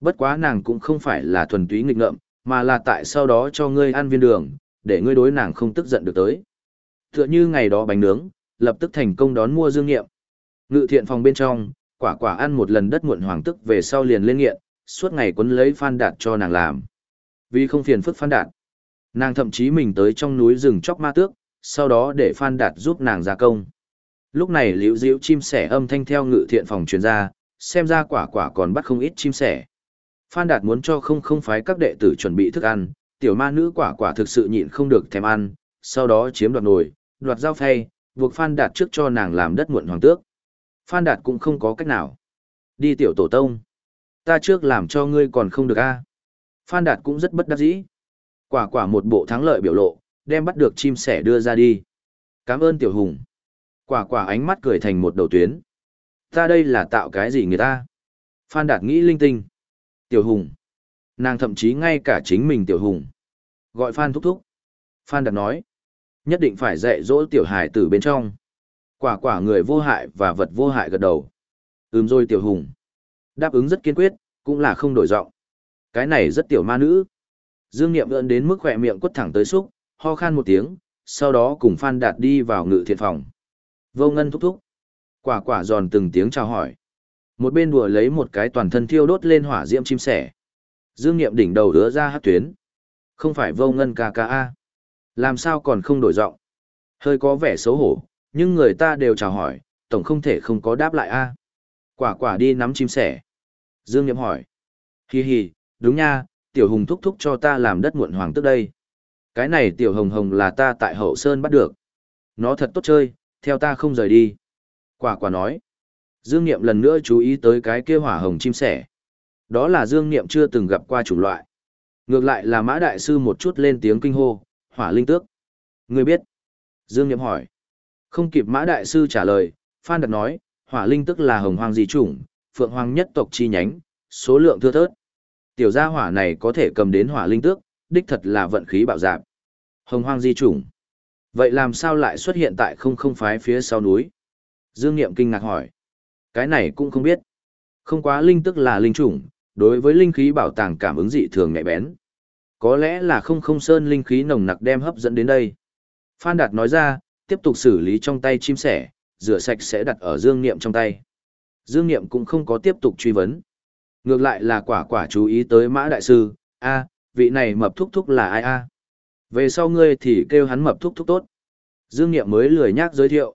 Bất quá nàng cũng không phải là thuần túy nghịch ngợm, mà là tại sau đó cho ngươi ăn viên đường, để ngươi đối nàng không tức giận được tới. Tựa như ngày đó bánh nướng, lập tức thành công đón mua dương nghiệm. Ngự thiện phòng bên trong, quả quả ăn một lần đất muộn hoàng tức về sau liền lên nghiện, suốt ngày quấn lấy Phan Đạt cho nàng làm. Vì không phiền phức Phan Đạt, nàng thậm chí mình tới trong núi rừng chóc ma tước, sau đó để Phan Đạt giúp nàng gia công. Lúc này liễu diễu chim sẻ âm thanh theo ngự thiện phòng truyền ra, xem ra quả quả còn bắt không ít chim sẻ. Phan Đạt muốn cho không không phái các đệ tử chuẩn bị thức ăn, tiểu ma nữ quả quả thực sự nhịn không được thèm ăn, sau đó chiếm đoạt nồi, đoạt dao phay, buộc Phan Đạt trước cho nàng làm đất muộn hoàng tước. Phan Đạt cũng không có cách nào. Đi tiểu tổ tông. Ta trước làm cho ngươi còn không được a. Phan Đạt cũng rất bất đắc dĩ. Quả quả một bộ thắng lợi biểu lộ, đem bắt được chim sẻ đưa ra đi. Cảm ơn tiểu hùng. Quả quả ánh mắt cười thành một đầu tuyến. Ta đây là tạo cái gì người ta? Phan Đạt nghĩ linh tinh. Tiểu hùng. Nàng thậm chí ngay cả chính mình tiểu hùng. Gọi Phan thúc thúc. Phan Đạt nói. Nhất định phải dạy dỗ tiểu Hải từ bên trong. Quả quả người vô hại và vật vô hại gật đầu. Ừm rồi tiểu hùng. Đáp ứng rất kiên quyết, cũng là không đổi giọng. Cái này rất tiểu ma nữ. Dương Niệm ưỡn đến mức khỏe miệng quất thẳng tới xúc, ho khan một tiếng, sau đó cùng Phan Đạt đi vào ngự thiện phòng. Vô ngân thúc thúc. Quả quả giòn từng tiếng chào hỏi. Một bên đùa lấy một cái toàn thân thiêu đốt lên hỏa diễm chim sẻ. Dương Niệm đỉnh đầu đứa ra hát tuyến. Không phải vô ngân ca ca a. Làm sao còn không đổi giọng? Hơi có vẻ xấu hổ, nhưng người ta đều chào hỏi, tổng không thể không có đáp lại a. Quả quả đi nắm chim sẻ. Dương Niệm hỏi. Hi hi, đúng nha, tiểu hùng thúc thúc cho ta làm đất muộn hoàng tức đây. Cái này tiểu hồng hồng là ta tại hậu sơn bắt được. Nó thật tốt chơi, theo ta không rời đi. Quả quả nói. Dương Niệm lần nữa chú ý tới cái kia hỏa hồng chim sẻ. Đó là Dương Niệm chưa từng gặp qua chủng loại. Ngược lại là Mã Đại Sư một chút lên tiếng kinh hô, hỏa linh tước. Người biết? Dương Niệm hỏi. Không kịp Mã Đại Sư trả lời, Phan Đạt nói, hỏa linh tước là hồng hoang di chủng, phượng hoàng nhất tộc chi nhánh, số lượng thưa thớt. Tiểu gia hỏa này có thể cầm đến hỏa linh tước, đích thật là vận khí bạo dạp. Hồng hoang di chủng. Vậy làm sao lại xuất hiện tại không không phái phía sau núi? Dương Niệm kinh ngạc hỏi. Cái này cũng không biết. Không quá linh tức là linh chủng, đối với linh khí bảo tàng cảm ứng dị thường nhạy bén. Có lẽ là không không sơn linh khí nồng nặc đem hấp dẫn đến đây. Phan Đạt nói ra, tiếp tục xử lý trong tay chim sẻ, rửa sạch sẽ đặt ở Dương Niệm trong tay. Dương Niệm cũng không có tiếp tục truy vấn. Ngược lại là quả quả chú ý tới Mã Đại Sư, a vị này mập thúc thúc là ai a Về sau ngươi thì kêu hắn mập thúc thúc tốt. Dương Niệm mới lười nhác giới thiệu.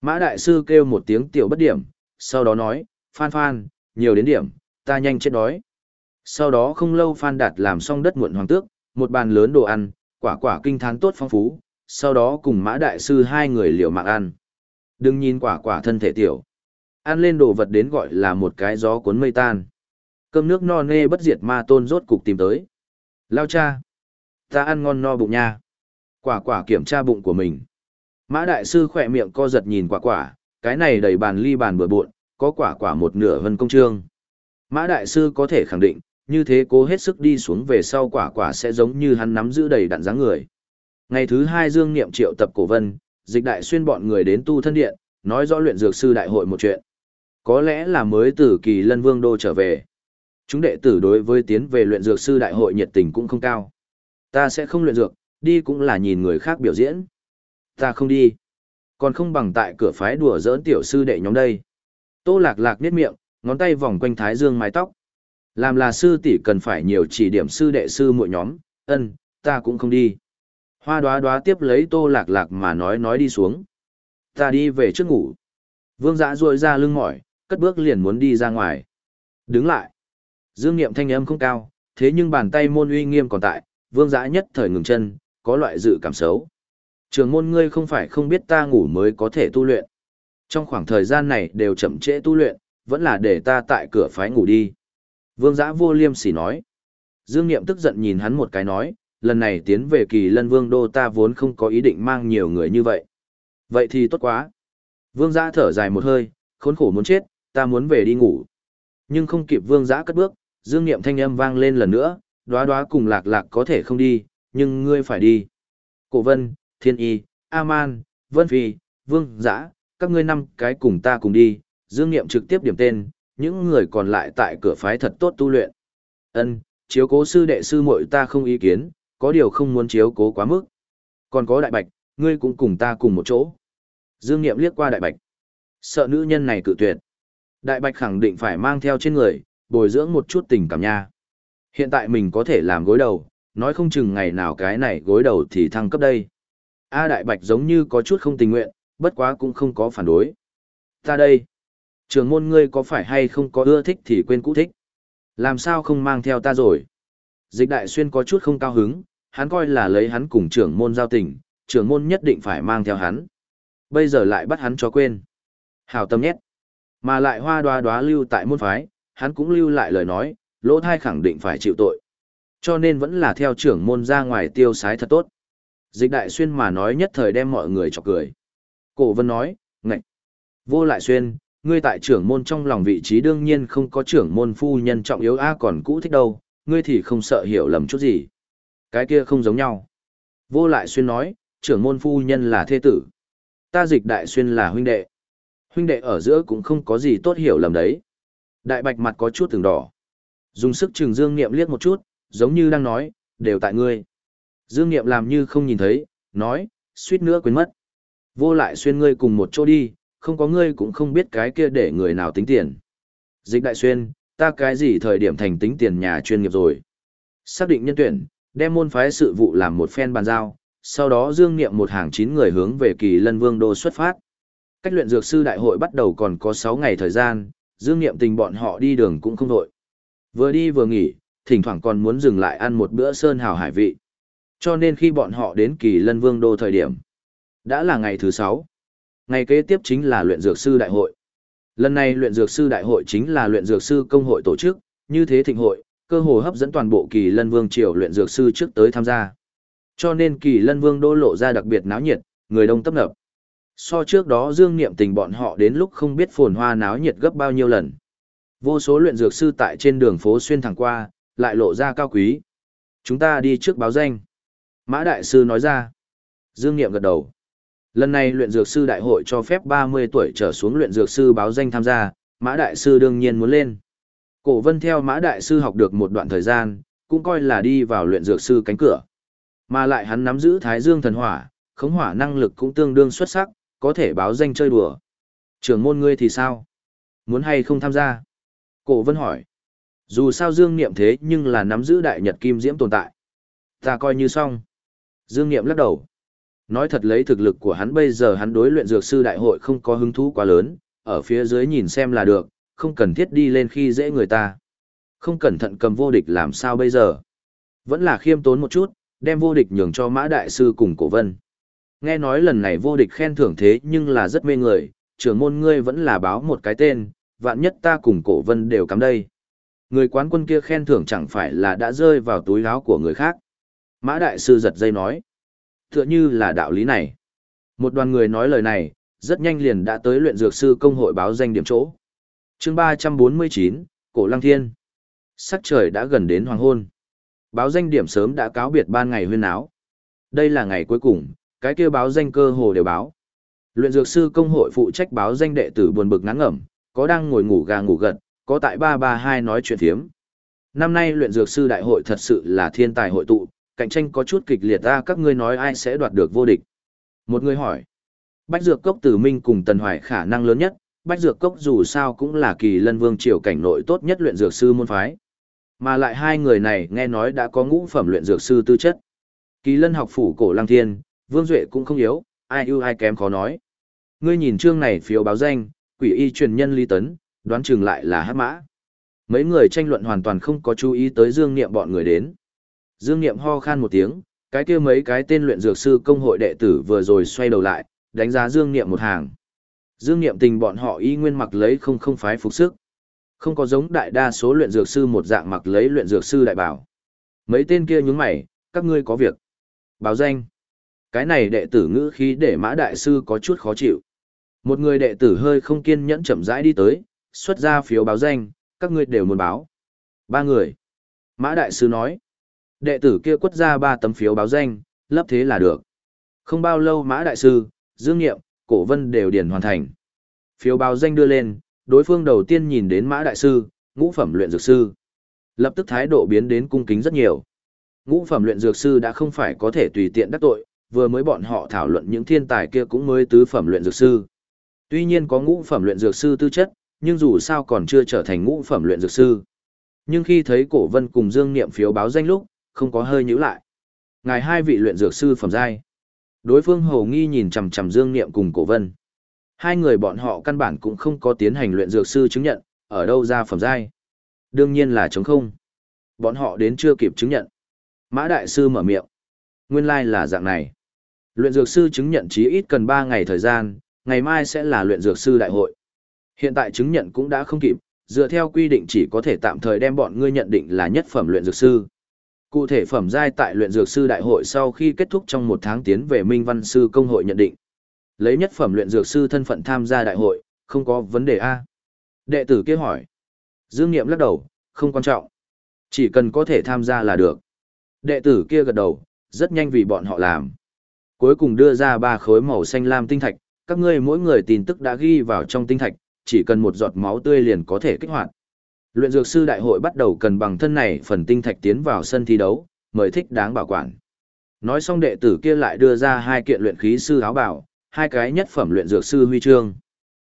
Mã Đại Sư kêu một tiếng tiểu bất điểm, sau đó nói, Phan Phan, nhiều đến điểm, ta nhanh chết đói. Sau đó không lâu Phan Đạt làm xong đất muộn hoàng tước, một bàn lớn đồ ăn, quả quả kinh thán tốt phong phú, sau đó cùng Mã Đại Sư hai người liều mạng ăn. Đừng nhìn quả quả thân thể tiểu. Ăn lên đồ vật đến gọi là một cái gió cuốn mây tan. Cơm nước no nê bất diệt ma tôn rốt cục tìm tới. Lao cha. Ta ăn ngon no bụng nha. Quả quả kiểm tra bụng của mình. Mã đại sư khỏe miệng co giật nhìn quả quả, cái này đầy bàn ly bàn bừa bộn, có quả quả một nửa vân công trương. Mã đại sư có thể khẳng định, như thế cố hết sức đi xuống về sau quả quả sẽ giống như hắn nắm giữ đầy đặn dáng người. Ngày thứ hai Dương Niệm triệu tập cổ vân, dịch đại xuyên bọn người đến tu thân điện, nói rõ luyện dược sư đại hội một chuyện. Có lẽ là mới từ kỳ lân vương đô trở về. Chúng đệ tử đối với tiến về luyện dược sư đại hội nhiệt tình cũng không cao. Ta sẽ không luyện dược, đi cũng là nhìn người khác biểu diễn. Ta không đi. Còn không bằng tại cửa phái đùa giỡn tiểu sư đệ nhóm đây. Tô lạc lạc niết miệng, ngón tay vòng quanh thái dương mái tóc. Làm là sư tỷ cần phải nhiều chỉ điểm sư đệ sư mỗi nhóm, ân, ta cũng không đi. Hoa đoá đoá tiếp lấy tô lạc lạc mà nói nói đi xuống. Ta đi về trước ngủ. Vương giã ruồi ra lưng mỏi, cất bước liền muốn đi ra ngoài. Đứng lại. Dương Niệm thanh âm không cao, thế nhưng bàn tay môn uy nghiêm còn tại, vương giã nhất thời ngừng chân, có loại dự cảm xấu. Trường môn ngươi không phải không biết ta ngủ mới có thể tu luyện. Trong khoảng thời gian này đều chậm trễ tu luyện, vẫn là để ta tại cửa phái ngủ đi. Vương giã vô liêm sỉ nói. Dương Niệm tức giận nhìn hắn một cái nói, lần này tiến về kỳ lân vương đô ta vốn không có ý định mang nhiều người như vậy. Vậy thì tốt quá. Vương giã thở dài một hơi, khốn khổ muốn chết, ta muốn về đi ngủ. Nhưng không kịp vương giã cất bước, dương niệm thanh âm vang lên lần nữa, đoá đoá cùng lạc lạc có thể không đi, nhưng ngươi phải đi. Cổ vân, thiên y, A-man, vân phi, vương giã, các ngươi năm cái cùng ta cùng đi, dương niệm trực tiếp điểm tên, những người còn lại tại cửa phái thật tốt tu luyện. Ân, chiếu cố sư đệ sư muội ta không ý kiến, có điều không muốn chiếu cố quá mức. Còn có đại bạch, ngươi cũng cùng ta cùng một chỗ. Dương Niệm liếc qua đại bạch. Sợ nữ nhân này cự tuyệt. Đại bạch khẳng định phải mang theo trên người, bồi dưỡng một chút tình cảm nha. Hiện tại mình có thể làm gối đầu, nói không chừng ngày nào cái này gối đầu thì thăng cấp đây. A đại bạch giống như có chút không tình nguyện, bất quá cũng không có phản đối. Ta đây, trường môn ngươi có phải hay không có ưa thích thì quên cũ thích. Làm sao không mang theo ta rồi? Dịch đại xuyên có chút không cao hứng, hắn coi là lấy hắn cùng trưởng môn giao tình, trưởng môn nhất định phải mang theo hắn. Bây giờ lại bắt hắn cho quên. Hào tâm nhét. Mà lại hoa đoá đoá lưu tại môn phái, hắn cũng lưu lại lời nói, lỗ thai khẳng định phải chịu tội. Cho nên vẫn là theo trưởng môn ra ngoài tiêu sái thật tốt. Dịch đại xuyên mà nói nhất thời đem mọi người chọc cười. Cổ vân nói, ngạch. Vô lại xuyên, ngươi tại trưởng môn trong lòng vị trí đương nhiên không có trưởng môn phu nhân trọng yếu a còn cũ thích đâu, ngươi thì không sợ hiểu lầm chút gì. Cái kia không giống nhau. Vô lại xuyên nói, trưởng môn phu nhân là thê tử. Ta dịch đại xuyên là huynh đệ. Huynh đệ ở giữa cũng không có gì tốt hiểu lầm đấy. Đại bạch mặt có chút từng đỏ. Dùng sức trừng Dương Niệm liếc một chút, giống như đang nói, đều tại ngươi. Dương Niệm làm như không nhìn thấy, nói, suýt nữa quên mất. Vô lại xuyên ngươi cùng một chỗ đi, không có ngươi cũng không biết cái kia để người nào tính tiền. Dịch đại xuyên, ta cái gì thời điểm thành tính tiền nhà chuyên nghiệp rồi. Xác định nhân tuyển, đem môn phái sự vụ làm một phen bàn giao, sau đó dương niệm một hàng chín người hướng về kỳ lân vương đô xuất phát. Cách luyện dược sư đại hội bắt đầu còn có 6 ngày thời gian, dương niệm tình bọn họ đi đường cũng không đội. Vừa đi vừa nghỉ, thỉnh thoảng còn muốn dừng lại ăn một bữa sơn hào hải vị. Cho nên khi bọn họ đến kỳ lân vương đô thời điểm, đã là ngày thứ 6. Ngày kế tiếp chính là luyện dược sư đại hội. Lần này luyện dược sư đại hội chính là luyện dược sư công hội tổ chức, như thế thịnh hội, cơ hồ hấp dẫn toàn bộ kỳ lân vương triều luyện dược sư trước tới tham gia. Cho nên kỳ lân vương đô lộ ra đặc biệt náo nhiệt, người đông tấp nập. So trước đó dương niệm tình bọn họ đến lúc không biết phồn hoa náo nhiệt gấp bao nhiêu lần. Vô số luyện dược sư tại trên đường phố xuyên thẳng qua, lại lộ ra cao quý. Chúng ta đi trước báo danh. Mã Đại Sư nói ra. Dương Niệm gật đầu. Lần này luyện dược sư đại hội cho phép 30 tuổi trở xuống luyện dược sư báo danh tham gia, Mã Đại Sư đương nhiên muốn lên. Cổ vân theo Mã Đại Sư học được một đoạn thời gian, cũng coi là đi vào luyện dược sư cánh cửa. Mà lại hắn nắm giữ Thái Dương thần hỏa, khống hỏa năng lực cũng tương đương xuất sắc, có thể báo danh chơi đùa. Trưởng môn ngươi thì sao? Muốn hay không tham gia? Cổ vân hỏi. Dù sao Dương Niệm thế nhưng là nắm giữ đại nhật kim diễm tồn tại. Ta coi như xong. Dương Niệm lắc đầu. Nói thật lấy thực lực của hắn bây giờ hắn đối luyện dược sư đại hội không có hứng thú quá lớn, ở phía dưới nhìn xem là được, không cần thiết đi lên khi dễ người ta. Không cẩn thận cầm vô địch làm sao bây giờ. Vẫn là khiêm tốn một chút, đem vô địch nhường cho mã đại sư cùng cổ vân. Nghe nói lần này vô địch khen thưởng thế nhưng là rất mê người, trưởng môn ngươi vẫn là báo một cái tên, vạn nhất ta cùng cổ vân đều cắm đây. Người quán quân kia khen thưởng chẳng phải là đã rơi vào túi áo của người khác. Mã đại sư giật dây nói tựa như là đạo lý này. Một đoàn người nói lời này, rất nhanh liền đã tới luyện dược sư công hội báo danh điểm chỗ. chương 349, Cổ Lăng Thiên. Sắc trời đã gần đến hoàng hôn. Báo danh điểm sớm đã cáo biệt ban ngày huyên áo. Đây là ngày cuối cùng, cái kia báo danh cơ hồ đều báo. Luyện dược sư công hội phụ trách báo danh đệ tử buồn bực ngắn ngẩm, có đang ngồi ngủ gà ngủ gật, có tại 332 nói chuyện thiếm. Năm nay luyện dược sư đại hội thật sự là thiên tài hội tụ, cạnh tranh có chút kịch liệt ra các ngươi nói ai sẽ đoạt được vô địch. Một người hỏi, Bách Dược Cốc Tử Minh cùng Tần Hoài khả năng lớn nhất, Bách Dược Cốc dù sao cũng là kỳ lân vương triều cảnh nội tốt nhất luyện dược sư môn phái. Mà lại hai người này nghe nói đã có ngũ phẩm luyện dược sư tư chất. Kỳ lân học phủ cổ lăng thiên, vương duệ cũng không yếu, ai ưu ai kém khó nói. Ngươi nhìn chương này phiếu báo danh, quỷ y truyền nhân Lý Tấn, đoán chừng lại là hát mã. Mấy người tranh luận hoàn toàn không có chú ý tới dương niệm bọn người đến. Dương Niệm ho khan một tiếng, cái kia mấy cái tên luyện dược sư công hội đệ tử vừa rồi xoay đầu lại, đánh giá Dương Niệm một hàng. Dương Niệm tình bọn họ y nguyên mặc lấy không không phái phục sức. Không có giống đại đa số luyện dược sư một dạng mặc lấy luyện dược sư đại bảo. Mấy tên kia nhướng mày, các ngươi có việc. Báo danh. Cái này đệ tử ngữ khí để mã đại sư có chút khó chịu. Một người đệ tử hơi không kiên nhẫn chậm rãi đi tới, xuất ra phiếu báo danh, các ngươi đều muốn báo. Ba người. Mã đại sư nói. Đệ tử kia quất ra ba tấm phiếu báo danh, lấp thế là được. Không bao lâu Mã Đại Sư, Dương Nghiệm, Cổ Vân đều điền hoàn thành. Phiếu báo danh đưa lên, đối phương đầu tiên nhìn đến Mã Đại Sư, ngũ phẩm luyện dược sư. Lập tức thái độ biến đến cung kính rất nhiều. Ngũ phẩm luyện dược sư đã không phải có thể tùy tiện đắc tội, vừa mới bọn họ thảo luận những thiên tài kia cũng mới tứ phẩm luyện dược sư. Tuy nhiên có ngũ phẩm luyện dược sư tư chất, nhưng dù sao còn chưa trở thành ngũ phẩm luyện dược sư. Nhưng khi thấy Cổ Vân cùng Dương Niệm phiếu báo danh lúc, không có hơi nhữ lại. Ngài hai vị luyện dược sư phẩm giai. Đối phương hầu nghi nhìn chằm chằm Dương Niệm cùng Cổ Vân. Hai người bọn họ căn bản cũng không có tiến hành luyện dược sư chứng nhận, ở đâu ra phẩm giai. Đương nhiên là chống không. Bọn họ đến chưa kịp chứng nhận. Mã Đại Sư mở miệng. Nguyên lai like là dạng này. Luyện dược sư chứng nhận chí ít cần 3 ngày thời gian, ngày mai sẽ là luyện dược sư đại hội. Hiện tại chứng nhận cũng đã không kịp, dựa theo quy định chỉ có thể tạm thời đem bọn ngươi nhận định là nhất phẩm luyện dược sư. Cụ thể phẩm giai tại luyện dược sư đại hội sau khi kết thúc trong một tháng tiến về Minh Văn sư công hội nhận định. Lấy nhất phẩm luyện dược sư thân phận tham gia đại hội, không có vấn đề a. Đệ tử kia hỏi. Dương Nghiệm lắc đầu, không quan trọng. Chỉ cần có thể tham gia là được. Đệ tử kia gật đầu, rất nhanh vì bọn họ làm. Cuối cùng đưa ra ba khối màu xanh lam tinh thạch, các ngươi mỗi người tin tức đã ghi vào trong tinh thạch, chỉ cần một giọt máu tươi liền có thể kích hoạt. Luyện dược sư đại hội bắt đầu cần bằng thân này phần tinh thạch tiến vào sân thi đấu, mời thích đáng bảo quản. Nói xong đệ tử kia lại đưa ra hai kiện luyện khí sư áo bảo, hai cái nhất phẩm luyện dược sư huy chương.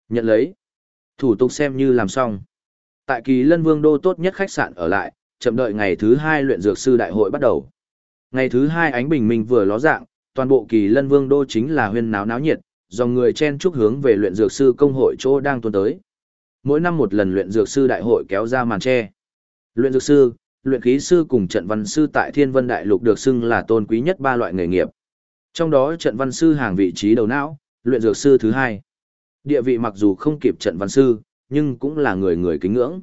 Nhận lấy. Thủ tục xem như làm xong. Tại kỳ lân vương đô tốt nhất khách sạn ở lại, chậm đợi ngày thứ hai luyện dược sư đại hội bắt đầu. Ngày thứ hai ánh bình minh vừa ló dạng, toàn bộ kỳ lân vương đô chính là huyên náo náo nhiệt, dòng người chen chúc hướng về luyện dược sư công hội chỗ đang tuôn tới. Mỗi năm một lần luyện dược sư đại hội kéo ra màn che. Luyện dược sư, luyện khí sư cùng trận văn sư tại Thiên Vân Đại Lục được xưng là tôn quý nhất ba loại nghề nghiệp. Trong đó trận văn sư hàng vị trí đầu não, luyện dược sư thứ hai. Địa vị mặc dù không kịp trận văn sư, nhưng cũng là người người kính ngưỡng.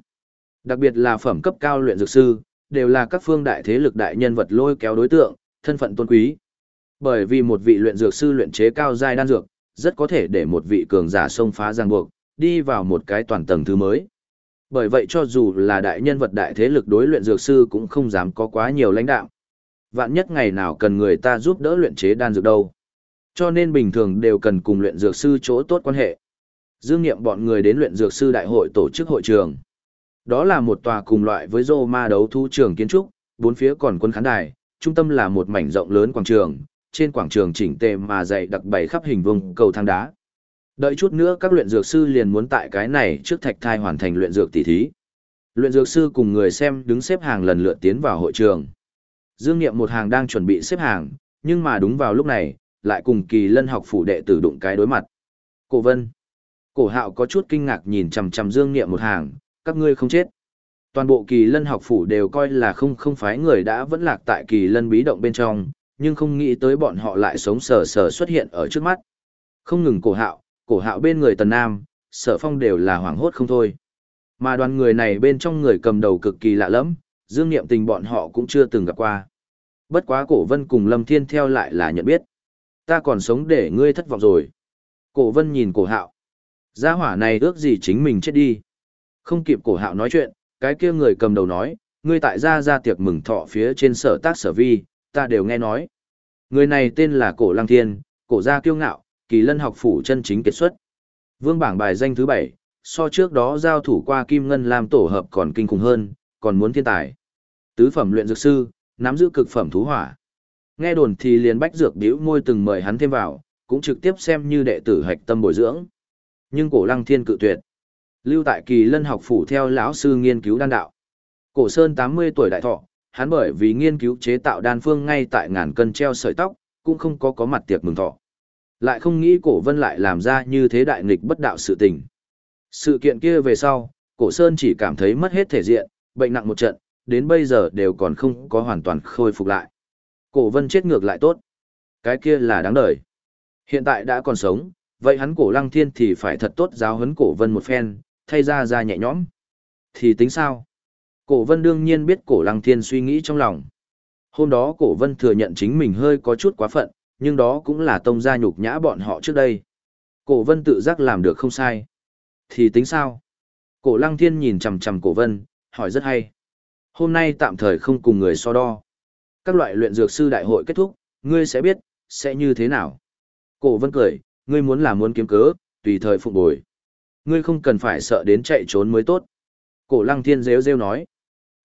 Đặc biệt là phẩm cấp cao luyện dược sư, đều là các phương đại thế lực đại nhân vật lôi kéo đối tượng, thân phận tôn quý. Bởi vì một vị luyện dược sư luyện chế cao giai đan dược, rất có thể để một vị cường giả xông phá giang buộc, đi vào một cái toàn tầng thứ mới. Bởi vậy cho dù là đại nhân vật đại thế lực đối luyện dược sư cũng không dám có quá nhiều lãnh đạo. Vạn nhất ngày nào cần người ta giúp đỡ luyện chế đan dược đâu. Cho nên bình thường đều cần cùng luyện dược sư chỗ tốt quan hệ. Dương nghiệm bọn người đến luyện dược sư đại hội tổ chức hội trường. Đó là một tòa cùng loại với rô ma đấu thu trường kiến trúc, bốn phía còn quân khán đài, trung tâm là một mảnh rộng lớn quảng trường, trên quảng trường chỉnh tề mà dày đặc bày khắp hình vuông cầu thang đá. Đợi chút nữa các luyện dược sư liền muốn tại cái này trước thạch thai hoàn thành luyện dược tỷ thí. Luyện dược sư cùng người xem đứng xếp hàng lần lượt tiến vào hội trường. Dương Nghiệm một hàng đang chuẩn bị xếp hàng, nhưng mà đúng vào lúc này, lại cùng Kỳ Lân học phủ đệ tử đụng cái đối mặt. Cổ Vân. Cổ Hạo có chút kinh ngạc nhìn chằm chằm Dương Nghiệm một hàng, các ngươi không chết. Toàn bộ Kỳ Lân học phủ đều coi là không không phái người đã vẫn lạc tại Kỳ Lân bí động bên trong, nhưng không nghĩ tới bọn họ lại sống sờ sờ xuất hiện ở trước mắt. Không ngừng Cổ Hạo, cổ hạo bên người tần nam, sở phong đều là hoảng hốt không thôi. Mà đoàn người này bên trong người cầm đầu cực kỳ lạ lẫm, dương niệm tình bọn họ cũng chưa từng gặp qua. Bất quá cổ vân cùng lâm thiên theo lại là nhận biết. Ta còn sống để ngươi thất vọng rồi. Cổ vân nhìn cổ hạo. Gia hỏa này ước gì chính mình chết đi. Không kịp cổ hạo nói chuyện, cái kia người cầm đầu nói, ngươi tại gia gia tiệc mừng thọ phía trên sở tác sở vi, ta đều nghe nói. Người này tên là cổ lăng thiên, cổ gia kiêu ngạo, kỳ lân học phủ chân chính kết xuất. Vương bảng bài danh thứ bảy, so trước đó giao thủ qua Kim Ngân làm tổ hợp còn kinh khủng hơn, còn muốn thiên tài. Tứ phẩm luyện dược sư, nắm giữ cực phẩm thú hỏa. Nghe đồn thì liền bách dược biểu môi từng mời hắn thêm vào, cũng trực tiếp xem như đệ tử hạch tâm bồi dưỡng. Nhưng cổ lăng thiên cự tuyệt. Lưu tại kỳ lân học phủ theo lão sư nghiên cứu đan đạo. Cổ Sơn 80 tuổi đại thọ, hắn bởi vì nghiên cứu chế tạo đan phương ngay tại ngàn cân treo sợi tóc, cũng không có có mặt tiệc mừng thọ. Lại không nghĩ cổ vân lại làm ra như thế đại nghịch bất đạo sự tình. Sự kiện kia về sau, cổ sơn chỉ cảm thấy mất hết thể diện, bệnh nặng một trận, đến bây giờ đều còn không có hoàn toàn khôi phục lại. Cổ vân chết ngược lại tốt. Cái kia là đáng đời. Hiện tại đã còn sống, vậy hắn cổ lăng thiên thì phải thật tốt giáo huấn cổ vân một phen, thay ra ra nhẹ nhõm. Thì tính sao? Cổ vân đương nhiên biết cổ lăng thiên suy nghĩ trong lòng. Hôm đó cổ vân thừa nhận chính mình hơi có chút quá phận, nhưng đó cũng là tông gia nhục nhã bọn họ trước đây. Cổ vân tự giác làm được không sai. Thì tính sao? Cổ lăng thiên nhìn chằm chằm cổ vân, hỏi rất hay. Hôm nay tạm thời không cùng người so đo. Các loại luyện dược sư đại hội kết thúc, ngươi sẽ biết, sẽ như thế nào. Cổ vân cười, ngươi muốn làm muốn kiếm cớ, tùy thời phục bồi. Ngươi không cần phải sợ đến chạy trốn mới tốt. Cổ lăng thiên rêu rêu nói.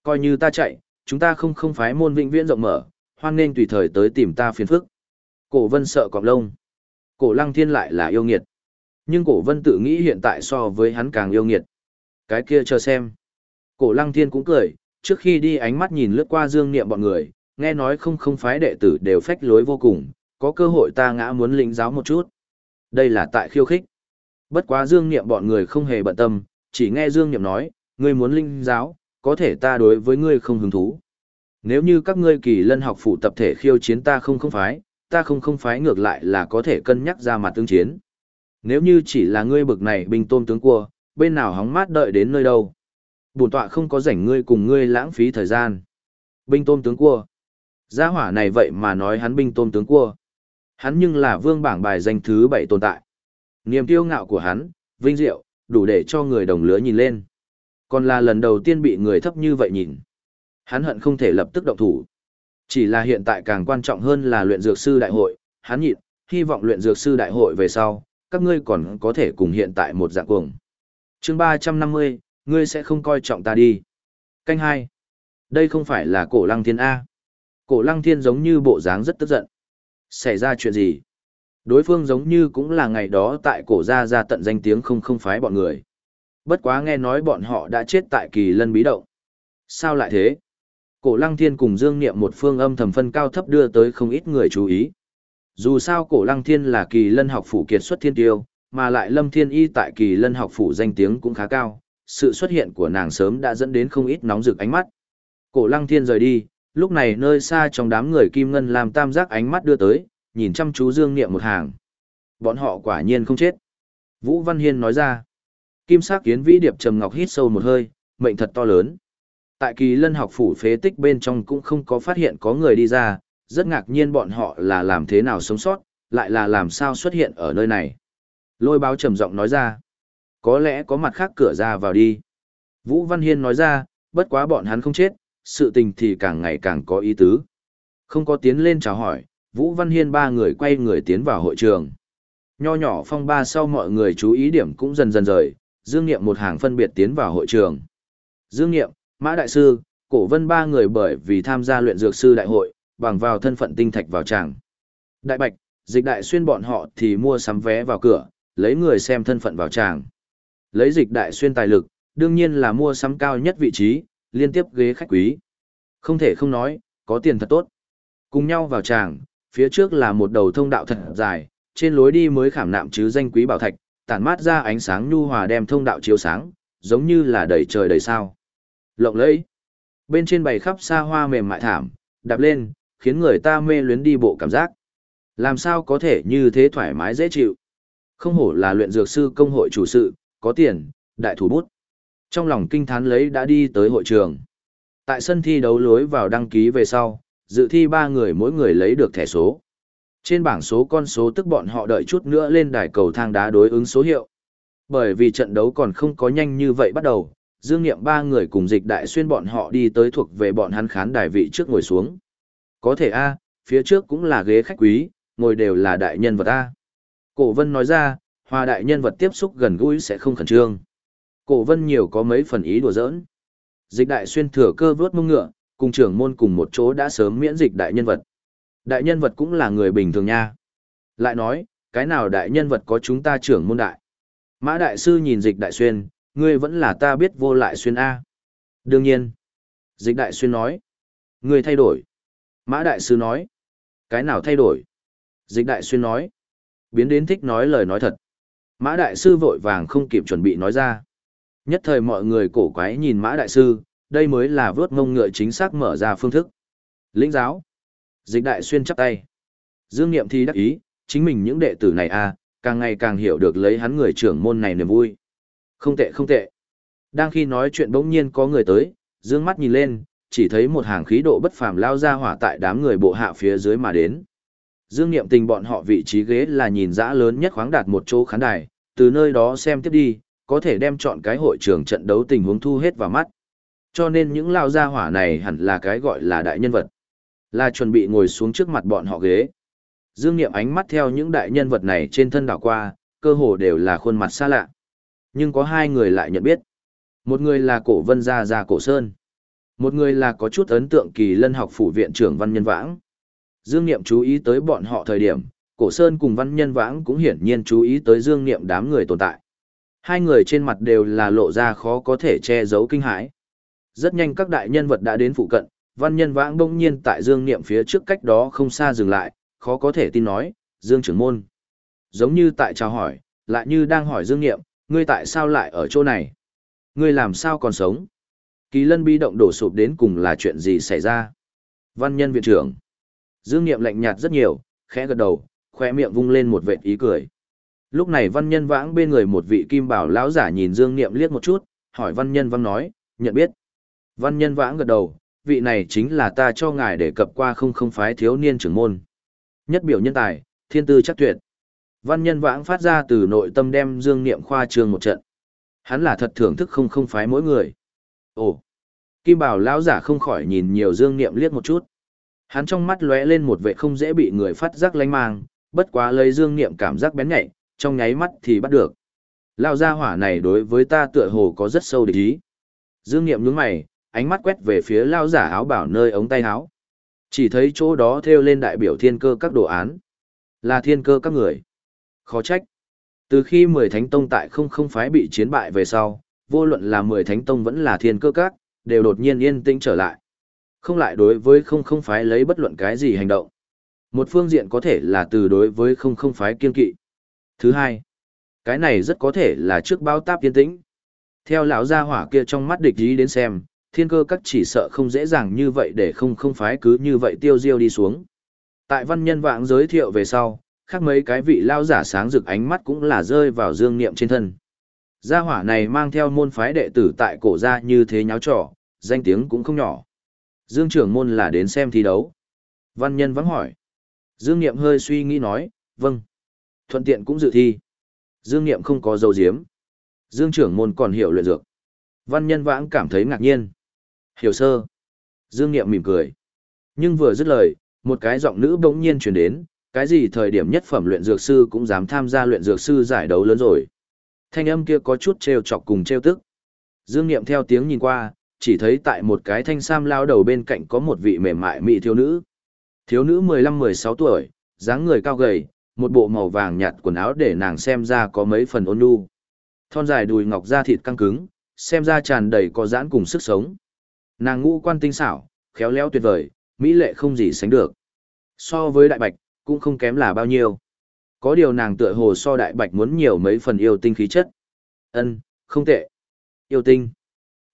Coi như ta chạy, chúng ta không không phái môn vĩnh viễn rộng mở, hoan nên tùy thời tới tìm ta phiền phức. Cổ vân sợ cọp lông. Cổ lăng thiên lại là yêu nghiệt. Nhưng cổ vân tự nghĩ hiện tại so với hắn càng yêu nghiệt. Cái kia chờ xem. Cổ lăng thiên cũng cười, trước khi đi ánh mắt nhìn lướt qua dương niệm bọn người, nghe nói không không phái đệ tử đều phách lối vô cùng, có cơ hội ta ngã muốn lĩnh giáo một chút. Đây là tại khiêu khích. Bất quá dương niệm bọn người không hề bận tâm, chỉ nghe dương niệm nói, ngươi muốn linh giáo, có thể ta đối với ngươi không hứng thú. Nếu như các ngươi kỳ lân học phụ tập thể khiêu chiến ta không không phái, ta không không phái ngược lại là có thể cân nhắc ra mặt tương chiến. Nếu như chỉ là ngươi bực này binh tôm tướng cua, bên nào hóng mát đợi đến nơi đâu. Bổn tọa không có rảnh ngươi cùng ngươi lãng phí thời gian. Binh tôm tướng cua. Gia hỏa này vậy mà nói hắn binh tôm tướng cua. Hắn nhưng là vương bảng bài danh thứ bảy tồn tại. Niềm kiêu ngạo của hắn, vinh diệu, đủ để cho người đồng lứa nhìn lên. Còn là lần đầu tiên bị người thấp như vậy nhìn. Hắn hận không thể lập tức động thủ. Chỉ là hiện tại càng quan trọng hơn là luyện dược sư đại hội, hắn nhịn, hy vọng luyện dược sư đại hội về sau, các ngươi còn có thể cùng hiện tại một dạng cuồng. chương 350, ngươi sẽ không coi trọng ta đi. Canh hai Đây không phải là cổ lăng thiên A. Cổ lăng thiên giống như bộ dáng rất tức giận. Xảy ra chuyện gì? Đối phương giống như cũng là ngày đó tại cổ gia ra tận danh tiếng không không phái bọn người. Bất quá nghe nói bọn họ đã chết tại kỳ lân bí động. Sao lại thế? Cổ lăng thiên cùng dương niệm một phương âm thầm phân cao thấp đưa tới không ít người chú ý. Dù sao cổ lăng thiên là kỳ lân học phủ kiệt xuất thiên tiêu, mà lại lâm thiên y tại kỳ lân học phủ danh tiếng cũng khá cao, sự xuất hiện của nàng sớm đã dẫn đến không ít nóng rực ánh mắt. Cổ lăng thiên rời đi, lúc này nơi xa trong đám người kim ngân làm tam giác ánh mắt đưa tới, nhìn chăm chú dương niệm một hàng. Bọn họ quả nhiên không chết. Vũ Văn Hiên nói ra. Kim sắc kiến vĩ điệp trầm ngọc hít sâu một hơi, mệnh thật to lớn. Tại kỳ lân học phủ phế tích bên trong cũng không có phát hiện có người đi ra, rất ngạc nhiên bọn họ là làm thế nào sống sót, lại là làm sao xuất hiện ở nơi này. Lôi báo trầm giọng nói ra. Có lẽ có mặt khác cửa ra vào đi. Vũ Văn Hiên nói ra, bất quá bọn hắn không chết, sự tình thì càng ngày càng có ý tứ. Không có tiến lên chào hỏi, Vũ Văn Hiên ba người quay người tiến vào hội trường. Nho nhỏ phong ba sau mọi người chú ý điểm cũng dần dần rời, Dương Niệm một hàng phân biệt tiến vào hội trường. Dương Niệm, Mã Đại Sư, Cổ Vân ba người bởi vì tham gia luyện dược sư đại hội, bằng vào thân phận tinh thạch vào tràng. Đại Bạch, dịch đại xuyên bọn họ thì mua sắm vé vào cửa, lấy người xem thân phận vào tràng. Lấy dịch đại xuyên tài lực, đương nhiên là mua sắm cao nhất vị trí, liên tiếp ghế khách quý. Không thể không nói, có tiền thật tốt. Cùng nhau vào tràng, phía trước là một đầu thông đạo thật dài, trên lối đi mới khảm nạm chứ danh quý bảo thạch, tản mát ra ánh sáng nhu hòa đem thông đạo chiếu sáng, giống như là đầy trời đầy sao. Lộng lẫy. Bên trên bày khắp xa hoa mềm mại thảm, đạp lên, khiến người ta mê luyến đi bộ cảm giác. Làm sao có thể như thế thoải mái dễ chịu. Không hổ là luyện dược sư công hội chủ sự, có tiền, đại thủ bút. Trong lòng kinh thán lấy đã đi tới hội trường. Tại sân thi đấu lối vào đăng ký về sau, dự thi ba người mỗi người lấy được thẻ số. Trên bảng số con số tức bọn họ đợi chút nữa lên đài cầu thang đá đối ứng số hiệu. Bởi vì trận đấu còn không có nhanh như vậy bắt đầu, Dương Niệm ba người cùng dịch đại xuyên bọn họ đi tới thuộc về bọn hắn khán đài vị trước ngồi xuống. Có thể a, phía trước cũng là ghế khách quý, ngồi đều là đại nhân vật a. Cổ Vân nói ra, hòa đại nhân vật tiếp xúc gần gũi sẽ không khẩn trương. Cổ Vân nhiều có mấy phần ý đùa giỡn. Dịch đại xuyên thừa cơ vớt mông ngựa, cùng trưởng môn cùng một chỗ đã sớm miễn dịch đại nhân vật. Đại nhân vật cũng là người bình thường nha. Lại nói, cái nào đại nhân vật có chúng ta trưởng môn đại. Mã đại sư nhìn dịch đại xuyên, ngươi vẫn là ta biết vô lại xuyên A. Đương nhiên. Dịch đại xuyên nói. Ngươi thay đổi. Mã đại sư nói. Cái nào thay đổi? Dịch đại xuyên nói. Biến đến thích nói lời nói thật. Mã đại sư vội vàng không kịp chuẩn bị nói ra. Nhất thời mọi người cổ quái nhìn mã đại sư, đây mới là vớt ngông ngựa chính xác mở ra phương thức. Lĩnh giáo. Dịch đại xuyên chắp tay. Dương Niệm thì đắc ý, chính mình những đệ tử này a, à, càng ngày càng hiểu được lấy hắn người trưởng môn này niềm vui. Không tệ không tệ. Đang khi nói chuyện bỗng nhiên có người tới, dương mắt nhìn lên, chỉ thấy một hàng khí độ bất phàm lao ra hỏa tại đám người bộ hạ phía dưới mà đến. Dương Niệm tình bọn họ vị trí ghế là nhìn dã lớn nhất khoáng đạt một chỗ khán đài, từ nơi đó xem tiếp đi, có thể đem chọn cái hội trường trận đấu tình huống thu hết vào mắt. Cho nên những lao gia hỏa này hẳn là cái gọi là đại nhân vật. Là chuẩn bị ngồi xuống trước mặt bọn họ ghế. Dương Niệm ánh mắt theo những đại nhân vật này trên thân đảo qua, cơ hồ đều là khuôn mặt xa lạ. Nhưng có hai người lại nhận biết. Một người là cổ vân gia gia cổ sơn. Một người là có chút ấn tượng kỳ lân học phủ viện trưởng Văn Nhân Vãng. Dương Niệm chú ý tới bọn họ thời điểm, Cổ Sơn cùng Văn Nhân Vãng cũng hiển nhiên chú ý tới Dương Niệm đám người tồn tại. Hai người trên mặt đều là lộ ra khó có thể che giấu kinh hãi. Rất nhanh các đại nhân vật đã đến phụ cận, Văn Nhân Vãng bỗng nhiên tại Dương Niệm phía trước cách đó không xa dừng lại, khó có thể tin nói, Dương trưởng môn. Giống như tại chào hỏi, lại như đang hỏi Dương Niệm, ngươi tại sao lại ở chỗ này? Ngươi làm sao còn sống? Kỳ lân bi động đổ sụp đến cùng là chuyện gì xảy ra? Văn nhân viện trưởng. Dương Niệm lạnh nhạt rất nhiều, khẽ gật đầu, khoe miệng vung lên một vệt ý cười. Lúc này văn nhân vãng bên người một vị kim bảo lão giả nhìn Dương Niệm liếc một chút, hỏi văn nhân vãng nói, nhận biết. Văn nhân vãng gật đầu, vị này chính là ta cho ngài để cập qua không không phái thiếu niên trưởng môn. Nhất biểu nhân tài, thiên tư chắc tuyệt. Văn nhân vãng phát ra từ nội tâm đem Dương Niệm khoa trường một trận. Hắn là thật thưởng thức không không phái mỗi người. Ồ! Kim bảo lão giả không khỏi nhìn nhiều Dương Niệm liếc một chút. Hắn trong mắt lóe lên một vẻ không dễ bị người phát giác lánh mang, bất quá lấy Dương Niệm cảm giác bén nhạy, trong nháy mắt thì bắt được. Lão gia hỏa này đối với ta tựa hồ có rất sâu địch ý. Dương Niệm nhướng mày, ánh mắt quét về phía lão giả áo bảo nơi ống tay áo. Chỉ thấy chỗ đó theo lên đại biểu thiên cơ các đồ án. Là thiên cơ các người. Khó trách. Từ khi mười thánh tông tại không không phái bị chiến bại về sau, vô luận là mười thánh tông vẫn là thiên cơ các, đều đột nhiên yên tĩnh trở lại. Không lại đối với không không phái lấy bất luận cái gì hành động. Một phương diện có thể là từ đối với không không phái kiên kỵ. Thứ hai, cái này rất có thể là trước bao táp yên tĩnh. Theo lão gia hỏa kia trong mắt địch ý đến xem, thiên cơ các chỉ sợ không dễ dàng như vậy để không không phái cứ như vậy tiêu diêu đi xuống. Tại văn nhân vãng giới thiệu về sau, khác mấy cái vị lao giả sáng rực ánh mắt cũng là rơi vào dương niệm trên thân. Gia hỏa này mang theo môn phái đệ tử tại cổ gia như thế nháo trò, danh tiếng cũng không nhỏ. Dương trưởng môn là đến xem thi đấu. Văn nhân vắng hỏi. Dương Niệm hơi suy nghĩ nói, vâng. Thuận tiện cũng dự thi. Dương Niệm không có dấu diếm. Dương trưởng môn còn hiểu luyện dược. Văn nhân vãng cảm thấy ngạc nhiên. Hiểu sơ. Dương Niệm mỉm cười. Nhưng vừa dứt lời, một cái giọng nữ bỗng nhiên truyền đến, cái gì thời điểm nhất phẩm luyện dược sư cũng dám tham gia luyện dược sư giải đấu lớn rồi. Thanh âm kia có chút trêu chọc cùng trêu tức. Dương Niệm theo tiếng nhìn qua, chỉ thấy tại một cái thanh sam lao đầu bên cạnh có một vị mềm mại mỹ thiếu nữ. Thiếu nữ 15-16 tuổi, dáng người cao gầy, một bộ màu vàng nhạt quần áo để nàng xem ra có mấy phần ôn nhu. Thon dài đùi ngọc da thịt căng cứng, xem ra tràn đầy có giãn cùng sức sống. Nàng ngũ quan tinh xảo, khéo léo tuyệt vời, mỹ lệ không gì sánh được. So với đại bạch, cũng không kém là bao nhiêu. Có điều nàng tựa hồ so đại bạch muốn nhiều mấy phần yêu tinh khí chất. Ân, không tệ. Yêu tinh.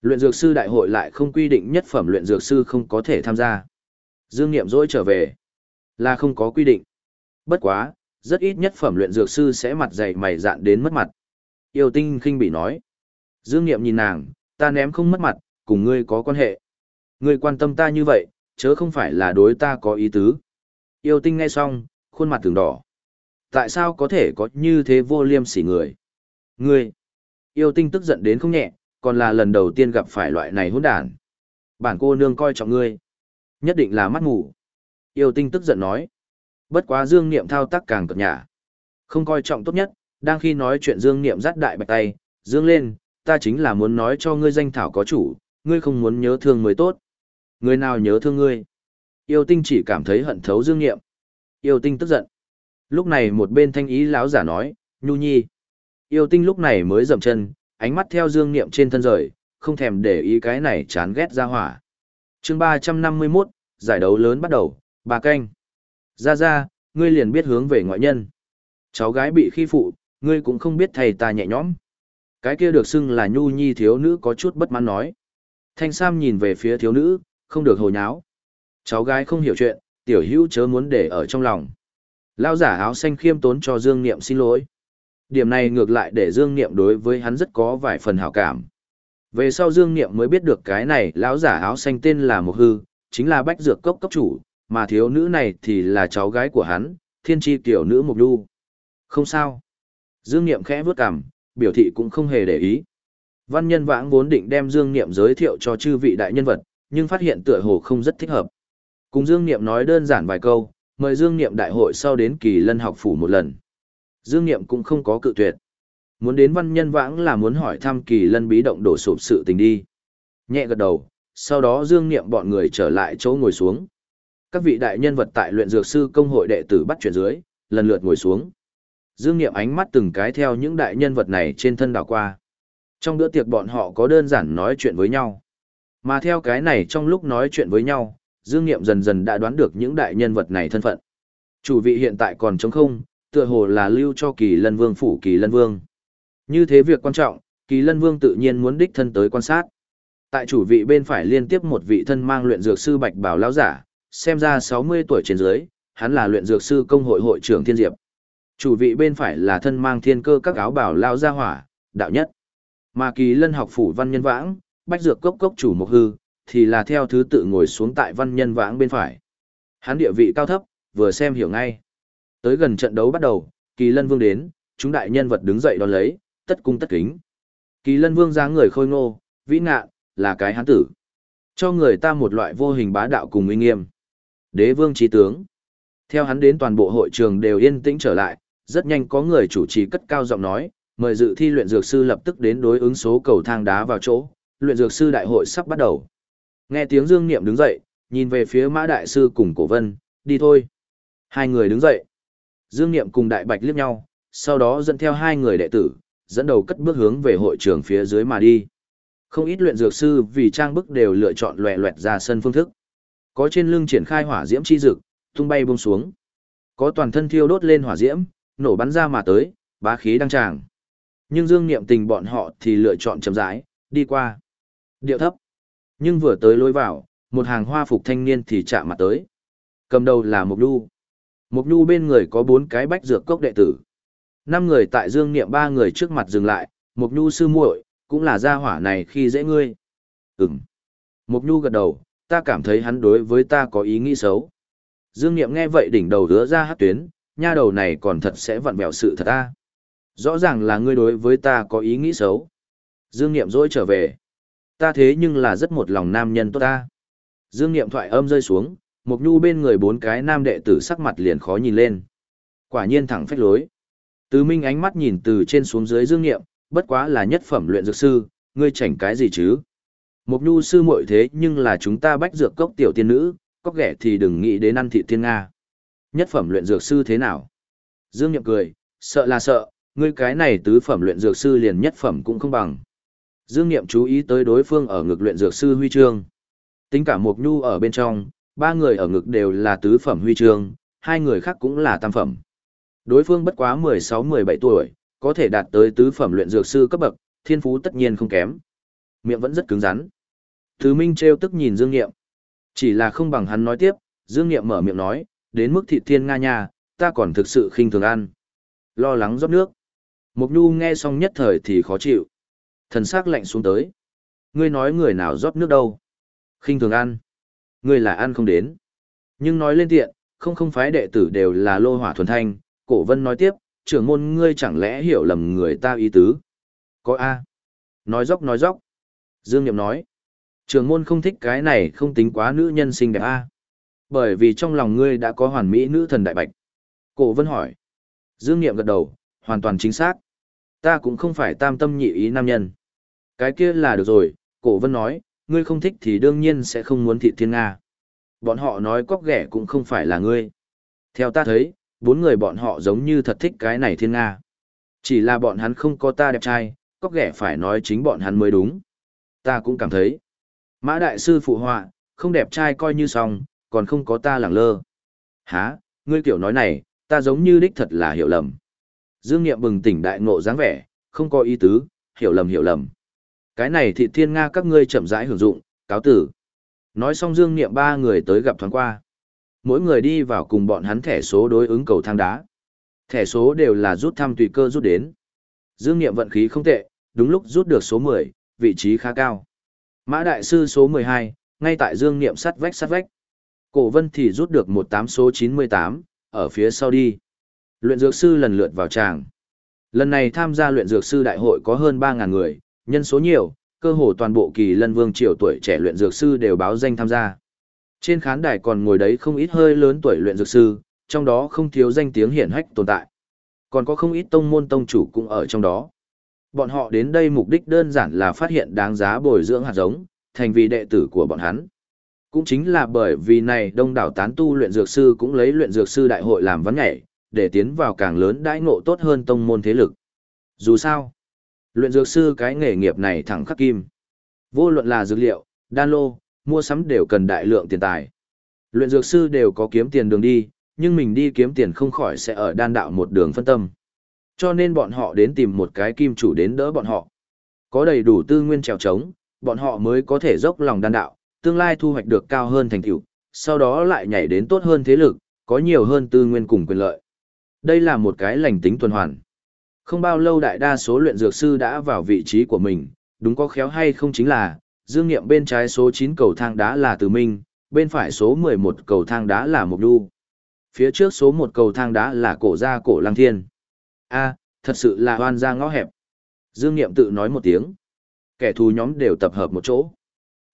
Luyện dược sư đại hội lại không quy định nhất phẩm luyện dược sư không có thể tham gia. Dương Niệm dỗi trở về. Là không có quy định. Bất quá, rất ít nhất phẩm luyện dược sư sẽ mặt dày mày dạn đến mất mặt. Yêu tinh khinh bị nói. Dương Niệm nhìn nàng, ta ném không mất mặt, cùng ngươi có quan hệ. Ngươi quan tâm ta như vậy, chớ không phải là đối ta có ý tứ. Yêu tinh nghe xong, khuôn mặt thường đỏ. Tại sao có thể có như thế vô liêm sỉ người? Ngươi! Yêu tinh tức giận đến không nhẹ, còn là lần đầu tiên gặp phải loại này hỗn đản. Bản cô nương coi trọng ngươi. Nhất định là mắt ngủ. Yêu tinh tức giận nói. Bất quá dương niệm thao tác càng cực nhả. Không coi trọng tốt nhất, đang khi nói chuyện dương niệm dắt đại bạch tay, dương lên, ta chính là muốn nói cho ngươi danh thảo có chủ, ngươi không muốn nhớ thương mới tốt. Người nào nhớ thương ngươi? Yêu tinh chỉ cảm thấy hận thấu dương niệm. Yêu tinh tức giận. Lúc này một bên thanh ý lão giả nói, nhu nhi. Yêu tinh lúc này mới dậm chân, ánh mắt theo dương niệm trên thân rời, không thèm để ý cái này chán ghét ra hỏa. chương 351, giải đấu lớn bắt đầu, bà canh. Ra ra, ngươi liền biết hướng về ngoại nhân. Cháu gái bị khi phụ, ngươi cũng không biết thầy ta nhẹ nhõm. Cái kia được xưng là nhu nhi thiếu nữ có chút bất mãn nói. Thanh Sam nhìn về phía thiếu nữ, không được hồi nháo. Cháu gái không hiểu chuyện, tiểu hữu chớ muốn để ở trong lòng. Lao giả áo xanh khiêm tốn cho Dương Niệm xin lỗi. Điểm này ngược lại để Dương Niệm đối với hắn rất có vài phần hảo cảm. Về sau Dương Niệm mới biết được cái này lão giả áo xanh tên là Mộc Hư, chính là bách dược cốc cấp chủ, mà thiếu nữ này thì là cháu gái của hắn, thiên tri tiểu nữ Mộc Đu. Không sao. Dương Niệm khẽ vướt cằm, biểu thị cũng không hề để ý. Văn nhân vãng vốn định đem Dương Niệm giới thiệu cho chư vị đại nhân vật, nhưng phát hiện tựa hồ không rất thích hợp. Cùng Dương Niệm nói đơn giản vài câu, mời Dương Niệm đại hội sau đến kỳ lân học phủ một lần. Dương Niệm cũng không có cự tuyệt. Muốn đến văn nhân vãng là muốn hỏi thăm kỳ lân bí động đổ sụp sự tình đi. Nhẹ gật đầu, sau đó Dương Niệm bọn người trở lại chỗ ngồi xuống. Các vị đại nhân vật tại luyện dược sư công hội đệ tử bắt chuyển dưới, lần lượt ngồi xuống. Dương Niệm ánh mắt từng cái theo những đại nhân vật này trên thân đảo qua. Trong bữa tiệc bọn họ có đơn giản nói chuyện với nhau. Mà theo cái này trong lúc nói chuyện với nhau, Dương Niệm dần dần đã đoán được những đại nhân vật này thân phận. Chủ vị hiện tại còn trống không, tựa hồ là lưu cho Kỳ Lân Vương phủ Kỳ Lân Vương. Như thế việc quan trọng, Kỳ Lân Vương tự nhiên muốn đích thân tới quan sát. Tại chủ vị bên phải liên tiếp một vị thân mang luyện dược sư Bạch Bảo lão giả, xem ra 60 tuổi trên dưới, hắn là luyện dược sư công hội hội trưởng Thiên Diệp. Chủ vị bên phải là thân mang thiên cơ các áo bảo lão gia hỏa, đạo nhất. Mà Kỳ Lân học phủ văn nhân vãng, Bách Dược cốc cốc chủ Mộc Hư, thì là theo thứ tự ngồi xuống tại văn nhân vãng bên phải. Hắn địa vị cao thấp, vừa xem hiểu ngay. Tới gần trận đấu bắt đầu, Kỳ Lân Vương đến, chúng đại nhân vật đứng dậy đón lấy, tất cung tất kính. Kỳ Lân Vương dáng người khôi ngô, vĩ ngạ, là cái hán tử. Cho người ta một loại vô hình bá đạo cùng uy nghiêm. Đế vương trí tướng. Theo hắn đến toàn bộ hội trường đều yên tĩnh trở lại, rất nhanh có người chủ trì cất cao giọng nói, mời dự thi luyện dược sư lập tức đến đối ứng số cầu thang đá vào chỗ, luyện dược sư đại hội sắp bắt đầu. Nghe tiếng Dương Niệm đứng dậy, nhìn về phía Mã đại sư cùng Cổ Vân, đi thôi. Hai người đứng dậy. Dương Niệm cùng Đại Bạch liếc nhau, sau đó dẫn theo hai người đệ tử, dẫn đầu cất bước hướng về hội trường phía dưới mà đi. Không ít luyện dược sư vì trang bức đều lựa chọn loẹ loẹt ra sân phương thức. Có trên lưng triển khai hỏa diễm chi dực, tung bay buông xuống. Có toàn thân thiêu đốt lên hỏa diễm, nổ bắn ra mà tới, bá khí đăng tràng. Nhưng Dương Niệm Tình bọn họ thì lựa chọn chậm rãi, đi qua. Điệu thấp. Nhưng vừa tới lối vào, một hàng hoa phục thanh niên thì chạm mặt tới. Cầm đầu là mục Nhu. mục Nhu bên người có bốn cái bách dược cốc đệ tử. Năm người tại Dương Niệm ba người trước mặt dừng lại, mục Nhu sư muội, cũng là gia hỏa này khi dễ ngươi. Ừm. mục Nhu gật đầu, ta cảm thấy hắn đối với ta có ý nghĩ xấu. Dương Niệm nghe vậy đỉnh đầu đứa ra hát tuyến, nha đầu này còn thật sẽ vặn vẹo sự thật ta. Rõ ràng là ngươi đối với ta có ý nghĩ xấu. Dương Niệm dỗi trở về. Ta thế nhưng là rất một lòng nam nhân tốt ta. Dương Niệm thoại âm rơi xuống, Mộc Nhu bên người bốn cái nam đệ tử sắc mặt liền khó nhìn lên. Quả nhiên thẳng phách lối. Từ Minh ánh mắt nhìn từ trên xuống dưới Dương Niệm, bất quá là nhất phẩm luyện dược sư, ngươi chảnh cái gì chứ? Mộc Nhu sư muội thế nhưng là chúng ta bách dược cốc tiểu tiên nữ, có ghẻ thì đừng nghĩ đến ăn thị thiên Nga. Nhất phẩm luyện dược sư thế nào? Dương Niệm cười, sợ là sợ, ngươi cái này tứ phẩm luyện dược sư liền nhất phẩm cũng không bằng. Dương Niệm chú ý tới đối phương ở ngực luyện dược sư huy chương. Tính cả Mộc Nhu ở bên trong, ba người ở ngực đều là tứ phẩm huy chương, hai người khác cũng là tam phẩm. Đối phương bất quá 16-17 tuổi, có thể đạt tới tứ phẩm luyện dược sư cấp bậc, thiên phú tất nhiên không kém. Miệng vẫn rất cứng rắn. Thứ Minh trêu tức nhìn Dương Niệm. Chỉ là không bằng hắn nói tiếp, Dương Niệm mở miệng nói, đến mức thịt thiên nga nha, ta còn thực sự khinh thường ăn. Lo lắng rót nước. Mục Nhu nghe xong nhất thời thì khó chịu. Thần sắc lạnh xuống tới. Ngươi nói người nào rót nước đâu? khinh thường ăn. Ngươi là ăn không đến. Nhưng nói lên tiện, không không phái đệ tử đều là lô hỏa thuần thanh. Cổ vân nói tiếp, trưởng môn ngươi chẳng lẽ hiểu lầm người ta ý tứ? Có A. Nói dốc nói dốc. Dương Niệm nói. Trưởng môn không thích cái này không tính quá nữ nhân xinh đẹp A. Bởi vì trong lòng ngươi đã có hoàn mỹ nữ thần đại bạch. Cổ vân hỏi. Dương Niệm gật đầu, hoàn toàn chính xác. Ta cũng không phải tam tâm nhị ý nam nhân. Cái kia là được rồi, cổ vân nói, ngươi không thích thì đương nhiên sẽ không muốn thị thiên Nga. Bọn họ nói cóc ghẻ cũng không phải là ngươi. Theo ta thấy, bốn người bọn họ giống như thật thích cái này thiên Nga. Chỉ là bọn hắn không có ta đẹp trai, cóc ghẻ phải nói chính bọn hắn mới đúng. Ta cũng cảm thấy. Mã đại sư phụ họa, không đẹp trai coi như xong, còn không có ta lẳng lơ. Hả, ngươi kiểu nói này, ta giống như đích thật là hiểu lầm. Dương Niệm bừng tỉnh đại ngộ dáng vẻ, không có ý tứ, hiểu lầm hiểu lầm. Cái này thị thiên Nga các ngươi chậm rãi hưởng dụng, cáo tử. Nói xong Dương Niệm ba người tới gặp thoáng qua. Mỗi người đi vào cùng bọn hắn thẻ số đối ứng cầu thang đá. Thẻ số đều là rút thăm tùy cơ rút đến. Dương Niệm vận khí không tệ, đúng lúc rút được số 10, vị trí khá cao. Mã Đại Sư số 12, ngay tại Dương Niệm sắt vách sắt vách. Cổ Vân thì rút được 18 số 98, ở phía sau đi. Luyện dược sư lần lượt vào tràng. Lần này tham gia luyện dược sư đại hội có hơn 3.000 người, nhân số nhiều, cơ hồ toàn bộ kỳ lân vương triều tuổi trẻ luyện dược sư đều báo danh tham gia. Trên khán đài còn ngồi đấy không ít hơi lớn tuổi luyện dược sư, trong đó không thiếu danh tiếng hiển hách tồn tại. Còn có không ít tông môn tông chủ cũng ở trong đó. Bọn họ đến đây mục đích đơn giản là phát hiện đáng giá bồi dưỡng hạt giống, thành vì đệ tử của bọn hắn. Cũng chính là bởi vì này đông đảo tán tu luyện dược sư cũng lấy luyện dược sư đại hội làm vấn nhảy, để tiến vào càng lớn đãi ngộ tốt hơn tông môn thế lực. Dù sao, luyện dược sư cái nghề nghiệp này thẳng khắc kim. Vô luận là dược liệu, đan lô, mua sắm đều cần đại lượng tiền tài. Luyện dược sư đều có kiếm tiền đường đi, nhưng mình đi kiếm tiền không khỏi sẽ ở đan đạo một đường phân tâm. Cho nên bọn họ đến tìm một cái kim chủ đến đỡ bọn họ. Có đầy đủ tư nguyên trèo trống, bọn họ mới có thể dốc lòng đan đạo, tương lai thu hoạch được cao hơn thành tựu, sau đó lại nhảy đến tốt hơn thế lực, có nhiều hơn tư nguyên cùng quyền lợi. Đây là một cái lành tính tuần hoàn. Không bao lâu đại đa số luyện dược sư đã vào vị trí của mình, đúng có khéo hay không chính là, dương nghiệm bên trái số 9 cầu thang đá là Từ Minh, bên phải số 11 cầu thang đá là Mộc Đu. Phía trước số 1 cầu thang đá là cổ gia cổ lăng thiên. a thật sự là hoan ra ngõ hẹp. Dương nghiệm tự nói một tiếng. Kẻ thù nhóm đều tập hợp một chỗ.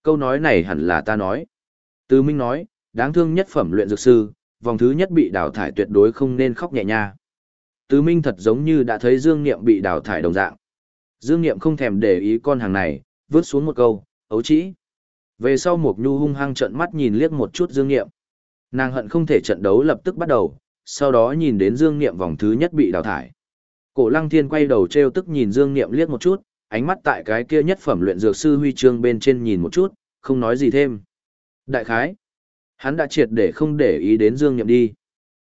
Câu nói này hẳn là ta nói. Từ Minh nói, đáng thương nhất phẩm luyện dược sư, vòng thứ nhất bị đào thải tuyệt đối không nên khóc nhẹ nha. Tứ Minh thật giống như đã thấy Dương Niệm bị đào thải đồng dạng. Dương Niệm không thèm để ý con hàng này, vứt xuống một câu, ấu chỉ. Về sau Mộc Nhu hung hăng trợn mắt nhìn liếc một chút Dương Niệm. Nàng hận không thể trận đấu lập tức bắt đầu, sau đó nhìn đến Dương Niệm vòng thứ nhất bị đào thải. Cổ Lăng Thiên quay đầu trêu tức nhìn Dương Niệm liếc một chút, ánh mắt tại cái kia nhất phẩm luyện dược sư huy chương bên trên nhìn một chút, không nói gì thêm. Đại khái, hắn đã triệt để không để ý đến Dương Niệm đi.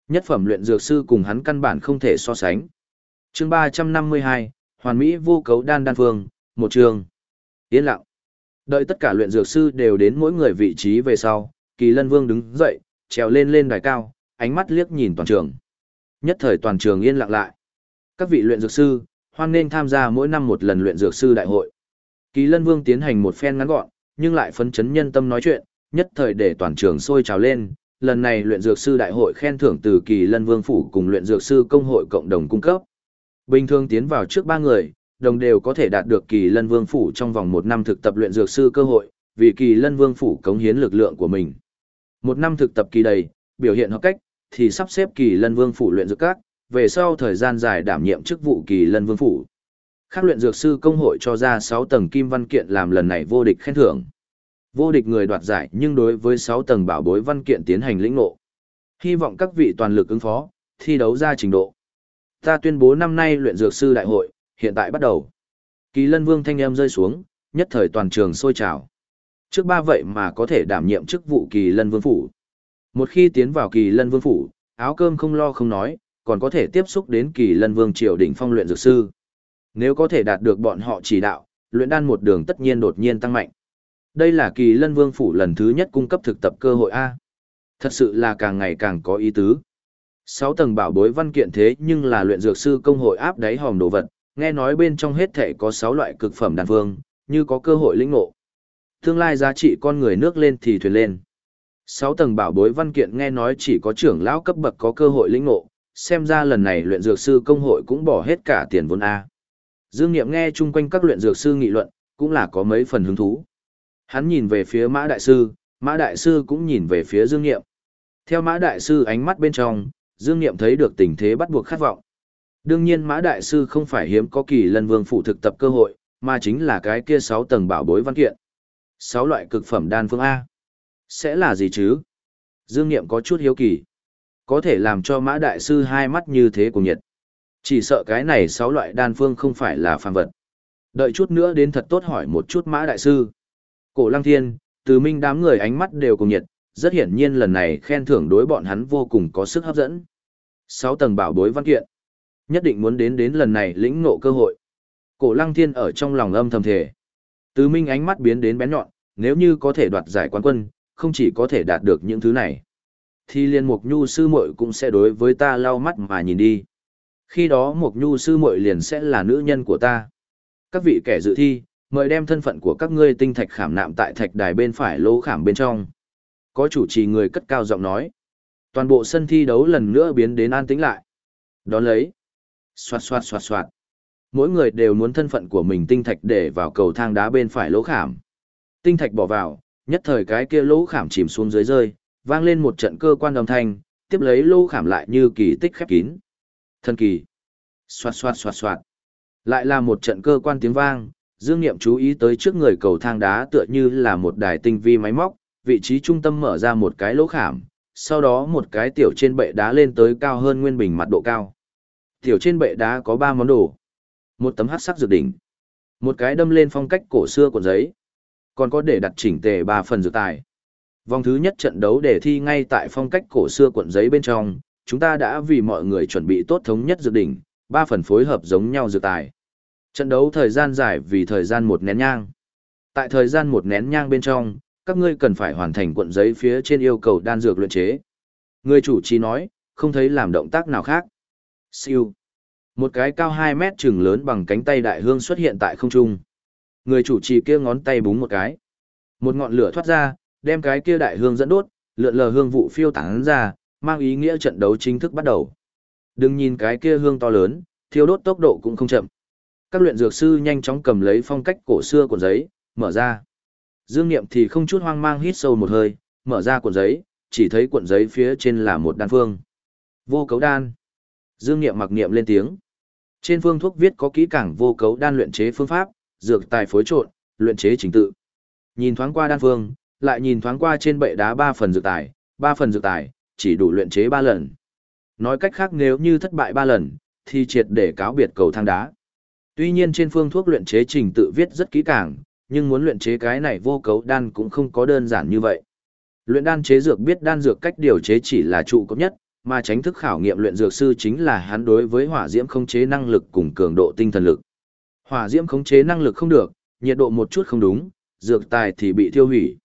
Nhất phẩm luyện dược sư cùng hắn căn bản không thể so sánh. Chương 352, Hoàn Mỹ vô cấu đan đan phương, một trường. Yên lặng. Đợi tất cả luyện dược sư đều đến mỗi người vị trí về sau, Kỳ Lân Vương đứng dậy, trèo lên lên đài cao, ánh mắt liếc nhìn toàn trường. Nhất thời toàn trường yên lặng lại. Các vị luyện dược sư, hoan nên tham gia mỗi năm một lần luyện dược sư đại hội. Kỳ Lân Vương tiến hành một phen ngắn gọn, nhưng lại phấn chấn nhân tâm nói chuyện, nhất thời để toàn trường sôi trào lên, lần này luyện dược sư đại hội khen thưởng từ kỳ lân vương phủ cùng luyện dược sư công hội cộng đồng cung cấp. Bình thường tiến vào trước ba người, đồng đều có thể đạt được kỳ lân vương phủ trong vòng một năm thực tập luyện dược sư cơ hội, vì kỳ lân vương phủ cống hiến lực lượng của mình. Một năm thực tập kỳ đầy, biểu hiện hợp cách, thì sắp xếp kỳ lân vương phủ luyện dược các, về sau thời gian dài đảm nhiệm chức vụ kỳ lân vương phủ. Khác luyện dược sư công hội cho ra sáu tầng kim văn kiện làm lần này vô địch khen thưởng. Vô địch người đoạt giải nhưng đối với 6 tầng bảo bối văn kiện tiến hành lĩnh ngộ. Hy vọng các vị toàn lực ứng phó, thi đấu ra trình độ. Ta tuyên bố năm nay luyện dược sư đại hội, hiện tại bắt đầu. Kỳ lân vương thanh em rơi xuống, nhất thời toàn trường sôi trào. Trước ba vậy mà có thể đảm nhiệm chức vụ kỳ lân vương phủ. Một khi tiến vào kỳ lân vương phủ, áo cơm không lo không nói, còn có thể tiếp xúc đến kỳ lân vương triều đỉnh phong luyện dược sư. Nếu có thể đạt được bọn họ chỉ đạo, luyện đan một đường tất nhiên đột nhiên tăng mạnh. Đây là kỳ lân vương phủ lần thứ nhất cung cấp thực tập cơ hội A. Thật sự là càng ngày càng có ý tứ. Sáu tầng bảo bối văn kiện thế nhưng là luyện dược sư công hội áp đáy hòm đồ vật, nghe nói bên trong hết thể có sáu loại cực phẩm đàn phương, như có cơ hội lĩnh ngộ. Tương lai giá trị con người nước lên thì thuyền lên. Sáu tầng bảo bối văn kiện nghe nói chỉ có trưởng lão cấp bậc có cơ hội lĩnh ngộ, xem ra lần này luyện dược sư công hội cũng bỏ hết cả tiền vốn A. Dương Niệm nghe chung quanh các luyện dược sư nghị luận, cũng là có mấy phần hứng thú. Hắn nhìn về phía Mã Đại Sư, Mã Đại Sư cũng nhìn về phía Dương Niệm. Theo Mã Đại Sư ánh mắt bên trong, Dương Niệm thấy được tình thế bắt buộc khát vọng. Đương nhiên Mã Đại Sư không phải hiếm có kỳ lân vương phụ thực tập cơ hội, mà chính là cái kia 6 tầng bảo bối văn kiện. 6 loại cực phẩm đan phương A. Sẽ là gì chứ? Dương Niệm có chút hiếu kỳ. Có thể làm cho Mã Đại Sư hai mắt như thế cùng nhiệt. Chỉ sợ cái này 6 loại đan phương không phải là phàm vật. Đợi chút nữa đến thật tốt hỏi một chút Mã Đại Sư. Cổ Lăng Thiên, Từ Minh đám người ánh mắt đều cùng nhiệt, rất hiển nhiên lần này khen thưởng đối bọn hắn vô cùng có sức hấp dẫn. Sáu tầng bảo bối văn kiện. Nhất định muốn đến đến lần này lĩnh ngộ cơ hội. Cổ Lăng Thiên ở trong lòng âm thầm thể. Từ Minh ánh mắt biến đến bén nhọn, nếu như có thể đoạt giải quán quân, không chỉ có thể đạt được những thứ này, thì liên Mục Nhu sư muội cũng sẽ đối với ta lau mắt mà nhìn đi. Khi đó Mục Nhu sư muội liền sẽ là nữ nhân của ta. Các vị kẻ dự thi, mời đem thân phận của các ngươi tinh thạch khảm nạm tại thạch đài bên phải lỗ khảm bên trong. Có chủ trì người cất cao giọng nói. Toàn bộ sân thi đấu lần nữa biến đến an tĩnh lại. Đón lấy. Xoạt xoạt xoạt xoạt. Mỗi người đều muốn thân phận của mình tinh thạch để vào cầu thang đá bên phải lỗ khảm. Tinh thạch bỏ vào, nhất thời cái kia lỗ khảm chìm xuống dưới rơi, vang lên một trận cơ quan đồng thanh, tiếp lấy lỗ khảm lại như kỳ tích khép kín. Thân kỳ. Xoạt xoạt xoạt xoạt. Lại là một trận cơ quan tiếng vang, Dương Niệm chú ý tới trước người cầu thang đá tựa như là một đài tinh vi máy móc, vị trí trung tâm mở ra một cái lỗ khảm, sau đó một cái tiểu trên bệ đá lên tới cao hơn nguyên bình mặt độ cao. Tiểu trên bệ đá có ba món đồ. Một tấm hắc sắc dược đỉnh, một cái đâm lên phong cách cổ xưa của giấy, còn có để đặt chỉnh tề ba phần dược tài. Vòng thứ nhất trận đấu để thi ngay tại phong cách cổ xưa cuộn giấy bên trong, chúng ta đã vì mọi người chuẩn bị tốt thống nhất dược đỉnh, ba phần phối hợp giống nhau dược tài. Trận đấu thời gian dài vì thời gian một nén nhang. Tại thời gian một nén nhang bên trong, các ngươi cần phải hoàn thành cuộn giấy phía trên yêu cầu đan dược luyện chế. Người chủ trì nói, không thấy làm động tác nào khác. Siêu. Một cái cao 2 mét chừng lớn bằng cánh tay đại hương xuất hiện tại không trung. Người chủ trì kia ngón tay búng một cái. Một ngọn lửa thoát ra, đem cái kia đại hương dẫn đốt, lượn lờ hương vụ phiêu tán ra, mang ý nghĩa trận đấu chính thức bắt đầu. Đừng nhìn cái kia hương to lớn, thiêu đốt tốc độ cũng không chậm. Các luyện dược sư nhanh chóng cầm lấy phong cách cổ xưa của giấy, mở ra. Dương Niệm thì không chút hoang mang hít sâu một hơi, mở ra cuộn giấy, chỉ thấy cuộn giấy phía trên là một đan phương. Vô cấu đan. Dương Niệm mặc niệm lên tiếng. Trên phương thuốc viết có kỹ càng vô cấu đan luyện chế phương pháp, dược tài phối trộn, luyện chế trình tự. Nhìn thoáng qua đan phương, lại nhìn thoáng qua trên bệ đá ba phần dược tài, ba phần dược tài, chỉ đủ luyện chế ba lần. Nói cách khác nếu như thất bại ba lần, thì triệt để cáo biệt cầu thang đá. Tuy nhiên trên phương thuốc luyện chế trình tự viết rất kỹ càng, nhưng muốn luyện chế cái này vô cấu đan cũng không có đơn giản như vậy. Luyện đan chế dược biết đan dược cách điều chế chỉ là trụ cấp nhất, mà tránh thức khảo nghiệm luyện dược sư chính là hắn đối với hỏa diễm khống chế năng lực cùng cường độ tinh thần lực. Hỏa diễm khống chế năng lực không được, nhiệt độ một chút không đúng, dược tài thì bị tiêu hủy.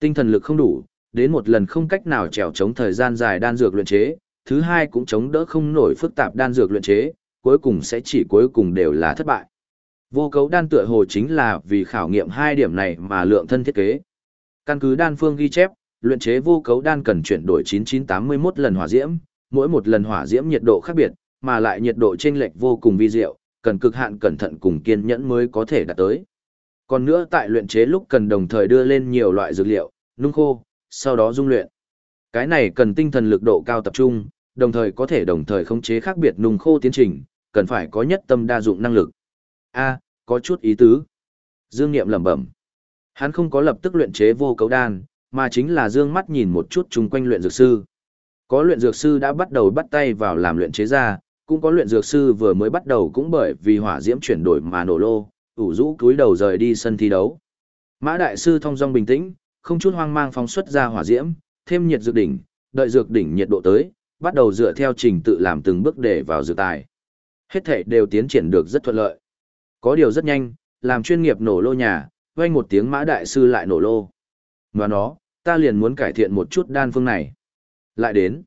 Tinh thần lực không đủ, đến một lần không cách nào trèo chống thời gian dài đan dược luyện chế, thứ hai cũng chống đỡ không nổi phức tạp đan dược luyện chế, cuối cùng sẽ chỉ cuối cùng đều là thất bại. Vô cấu đan tựa hồ chính là vì khảo nghiệm hai điểm này mà lượng thân thiết kế. Căn cứ đan phương ghi chép, luyện chế vô cấu đan cần chuyển đổi 9981 lần hỏa diễm, mỗi một lần hỏa diễm nhiệt độ khác biệt, mà lại nhiệt độ chênh lệch vô cùng vi diệu, cần cực hạn cẩn thận cùng kiên nhẫn mới có thể đạt tới. Còn nữa tại luyện chế lúc cần đồng thời đưa lên nhiều loại dược liệu, nung khô, sau đó dung luyện. Cái này cần tinh thần lực độ cao tập trung, đồng thời có thể đồng thời khống chế khác biệt nung khô tiến trình, cần phải có nhất tâm đa dụng năng lực. A, có chút ý tứ. Dương Niệm lẩm bẩm. Hắn không có lập tức luyện chế vô cấu đan, mà chính là dương mắt nhìn một chút chung quanh luyện dược sư. Có luyện dược sư đã bắt đầu bắt tay vào làm luyện chế ra, cũng có luyện dược sư vừa mới bắt đầu cũng bởi vì hỏa diễm chuyển đổi mà nổ lô, ủ rũ cúi đầu rời đi sân thi đấu. Mã đại sư thông dong bình tĩnh, không chút hoang mang phóng xuất ra hỏa diễm, thêm nhiệt dược đỉnh, đợi dược đỉnh nhiệt độ tới, bắt đầu dựa theo trình tự làm từng bước để vào dược tài. Hết thể đều tiến triển được rất thuận lợi. Có điều rất nhanh, làm chuyên nghiệp nổ lô nhà, vang một tiếng mã đại sư lại nổ lô. Và nó, ta liền muốn cải thiện một chút đan phương này. Lại đến.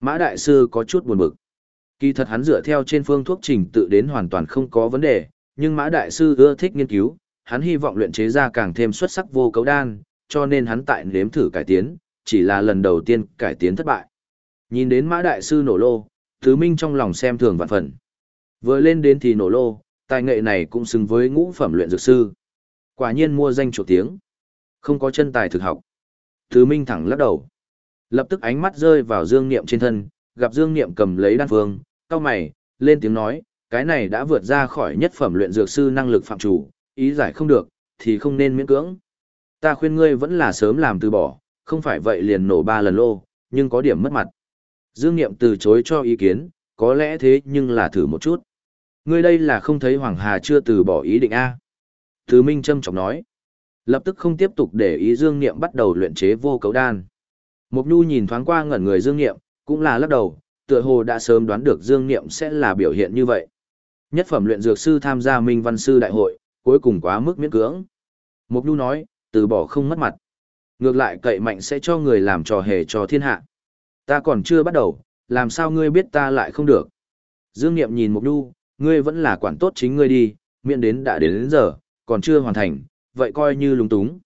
Mã đại sư có chút buồn bực. Kỳ thật hắn dựa theo trên phương thuốc trình tự đến hoàn toàn không có vấn đề, nhưng mã đại sư ưa thích nghiên cứu, hắn hy vọng luyện chế ra càng thêm xuất sắc vô cấu đan, cho nên hắn tại nếm thử cải tiến, chỉ là lần đầu tiên cải tiến thất bại. Nhìn đến mã đại sư nổ lô, thứ minh trong lòng xem thường vạn phần. Vừa lên đến thì nổ lô, tài nghệ này cũng xứng với ngũ phẩm luyện dược sư. Quả nhiên mua danh chỗ tiếng. Không có chân tài thực học. Thứ minh thẳng lắc đầu. Lập tức ánh mắt rơi vào dương niệm trên thân, gặp dương niệm cầm lấy đan phương, cao mày, lên tiếng nói, cái này đã vượt ra khỏi nhất phẩm luyện dược sư năng lực phạm chủ, ý giải không được, thì không nên miễn cưỡng. Ta khuyên ngươi vẫn là sớm làm từ bỏ, không phải vậy liền nổ ba lần lô, nhưng có điểm mất mặt. Dương Niệm từ chối cho ý kiến, có lẽ thế nhưng là thử một chút. Ngươi đây là không thấy Hoàng Hà chưa từ bỏ ý định A. Thứ Minh châm trọng nói. Lập tức không tiếp tục để ý Dương Niệm bắt đầu luyện chế vô cấu đan. Mục Nhu nhìn thoáng qua ngẩn người Dương Niệm, cũng là lắc đầu, tựa hồ đã sớm đoán được Dương Niệm sẽ là biểu hiện như vậy. Nhất phẩm luyện dược sư tham gia Minh Văn sư đại hội, cuối cùng quá mức miễn cưỡng. Mục Nhu nói, từ bỏ không mất mặt. Ngược lại cậy mạnh sẽ cho người làm trò hề cho thiên hạ. Ta còn chưa bắt đầu, làm sao ngươi biết ta lại không được. Dương Niệm nhìn Mục Nhu, ngươi vẫn là quản tốt chính ngươi đi, miễn đến đã đến, đến giờ, còn chưa hoàn thành, vậy coi như lúng túng.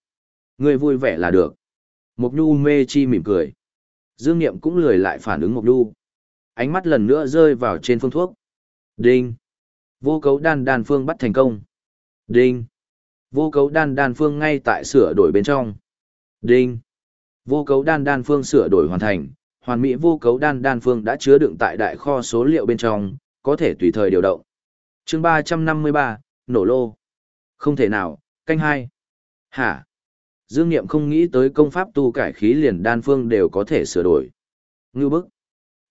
Ngươi vui vẻ là được. Mộc Nhu mê chi mỉm cười. Dương Niệm cũng lười lại phản ứng Mộc Nhu. Ánh mắt lần nữa rơi vào trên phương thuốc. Đinh. Vô cấu đan đan phương bắt thành công. Đinh. Vô cấu đan đan phương ngay tại sửa đổi bên trong. Đinh. Vô cấu đan đan phương sửa đổi hoàn thành, hoàn mỹ vô cấu đan đan phương đã chứa đựng tại đại kho số liệu bên trong, có thể tùy thời điều động. Chương 353, nổ lô. Không thể nào, canh hai. Hả? Dương Niệm không nghĩ tới công pháp tu cải khí liền đan phương đều có thể sửa đổi. Ngưu bức.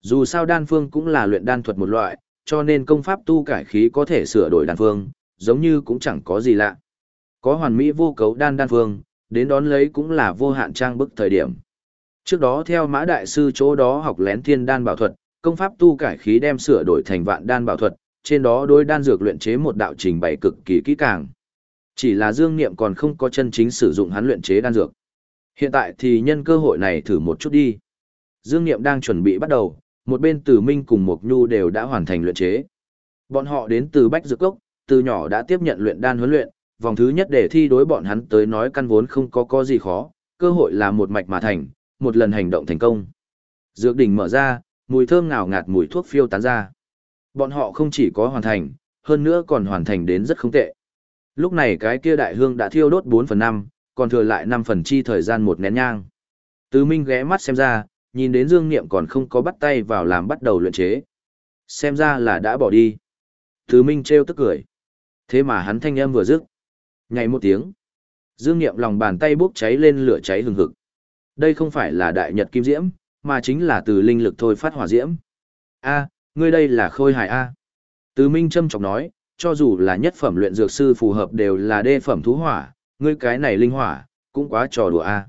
Dù sao đan phương cũng là luyện đan thuật một loại, cho nên công pháp tu cải khí có thể sửa đổi đan phương, giống như cũng chẳng có gì lạ. Có hoàn mỹ vô cấu đan đan phương, đến đón lấy cũng là vô hạn trang bức thời điểm. Trước đó theo mã đại sư chỗ đó học lén thiên đan bảo thuật, công pháp tu cải khí đem sửa đổi thành vạn đan bảo thuật, trên đó đối đan dược luyện chế một đạo trình bày cực kỳ kỹ càng. Chỉ là Dương Niệm còn không có chân chính sử dụng hắn luyện chế đan dược. Hiện tại thì nhân cơ hội này thử một chút đi. Dương Niệm đang chuẩn bị bắt đầu, một bên Từ Minh cùng Mộc Nhu đều đã hoàn thành luyện chế. Bọn họ đến từ Bách Dược Cốc, từ nhỏ đã tiếp nhận luyện đan huấn luyện, vòng thứ nhất để thi đối bọn hắn tới nói căn vốn không có có gì khó, cơ hội là một mạch mà thành, một lần hành động thành công. Dược đỉnh mở ra, mùi thơm ngào ngạt mùi thuốc phiêu tán ra. Bọn họ không chỉ có hoàn thành, hơn nữa còn hoàn thành đến rất không tệ. Lúc này cái kia đại hương đã thiêu đốt 4 phần 5, còn thừa lại 5 phần chi thời gian một nén nhang. Từ Minh ghé mắt xem ra, nhìn đến Dương Niệm còn không có bắt tay vào làm bắt đầu luyện chế. Xem ra là đã bỏ đi. Từ Minh trêu tức cười. Thế mà hắn thanh âm vừa dứt. Ngày một tiếng. Dương Niệm lòng bàn tay bốc cháy lên lửa cháy hừng hực. Đây không phải là đại nhật kim diễm, mà chính là từ linh lực thôi phát hỏa diễm. A, ngươi đây là khôi hài A. Từ Minh châm chọc nói, cho dù là nhất phẩm luyện dược sư phù hợp đều là đê phẩm thú hỏa, ngươi cái này linh hỏa, cũng quá trò đùa a.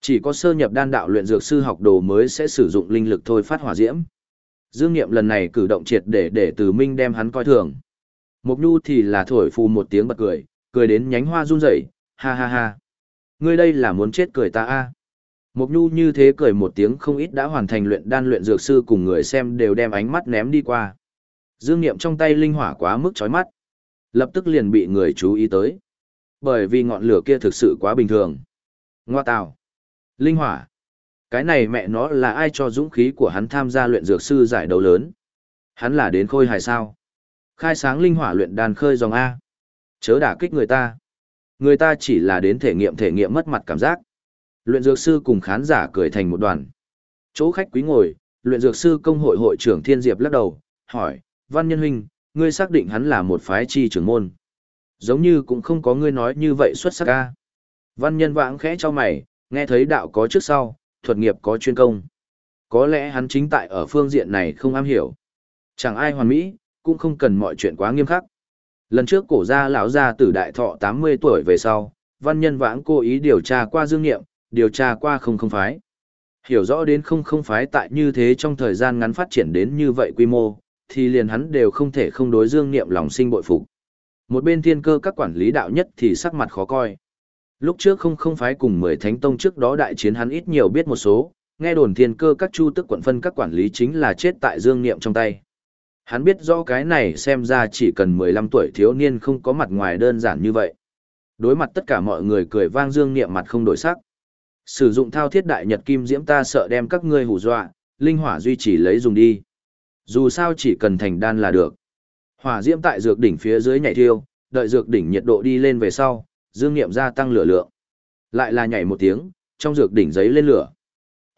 Chỉ có sơ nhập đan đạo luyện dược sư học đồ mới sẽ sử dụng linh lực thôi phát hỏa diễm. Dương Nghiệm lần này cử động triệt để để Từ Minh đem hắn coi thường. Mộc Nhu thì là thổi phù một tiếng bật cười, cười đến nhánh hoa run rẩy, ha ha ha. Ngươi đây là muốn chết cười ta a. Mộc Nhu như thế cười một tiếng không ít đã hoàn thành luyện đan luyện dược sư cùng người xem đều đem ánh mắt ném đi qua. Dương Niệm trong tay linh hỏa quá mức chói mắt. Lập tức liền bị người chú ý tới. Bởi vì ngọn lửa kia thực sự quá bình thường. Ngoa tào. Linh hỏa. Cái này mẹ nó là ai cho dũng khí của hắn tham gia luyện dược sư giải đấu lớn. Hắn là đến khôi hài sao. Khai sáng linh hỏa luyện đan khơi dòng A. Chớ đả kích người ta. Người ta chỉ là đến thể nghiệm thể nghiệm mất mặt cảm giác. Luyện dược sư cùng khán giả cười thành một đoàn. Chỗ khách quý ngồi, luyện dược sư công hội hội trưởng Thiên Diệp lắc đầu, hỏi, văn nhân huynh, ngươi xác định hắn là một phái chi trưởng môn. Giống như cũng không có ngươi nói như vậy xuất sắc ca. Văn nhân vãng khẽ cho mày, nghe thấy đạo có trước sau, thuật nghiệp có chuyên công. Có lẽ hắn chính tại ở phương diện này không am hiểu. Chẳng ai hoàn mỹ, cũng không cần mọi chuyện quá nghiêm khắc. Lần trước cổ gia lão gia tử đại thọ 80 tuổi về sau, văn nhân vãng cố ý điều tra qua dương nghiệm, điều tra qua không không phái. Hiểu rõ đến không không phái tại như thế trong thời gian ngắn phát triển đến như vậy quy mô, thì liền hắn đều không thể không đối dương niệm lòng sinh bội phục. Một bên thiên cơ các quản lý đạo nhất thì sắc mặt khó coi. Lúc trước không không phái cùng mười thánh tông trước đó đại chiến hắn ít nhiều biết một số, nghe đồn thiên cơ các chu tức quận phân các quản lý chính là chết tại dương niệm trong tay. Hắn biết rõ cái này xem ra chỉ cần 15 tuổi thiếu niên không có mặt ngoài đơn giản như vậy. Đối mặt tất cả mọi người cười vang dương niệm mặt không đổi sắc. Sử dụng thao thiết đại nhật kim diễm ta sợ đem các ngươi hù dọa, linh hỏa duy trì lấy dùng đi. Dù sao chỉ cần thành đan là được. Hỏa diễm tại dược đỉnh phía dưới nhảy thiêu, đợi dược đỉnh nhiệt độ đi lên về sau, dương nghiệm gia tăng lửa lượng. Lại là nhảy một tiếng, trong dược đỉnh giấy lên lửa.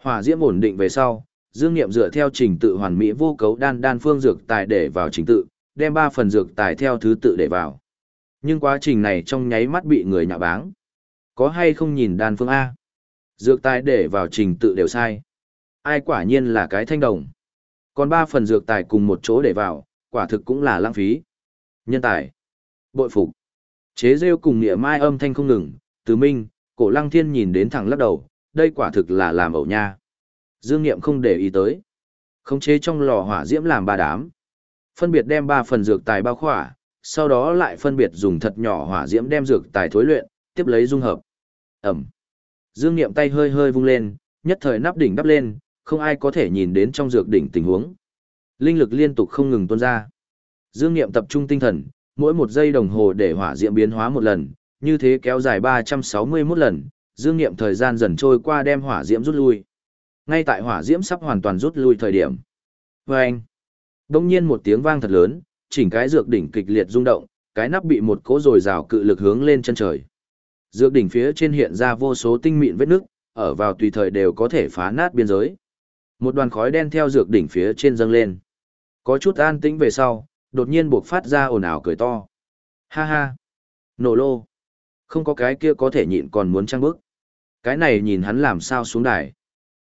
Hỏa diễm ổn định về sau, dương nghiệm dựa theo trình tự hoàn mỹ vô cấu đan đan phương dược tài để vào trình tự, đem ba phần dược tài theo thứ tự để vào. Nhưng quá trình này trong nháy mắt bị người nhạ báng. Có hay không nhìn đan phương A? Dược tài để vào trình tự đều sai. Ai quả nhiên là cái thanh đồng. Còn ba phần dược tài cùng một chỗ để vào, quả thực cũng là lãng phí. Nhân tài. Bội phục. Chế rêu cùng nghĩa mai âm thanh không ngừng, từ minh, cổ lăng thiên nhìn đến thẳng lắc đầu, đây quả thực là làm ẩu nha. Dương Niệm không để ý tới. Khống chế trong lò hỏa diễm làm ba đám. Phân biệt đem ba phần dược tài bao khỏa, sau đó lại phân biệt dùng thật nhỏ hỏa diễm đem dược tài thối luyện, tiếp lấy dung hợp. Ẩm. Dương Niệm tay hơi hơi vung lên, nhất thời nắp đỉnh đắp lên, không ai có thể nhìn đến trong dược đỉnh tình huống. Linh lực liên tục không ngừng tuôn ra. Dương Niệm tập trung tinh thần, mỗi một giây đồng hồ để hỏa diễm biến hóa một lần, như thế kéo dài 361 lần, Dương Niệm thời gian dần trôi qua đem hỏa diễm rút lui. Ngay tại hỏa diễm sắp hoàn toàn rút lui thời điểm. Vâng! Đông nhiên một tiếng vang thật lớn, chỉnh cái dược đỉnh kịch liệt rung động, cái nắp bị một cỗ à rào cự lực hướng lên chân trời. Dược đỉnh phía trên hiện ra vô số tinh mịn vết nước, ở vào tùy thời đều có thể phá nát biên giới. Một đoàn khói đen theo dược đỉnh phía trên dâng lên. Có chút an tĩnh về sau, đột nhiên buộc phát ra ồn ào cười to. Ha ha! Nổ lô. Không có cái kia có thể nhịn còn muốn trăng bức. Cái này nhìn hắn làm sao xuống đài.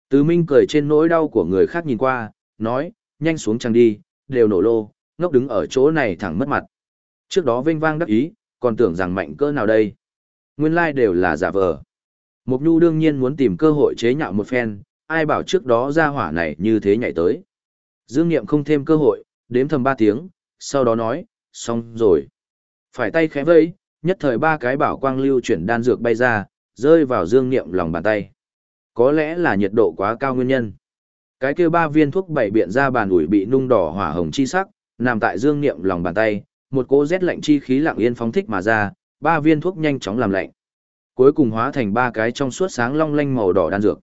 tứ Minh cười trên nỗi đau của người khác nhìn qua, nói, nhanh xuống trăng đi, đều nổ lô, ngốc đứng ở chỗ này thẳng mất mặt. Trước đó vinh vang đắc ý, còn tưởng rằng mạnh cỡ nào đây. Nguyên lai like đều là giả vờ. Mục Nhu đương nhiên muốn tìm cơ hội chế nhạo một phen, ai bảo trước đó ra hỏa này như thế nhảy tới. Dương Niệm không thêm cơ hội, đếm thầm ba tiếng, sau đó nói, xong rồi. Phải tay khẽ vây, nhất thời ba cái bảo quang lưu chuyển đan dược bay ra, rơi vào Dương Niệm lòng bàn tay. Có lẽ là nhiệt độ quá cao nguyên nhân. Cái kia ba viên thuốc bảy biện ra bàn ủi bị nung đỏ hỏa hồng chi sắc, nằm tại Dương Niệm lòng bàn tay, một cỗ rét lạnh chi khí lặng yên phóng thích mà ra, ba viên thuốc nhanh chóng làm lạnh. Cuối cùng hóa thành ba cái trong suốt sáng long lanh màu đỏ đan dược.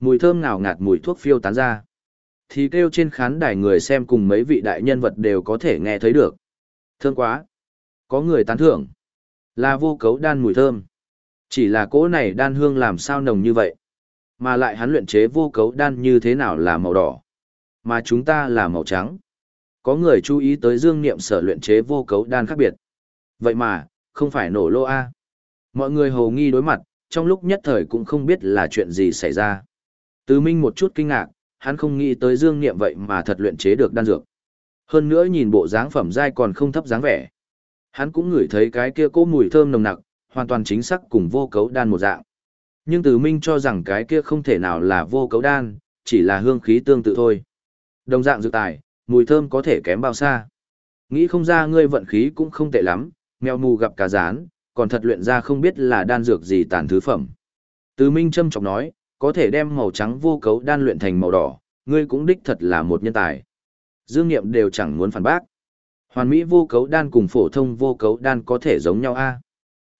Mùi thơm ngào ngạt mùi thuốc phiêu tán ra. Thì kêu trên khán đài người xem cùng mấy vị đại nhân vật đều có thể nghe thấy được. Thơm quá. Có người tán thưởng. Là vô cấu đan mùi thơm. Chỉ là cỗ này đan hương làm sao nồng như vậy. Mà lại hắn luyện chế vô cấu đan như thế nào là màu đỏ. Mà chúng ta là màu trắng. Có người chú ý tới dương niệm sở luyện chế vô cấu đan khác biệt. Vậy mà, không phải nổ lô A. Mọi người hầu nghi đối mặt, trong lúc nhất thời cũng không biết là chuyện gì xảy ra. Từ Minh một chút kinh ngạc, hắn không nghĩ tới Dương Niệm vậy mà thật luyện chế được đan dược. Hơn nữa nhìn bộ dáng phẩm giai còn không thấp dáng vẻ. Hắn cũng ngửi thấy cái kia cỗ mùi thơm nồng nặc, hoàn toàn chính xác cùng vô cấu đan một dạng. Nhưng Từ Minh cho rằng cái kia không thể nào là vô cấu đan, chỉ là hương khí tương tự thôi. Đồng dạng dược tài, mùi thơm có thể kém bao xa. Nghĩ không ra ngươi vận khí cũng không tệ lắm, mèo mù gặp cá rán, còn thật luyện ra không biết là đan dược gì tàn thứ phẩm. Từ Minh châm trọng nói, có thể đem màu trắng vô cấu đan luyện thành màu đỏ, ngươi cũng đích thật là một nhân tài. Dương Niệm đều chẳng muốn phản bác. Hoàn Mỹ vô cấu đan cùng phổ thông vô cấu đan có thể giống nhau a?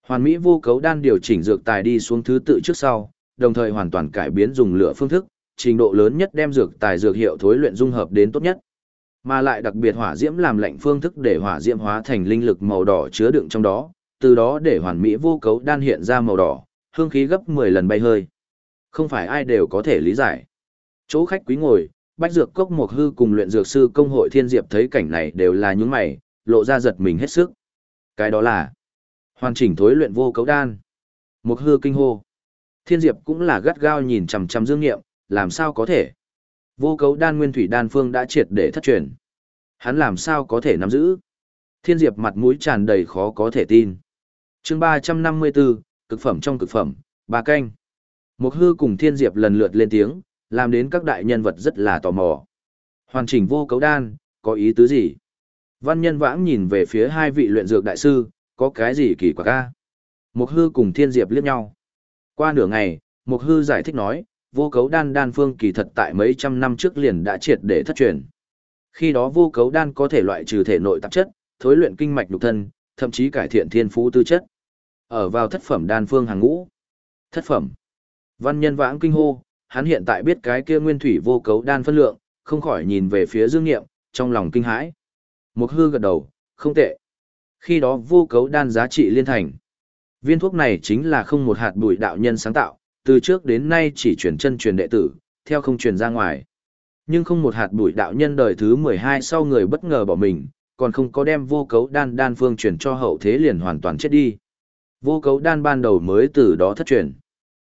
Hoàn Mỹ vô cấu đan điều chỉnh dược tài đi xuống thứ tự trước sau, đồng thời hoàn toàn cải biến dùng lửa phương thức, trình độ lớn nhất đem dược tài dược hiệu thối luyện dung hợp đến tốt nhất. Mà lại đặc biệt hỏa diễm làm lạnh phương thức để hỏa diễm hóa thành linh lực màu đỏ chứa đựng trong đó, từ đó để hoàn mỹ vô cấu đan hiện ra màu đỏ, hương khí gấp 10 lần bay hơi. Không phải ai đều có thể lý giải. Chỗ khách quý ngồi, Bách Dược Cốc Mộc Hư cùng luyện dược sư công hội Thiên Diệp thấy cảnh này đều là những mày, lộ ra giật mình hết sức. Cái đó là hoàn chỉnh thối luyện vô cấu đan. Mộc Hư kinh hô. Thiên Diệp cũng là gắt gao nhìn chằm chằm Dương Nghiệm, làm sao có thể? Vô cấu đan nguyên thủy đan phương đã triệt để thất truyền. Hắn làm sao có thể nắm giữ? Thiên Diệp mặt mũi tràn đầy khó có thể tin. Chương 354, cực phẩm trong cực phẩm, ba canh. Mục hư cùng Thiên Diệp lần lượt lên tiếng, làm đến các đại nhân vật rất là tò mò. Hoàn chỉnh vô cấu đan, có ý tứ gì? Văn nhân vãng nhìn về phía hai vị luyện dược đại sư, có cái gì kỳ quặc ca? Mục hư cùng Thiên Diệp liếc nhau. Qua nửa ngày, Mục hư giải thích nói, vô cấu đan đan phương kỳ thật tại mấy trăm năm trước liền đã triệt để thất truyền. Khi đó vô cấu đan có thể loại trừ thể nội tạp chất, thối luyện kinh mạch nhục thân, thậm chí cải thiện thiên phú tư chất. Ở vào thất phẩm đan phương hàng ngũ. Thất phẩm. Văn nhân vãng kinh hô, hắn hiện tại biết cái kia nguyên thủy vô cấu đan phân lượng, không khỏi nhìn về phía Dương Nghiệm, trong lòng kinh hãi. Một hư gật đầu, không tệ. Khi đó vô cấu đan giá trị liên thành. Viên thuốc này chính là không một hạt bụi đạo nhân sáng tạo, từ trước đến nay chỉ truyền chân truyền đệ tử, theo không truyền ra ngoài. Nhưng không một hạt bụi đạo nhân đời thứ 12 sau người bất ngờ bỏ mình, còn không có đem vô cấu đan đan phương truyền cho hậu thế liền hoàn toàn chết đi. Vô cấu đan ban đầu mới từ đó thất truyền.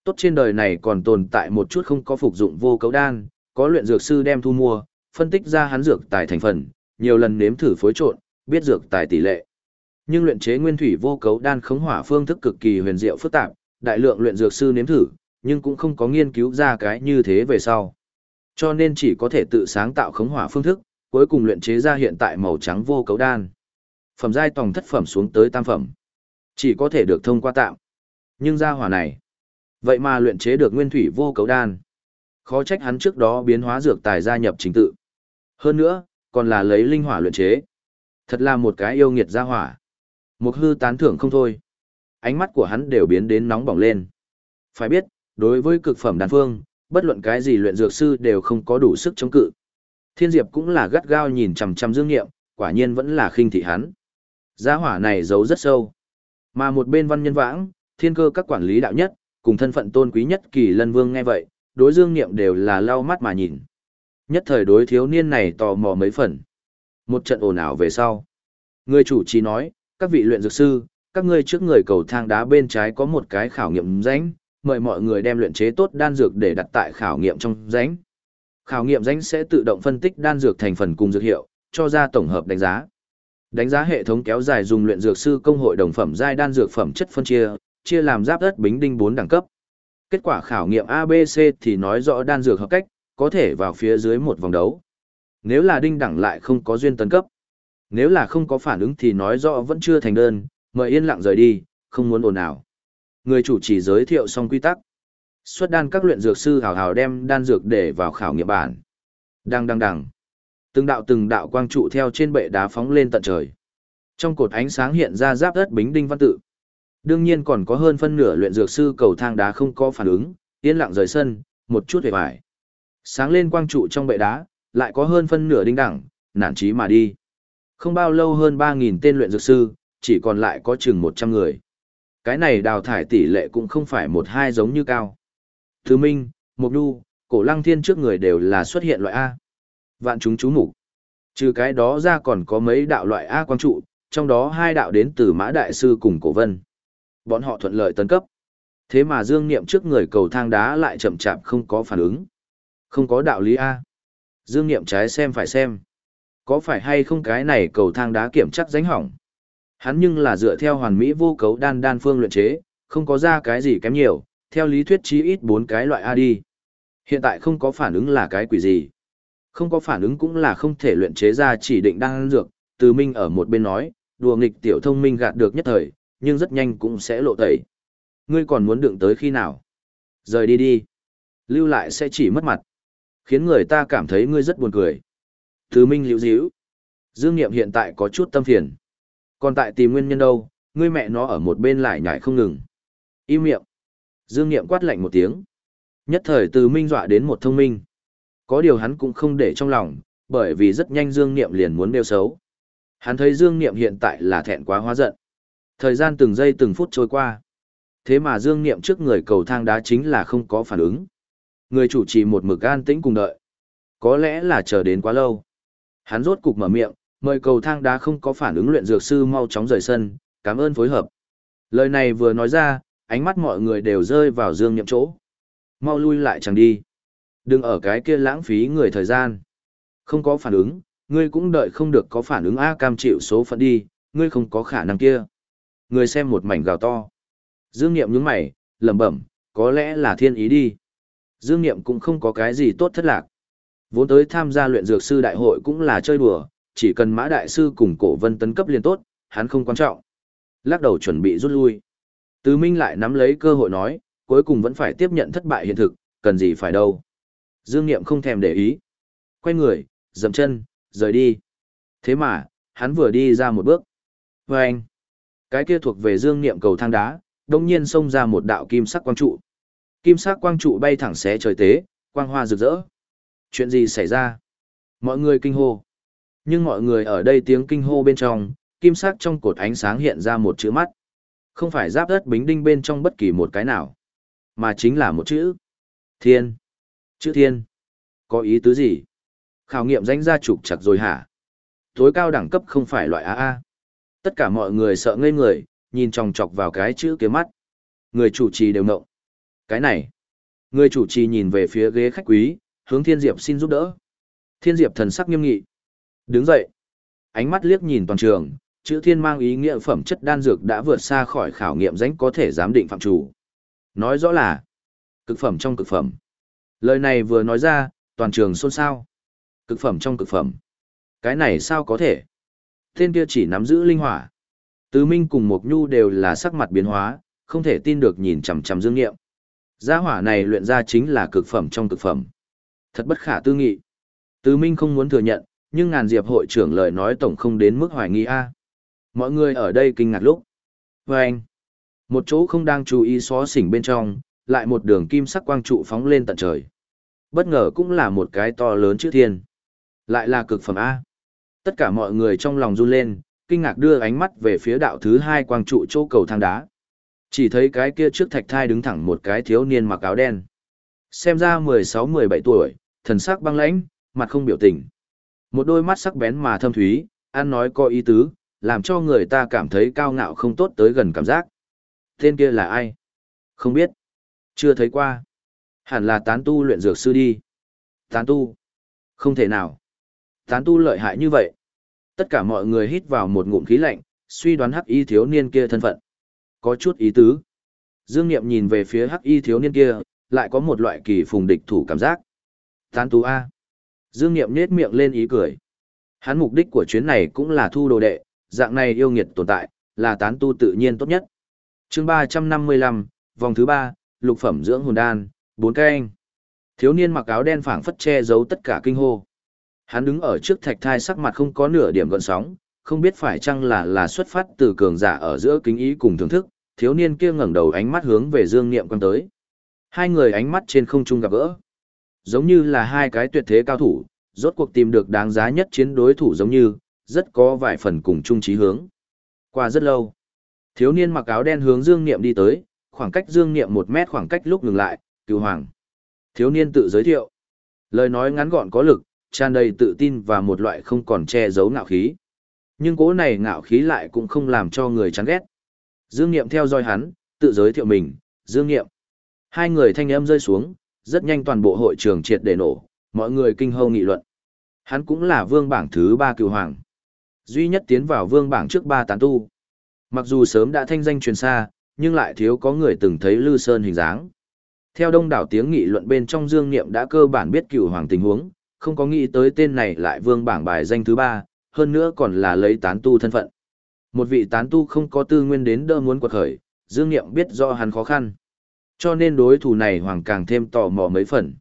Tốt trên đời này còn tồn tại một chút không có phục dụng vô cấu đan, có luyện dược sư đem thu mua, phân tích ra hắn dược tài thành phần, nhiều lần nếm thử phối trộn, biết dược tài tỷ lệ. Nhưng luyện chế nguyên thủy vô cấu đan khống hỏa phương thức cực kỳ huyền diệu phức tạp, đại lượng luyện dược sư nếm thử, nhưng cũng không có nghiên cứu ra cái như thế về sau. Cho nên chỉ có thể tự sáng tạo khống hỏa phương thức, cuối cùng luyện chế ra hiện tại màu trắng vô cấu đan. Phẩm giai tổng thất phẩm xuống tới tam phẩm. Chỉ có thể được thông qua tạm. Nhưng ra hỏa này, vậy mà luyện chế được nguyên thủy vô cấu đan. Khó trách hắn trước đó biến hóa dược tài gia nhập chính tự. Hơn nữa, còn là lấy linh hỏa luyện chế. Thật là một cái yêu nghiệt gia hỏa. Một hư tán thưởng không thôi. Ánh mắt của hắn đều biến đến nóng bỏng lên. Phải biết, đối với cực phẩm đan phương, bất luận cái gì luyện dược sư đều không có đủ sức chống cự. Thiên Diệp cũng là gắt gao nhìn chằm chằm Dương Nghiệm, quả nhiên vẫn là khinh thị hắn. Giá hỏa này giấu rất sâu. Mà một bên văn nhân vãng, thiên cơ các quản lý đạo nhất, cùng thân phận tôn quý nhất kỳ lân vương nghe vậy, đối Dương Nghiệm đều là lau mắt mà nhìn. Nhất thời đối thiếu niên này tò mò mấy phần. Một trận ồn ào về sau. Người chủ trì nói, các vị luyện dược sư, các ngươi trước người cầu thang đá bên trái có một cái khảo nghiệm rãnh, mời mọi người đem luyện chế tốt đan dược để đặt tại khảo nghiệm trong rãnh. Khảo nghiệm rãnh sẽ tự động phân tích đan dược thành phần cùng dược hiệu, cho ra tổng hợp đánh giá. Đánh giá hệ thống kéo dài dùng luyện dược sư công hội đồng phẩm giai đan dược phẩm chất phân chia, chia làm giáp đất bính đinh 4 đẳng cấp. Kết quả khảo nghiệm ABC thì nói rõ đan dược hợp cách, có thể vào phía dưới một vòng đấu. Nếu là đinh đẳng lại không có duyên tấn cấp. Nếu là không có phản ứng thì nói rõ vẫn chưa thành đơn, mời yên lặng rời đi, không muốn ồn ào. Người chủ chỉ giới thiệu xong quy tắc. Xuất đan các luyện dược sư hào hào đem đan dược để vào khảo nghiệm bản. Đang đăng đăng. Từng đạo từng đạo quang trụ theo trên bệ đá phóng lên tận trời. Trong cột ánh sáng hiện ra giáp đất bính đinh văn tự. Đương nhiên còn có hơn phân nửa luyện dược sư cầu thang đá không có phản ứng, yên lặng rời sân, một chút hề vải. Sáng lên quang trụ trong bệ đá, lại có hơn phân nửa đinh đẳng, nản chí mà đi. Không bao lâu hơn 3.000 tên luyện dược sư, chỉ còn lại có chừng 100 người. Cái này đào thải tỷ lệ cũng không phải một hai giống như cao. Thứ Minh, Mộc Đu, Cổ Lăng Thiên trước người đều là xuất hiện loại A. Vạn chúng chú mục Trừ cái đó ra còn có mấy đạo loại A quang trụ, trong đó hai đạo đến từ Mã Đại Sư cùng Cổ Vân. Bọn họ thuận lợi tấn cấp. Thế mà Dương Niệm trước người cầu thang đá lại chậm chạp không có phản ứng. Không có đạo lý A. Dương Niệm trái xem phải xem. Có phải hay không cái này cầu thang đá kiểm chắc dánh hỏng? Hắn nhưng là dựa theo hoàn mỹ vô cấu đan đan phương luyện chế, không có ra cái gì kém nhiều, theo lý thuyết chí ít bốn cái loại A đi. Hiện tại không có phản ứng là cái quỷ gì. Không có phản ứng cũng là không thể luyện chế ra chỉ định đan dược, từ minh ở một bên nói, đùa nghịch tiểu thông minh gạt được nhất thời, nhưng rất nhanh cũng sẽ lộ tẩy. Ngươi còn muốn đựng tới khi nào? Rời đi đi. Lưu lại sẽ chỉ mất mặt. Khiến người ta cảm thấy ngươi rất buồn cười. Từ minh liễu díu. Dương Niệm hiện tại có chút tâm phiền. Còn tại tìm nguyên nhân đâu, ngươi mẹ nó ở một bên lại nhảy không ngừng. Im miệng. Dương Niệm quát lạnh một tiếng. Nhất thời từ minh dọa đến một thông minh. Có điều hắn cũng không để trong lòng, bởi vì rất nhanh Dương Niệm liền muốn đeo xấu. Hắn thấy Dương Niệm hiện tại là thẹn quá hóa giận. Thời gian từng giây từng phút trôi qua. Thế mà Dương Niệm trước người cầu thang đá chính là không có phản ứng. Người chủ trì một mực an tĩnh cùng đợi. Có lẽ là chờ đến quá lâu. Hắn rốt cục mở miệng, mời cầu thang đá không có phản ứng luyện dược sư mau chóng rời sân, cảm ơn phối hợp. Lời này vừa nói ra, ánh mắt mọi người đều rơi vào Dương Niệm chỗ. Mau lui lại chẳng đi. Đừng ở cái kia lãng phí người thời gian. Không có phản ứng, ngươi cũng đợi không được có phản ứng A cam chịu số phận đi, ngươi không có khả năng kia. Người xem một mảnh gào to. Dương Niệm nhướng mày, lẩm bẩm, có lẽ là thiên ý đi. Dương Niệm cũng không có cái gì tốt thất lạc. Vốn tới tham gia luyện dược sư đại hội cũng là chơi đùa, chỉ cần mã đại sư cùng cổ vân tấn cấp liền tốt, hắn không quan trọng. Lắc đầu chuẩn bị rút lui. Tứ Minh lại nắm lấy cơ hội nói, cuối cùng vẫn phải tiếp nhận thất bại hiện thực, cần gì phải đâu. Dương Niệm không thèm để ý. Quay người, dậm chân, rời đi. Thế mà, hắn vừa đi ra một bước. Và anh, cái kia thuộc về Dương Niệm cầu thang đá, đông nhiên xông ra một đạo kim sắc quang trụ. Kim sắc quang trụ bay thẳng xé trời tế, quang hoa rực rỡ. Chuyện gì xảy ra? Mọi người kinh hô. Nhưng mọi người ở đây tiếng kinh hô bên trong, kim sắc trong cột ánh sáng hiện ra một chữ mắt. Không phải giáp đất bính đinh bên trong bất kỳ một cái nào, mà chính là một chữ. Thiên. Chữ thiên. Có ý tứ gì? Khảo nghiệm danh ra trục chặt rồi hả? Tối cao đẳng cấp không phải loại AA. Tất cả mọi người sợ ngây người, nhìn chòng chọc vào cái chữ kia mắt. Người chủ trì đều ngộng. Cái này. Người chủ trì nhìn về phía ghế khách quý, hướng Thiên Diệp xin giúp đỡ. Thiên Diệp thần sắc nghiêm nghị. Đứng dậy. Ánh mắt liếc nhìn toàn trường, chữ thiên mang ý nghĩa phẩm chất đan dược đã vượt xa khỏi khảo nghiệm danh có thể giám định phạm chủ. Nói rõ là cực phẩm trong cực phẩm. Lời này vừa nói ra, toàn trường xôn xao. Cực phẩm trong cực phẩm. Cái này sao có thể? Tên kia chỉ nắm giữ linh hỏa. Tứ Minh cùng Mộc Nhu đều là sắc mặt biến hóa, không thể tin được nhìn chằm chằm Dương Nghiệm. Gia hỏa này luyện ra chính là cực phẩm trong cực phẩm. Thật bất khả tư nghị. Tứ Minh không muốn thừa nhận, nhưng ngàn diệp hội trưởng lời nói tổng không đến mức hoài nghi a. Mọi người ở đây kinh ngạc lúc. vê anh, một chỗ không đang chú ý xó xỉnh bên trong, lại một đường kim sắc quang trụ phóng lên tận trời. Bất ngờ cũng là một cái to lớn chữ thiên. Lại là cực phẩm A. Tất cả mọi người trong lòng run lên, kinh ngạc đưa ánh mắt về phía đạo thứ hai quang trụ chỗ cầu thang đá. Chỉ thấy cái kia trước thạch thai đứng thẳng một cái thiếu niên mặc áo đen. Xem ra 16-17 tuổi, thần sắc băng lãnh, mặt không biểu tình. Một đôi mắt sắc bén mà thâm thúy, ăn nói có ý tứ, làm cho người ta cảm thấy cao ngạo không tốt tới gần cảm giác. Tên kia là ai? Không biết. Chưa thấy qua. Hẳn là tán tu luyện dược sư đi. Tán tu? Không thể nào. Tán tu lợi hại như vậy. Tất cả mọi người hít vào một ngụm khí lạnh, suy đoán hắc y thiếu niên kia thân phận. Có chút ý tứ. Dương Niệm nhìn về phía hắc y thiếu niên kia, lại có một loại kỳ phùng địch thủ cảm giác. Tán tu A. Dương Niệm nhếch miệng lên ý cười. Hắn mục đích của chuyến này cũng là thu đồ đệ, dạng này yêu nghiệt tồn tại, là tán tu tự nhiên tốt nhất. chương 355, vòng thứ 3, lục phẩm dưỡng hồn đan, 4 cây anh. Thiếu niên mặc áo đen phảng phất che giấu tất cả kinh hô. Hắn đứng ở trước thạch thai sắc mặt không có nửa điểm gợn sóng, không biết phải chăng là là xuất phát từ cường giả ở giữa kính ý cùng thưởng thức, thiếu niên kia ngẩng đầu ánh mắt hướng về Dương Niệm quan tới. Hai người ánh mắt trên không trung gặp gỡ. Giống như là hai cái tuyệt thế cao thủ, rốt cuộc tìm được đáng giá nhất chiến đối thủ giống như, rất có vài phần cùng chung chí hướng. Qua rất lâu, thiếu niên mặc áo đen hướng Dương Niệm đi tới, khoảng cách Dương Niệm một mét khoảng cách lúc ngừng lại, cứu hoàng. Thiếu niên tự giới thiệu. Lời nói ngắn gọn có lực, tràn đầy tự tin và một loại không còn che giấu ngạo khí. Nhưng cố này ngạo khí lại cũng không làm cho người chán ghét. Dương Niệm theo dõi hắn, tự giới thiệu mình, Dương Niệm. Hai người thanh âm rơi xuống, rất nhanh toàn bộ hội trường triệt để nổ, mọi người kinh hâu nghị luận. Hắn cũng là vương bảng thứ ba cựu hoàng. Duy nhất tiến vào vương bảng trước ba tán tu. Mặc dù sớm đã thanh danh truyền xa, nhưng lại thiếu có người từng thấy Lư Sơn hình dáng. Theo đông đảo tiếng nghị luận bên trong Dương Niệm đã cơ bản biết cựu hoàng tình huống, không có nghĩ tới tên này lại vương bảng bài danh thứ ba, hơn nữa còn là lấy tán tu thân phận. Một vị tán tu không có tư nguyên đến đỡ muốn quật khởi, Dương Niệm biết do hắn khó khăn. Cho nên đối thủ này hoàng càng thêm tò mò mấy phần.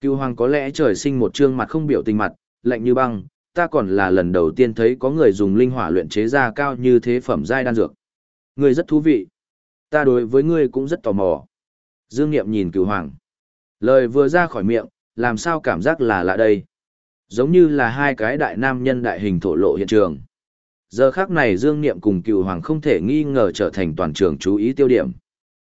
Cựu hoàng có lẽ trời sinh một trương mặt không biểu tình mặt, lạnh như băng, ta còn là lần đầu tiên thấy có người dùng linh hỏa luyện chế ra cao như thế phẩm giai đan dược. Ngươi rất thú vị. Ta đối với ngươi cũng rất tò mò. Dương Niệm nhìn cựu hoàng. Lời vừa ra khỏi miệng, làm sao cảm giác là lạ đây? Giống như là hai cái đại nam nhân đại hình thổ lộ hiện trường. Giờ khác này Dương Niệm cùng cựu hoàng không thể nghi ngờ trở thành toàn trường chú ý tiêu điểm.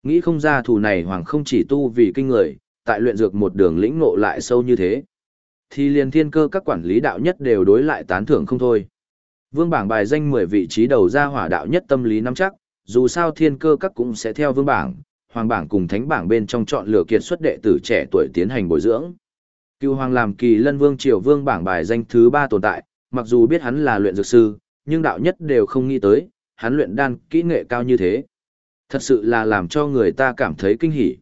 Nghĩ không ra thù này hoàng không chỉ tu vì kinh người, tại luyện dược một đường lĩnh ngộ lại sâu như thế. Thì liền thiên cơ các quản lý đạo nhất đều đối lại tán thưởng không thôi. Vương bảng bài danh 10 vị trí đầu ra hỏa đạo nhất tâm lý nắm chắc, dù sao thiên cơ các cũng sẽ theo vương bảng, hoàng bảng cùng thánh bảng bên trong chọn lựa kiệt xuất đệ tử trẻ tuổi tiến hành bồi dưỡng. Cựu hoàng làm kỳ lân vương triều vương bảng bài danh thứ 3 tồn tại, mặc dù biết hắn là luyện dược sư, nhưng đạo nhất đều không nghĩ tới, hắn luyện đan kỹ nghệ cao như thế. Thật sự là làm cho người ta cảm thấy kinh hỉ.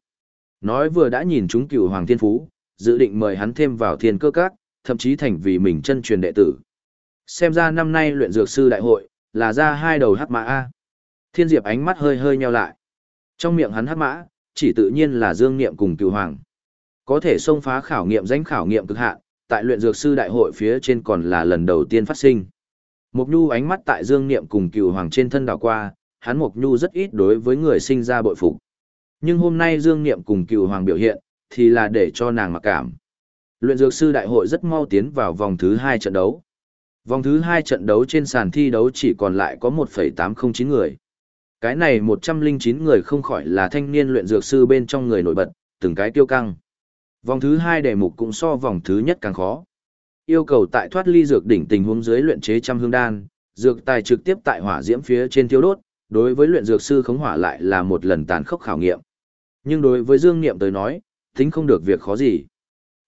Nói vừa đã nhìn chúng cựu hoàng thiên phú, dự định mời hắn thêm vào thiên cơ các, thậm chí thành vì mình chân truyền đệ tử. Xem ra năm nay luyện dược sư đại hội, là ra hai đầu hắc mã A. Thiên Diệp ánh mắt hơi hơi nheo lại. Trong miệng hắn hắc mã, chỉ tự nhiên là dương niệm cùng cựu hoàng. Có thể xông phá khảo nghiệm danh khảo nghiệm cực hạn, tại luyện dược sư đại hội phía trên còn là lần đầu tiên phát sinh. Mục Nhu ánh mắt tại Dương Niệm cùng Cửu Hoàng trên thân đảo qua, hắn Mục Nhu rất ít đối với người sinh ra bội phục. Nhưng hôm nay Dương Niệm cùng Cửu Hoàng biểu hiện, thì là để cho nàng mặc cảm. Luyện dược sư đại hội rất mau tiến vào vòng thứ 2 trận đấu. Vòng thứ 2 trận đấu trên sàn thi đấu chỉ còn lại có 1,809 người. Cái này 109 người không khỏi là thanh niên luyện dược sư bên trong người nổi bật, từng cái tiêu căng. Vòng thứ 2 đề mục cũng so vòng thứ nhất càng khó. Yêu cầu tại thoát ly dược đỉnh tình huống dưới luyện chế trăm hương đan, dược tài trực tiếp tại hỏa diễm phía trên thiêu đốt, đối với luyện dược sư khống hỏa lại là một lần tàn khốc khảo nghiệm. Nhưng đối với Dương Niệm tới nói, tính không được việc khó gì.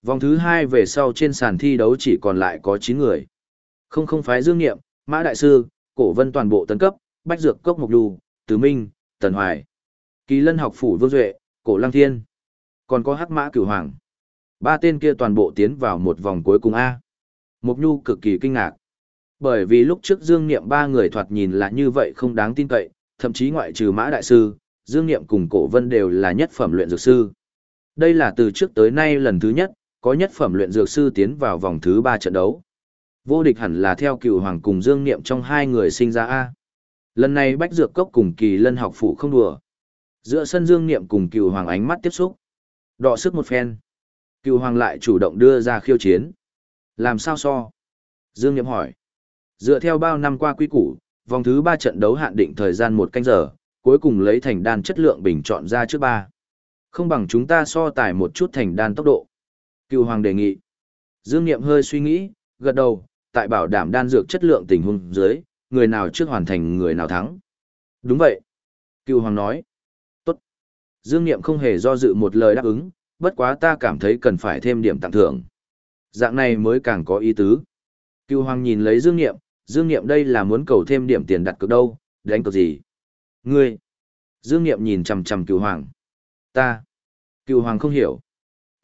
Vòng thứ hai về sau trên sàn thi đấu chỉ còn lại có 9 người. Không không phái Dương Niệm, Mã Đại Sư, Cổ Vân toàn bộ tấn cấp, Bách Dược Cốc Mộc Đù, Tứ Minh, Tần Hoài. Kỳ Lân học phủ Vương Duệ, Cổ Lăng Thiên. Còn có Hắc Mã Cửu Hoàng. Ba tên kia toàn bộ tiến vào một vòng cuối cùng A. Mộc Nhu cực kỳ kinh ngạc. Bởi vì lúc trước Dương Niệm ba người thoạt nhìn là như vậy không đáng tin cậy, thậm chí ngoại trừ Mã Đại Sư, Dương Niệm cùng Cổ Vân đều là nhất phẩm luyện dược sư. Đây là từ trước tới nay lần thứ nhất, có nhất phẩm luyện dược sư tiến vào vòng thứ ba trận đấu. Vô địch hẳn là theo cựu hoàng cùng Dương Niệm trong hai người sinh ra A. Lần này Bách Dược Cốc cùng kỳ lân học phụ không đùa. Giữa sân Dương Niệm cùng cựu hoàng ánh mắt tiếp xúc. Đọ sức một phen. Cựu hoàng lại chủ động đưa ra khiêu chiến. Làm sao so? Dương Niệm hỏi. Dựa theo bao năm qua quy củ, vòng thứ ba trận đấu hạn định thời gian một canh giờ, cuối cùng lấy thành đan chất lượng bình chọn ra trước ba. Không bằng chúng ta so tài một chút thành đan tốc độ. Cựu hoàng đề nghị. Dương Niệm hơi suy nghĩ, gật đầu, tại bảo đảm đan dược chất lượng tình huống dưới, người nào trước hoàn thành người nào thắng. Đúng vậy. Cựu Hoàng nói. Tốt. Dương Niệm không hề do dự một lời đáp ứng, bất quá ta cảm thấy cần phải thêm điểm tặng thưởng. Dạng này mới càng có ý tứ. Cựu Hoàng nhìn lấy Dương Niệm, Dương Niệm đây là muốn cầu thêm điểm tiền đặt cược đâu, đánh cược gì? Ngươi. Dương Niệm nhìn chằm chằm Cửu Hoàng. Ta. Cửu Hoàng không hiểu.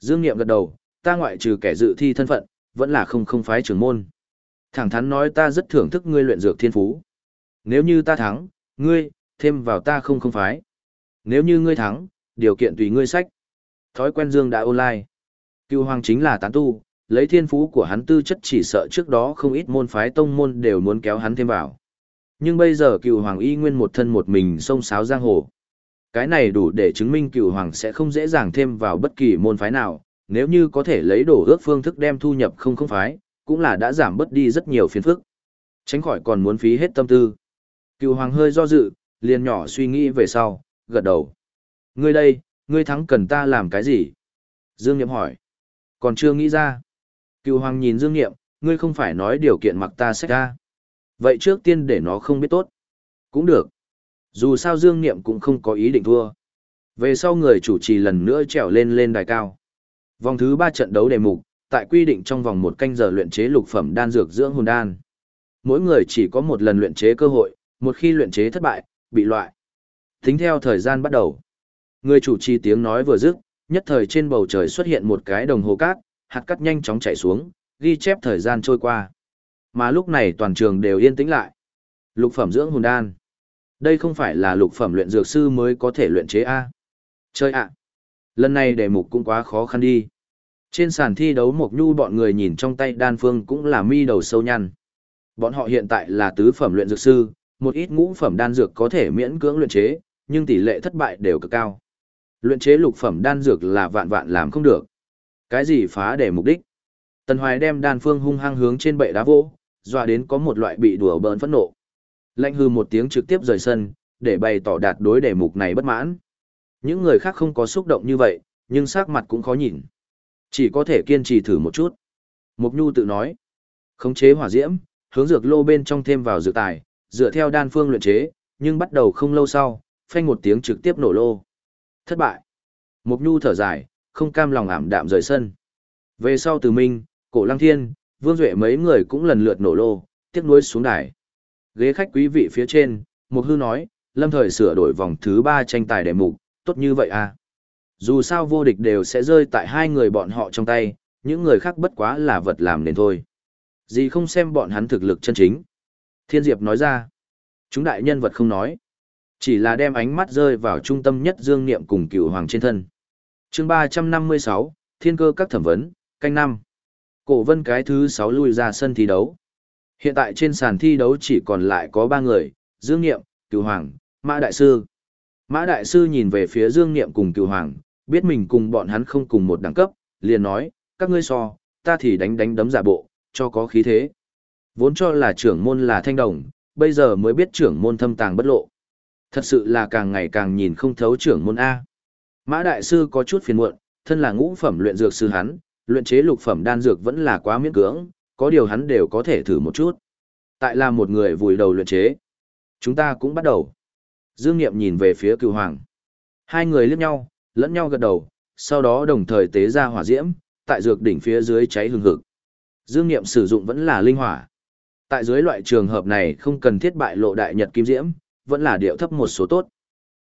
Dương Niệm gật đầu, ta ngoại trừ kẻ dự thi thân phận, vẫn là không không phái trưởng môn. Thẳng thắn nói ta rất thưởng thức ngươi luyện dược thiên phú. Nếu như ta thắng, ngươi, thêm vào ta không không phái. Nếu như ngươi thắng, điều kiện tùy ngươi sách. Thói quen Dương đã online. Cửu Hoàng chính là tán tu, lấy thiên phú của hắn tư chất chỉ sợ trước đó không ít môn phái tông môn đều muốn kéo hắn thêm vào. Nhưng bây giờ cựu hoàng y nguyên một thân một mình xông xáo giang hồ. Cái này đủ để chứng minh cựu hoàng sẽ không dễ dàng thêm vào bất kỳ môn phái nào, nếu như có thể lấy đổ ước phương thức đem thu nhập không không phái, cũng là đã giảm bớt đi rất nhiều phiền phức. Tránh khỏi còn muốn phí hết tâm tư. Cựu hoàng hơi do dự, liền nhỏ suy nghĩ về sau, gật đầu. Ngươi đây, ngươi thắng cần ta làm cái gì? Dương Niệm hỏi. Còn chưa nghĩ ra. Cựu hoàng nhìn Dương Niệm, ngươi không phải nói điều kiện mặc ta sách ra. Vậy trước tiên để nó không biết tốt. Cũng được. Dù sao Dương Niệm cũng không có ý định thua. Về sau người chủ trì lần nữa trèo lên lên đài cao. Vòng thứ ba trận đấu đề mục, tại quy định trong vòng một canh giờ luyện chế lục phẩm đan dược dưỡng hồn đan. Mỗi người chỉ có một lần luyện chế cơ hội, một khi luyện chế thất bại, bị loại. Tính theo thời gian bắt đầu. Người chủ trì tiếng nói vừa dứt, nhất thời trên bầu trời xuất hiện một cái đồng hồ cát, hạt cắt nhanh chóng chảy xuống, ghi chép thời gian trôi qua. Mà lúc này toàn trường đều yên tĩnh lại. Lục phẩm dưỡng hồn đan. Đây không phải là lục phẩm luyện dược sư mới có thể luyện chế A. Chơi ạ. Lần này đề mục cũng quá khó khăn đi. Trên sàn thi đấu Mộc Nhu bọn người nhìn trong tay đan phương cũng là mi đầu sâu nhăn. Bọn họ hiện tại là tứ phẩm luyện dược sư, một ít ngũ phẩm đan dược có thể miễn cưỡng luyện chế, nhưng tỷ lệ thất bại đều cực cao. Luyện chế lục phẩm đan dược là vạn vạn làm không được. Cái gì phá để mục đích? Tần Hoài đem đan phương hung hăng hướng trên bệ đá vỗ, dọa đến có một loại bị đùa bỡn phẫn nộ. Lạnh hư một tiếng trực tiếp rời sân, để bày tỏ đạt đối đề mục này bất mãn. Những người khác không có xúc động như vậy, nhưng sắc mặt cũng khó nhìn. Chỉ có thể kiên trì thử một chút. Mục Nhu tự nói. Khống chế hỏa diễm, hướng dược lô bên trong thêm vào dược tài, dựa theo đan phương luyện chế, nhưng bắt đầu không lâu sau, phanh một tiếng trực tiếp nổ lô. Thất bại. Mục Nhu thở dài, không cam lòng ảm đạm rời sân. Về sau Từ Minh, Cổ Lăng Thiên, Vương Duệ mấy người cũng lần lượt nổ lô, tiếc nuối xuống đài. Ghế khách quý vị phía trên, Mục Hư nói, lâm thời sửa đổi vòng thứ ba tranh tài đề mục, tốt như vậy à. Dù sao vô địch đều sẽ rơi tại hai người bọn họ trong tay, những người khác bất quá là vật làm nên thôi. Gì không xem bọn hắn thực lực chân chính. Thiên Diệp nói ra, chúng đại nhân vật không nói. Chỉ là đem ánh mắt rơi vào trung tâm nhất dương niệm cùng cựu hoàng trên thân chương ba trăm năm mươi sáu Thiên cơ các thẩm vấn, canh năm Cổ vân cái thứ sáu lui ra sân thi đấu. Hiện tại trên sàn thi đấu chỉ còn lại có ba người, Dương Niệm, Cửu Hoàng, Mã Đại Sư. Mã Đại Sư nhìn về phía Dương Niệm cùng Cửu Hoàng, biết mình cùng bọn hắn không cùng một đẳng cấp, liền nói, các ngươi so, ta thì đánh đánh đấm giả bộ, cho có khí thế. Vốn cho là trưởng môn là thanh đồng, bây giờ mới biết trưởng môn thâm tàng bất lộ. Thật sự là càng ngày càng nhìn không thấu trưởng môn A. Mã Đại Sư có chút phiền muộn, thân là ngũ phẩm luyện dược sư hắn, luyện chế lục phẩm đan dược vẫn là quá miễn cưỡng, có điều hắn đều có thể thử một chút. Tại là một người vùi đầu luyện chế. Chúng ta cũng bắt đầu. Dương Niệm nhìn về phía Cửu hoàng. Hai người liếc nhau, lẫn nhau gật đầu, sau đó đồng thời tế ra hỏa diễm, tại dược đỉnh phía dưới cháy hừng hực. Dương Niệm sử dụng vẫn là linh hỏa. Tại dưới loại trường hợp này không cần thiết bại lộ đại nhật kim diễm, vẫn là điệu thấp một số tốt.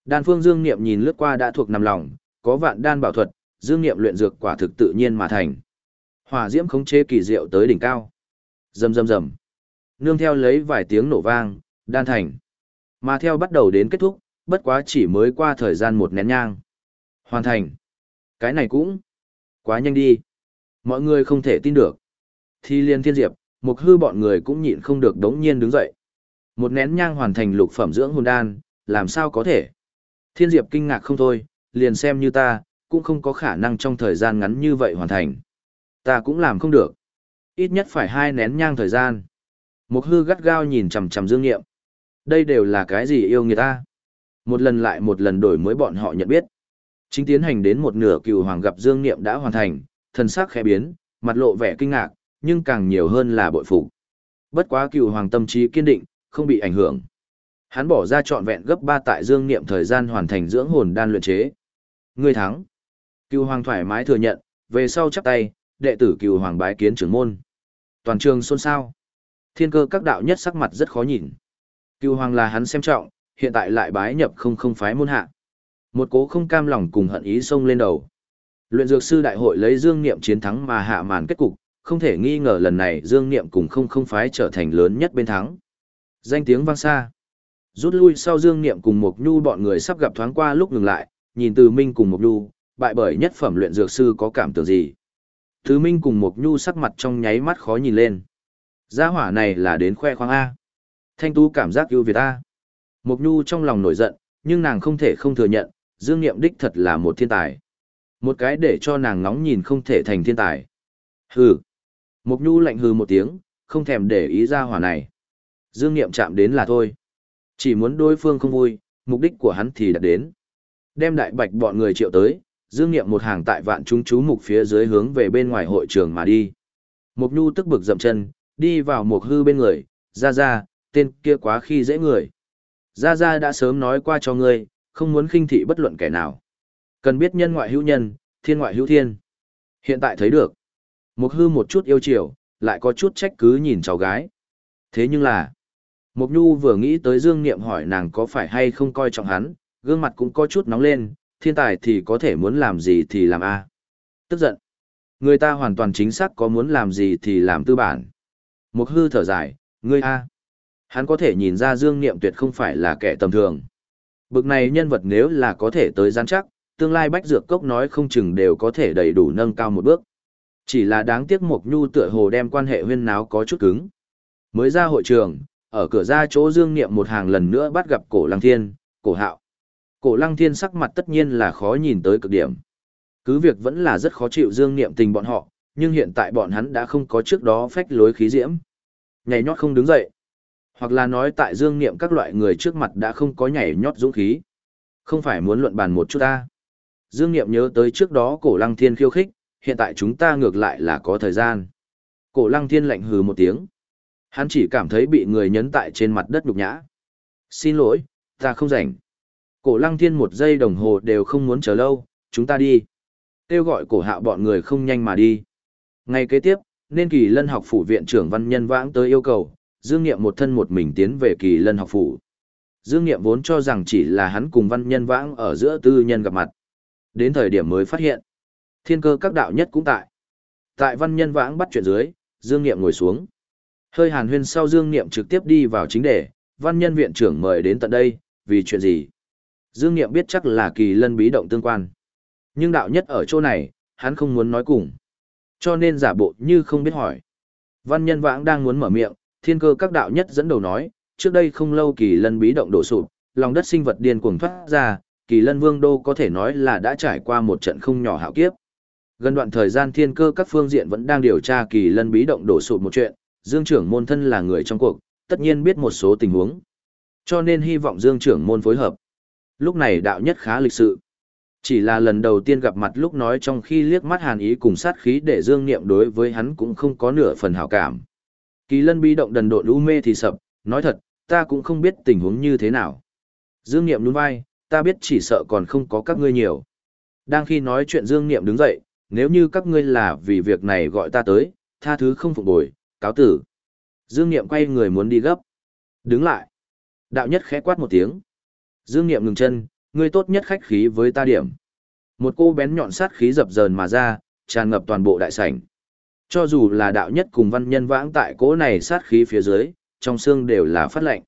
Đan phương Dương Niệm nhìn lướt qua đã thuộc nằm lòng, có vạn đan bảo thuật, Dương Niệm luyện dược quả thực tự nhiên mà thành. Hỏa diễm khống chế kỳ diệu tới đỉnh cao. Rầm rầm rầm. Nương theo lấy vài tiếng nổ vang, đan thành. Mà theo bắt đầu đến kết thúc, bất quá chỉ mới qua thời gian một nén nhang. Hoàn thành. Cái này cũng quá nhanh đi. Mọi người không thể tin được. Thi liên thiên diệp, Mục hư bọn người cũng nhịn không được đống nhiên đứng dậy. Một nén nhang hoàn thành lục phẩm dưỡng hồn đan, làm sao có thể? Thiên diệp kinh ngạc không thôi, liền xem như ta, cũng không có khả năng trong thời gian ngắn như vậy hoàn thành. Ta cũng làm không được. Ít nhất phải hai nén nhang thời gian. Một hư gắt gao nhìn chằm chằm dương nghiệm. Đây đều là cái gì yêu người ta? Một lần lại một lần đổi mới bọn họ nhận biết. Chính tiến hành đến một nửa cựu hoàng gặp dương nghiệm đã hoàn thành, thần sắc khẽ biến, mặt lộ vẻ kinh ngạc, nhưng càng nhiều hơn là bội phục. Bất quá cựu hoàng tâm trí kiên định, không bị ảnh hưởng. Hắn bỏ ra trọn vẹn gấp 3 tại dương niệm thời gian hoàn thành dưỡng hồn đan luyện chế. Ngươi thắng. Cựu hoàng thoải mái thừa nhận, về sau chắp tay, đệ tử cựu hoàng bái kiến trưởng môn. Toàn trường xôn xao. Thiên cơ các đạo nhất sắc mặt rất khó nhìn. Cựu hoàng là hắn xem trọng, hiện tại lại bái nhập không không phái môn hạ. Một cố không cam lòng cùng hận ý xông lên đầu. Luyện dược sư đại hội lấy dương niệm chiến thắng mà hạ màn kết cục, không thể nghi ngờ lần này dương niệm cùng không không phái trở thành lớn nhất bên thắng. Danh tiếng vang xa. Rút lui sau dương niệm cùng Mộc nhu bọn người sắp gặp thoáng qua lúc ngừng lại, nhìn từ minh cùng Mộc nhu, bại bởi nhất phẩm luyện dược sư có cảm tưởng gì. Thứ minh cùng Mộc nhu sắc mặt trong nháy mắt khó nhìn lên. Gia hỏa này là đến khoe khoang A. Thanh tú cảm giác ưu việt A. Mộc Nhu trong lòng nổi giận, nhưng nàng không thể không thừa nhận, Dương Niệm đích thật là một thiên tài. Một cái để cho nàng ngóng nhìn không thể thành thiên tài. Hừ. Mộc Nhu lạnh hừ một tiếng, không thèm để ý ra hỏa này. Dương Niệm chạm đến là thôi. Chỉ muốn đối phương không vui, mục đích của hắn thì đã đến. Đem đại bạch bọn người triệu tới, Dương Niệm một hàng tại vạn chúng chú mục phía dưới hướng về bên ngoài hội trường mà đi. Mục Nhu tức bực dậm chân, đi vào mục hư bên người, ra ra, tên kia quá khi dễ người. Ra ra đã sớm nói qua cho ngươi, không muốn khinh thị bất luận kẻ nào. Cần biết nhân ngoại hữu nhân, thiên ngoại hữu thiên. Hiện tại thấy được. mục hư một chút yêu chiều, lại có chút trách cứ nhìn cháu gái. Thế nhưng là, Mộc Nhu vừa nghĩ tới Dương Niệm hỏi nàng có phải hay không coi trọng hắn, gương mặt cũng có chút nóng lên, thiên tài thì có thể muốn làm gì thì làm a. À. Tức giận. Người ta hoàn toàn chính xác có muốn làm gì thì làm tư bản. Mộc hư thở dài, ngươi a. À. Hắn có thể nhìn ra Dương Niệm tuyệt không phải là kẻ tầm thường. Bực này nhân vật nếu là có thể tới gián chắc, tương lai bách dược cốc nói không chừng đều có thể đầy đủ nâng cao một bước. Chỉ là đáng tiếc Mộc Nhu tựa hồ đem quan hệ huyên náo có chút cứng. Mới ra hội trường, ở cửa ra chỗ Dương Niệm một hàng lần nữa bắt gặp cổ Lăng Thiên, cổ hạo. Cổ Lăng Thiên sắc mặt tất nhiên là khó nhìn tới cực điểm. Cứ việc vẫn là rất khó chịu Dương Niệm tình bọn họ, nhưng hiện tại bọn hắn đã không có trước đó phách lối khí diễm. Nhảy nhót không đứng dậy. Hoặc là nói tại dương niệm các loại người trước mặt đã không có nhảy nhót dũng khí. Không phải muốn luận bàn một chút ta. Dương niệm nhớ tới trước đó cổ lăng thiên khiêu khích, hiện tại chúng ta ngược lại là có thời gian. Cổ lăng thiên lạnh hừ một tiếng. Hắn chỉ cảm thấy bị người nhấn tại trên mặt đất nhục nhã. Xin lỗi, ta không rảnh. Cổ lăng thiên một giây đồng hồ đều không muốn chờ lâu, chúng ta đi. Kêu gọi cổ hạo bọn người không nhanh mà đi. Ngay kế tiếp, nên kỳ lân học phủ viện trưởng văn nhân vãng tới yêu cầu, Dương Niệm một thân một mình tiến về kỳ lân học phủ. Dương Niệm vốn cho rằng chỉ là hắn cùng văn nhân vãng ở giữa tư nhân gặp mặt. Đến thời điểm mới phát hiện, thiên cơ các đạo nhất cũng tại. Tại văn nhân vãng bắt chuyện dưới, Dương Niệm ngồi xuống. Hơi hàn huyên sau Dương Niệm trực tiếp đi vào chính đề, văn nhân viện trưởng mời đến tận đây, vì chuyện gì? Dương Niệm biết chắc là kỳ lân bí động tương quan. Nhưng đạo nhất ở chỗ này, hắn không muốn nói cùng. Cho nên giả bộ như không biết hỏi. Văn nhân vãng đang muốn mở miệng, thiên cơ các đạo nhất dẫn đầu nói, trước đây không lâu kỳ lân bí động đổ sụp, lòng đất sinh vật điên cuồng thoát ra, kỳ lân vương đô có thể nói là đã trải qua một trận không nhỏ hạo kiếp. Gần đoạn thời gian thiên cơ các phương diện vẫn đang điều tra kỳ lân bí động đổ sụp một chuyện, Dương trưởng môn thân là người trong cuộc, tất nhiên biết một số tình huống. Cho nên hy vọng Dương trưởng môn phối hợp. Lúc này đạo nhất khá lịch sự. Chỉ là lần đầu tiên gặp mặt lúc nói trong khi liếc mắt hàn ý cùng sát khí để Dương Niệm đối với hắn cũng không có nửa phần hảo cảm. Kỳ lân bi động đần độn u mê thì sập, nói thật, ta cũng không biết tình huống như thế nào. Dương Niệm nhún vai, ta biết chỉ sợ còn không có các ngươi nhiều. Đang khi nói chuyện Dương Niệm đứng dậy, nếu như các ngươi là vì việc này gọi ta tới, tha thứ không phục bồi, cáo tử. Dương Niệm quay người muốn đi gấp. Đứng lại. Đạo nhất khẽ quát một tiếng. Dương Niệm ngừng chân, ngươi tốt nhất khách khí với ta điểm. Một cô bén nhọn sát khí dập dờn mà ra, tràn ngập toàn bộ đại sảnh. Cho dù là đạo nhất cùng văn nhân vãng tại cỗ này sát khí phía dưới, trong xương đều là phát lệnh.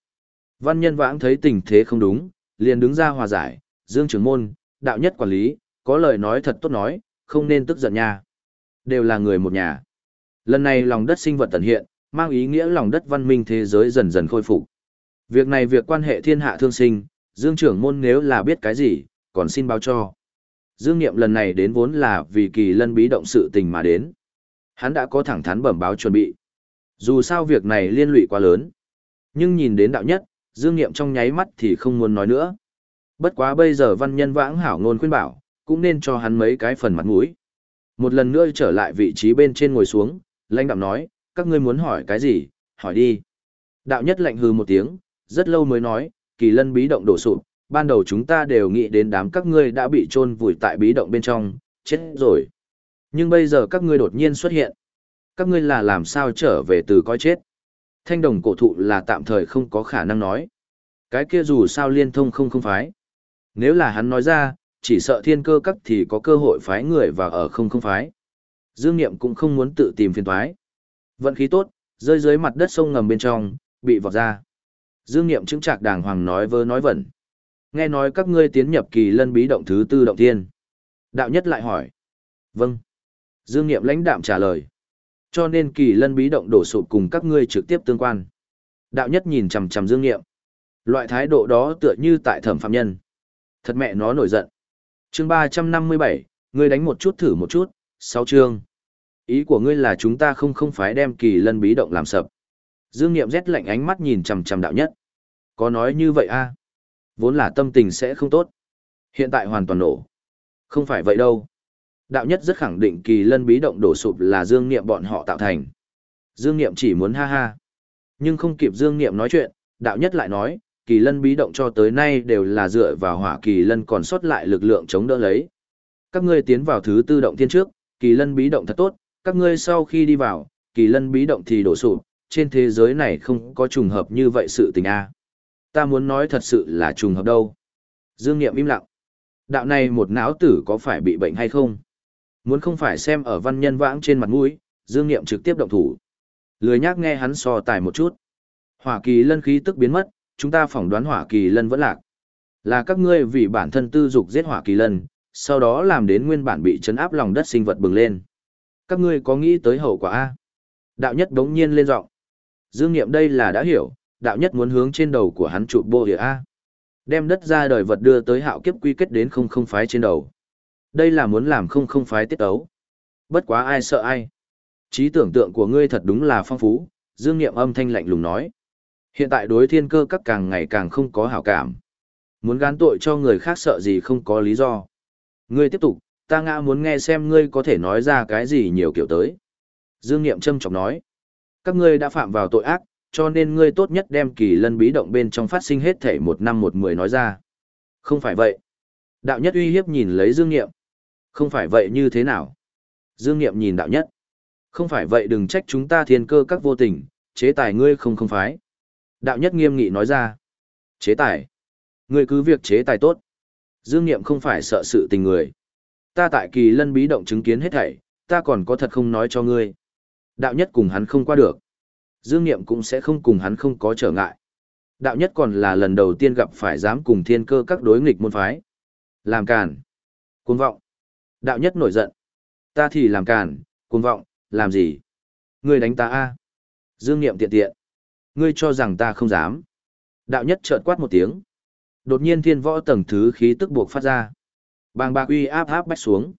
Văn nhân vãng thấy tình thế không đúng, liền đứng ra hòa giải, dương trưởng môn, đạo nhất quản lý, có lời nói thật tốt nói, không nên tức giận nha. Đều là người một nhà. Lần này lòng đất sinh vật tận hiện, mang ý nghĩa lòng đất văn minh thế giới dần dần khôi phục. Việc này việc quan hệ thiên hạ thương sinh, dương trưởng môn nếu là biết cái gì, còn xin báo cho. Dương Niệm lần này đến vốn là vì kỳ lân bí động sự tình mà đến. Hắn đã có thẳng thắn bẩm báo chuẩn bị. Dù sao việc này liên lụy quá lớn. Nhưng nhìn đến đạo nhất, Dương Niệm trong nháy mắt thì không muốn nói nữa. Bất quá bây giờ văn nhân vãng hảo ngôn khuyên bảo, cũng nên cho hắn mấy cái phần mặt mũi. Một lần nữa trở lại vị trí bên trên ngồi xuống, lãnh đạo nói, các ngươi muốn hỏi cái gì, hỏi đi. Đạo nhất lạnh hừ một tiếng, rất lâu mới nói, kỳ lân bí động đổ sụp, ban đầu chúng ta đều nghĩ đến đám các ngươi đã bị chôn vùi tại bí động bên trong, chết rồi. Nhưng bây giờ các ngươi đột nhiên xuất hiện. Các ngươi là làm sao trở về từ coi chết. Thanh đồng cổ thụ là tạm thời không có khả năng nói. Cái kia dù sao liên thông không không phái. Nếu là hắn nói ra, chỉ sợ thiên cơ các thì có cơ hội phái người và ở không không phái. Dương Niệm cũng không muốn tự tìm phiền toái. Vận khí tốt, rơi dưới mặt đất sông ngầm bên trong, bị vọt ra. Dương Niệm chứng trạc đàng hoàng nói vơ nói vẩn. Nghe nói các ngươi tiến nhập kỳ lân bí động thứ tư động thiên. Đạo nhất lại hỏi. Vâng. Dương Niệm lãnh đạm trả lời. Cho nên kỳ lân bí động đổ sụp cùng các ngươi trực tiếp tương quan. Đạo nhất nhìn chằm chằm Dương Niệm. Loại thái độ đó tựa như tại thẩm phạm nhân. Thật mẹ nó nổi giận. chương ba trăm năm mươi bảy, ngươi đánh một chút thử một chút, sáu chương. Ý của ngươi là chúng ta không không phải đem kỳ lân bí động làm sập. Dương Niệm rét lạnh ánh mắt nhìn chằm chằm đạo nhất. Có nói như vậy a? Vốn là tâm tình sẽ không tốt. Hiện tại hoàn toàn nổ. Không phải vậy đâu. Đạo nhất rất khẳng định kỳ lân bí động đổ sụp là Dương Niệm bọn họ tạo thành. Dương Niệm chỉ muốn ha ha. Nhưng không kịp Dương Niệm nói chuyện, đạo nhất lại nói, kỳ lân bí động cho tới nay đều là dựa vào hỏa kỳ lân còn sót lại lực lượng chống đỡ lấy. Các ngươi tiến vào thứ tư động tiên trước, kỳ lân bí động thật tốt, các ngươi sau khi đi vào, kỳ lân bí động thì đổ sụp, trên thế giới này không có trùng hợp như vậy sự tình a. Ta muốn nói thật sự là trùng hợp đâu. Dương Niệm im lặng. Đạo này một não tử có phải bị bệnh hay không? Muốn không phải xem ở văn nhân vãng trên mặt mũi, Dương Niệm trực tiếp động thủ. Lười nhác nghe hắn so tài một chút. Hỏa kỳ lân khí tức biến mất, chúng ta phỏng đoán hỏa kỳ lân vẫn lạc. Là các ngươi vì bản thân tư dục giết hỏa kỳ lân, sau đó làm đến nguyên bản bị chấn áp lòng đất sinh vật bừng lên. Các ngươi có nghĩ tới hậu quả A? Đạo nhất đống nhiên lên giọng. Dương Niệm đây là đã hiểu, đạo nhất muốn hướng trên đầu của hắn chụp bô địa A. Đem đất ra đời vật đưa tới hạo kiếp quy kết đến không không phái trên đầu. Đây là muốn làm không không phái tiết ấu. Bất quá ai sợ ai. Trí tưởng tượng của ngươi thật đúng là phong phú, Dương Niệm âm thanh lạnh lùng nói. Hiện tại đối thiên cơ các càng ngày càng không có hảo cảm. Muốn gán tội cho người khác sợ gì không có lý do. Ngươi tiếp tục, ta ngã muốn nghe xem ngươi có thể nói ra cái gì nhiều kiểu tới. Dương Niệm châm trọng nói. Các ngươi đã phạm vào tội ác, cho nên ngươi tốt nhất đem kỳ lân bí động bên trong phát sinh hết thể một năm một mười nói ra. Không phải vậy. Đạo nhất uy hiếp nhìn lấy Dương Niệm. Không phải vậy như thế nào? Dương Niệm nhìn đạo nhất. Không phải vậy đừng trách chúng ta thiên cơ các vô tình, chế tài ngươi không không phái. Đạo nhất nghiêm nghị nói ra. Chế tài. Ngươi cứ việc chế tài tốt. Dương Niệm không phải sợ sự tình người. Ta tại kỳ lân bí động chứng kiến hết thảy, ta còn có thật không nói cho ngươi. Đạo nhất cùng hắn không qua được. Dương Niệm cũng sẽ không cùng hắn không có trở ngại. Đạo nhất còn là lần đầu tiên gặp phải dám cùng thiên cơ các đối nghịch môn phái. Làm càn. Cuồng vọng. Đạo nhất nổi giận. Ta thì làm càn, cuồng vọng, làm gì? Ngươi đánh ta a? Dương Niệm tiện tiện. Ngươi cho rằng ta không dám. Đạo nhất chợt quát một tiếng. Đột nhiên thiên võ tầng thứ khí tức buộc phát ra. Bàng bạc uy áp áp bách xuống.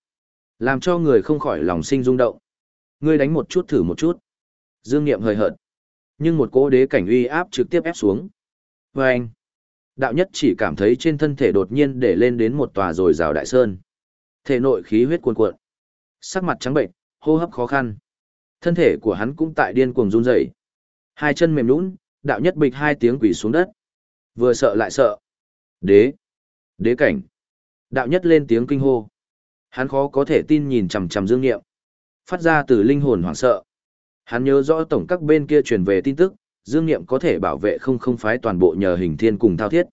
Làm cho người không khỏi lòng sinh rung động. Ngươi đánh một chút thử một chút. Dương Niệm hời hợt. Nhưng một cỗ đế cảnh uy áp trực tiếp ép xuống. Và anh. Đạo nhất chỉ cảm thấy trên thân thể đột nhiên để lên đến một tòa rồi rào đại sơn. Thể nội khí huyết cuồn cuộn. Sắc mặt trắng bệnh, hô hấp khó khăn. Thân thể của hắn cũng tại điên cuồng run rẩy. Hai chân mềm nhũn, đạo nhất bịch hai tiếng quỷ xuống đất. Vừa sợ lại sợ. Đế! Đế cảnh! Đạo nhất lên tiếng kinh hô. Hắn khó có thể tin nhìn chằm chằm Dương Nghiệm. Phát ra từ linh hồn hoảng sợ. Hắn nhớ rõ tổng các bên kia truyền về tin tức, Dương Nghiệm có thể bảo vệ không không phái toàn bộ nhờ hình thiên cùng thao thiết.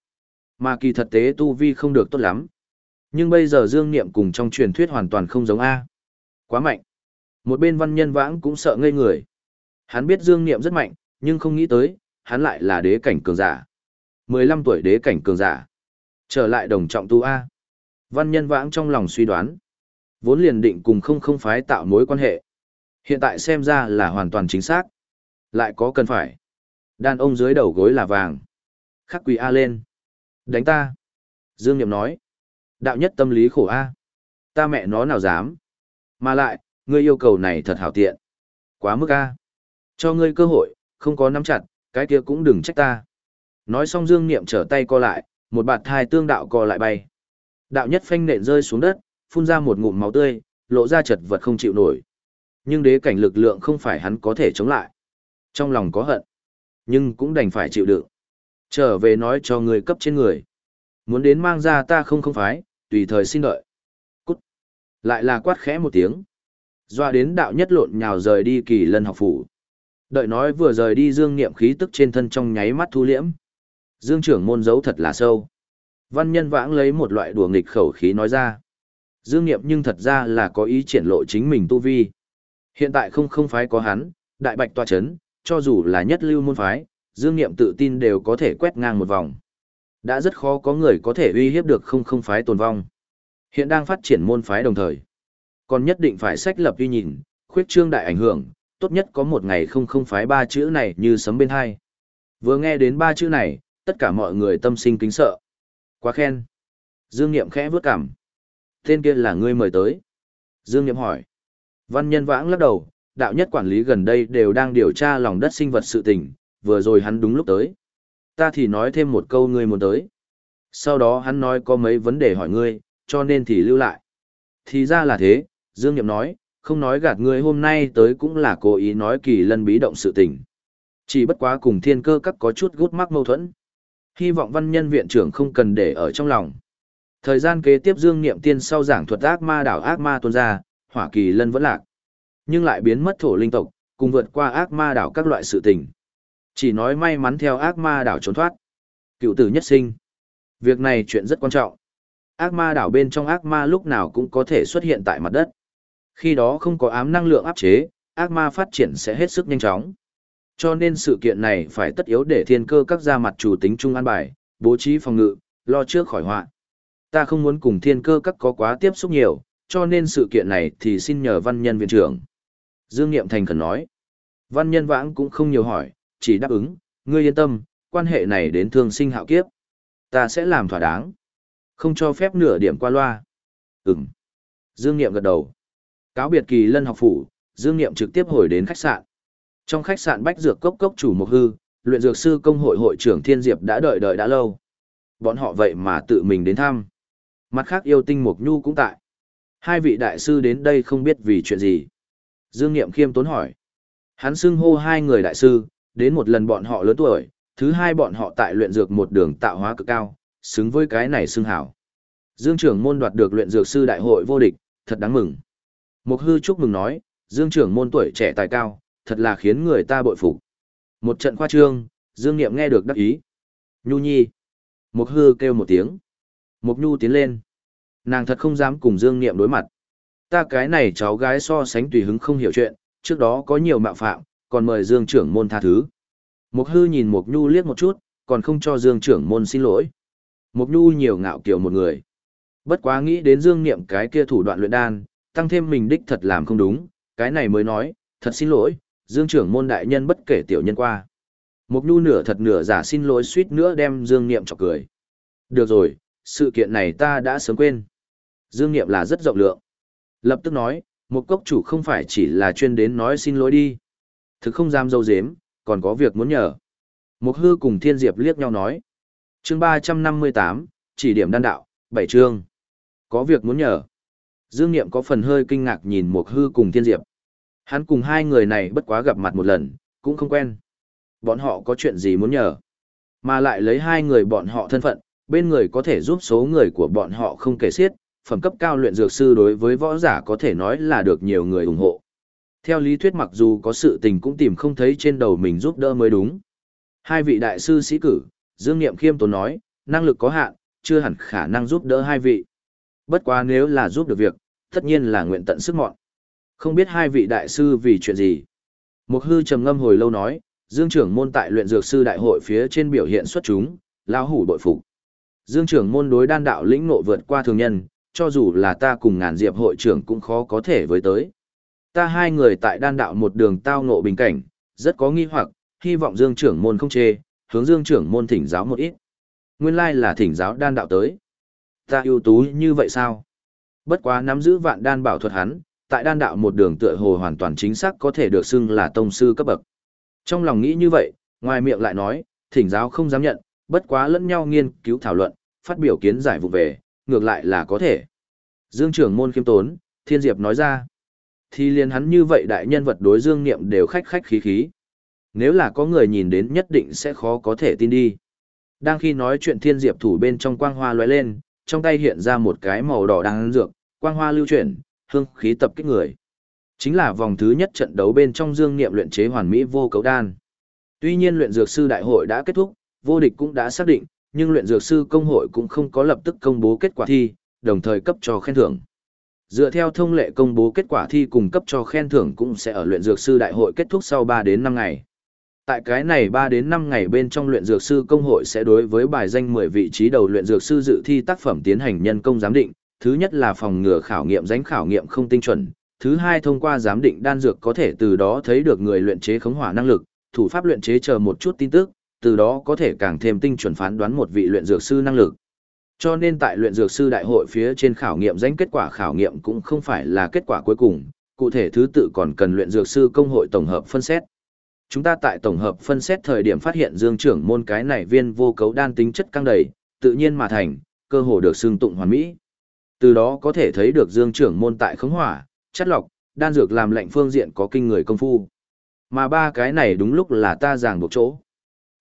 Mà kỳ thật tế tu vi không được tốt lắm. Nhưng bây giờ Dương Niệm cùng trong truyền thuyết hoàn toàn không giống A. Quá mạnh. Một bên văn nhân vãng cũng sợ ngây người. Hắn biết Dương Niệm rất mạnh, nhưng không nghĩ tới, hắn lại là đế cảnh cường giả. 15 tuổi đế cảnh cường giả. Trở lại đồng trọng tu A. Văn nhân vãng trong lòng suy đoán. Vốn liền định cùng không không phái tạo mối quan hệ. Hiện tại xem ra là hoàn toàn chính xác. Lại có cần phải. Đàn ông dưới đầu gối là vàng. Khắc quỳ A lên. Đánh ta. Dương Niệm nói. Đạo nhất tâm lý khổ A. Ta mẹ nó nào dám. Mà lại, ngươi yêu cầu này thật hảo tiện. Quá mức A. Cho ngươi cơ hội, không có nắm chặt, cái kia cũng đừng trách ta. Nói xong Dương Niệm trở tay co lại, một bạt thai tương đạo co lại bay. Đạo nhất phanh nện rơi xuống đất, phun ra một ngụm máu tươi, lộ ra chật vật không chịu nổi. Nhưng đế cảnh lực lượng không phải hắn có thể chống lại. Trong lòng có hận. Nhưng cũng đành phải chịu đựng. Trở về nói cho người cấp trên người. Muốn đến mang ra ta không không phái, tùy thời xin đợi. Cút. Lại là quát khẽ một tiếng. Doa đến đạo nhất lộn nhào rời đi kỳ lân học phủ. Đợi nói vừa rời đi dương niệm khí tức trên thân trong nháy mắt thu liễm. Dương trưởng môn giấu thật là sâu. Văn nhân vãng lấy một loại đùa nghịch khẩu khí nói ra. Dương niệm nhưng thật ra là có ý triển lộ chính mình tu vi. Hiện tại không không phái có hắn, đại bạch tòa chấn, cho dù là nhất lưu môn phái, Dương niệm tự tin đều có thể quét ngang một vòng. Đã rất khó có người có thể uy hiếp được không không phái tồn vong. Hiện đang phát triển môn phái đồng thời. Còn nhất định phải sách lập uy nhìn, khuyết trương đại ảnh hưởng, tốt nhất có một ngày không không phái ba chữ này như sấm bên hai. Vừa nghe đến ba chữ này, tất cả mọi người tâm sinh kính sợ. Quá khen. Dương Niệm khẽ vướt cảm. Tên kia là ngươi mời tới. Dương Niệm hỏi. Văn nhân vãng lắc đầu, đạo nhất quản lý gần đây đều đang điều tra lòng đất sinh vật sự tình, vừa rồi hắn đúng lúc tới. Ta thì nói thêm một câu ngươi muốn tới. Sau đó hắn nói có mấy vấn đề hỏi ngươi, cho nên thì lưu lại. Thì ra là thế, Dương Niệm nói, không nói gạt ngươi hôm nay tới cũng là cố ý nói kỳ lân bí động sự tình. Chỉ bất quá cùng thiên cơ các có chút gút mắc mâu thuẫn. Hy vọng văn nhân viện trưởng không cần để ở trong lòng. Thời gian kế tiếp Dương Niệm Tiên sau giảng thuật ác ma đảo ác ma tuôn ra, hỏa kỳ lân vẫn lạc. Nhưng lại biến mất thổ linh tộc, cùng vượt qua ác ma đảo các loại sự tình. Chỉ nói may mắn theo ác ma đảo trốn thoát. Cựu tử nhất sinh. Việc này chuyện rất quan trọng. Ác ma đảo bên trong ác ma lúc nào cũng có thể xuất hiện tại mặt đất. Khi đó không có ám năng lượng áp chế, ác ma phát triển sẽ hết sức nhanh chóng. Cho nên sự kiện này phải tất yếu để thiên cơ các gia mặt chủ tính trung an bài, bố trí phòng ngự, lo trước khỏi họa. Ta không muốn cùng thiên cơ các có quá tiếp xúc nhiều, cho nên sự kiện này thì xin nhờ văn nhân viện trưởng. Dương Niệm Thành khẩn nói. Văn nhân vãng cũng không nhiều hỏi, chỉ đáp ứng, ngươi yên tâm, quan hệ này đến thương sinh hạo kiếp. Ta sẽ làm thỏa đáng. Không cho phép nửa điểm qua loa. Ừm. Dương Niệm gật đầu. Cáo biệt kỳ lân học phủ, Dương Niệm trực tiếp hồi đến khách sạn. Trong khách sạn Bách Dược Cốc Cốc chủ Mộc Hư, luyện dược sư công hội hội trưởng Thiên Diệp đã đợi đợi đã lâu. Bọn họ vậy mà tự mình đến thăm. Mặt khác yêu tinh Mộc Nhu cũng tại. Hai vị đại sư đến đây không biết vì chuyện gì. Dương Niệm khiêm tốn hỏi. Hắn xưng hô hai người đại sư, đến một lần bọn họ lớn tuổi, thứ hai bọn họ tại luyện dược một đường tạo hóa cực cao, xứng với cái này xưng hảo. Dương trưởng môn đoạt được luyện dược sư đại hội vô địch, thật đáng mừng. Mục hư chúc mừng nói, Dương trưởng môn tuổi trẻ tài cao, thật là khiến người ta bội phục. Một trận khoa trương, Dương Niệm nghe được đắc ý. Nhu nhi. Mục hư kêu một tiếng. Mục nhu tiến lên. Nàng thật không dám cùng Dương Niệm đối mặt. Ta cái này cháu gái so sánh tùy hứng không hiểu chuyện, trước đó có nhiều mạo phạm, còn mời Dương trưởng môn tha thứ. Mục hư nhìn Mục nhu liếc một chút, còn không cho Dương trưởng môn xin lỗi. Mục nhu nhiều ngạo kiểu một người. Bất quá nghĩ đến Dương Niệm cái kia thủ đoạn luyện đan, tăng thêm mình đích thật làm không đúng, cái này mới nói, thật xin lỗi, Dương trưởng môn đại nhân bất kể tiểu nhân qua. Mục nhu nửa thật nửa giả xin lỗi suýt nữa đem Dương Niệm chọc cười. Được rồi, sự kiện này ta đã sớm quên. Dương Niệm là rất rộng lượng. Lập tức nói, một cốc chủ không phải chỉ là chuyên đến nói xin lỗi đi. Thực không dám dâu dếm, còn có việc muốn nhờ. Mục hư cùng thiên diệp liếc nhau nói. chương ba trăm năm mươi tám chỉ điểm đan đạo, bảy chương. Có việc muốn nhờ. Dương Niệm có phần hơi kinh ngạc nhìn Mục hư cùng thiên diệp. Hắn cùng hai người này bất quá gặp mặt một lần, cũng không quen. Bọn họ có chuyện gì muốn nhờ. Mà lại lấy hai người bọn họ thân phận, bên người có thể giúp số người của bọn họ không kể xiết, phẩm cấp cao luyện dược sư đối với võ giả có thể nói là được nhiều người ủng hộ. Theo lý thuyết mặc dù có sự tình cũng tìm không thấy trên đầu mình giúp đỡ mới đúng. Hai vị đại sư sĩ cử, Dương Niệm Khiêm tốn nói, năng lực có hạn, chưa hẳn khả năng giúp đỡ hai vị. Bất quá nếu là giúp được việc, tất nhiên là nguyện tận sức mọn. Không biết hai vị đại sư vì chuyện gì. Mục hư trầm ngâm hồi lâu nói, Dương trưởng môn tại luyện dược sư đại hội phía trên biểu hiện xuất chúng, lao hủ bội phục. Dương trưởng môn đối đan đạo lĩnh ngộ vượt qua thường nhân, cho dù là ta cùng ngàn diệp hội trưởng cũng khó có thể với tới. Ta hai người tại đan đạo một đường tao ngộ bình cảnh, rất có nghi hoặc, hy vọng Dương trưởng môn không chê, hướng Dương trưởng môn thỉnh giáo một ít. Nguyên lai là thỉnh giáo đan đạo tới. Ta ưu tú như vậy sao? Bất quá nắm giữ vạn đan bảo thuật hắn, tại đan đạo một đường tựa hồ hoàn toàn chính xác có thể được xưng là tông sư cấp bậc. Trong lòng nghĩ như vậy, ngoài miệng lại nói, thỉnh giáo không dám nhận, bất quá lẫn nhau nghiên cứu thảo luận, phát biểu kiến giải vụ về, ngược lại là có thể. Dương trưởng môn khiêm tốn, Thiên Diệp nói ra. Thì liền hắn như vậy đại nhân vật đối Dương Niệm đều khách khách khí khí. nếu là có người nhìn đến nhất định sẽ khó có thể tin đi. Đang khi nói chuyện thiên diệp thủ bên trong quang hoa lóe lên, trong tay hiện ra một cái màu đỏ đang dược, quang hoa lưu chuyển, hương khí tập kích người. Chính là vòng thứ nhất trận đấu bên trong dương niệm luyện chế hoàn mỹ vô cấu đan. Tuy nhiên luyện dược sư đại hội đã kết thúc, vô địch cũng đã xác định, nhưng luyện dược sư công hội cũng không có lập tức công bố kết quả thi, đồng thời cấp cho khen thưởng. Dựa theo thông lệ công bố kết quả thi cùng cấp cho khen thưởng cũng sẽ ở luyện dược sư đại hội kết thúc sau 3 đến 5 ngày. Tại cái này 3 đến 5 ngày bên trong luyện dược sư công hội sẽ đối với bài danh 10 vị trí đầu luyện dược sư dự thi tác phẩm tiến hành nhân công giám định, thứ nhất là phòng ngừa khảo nghiệm dánh khảo nghiệm không tinh chuẩn, thứ hai thông qua giám định đan dược có thể từ đó thấy được người luyện chế khống hỏa năng lực, thủ pháp luyện chế chờ một chút tin tức, từ đó có thể càng thêm tinh chuẩn phán đoán một vị luyện dược sư năng lực. Cho nên tại luyện dược sư đại hội phía trên khảo nghiệm danh kết quả khảo nghiệm cũng không phải là kết quả cuối cùng, cụ thể thứ tự còn cần luyện dược sư công hội tổng hợp phân xét. Chúng ta tại tổng hợp phân xét thời điểm phát hiện dương trưởng môn cái này viên vô cấu đan tính chất căng đầy, tự nhiên mà thành, cơ hồ được xương tụng hoàn mỹ. Từ đó có thể thấy được dương trưởng môn tại khống hỏa, chất lọc, đan dược làm lệnh phương diện có kinh người công phu. Mà ba cái này đúng lúc là ta giảng buộc chỗ.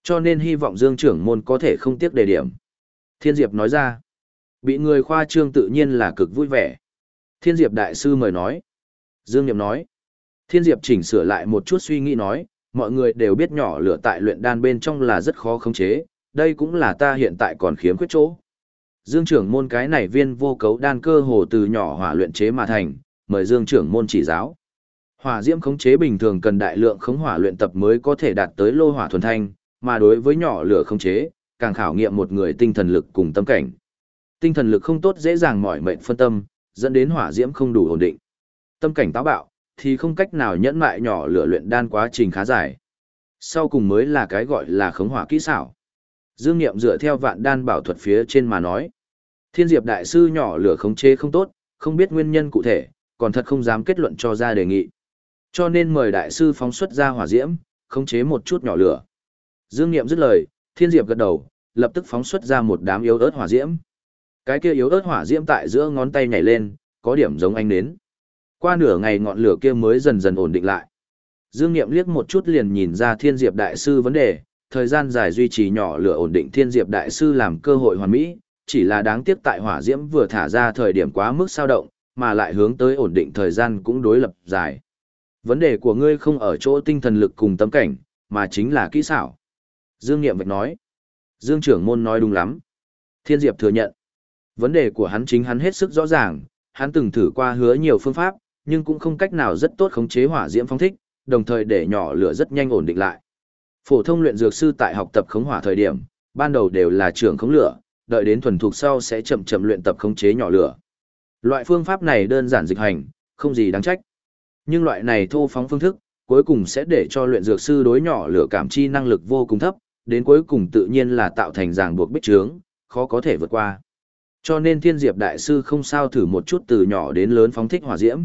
Cho nên hy vọng dương trưởng môn có thể không tiếc đề điểm. Thiên Diệp nói ra, bị người khoa trương tự nhiên là cực vui vẻ. Thiên Diệp đại sư mời nói. Dương Niệm nói, Thiên Diệp chỉnh sửa lại một chút suy nghĩ nói, mọi người đều biết nhỏ lửa tại luyện đan bên trong là rất khó khống chế, đây cũng là ta hiện tại còn khiếm khuyết chỗ. Dương trưởng môn cái này viên vô cấu đan cơ hồ từ nhỏ hỏa luyện chế mà thành, mời Dương trưởng môn chỉ giáo. Hỏa diễm khống chế bình thường cần đại lượng khống hỏa luyện tập mới có thể đạt tới lô hỏa thuần thanh, mà đối với nhỏ lửa khống chế, càng khảo nghiệm một người tinh thần lực cùng tâm cảnh. Tinh thần lực không tốt dễ dàng mỏi mệt phân tâm, dẫn đến hỏa diễm không đủ ổn định. Tâm cảnh táo bạo, thì không cách nào nhẫn mại nhỏ lửa luyện đan quá trình khá dài. Sau cùng mới là cái gọi là khống hỏa kỹ xảo. Dương Niệm dựa theo vạn đan bảo thuật phía trên mà nói. Thiên Diệp đại sư nhỏ lửa khống chế không tốt, không biết nguyên nhân cụ thể, còn thật không dám kết luận cho ra đề nghị. Cho nên mời đại sư phóng xuất ra hỏa diễm, khống chế một chút nhỏ lửa. Dương Niệm dứt lời, Thiên Diệp gật đầu, lập tức phóng xuất ra một đám yếu ớt hỏa diễm. Cái kia yếu ớt hỏa diễm tại giữa ngón tay nhảy lên, có điểm giống anh nến. Qua nửa ngày ngọn lửa kia mới dần dần ổn định lại. Dương Niệm liếc một chút liền nhìn ra Thiên Diệp đại sư vấn đề, thời gian dài duy trì nhỏ lửa ổn định Thiên Diệp đại sư làm cơ hội hoàn mỹ, chỉ là đáng tiếc tại hỏa diễm vừa thả ra thời điểm quá mức sao động, mà lại hướng tới ổn định thời gian cũng đối lập dài. Vấn đề của ngươi không ở chỗ tinh thần lực cùng tâm cảnh, mà chính là kỹ xảo. Dương Niệm vạch nói. Dương trưởng môn nói đúng lắm. Thiên Diệp thừa nhận. Vấn đề của hắn chính hắn hết sức rõ ràng, hắn từng thử qua hứa nhiều phương pháp, nhưng cũng không cách nào rất tốt khống chế hỏa diễm phong thích, đồng thời để nhỏ lửa rất nhanh ổn định lại. Phổ thông luyện dược sư tại học tập khống hỏa thời điểm, ban đầu đều là trưởng khống lửa, đợi đến thuần thục sau sẽ chậm chậm luyện tập khống chế nhỏ lửa. Loại phương pháp này đơn giản dịch hành, không gì đáng trách. Nhưng loại này thô phóng phương thức, cuối cùng sẽ để cho luyện dược sư đối nhỏ lửa cảm chi năng lực vô cùng thấp, đến cuối cùng tự nhiên là tạo thành ràng buộc bích trướng, khó có thể vượt qua. Cho nên Thiên Diệp Đại Sư không sao thử một chút từ nhỏ đến lớn phóng thích hỏa diễm.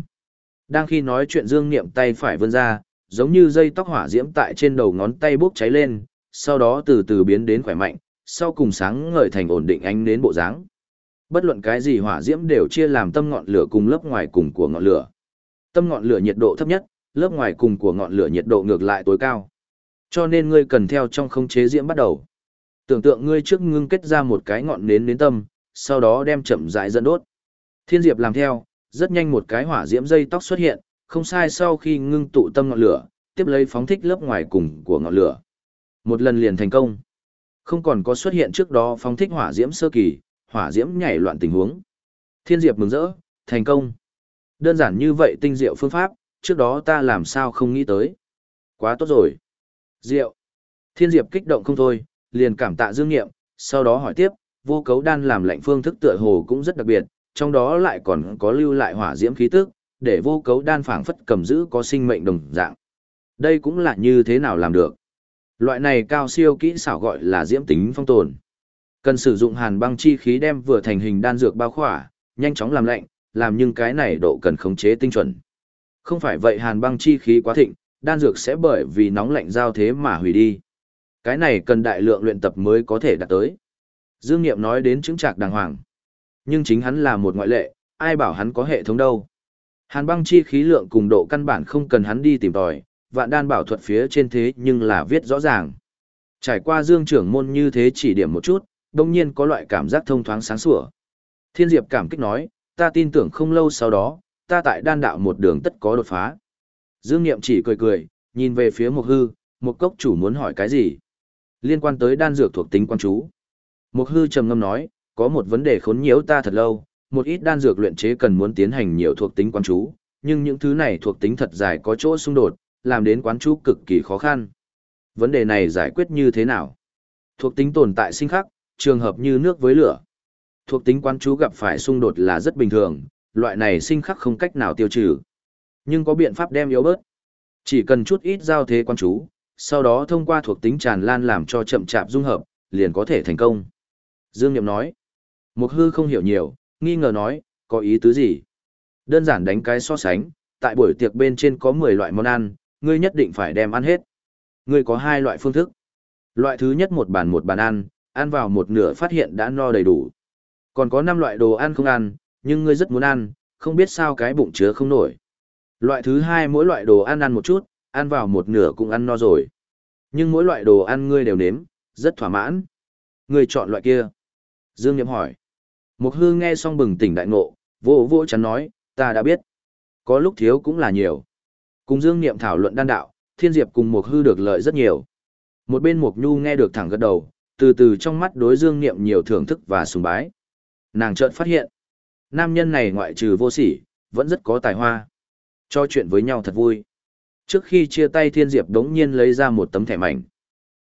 Đang khi nói chuyện Dương Niệm tay phải vươn ra, giống như dây tóc hỏa diễm tại trên đầu ngón tay bốc cháy lên, sau đó từ từ biến đến khỏe mạnh, sau cùng sáng ngời thành ổn định ánh đến bộ dáng. Bất luận cái gì hỏa diễm đều chia làm tâm ngọn lửa cùng lớp ngoài cùng của ngọn lửa. Tâm ngọn lửa nhiệt độ thấp nhất, lớp ngoài cùng của ngọn lửa nhiệt độ ngược lại tối cao. Cho nên ngươi cần theo trong không chế diễm bắt đầu. Tưởng tượng ngươi trước ngưng kết ra một cái ngọn nến đến tâm, sau đó đem chậm rãi dẫn đốt. Thiên Diệp làm theo, rất nhanh một cái hỏa diễm dây tóc xuất hiện, không sai sau khi ngưng tụ tâm ngọn lửa, tiếp lấy phóng thích lớp ngoài cùng của ngọn lửa. Một lần liền thành công. Không còn có xuất hiện trước đó phóng thích hỏa diễm sơ kỳ, hỏa diễm nhảy loạn tình huống. Thiên Diệp mừng rỡ, thành công. Đơn giản như vậy tinh diệu phương pháp, trước đó ta làm sao không nghĩ tới. Quá tốt rồi. Diệu. Thiên Diệp kích động không thôi, liền cảm tạ dương nghiệm, sau đó hỏi tiếp, vô cấu đan làm lệnh phương thức tựa hồ cũng rất đặc biệt, trong đó lại còn có lưu lại hỏa diễm khí tức, để vô cấu đan phảng phất cầm giữ có sinh mệnh đồng dạng. Đây cũng là như thế nào làm được. Loại này cao siêu kỹ xảo gọi là diễm tính phong tồn. Cần sử dụng hàn băng chi khí đem vừa thành hình đan dược bao khỏa, nhanh chóng làm lạnh, làm nhưng cái này độ cần khống chế tinh chuẩn. Không phải vậy hàn băng chi khí quá thịnh, đan dược sẽ bởi vì nóng lạnh giao thế mà hủy đi. Cái này cần đại lượng luyện tập mới có thể đạt tới. Dương Niệm nói đến chứng trạc đàng hoàng. Nhưng chính hắn là một ngoại lệ, ai bảo hắn có hệ thống đâu. Hàn băng chi khí lượng cùng độ căn bản không cần hắn đi tìm tòi, vạn đan bảo thuật phía trên thế nhưng là viết rõ ràng. Trải qua dương trưởng môn như thế chỉ điểm một chút, đồng nhiên có loại cảm giác thông thoáng sáng sủa. Thiên Diệp cảm kích nói, ta tin tưởng không lâu sau đó, ta tại đan đạo một đường tất có đột phá. Dương Niệm chỉ cười cười, nhìn về phía Mộc hư, một cốc chủ muốn hỏi cái gì? Liên quan tới đan dược thuộc tính quan chú. Mộc hư trầm ngâm nói, có một vấn đề khốn nhiễu ta thật lâu, một ít đan dược luyện chế cần muốn tiến hành nhiều thuộc tính quan chú, nhưng những thứ này thuộc tính thật dài có chỗ xung đột, làm đến quán chú cực kỳ khó khăn. Vấn đề này giải quyết như thế nào? Thuộc tính tồn tại sinh khắc, trường hợp như nước với lửa. Thuộc tính quán chú gặp phải xung đột là rất bình thường, loại này sinh khắc không cách nào tiêu trừ. Nhưng có biện pháp đem yếu bớt. Chỉ cần chút ít giao thế quán chú, sau đó thông qua thuộc tính tràn lan làm cho chậm chạp dung hợp, liền có thể thành công. Dương Niệm nói. Mục hư không hiểu nhiều, nghi ngờ nói, có ý tứ gì? Đơn giản đánh cái so sánh, tại buổi tiệc bên trên có 10 loại món ăn, ngươi nhất định phải đem ăn hết. Ngươi có hai loại phương thức. Loại thứ nhất một bàn một bàn ăn, ăn vào một nửa phát hiện đã no đầy đủ. Còn có 5 loại đồ ăn không ăn, nhưng ngươi rất muốn ăn, không biết sao cái bụng chứa không nổi. Loại thứ hai mỗi loại đồ ăn ăn một chút, ăn vào một nửa cũng ăn no rồi. Nhưng mỗi loại đồ ăn ngươi đều nếm, rất thỏa mãn. Ngươi chọn loại kia. Dương Niệm hỏi. Mục hư nghe xong bừng tỉnh đại ngộ, vô vô chắn nói, ta đã biết. Có lúc thiếu cũng là nhiều. Cùng Dương Niệm thảo luận đan đạo, Thiên Diệp cùng Mục hư được lợi rất nhiều. Một bên Mục Nhu nghe được thẳng gật đầu, từ từ trong mắt đối Dương Niệm nhiều thưởng thức và sùng bái. Nàng chợt phát hiện, nam nhân này ngoại trừ vô sỉ, vẫn rất có tài hoa. Cho chuyện với nhau thật vui. Trước khi chia tay Thiên Diệp đống nhiên lấy ra một tấm thẻ mảnh.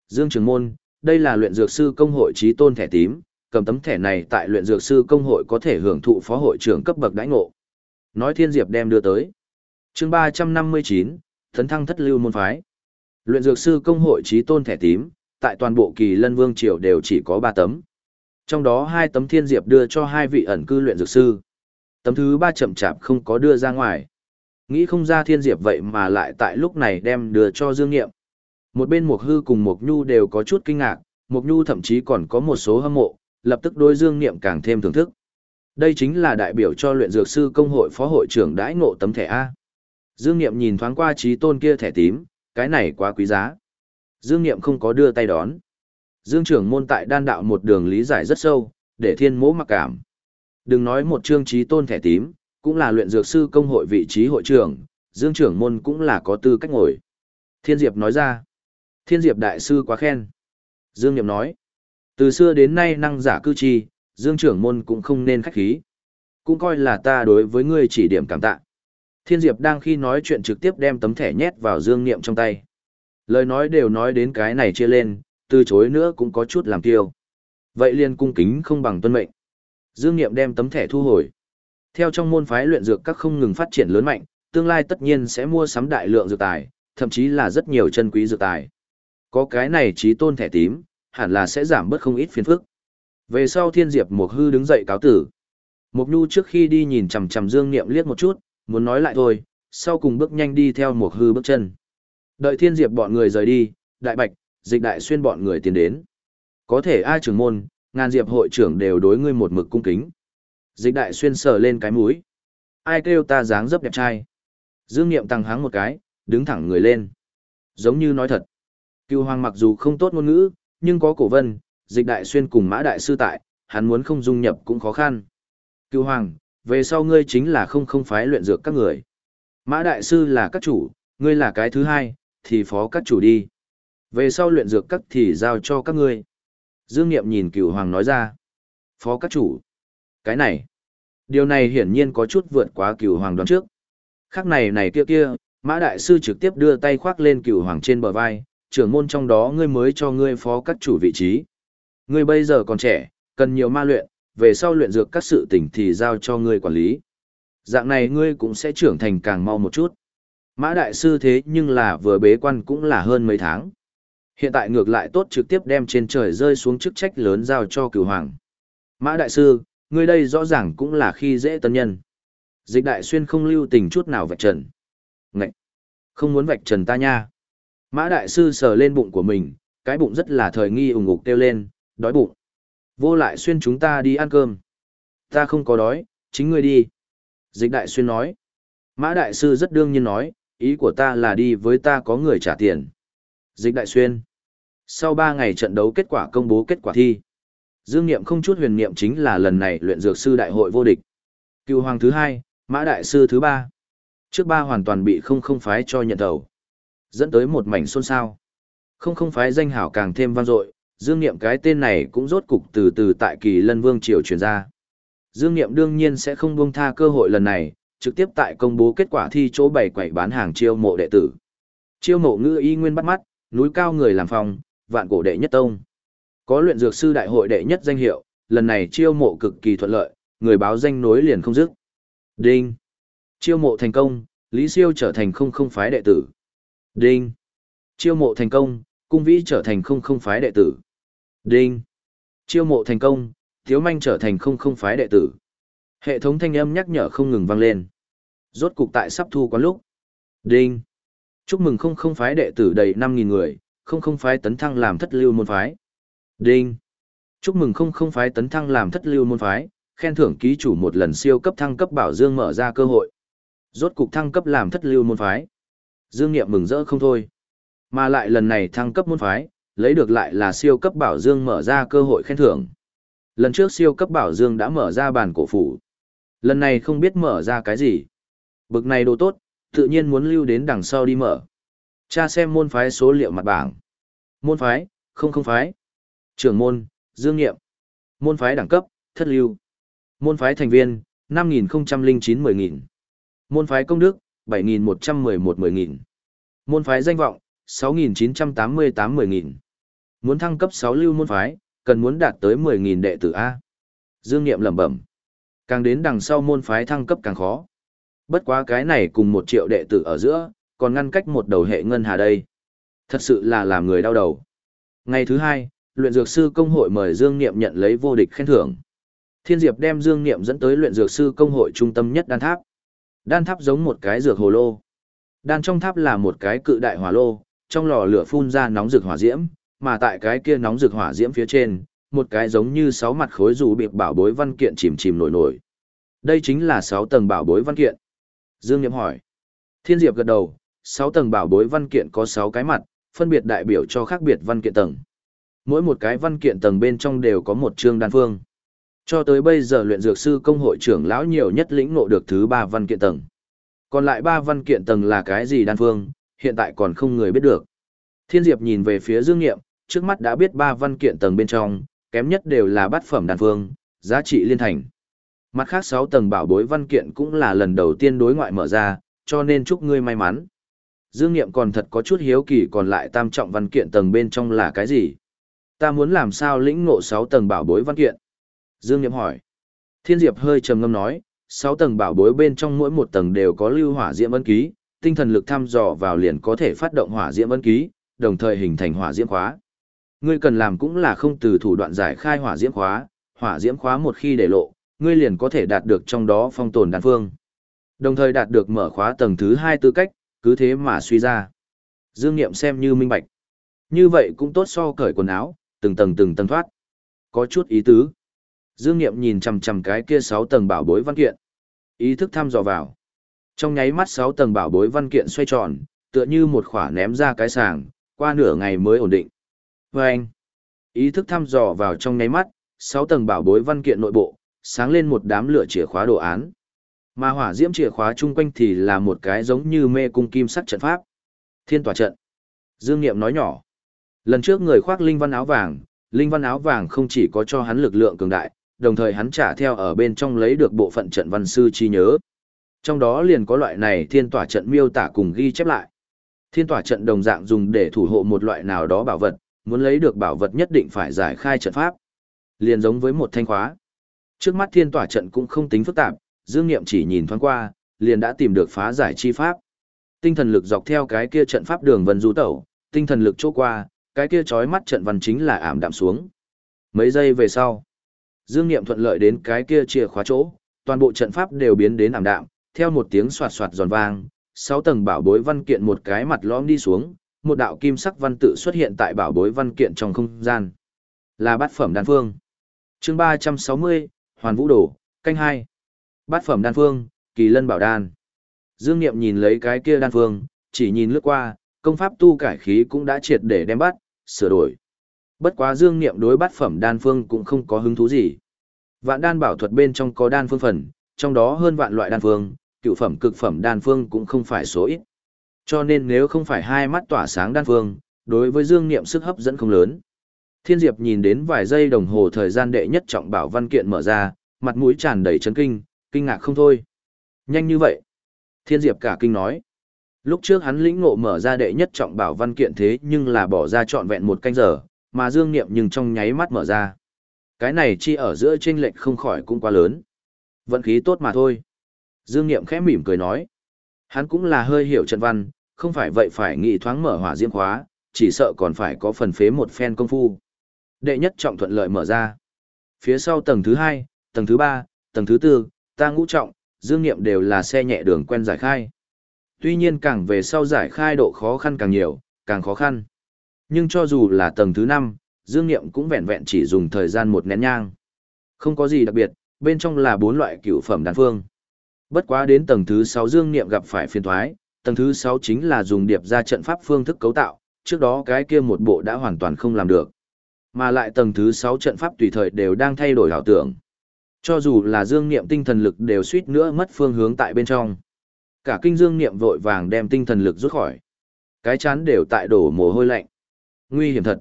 Dương Trường Môn, đây là luyện dược sư công hội trí tôn thẻ tím, cầm tấm thẻ này tại luyện dược sư công hội có thể hưởng thụ phó hội trưởng cấp bậc đãi ngộ. Nói Thiên Diệp đem đưa tới. chương 359, Thấn Thăng Thất Lưu Môn Phái. Luyện dược sư công hội trí tôn thẻ tím, tại toàn bộ kỳ lân vương triều đều chỉ có 3 tấm. Trong đó hai tấm Thiên Diệp đưa cho hai vị ẩn cư luyện dược sư. Tấm thứ ba chậm chạp không có đưa ra ngoài. Nghĩ không ra Thiên Diệp vậy mà lại tại lúc này đem đưa cho Dương Nghiệm. Một bên Mục Hư cùng Mục Nhu đều có chút kinh ngạc, Mục Nhu thậm chí còn có một số hâm mộ, lập tức đối Dương Niệm càng thêm thưởng thức. Đây chính là đại biểu cho luyện dược sư công hội phó hội trưởng đãi ngộ tấm thẻ A. Dương Niệm nhìn thoáng qua trí tôn kia thẻ tím, cái này quá quý giá. Dương Niệm không có đưa tay đón. Dương trưởng môn tại đan đạo một đường lý giải rất sâu, để thiên mỗ mặc cảm. Đừng nói một chương trí tôn thẻ tím, cũng là luyện dược sư công hội vị trí hội trưởng, Dương trưởng môn cũng là có tư cách ngồi. Thiên Diệp nói ra. Thiên Diệp đại sư quá khen. Dương Niệm nói. Từ xưa đến nay năng giả cư chi, Dương trưởng môn cũng không nên khách khí. Cũng coi là ta đối với ngươi chỉ điểm cảm tạ. Thiên Diệp đang khi nói chuyện trực tiếp đem tấm thẻ nhét vào Dương Niệm trong tay. Lời nói đều nói đến cái này chia lên, từ chối nữa cũng có chút làm tiêu. Vậy liền cung kính không bằng tuân mệnh. Dương Niệm đem tấm thẻ thu hồi. Theo trong môn phái luyện dược các không ngừng phát triển lớn mạnh, tương lai tất nhiên sẽ mua sắm đại lượng dược tài, thậm chí là rất nhiều chân quý dược tài. Có cái này trí tôn thẻ tím, hẳn là sẽ giảm bớt không ít phiền phức. Về sau Thiên Diệp Mộc Hư đứng dậy cáo tử. Mộc Nhu trước khi đi nhìn chằm chằm Dương Niệm liếc một chút, muốn nói lại thôi, sau cùng bước nhanh đi theo Mộc Hư bước chân. Đợi Thiên Diệp bọn người rời đi, Đại Bạch, Dịch Đại Xuyên bọn người tiến đến. Có thể ai trưởng môn, ngàn Diệp hội trưởng đều đối ngươi một mực cung kính. Dịch Đại Xuyên sờ lên cái mũi. Ai kêu ta dáng dấp đẹp trai? Dương Niệm tăng háng một cái, đứng thẳng người lên. Giống như nói thật. Cưu Hoàng mặc dù không tốt ngôn ngữ, nhưng có cổ vân, dịch đại xuyên cùng mã đại sư tại, hắn muốn không dung nhập cũng khó khăn. Cựu hoàng, về sau ngươi chính là không không phái luyện dược các người. Mã đại sư là các chủ, ngươi là cái thứ hai, thì phó các chủ đi. Về sau luyện dược các thì giao cho các ngươi. Dương Niệm nhìn cựu hoàng nói ra. Phó các chủ. Cái này. Điều này hiển nhiên có chút vượt quá cựu hoàng đoán trước. Khác này này kia kia, mã đại sư trực tiếp đưa tay khoác lên cựu hoàng trên bờ vai, trưởng môn trong đó ngươi mới cho ngươi phó các chủ vị trí. Ngươi bây giờ còn trẻ, cần nhiều ma luyện, về sau luyện dược các sự tình thì giao cho ngươi quản lý. Dạng này ngươi cũng sẽ trưởng thành càng mau một chút. Mã đại sư thế nhưng là vừa bế quan cũng là hơn mấy tháng. Hiện tại ngược lại tốt trực tiếp đem trên trời rơi xuống chức trách lớn giao cho cửu hoàng. Mã đại sư, ngươi đây rõ ràng cũng là khi dễ tân nhân. Dịch đại xuyên không lưu tình chút nào vạch trần. Ngậy! Không muốn vạch trần ta nha. Mã đại sư sờ lên bụng của mình, cái bụng rất là thời nghi ủng ngục kêu lên, đói bụng. Vô lại xuyên chúng ta đi ăn cơm. Ta không có đói, chính ngươi đi. Dịch đại xuyên nói. Mã đại sư rất đương nhiên nói, ý của ta là đi với ta có người trả tiền. Dịch đại xuyên. Sau 3 ngày trận đấu kết quả công bố kết quả thi. Dương Niệm không chút huyền niệm chính là lần này luyện dược sư đại hội vô địch. Cựu hoàng thứ hai, mã đại sư thứ ba. Trước ba hoàn toàn bị không không phái cho nhận đầu. Dẫn tới một mảnh xôn xao. Không không phái danh hảo càng thêm vang dội, Dương Niệm cái tên này cũng rốt cục từ từ tại kỳ lân vương triều truyền ra. Dương Niệm đương nhiên sẽ không buông tha cơ hội lần này, trực tiếp tại công bố kết quả thi chỗ bày quẩy bán hàng chiêu mộ đệ tử. Chiêu mộ ngư y nguyên bắt mắt, núi cao người làm phòng, vạn cổ đệ nhất tông. Có luyện dược sư đại hội đệ nhất danh hiệu, lần này chiêu mộ cực kỳ thuận lợi, người báo danh nối liền không dứt. Đinh. Chiêu mộ thành công, Lý Siêu trở thành không không phái đệ tử. Đinh. Chiêu mộ thành công, Cung Vĩ trở thành không không phái đệ tử. Đinh. Chiêu mộ thành công, Thiếu Manh trở thành không không phái đệ tử. Hệ thống thanh âm nhắc nhở không ngừng vang lên. Rốt cục tại sắp thu quán lúc. Đinh. Chúc mừng không không phái đệ tử đầy 5.000 người, không không phái tấn thăng làm thất lưu môn phái. Đinh. Chúc mừng không không phái tấn thăng làm thất lưu môn phái, khen thưởng ký chủ một lần siêu cấp thăng cấp bảo dương mở ra cơ hội. Rốt cục thăng cấp làm thất lưu môn phái. Dương Nghiệm mừng rỡ không thôi. Mà lại lần này thăng cấp môn phái, lấy được lại là siêu cấp bảo dương mở ra cơ hội khen thưởng. Lần trước siêu cấp bảo dương đã mở ra bàn cổ phủ. Lần này không biết mở ra cái gì. Bực này đồ tốt, tự nhiên muốn lưu đến đằng sau đi mở. Cha xem môn phái số liệu mặt bảng. Môn phái, không không phái. Trưởng môn, dương nghiệm. Môn phái đẳng cấp, thất lưu. Môn phái thành viên, 5.009-10.000. Môn phái công đức, 7.111-10.000. Môn phái danh vọng, 6.988-10.000. Muốn thăng cấp 6 lưu môn phái, cần muốn đạt tới 10.000 đệ tử A. Dương Niệm lẩm bẩm. Càng đến đằng sau môn phái thăng cấp càng khó. Bất quá cái này cùng một triệu đệ tử ở giữa, còn ngăn cách một đầu hệ ngân hà đây. Thật sự là làm người đau đầu. Ngày thứ hai, luyện dược sư công hội mời Dương Niệm nhận lấy vô địch khen thưởng. Thiên Diệp đem Dương Niệm dẫn tới luyện dược sư công hội trung tâm nhất đan tháp. Đan tháp giống một cái dược hồ lô. Đan trong tháp là một cái cự đại hỏa lô, trong lò lửa phun ra nóng rực hỏa diễm, mà tại cái kia nóng rực hỏa diễm phía trên, một cái giống như sáu mặt khối dù bịp bảo bối văn kiện chìm chìm nổi nổi. Đây chính là sáu tầng bảo bối văn kiện. Dương Niệm hỏi. Thiên Diệp gật đầu, sáu tầng bảo bối văn kiện có sáu cái mặt, phân biệt đại biểu cho khác biệt văn kiện tầng. Mỗi một cái văn kiện tầng bên trong đều có một chương đan phương. Cho tới bây giờ luyện dược sư công hội trưởng lão nhiều nhất lĩnh ngộ được thứ ba văn kiện tầng. Còn lại ba văn kiện tầng là cái gì đan phương, hiện tại còn không người biết được. Thiên Diệp nhìn về phía Dương Nghiệm, trước mắt đã biết ba văn kiện tầng bên trong, kém nhất đều là bát phẩm đan phương, giá trị liên thành. Mặt khác sáu tầng bảo bối văn kiện cũng là lần đầu tiên đối ngoại mở ra, cho nên chúc ngươi may mắn. Dương Nghiệm còn thật có chút hiếu kỳ còn lại tam trọng văn kiện tầng bên trong là cái gì? Ta muốn làm sao lĩnh ngộ sáu tầng bảo bối văn kiện? Dương Niệm hỏi. Thiên Diệp hơi trầm ngâm nói, sáu tầng bảo bối bên trong mỗi một tầng đều có lưu hỏa diễm ấn ký, tinh thần lực thăm dò vào liền có thể phát động hỏa diễm ấn ký, đồng thời hình thành hỏa diễm khóa. Ngươi cần làm cũng là không từ thủ đoạn giải khai hỏa diễm khóa, hỏa diễm khóa một khi để lộ, ngươi liền có thể đạt được trong đó phong tồn đan phương. Đồng thời đạt được mở khóa tầng thứ hai tư cách, cứ thế mà suy ra. Dương Niệm xem như minh bạch. Như vậy cũng tốt so cởi quần áo, từng tầng từng tầng thoát. Có chút ý tứ. Dương Niệm nhìn chằm chằm cái kia 6 tầng bảo bối văn kiện. Ý thức thăm dò vào. Trong nháy mắt 6 tầng bảo bối văn kiện xoay tròn, tựa như một khỏa ném ra cái sàng, qua nửa ngày mới ổn định. Và anh, ý thức thăm dò vào trong nháy mắt, 6 tầng bảo bối văn kiện nội bộ, sáng lên một đám lửa chìa khóa đồ án. Mà hỏa diễm chìa khóa chung quanh thì là một cái giống như mê cung kim sắc trận pháp. Thiên tòa trận. Dương Niệm nói nhỏ. Lần trước người khoác linh văn áo vàng, linh văn áo vàng không chỉ có cho hắn lực lượng cường đại, đồng thời hắn trả theo ở bên trong lấy được bộ phận trận văn sư chi nhớ. Trong đó liền có loại này thiên tỏa trận miêu tả cùng ghi chép lại. Thiên tỏa trận đồng dạng dùng để thủ hộ một loại nào đó bảo vật, muốn lấy được bảo vật nhất định phải giải khai trận pháp. Liền giống với một thanh khóa. Trước mắt thiên tỏa trận cũng không tính phức tạp, Dương Niệm chỉ nhìn thoáng qua, liền đã tìm được phá giải chi pháp. Tinh thần lực dọc theo cái kia trận pháp đường vân du tẩu, tinh thần lực chỗ qua, cái kia chói mắt trận văn chính là ảm đạm xuống. Mấy giây về sau, Dương Niệm thuận lợi đến cái kia chìa khóa chỗ, toàn bộ trận pháp đều biến đến ảm đạm, theo một tiếng soạt soạt giòn vang, sáu tầng bảo bối văn kiện một cái mặt lõm đi xuống, một đạo kim sắc văn tự xuất hiện tại bảo bối văn kiện trong không gian. Là bát phẩm đan phương. Chương 360, Hoàn Vũ Đồ, canh hai, Bát phẩm đan phương, Kỳ Lân bảo đan. Dương Niệm nhìn lấy cái kia đan phương, Chỉ nhìn lướt qua, công pháp tu cải khí cũng đã triệt để đem bắt, sửa đổi. Bất quá dương niệm đối bát phẩm đan phương cũng không có hứng thú gì. Vạn đan bảo thuật bên trong có đan phương phần, trong đó hơn vạn loại đan phương, cựu phẩm cực phẩm đan phương cũng không phải số ít. Cho nên nếu không phải hai mắt tỏa sáng đan phương, đối với dương niệm sức hấp dẫn không lớn. Thiên Diệp nhìn đến vài giây đồng hồ thời gian đệ nhất trọng bảo văn kiện mở ra, mặt mũi tràn đầy chấn kinh, kinh ngạc không thôi. Nhanh như vậy. Thiên Diệp cả kinh nói. Lúc trước hắn lĩnh ngộ mở ra đệ nhất trọng bảo văn kiện thế nhưng là bỏ ra trọn vẹn một canh giờ, mà dương niệm nhưng trong nháy mắt mở ra. Cái này chi ở giữa chênh lệch không khỏi cũng quá lớn. Vận khí tốt mà thôi. Dương niệm khẽ mỉm cười nói. Hắn cũng là hơi hiểu trận văn, không phải vậy phải nghĩ thoáng mở hỏa diễm khóa, chỉ sợ còn phải có phần phế một phen công phu. Đệ nhất trọng thuận lợi mở ra. Phía sau tầng thứ hai, tầng thứ ba, tầng thứ tư, ta ngũ trọng, dương nghiệm đều là xe nhẹ đường quen giải khai. Tuy nhiên càng về sau giải khai độ khó khăn càng nhiều, càng khó khăn. Nhưng cho dù là tầng thứ năm, dương nghiệm cũng vẹn vẹn chỉ dùng thời gian một nén nhang. Không có gì đặc biệt, bên trong là bốn loại cửu phẩm đan phương. Bất quá đến tầng thứ sáu dương nghiệm gặp phải phiên thoái, tầng thứ sáu chính là dùng điệp ra trận pháp phương thức cấu tạo, trước đó cái kia một bộ đã hoàn toàn không làm được. Mà lại tầng thứ sáu trận pháp tùy thời đều đang thay đổi ảo tưởng. Cho dù là dương niệm tinh thần lực đều suýt nữa mất phương hướng tại bên trong. Cả kinh dương niệm vội vàng đem tinh thần lực rút khỏi. Cái chán đều tại đổ mồ hôi lạnh. Nguy hiểm thật.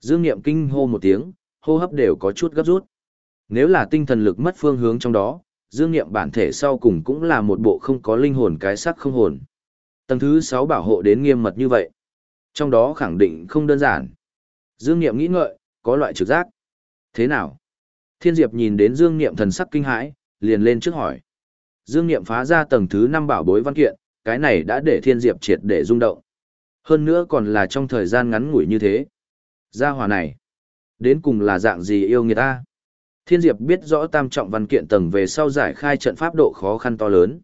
Dương niệm kinh hô một tiếng, hô hấp đều có chút gấp rút. Nếu là tinh thần lực mất phương hướng trong đó, dương niệm bản thể sau cùng cũng là một bộ không có linh hồn cái sắc không hồn. Tầng thứ 6 bảo hộ đến nghiêm mật như vậy. Trong đó khẳng định không đơn giản. Dương Niệm nghĩ ngợi, có loại trực giác. Thế nào? Thiên Diệp nhìn đến Dương Niệm thần sắc kinh hãi, liền lên trước hỏi. Dương Niệm phá ra tầng thứ 5 bảo bối văn kiện, cái này đã để Thiên Diệp triệt để rung động. Hơn nữa còn là trong thời gian ngắn ngủi như thế. Gia hòa này, đến cùng là dạng gì yêu người ta? Thiên Diệp biết rõ tam trọng văn kiện tầng về sau giải khai trận pháp độ khó khăn to lớn.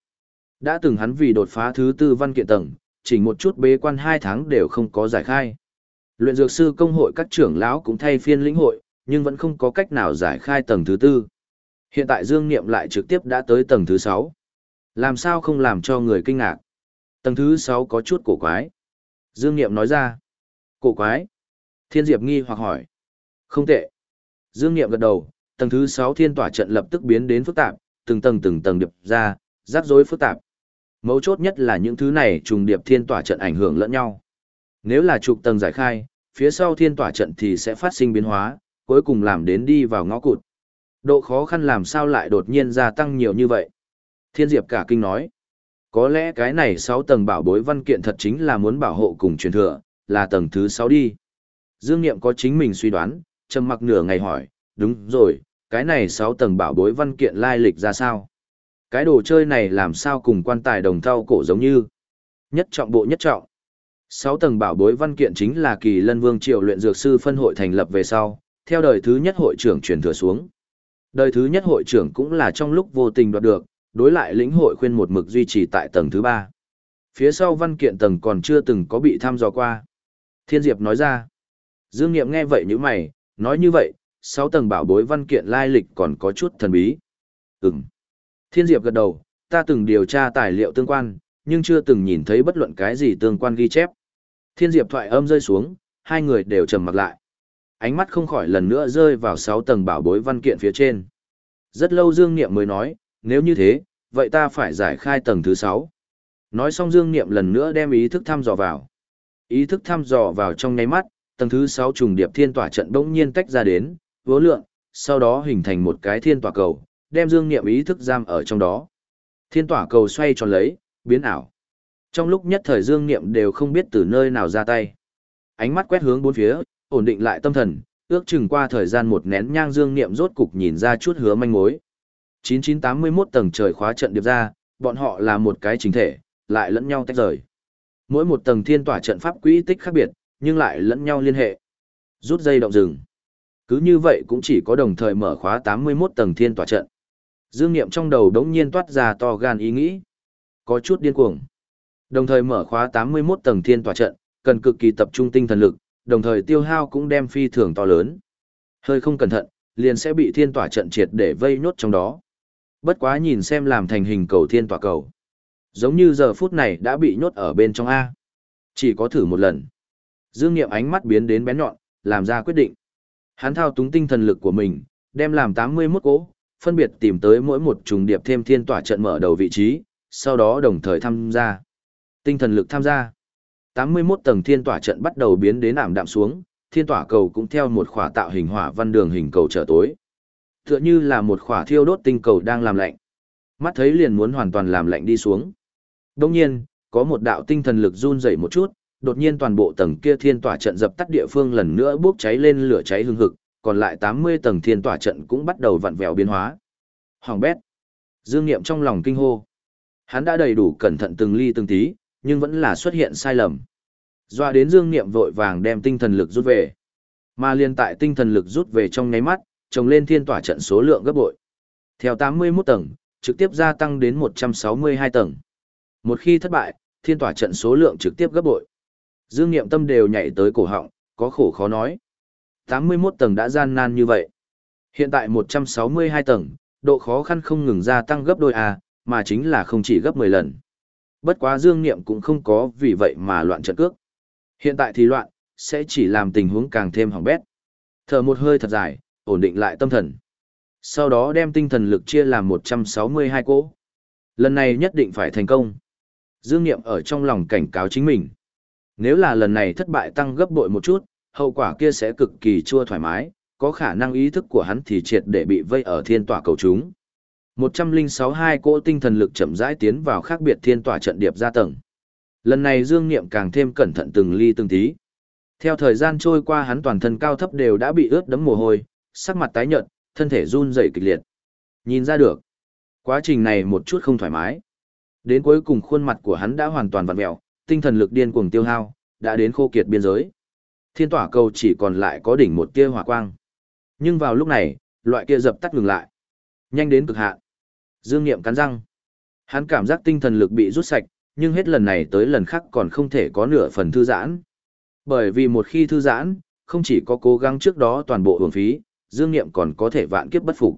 Đã từng hắn vì đột phá thứ tư văn kiện tầng, chỉ một chút bế quan hai tháng đều không có giải khai. Luyện dược sư công hội các trưởng lão cũng thay phiên lĩnh hội, nhưng vẫn không có cách nào giải khai tầng thứ tư. Hiện tại Dương Niệm lại trực tiếp đã tới tầng thứ sáu. Làm sao không làm cho người kinh ngạc? Tầng thứ sáu có chút cổ quái. Dương Niệm nói ra. Cổ quái? Thiên Diệp nghi hoặc hỏi. Không tệ. Dương Niệm gật đầu, tầng thứ sáu thiên tỏa trận lập tức biến đến phức tạp, từng tầng từng tầng điệp ra, rắc rối phức tạp. Mấu chốt nhất là những thứ này trùng điệp thiên tỏa trận ảnh hưởng lẫn nhau. Nếu là trục tầng giải khai, phía sau thiên tỏa trận thì sẽ phát sinh biến hóa, cuối cùng làm đến đi vào ngõ cụt. Độ khó khăn làm sao lại đột nhiên gia tăng nhiều như vậy? Thiên Diệp cả kinh nói. Có lẽ cái này 6 tầng bảo bối văn kiện thật chính là muốn bảo hộ cùng truyền thừa, là tầng thứ 6 đi. Dương Niệm có chính mình suy đoán, trầm mặc nửa ngày hỏi, đúng rồi, cái này 6 tầng bảo bối văn kiện lai lịch ra sao? Cái đồ chơi này làm sao cùng quan tài đồng thau cổ giống như? Nhất trọng bộ nhất trọng. Sáu tầng bảo bối văn kiện chính là kỳ lân vương triều luyện dược sư phân hội thành lập về sau, theo đời thứ nhất hội trưởng truyền thừa xuống. Đời thứ nhất hội trưởng cũng là trong lúc vô tình đoạt được, đối lại lĩnh hội khuyên một mực duy trì tại tầng thứ ba. Phía sau văn kiện tầng còn chưa từng có bị thăm dò qua. Thiên Diệp nói ra. Dương Niệm nghe vậy như mày, nói như vậy, sáu tầng bảo bối văn kiện lai lịch còn có chút thần bí. Ừm. Thiên Diệp gật đầu, ta từng điều tra tài liệu tương quan, nhưng chưa từng nhìn thấy bất luận cái gì tương quan ghi chép. Thiên Diệp thoại âm rơi xuống, hai người đều trầm mặt lại. Ánh mắt không khỏi lần nữa rơi vào sáu tầng bảo bối văn kiện phía trên. Rất lâu Dương Niệm mới nói, nếu như thế, vậy ta phải giải khai tầng thứ sáu. Nói xong Dương Niệm lần nữa đem ý thức thăm dò vào. Ý thức thăm dò vào trong nháy mắt, tầng thứ sáu trùng điệp thiên tỏa trận bỗng nhiên tách ra đến, vô lượng, sau đó hình thành một cái thiên tỏa cầu, đem Dương Niệm ý thức giam ở trong đó. Thiên tỏa cầu xoay tròn lấy, biến ảo. Trong lúc nhất thời Dương Niệm đều không biết từ nơi nào ra tay. Ánh mắt quét hướng bốn phía, ổn định lại tâm thần, ước chừng qua thời gian một nén nhang Dương Niệm rốt cục nhìn ra chút hứa manh mối. 9981 tầng trời khóa trận điệp ra, bọn họ là một cái chính thể, lại lẫn nhau tách rời. Mỗi một tầng thiên tỏa trận pháp quỹ tích khác biệt, nhưng lại lẫn nhau liên hệ. Rút dây động rừng. Cứ như vậy cũng chỉ có đồng thời mở khóa 81 tầng thiên tòa trận. Dương Niệm trong đầu đống nhiên toát ra to gan ý nghĩ. Có chút điên cuồng. Đồng thời mở khóa 81 tầng thiên tòa trận, cần cực kỳ tập trung tinh thần lực, đồng thời tiêu hao cũng đem phi thường to lớn. Hơi không cẩn thận, liền sẽ bị thiên tỏa trận triệt để vây nốt trong đó. Bất quá nhìn xem làm thành hình cầu thiên tỏa cầu. Giống như giờ phút này đã bị nhốt ở bên trong A. Chỉ có thử một lần. Dương Niệm ánh mắt biến đến bén nhọn, làm ra quyết định. Hắn thao túng tinh thần lực của mình, đem làm 81 cỗ, phân biệt tìm tới mỗi một trùng điệp thêm thiên tỏa trận mở đầu vị trí, sau đó đồng thời tham gia. Tinh thần lực tham gia. 81 tầng thiên tỏa trận bắt đầu biến đến ảm đạm xuống, thiên tỏa cầu cũng theo một khỏa tạo hình hỏa văn đường hình cầu trở tối. Tựa như là một khỏa thiêu đốt tinh cầu đang làm lạnh. Mắt thấy liền muốn hoàn toàn làm lạnh đi xuống. Đồng nhiên, có một đạo tinh thần lực run rẩy một chút, đột nhiên toàn bộ tầng kia thiên tỏa trận dập tắt địa phương lần nữa bốc cháy lên lửa cháy hừng hực, còn lại 80 tầng thiên tỏa trận cũng bắt đầu vặn vẹo biến hóa. Hoàng bét. Dương Niệm trong lòng kinh hô. Hắn đã đầy đủ cẩn thận từng ly từng tí, nhưng vẫn là xuất hiện sai lầm. Doa đến Dương Niệm vội vàng đem tinh thần lực rút về. Mà liên tại tinh thần lực rút về trong nháy mắt, trồng lên thiên tỏa trận số lượng gấp bội. Theo 81 tầng, trực tiếp gia tăng đến 162 tầng. Một khi thất bại, thiên tỏa trận số lượng trực tiếp gấp bội. Dương Niệm tâm đều nhảy tới cổ họng, có khổ khó nói. 81 tầng đã gian nan như vậy. Hiện tại 162 tầng, độ khó khăn không ngừng gia tăng gấp đôi A, mà chính là không chỉ gấp 10 lần. Bất quá Dương Niệm cũng không có vì vậy mà loạn trận cước. Hiện tại thì loạn, sẽ chỉ làm tình huống càng thêm hỏng bét. Thở một hơi thật dài, ổn định lại tâm thần. Sau đó đem tinh thần lực chia làm 162 cỗ. Lần này nhất định phải thành công. Dương Niệm ở trong lòng cảnh cáo chính mình. Nếu là lần này thất bại tăng gấp bội một chút, hậu quả kia sẽ cực kỳ chua thoải mái, có khả năng ý thức của hắn thì triệt để bị vây ở thiên tỏa cầu chúng. 1062 cỗ tinh thần lực chậm rãi tiến vào khác biệt thiên tỏa trận điệp ra tầng. Lần này Dương Niệm càng thêm cẩn thận từng ly từng tí. Theo thời gian trôi qua hắn toàn thân cao thấp đều đã bị ướt đẫm mồ hôi, sắc mặt tái nhợt, thân thể run rẩy kịch liệt. Nhìn ra được, quá trình này một chút không thoải mái. Đến cuối cùng khuôn mặt của hắn đã hoàn toàn vặn vẹo tinh thần lực điên cuồng tiêu hao, đã đến khô kiệt biên giới. Thiên tỏa cầu chỉ còn lại có đỉnh một tia hỏa quang. Nhưng vào lúc này, loại kia dập tắt ngừng lại. Nhanh đến cực hạn. Dương Nghiệm cắn răng. Hắn cảm giác tinh thần lực bị rút sạch, nhưng hết lần này tới lần khác còn không thể có nửa phần thư giãn. Bởi vì một khi thư giãn, không chỉ có cố gắng trước đó toàn bộ hưởng phí, Dương Nghiệm còn có thể vạn kiếp bất phục.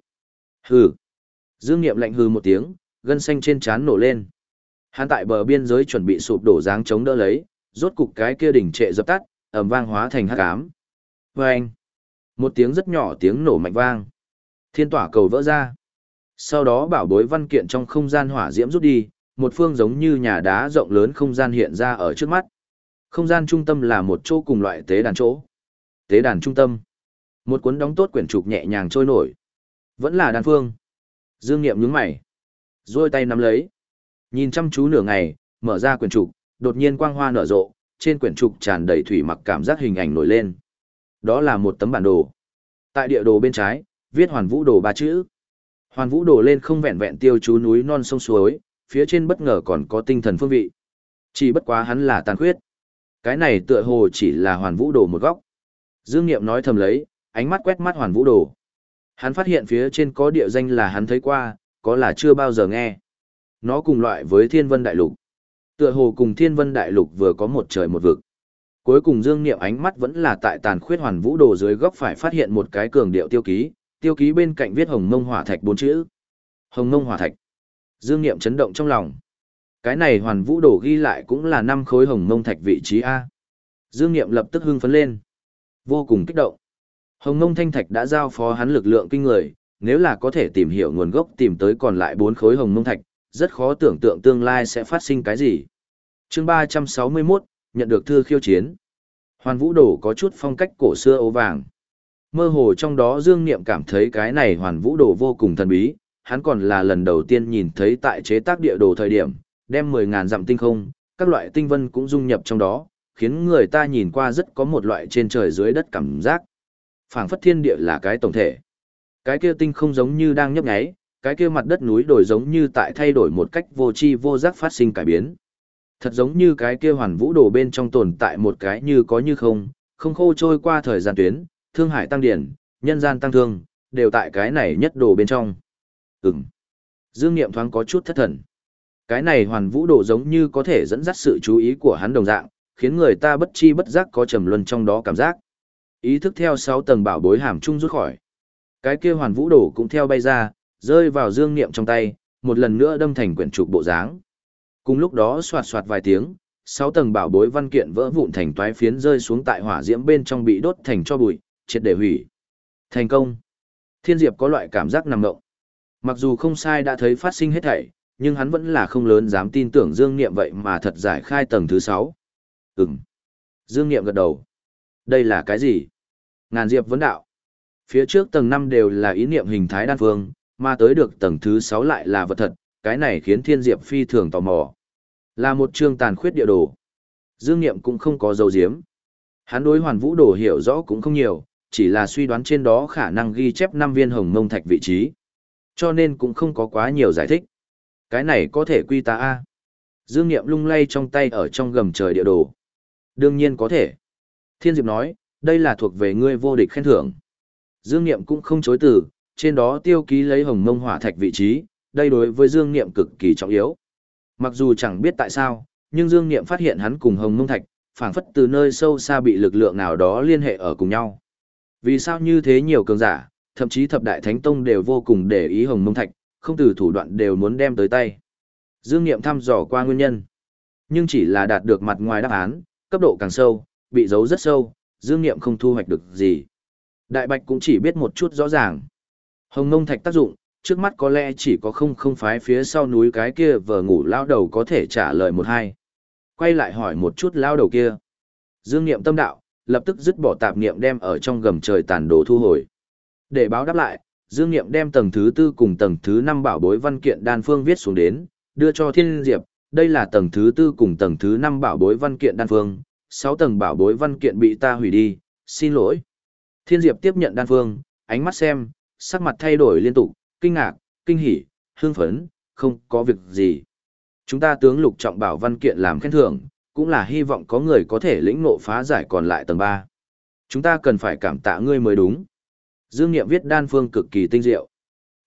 Hừ. Dương Nghiệm lạnh hừ một tiếng, gân xanh trên trán nổ lên. Hắn tại bờ biên giới chuẩn bị sụp đổ dáng chống đỡ lấy, rốt cục cái kia đỉnh trệ dập tắt, ầm vang hóa thành hắc ám. Oeng! Một tiếng rất nhỏ tiếng nổ mạnh vang. Thiên tỏa cầu vỡ ra. Sau đó bảo bối văn kiện trong không gian hỏa diễm rút đi, một phương giống như nhà đá rộng lớn không gian hiện ra ở trước mắt. Không gian trung tâm là một chỗ cùng loại tế đàn chỗ. Tế đàn trung tâm. Một cuốn đóng tốt quyển trục nhẹ nhàng trôi nổi. Vẫn là đàn phương. Dương Niệm nhướng mày. Rồi tay nắm lấy. Nhìn chăm chú nửa ngày, mở ra quyển trục, đột nhiên quang hoa nở rộ, trên quyển trục tràn đầy thủy mặc cảm giác hình ảnh nổi lên. Đó là một tấm bản đồ. Tại địa đồ bên trái, viết hoàn vũ đồ ba chữ. Hoàn vũ đồ lên không vẹn vẹn tiêu chú núi non sông suối, phía trên bất ngờ còn có tinh thần phương vị. Chỉ bất quá hắn là tàn khuyết. Cái này tựa hồ chỉ là hoàn vũ đồ một góc. Dương Niệm nói thầm lấy, ánh mắt quét mắt hoàn vũ đồ. Hắn phát hiện phía trên có địa danh là hắn thấy qua, có là chưa bao giờ nghe. Nó cùng loại với thiên vân đại lục. Tựa hồ cùng thiên vân đại lục vừa có một trời một vực. Cuối cùng Dương Niệm ánh mắt vẫn là tại tàn khuyết hoàn vũ đồ dưới góc phải phát hiện một cái cường điệu tiêu ký, tiêu ký bên cạnh viết hồng mông hỏa thạch bốn chữ. Hồng mông hỏa thạch. Dương Niệm chấn động trong lòng. Cái này hoàn vũ đồ ghi lại cũng là năm khối hồng mông thạch vị trí A. Dương Niệm lập tức hưng phấn lên. Vô cùng kích động. Hồng mông thanh thạch đã giao phó hắn lực lượng kinh người, nếu là có thể tìm hiểu nguồn gốc tìm tới còn lại bốn khối hồng mông thạch, rất khó tưởng tượng tương lai sẽ phát sinh cái gì. chương 361, nhận được thư khiêu chiến. Hoàn vũ đồ có chút phong cách cổ xưa ố vàng. Mơ hồ trong đó Dương Niệm cảm thấy cái này hoàn vũ đồ vô cùng thần bí, hắn còn là lần đầu tiên nhìn thấy tại chế tác địa đồ thời điểm, đem 10.000 dặm tinh không, các loại tinh vân cũng dung nhập trong đó, khiến người ta nhìn qua rất có một loại trên trời dưới đất cảm giác. phảng phất thiên địa là cái tổng thể. Cái kia tinh không giống như đang nhấp nháy, cái kia mặt đất núi đổi giống như tại thay đổi một cách vô tri vô giác phát sinh cải biến. Thật giống như cái kia hoàn vũ đồ bên trong tồn tại một cái như có như không, không khô trôi qua thời gian tuyến, thương hải tăng điển, nhân gian tăng thương, đều tại cái này nhất đồ bên trong. Ừm. Dương Niệm thoáng có chút thất thần. Cái này hoàn vũ đồ giống như có thể dẫn dắt sự chú ý của hắn đồng dạng, khiến người ta bất chi bất giác có trầm luân trong đó cảm giác. Ý thức theo sáu tầng bảo bối hàm chung rút khỏi. Cái kia hoàn vũ đồ cũng theo bay ra, rơi vào dương niệm trong tay, một lần nữa đâm thành quyển trục bộ dáng. Cùng lúc đó xoạt xoạt vài tiếng, sáu tầng bảo bối văn kiện vỡ vụn thành toái phiến rơi xuống tại hỏa diễm bên trong bị đốt thành cho bụi, triệt để hủy. Thành công. Thiên Diệp có loại cảm giác nằm động. Mặc dù không sai đã thấy phát sinh hết thảy, nhưng hắn vẫn là không lớn dám tin tưởng Dương Niệm vậy mà thật giải khai tầng thứ 6. Ừm. Dương Niệm gật đầu. Đây là cái gì? Ngàn Diệp vấn đạo. Phía trước tầng 5 đều là ý niệm hình thái đan phương, mà tới được tầng thứ 6 lại là vật thật, cái này khiến Thiên Diệp phi thường tò mò. Là một chương tàn khuyết địa đồ. Dương Niệm cũng không có dấu diếm. Hắn đối hoàn vũ đồ hiểu rõ cũng không nhiều, chỉ là suy đoán trên đó khả năng ghi chép năm viên hồng mông thạch vị trí. Cho nên cũng không có quá nhiều giải thích. Cái này có thể quy ta A. Dương Niệm lung lay trong tay ở trong gầm trời địa đồ. Đương nhiên có thể. Thiên Diệp nói, đây là thuộc về ngươi vô địch khen thưởng. Dương Niệm cũng không chối từ, trên đó tiêu ký lấy hồng mông hỏa thạch vị trí, đây đối với Dương Niệm cực kỳ trọng yếu. Mặc dù chẳng biết tại sao, nhưng Dương Niệm phát hiện hắn cùng hồng mông thạch, phảng phất từ nơi sâu xa bị lực lượng nào đó liên hệ ở cùng nhau. Vì sao như thế nhiều cường giả, thậm chí thập đại thánh tông đều vô cùng để ý hồng mông thạch, không từ thủ đoạn đều muốn đem tới tay. Dương Niệm thăm dò qua nguyên nhân, nhưng chỉ là đạt được mặt ngoài đáp án, cấp độ càng sâu, bị giấu rất sâu, Dương Niệm không thu hoạch được gì. Đại Bạch cũng chỉ biết một chút rõ ràng. Hồng ngông thạch tác dụng, trước mắt có lẽ chỉ có không không phái phía sau núi cái kia vờ ngủ lao đầu có thể trả lời một hai. Quay lại hỏi một chút lao đầu kia. Dương Niệm tâm đạo, lập tức dứt bỏ tạp niệm đem ở trong gầm trời tàn đồ thu hồi. Để báo đáp lại, Dương Niệm đem tầng thứ tư cùng tầng thứ năm bảo bối văn kiện đan phương viết xuống đến, đưa cho Thiên Diệp, đây là tầng thứ tư cùng tầng thứ năm bảo bối văn kiện đan phương, sáu tầng bảo bối văn kiện bị ta hủy đi, xin lỗi. Thiên Diệp tiếp nhận đan phương, ánh mắt xem, sắc mặt thay đổi liên tục, kinh ngạc, kinh hỉ, hương phấn, không có việc gì. Chúng ta tướng lục trọng bảo văn kiện làm khen thưởng, cũng là hy vọng có người có thể lĩnh ngộ phá giải còn lại tầng 3. Chúng ta cần phải cảm tạ ngươi mới đúng. Dương Nghiệm viết đan phương cực kỳ tinh diệu.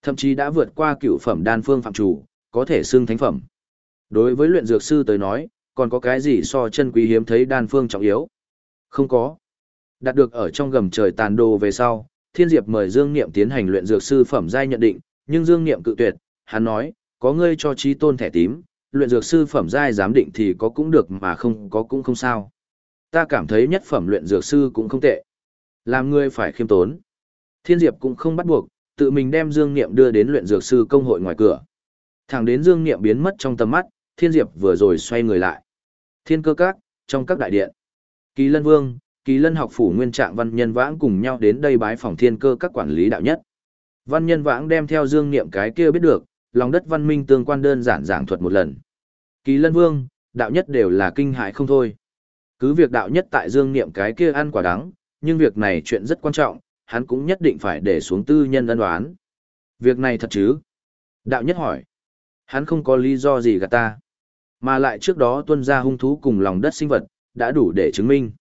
Thậm chí đã vượt qua cựu phẩm đan phương phạm chủ, có thể xưng thánh phẩm. Đối với luyện dược sư tới nói, còn có cái gì so chân quý hiếm thấy đan phương trọng yếu? Không có. Đạt được ở trong gầm trời tàn đồ về sau, Thiên Diệp mời Dương Niệm tiến hành luyện dược sư phẩm giai nhận định, nhưng Dương Niệm cự tuyệt, hắn nói, có ngươi cho trí tôn thẻ tím, luyện dược sư phẩm giai giám định thì có cũng được mà không có cũng không sao. Ta cảm thấy nhất phẩm luyện dược sư cũng không tệ. Làm ngươi phải khiêm tốn. Thiên Diệp cũng không bắt buộc, tự mình đem Dương Niệm đưa đến luyện dược sư công hội ngoài cửa. Thẳng đến Dương Niệm biến mất trong tầm mắt, Thiên Diệp vừa rồi xoay người lại. Thiên cơ các, trong các đại điện. Kỳ Lân Vương, Kỳ Lân học phủ nguyên trạng văn nhân vãng cùng nhau đến đây bái phòng thiên cơ các quản lý đạo nhất. Văn nhân vãng đem theo Dương Niệm cái kia biết được, lòng đất văn minh tương quan đơn giản giảng thuật một lần. Kỳ Lân Vương, đạo nhất đều là kinh hại không thôi. Cứ việc đạo nhất tại Dương Niệm cái kia ăn quả đắng, nhưng việc này chuyện rất quan trọng, hắn cũng nhất định phải để xuống tư nhân ân đoán. Việc này thật chứ? Đạo nhất hỏi. Hắn không có lý do gì gạt ta. Mà lại trước đó tuân ra hung thú cùng lòng đất sinh vật, đã đủ để chứng minh.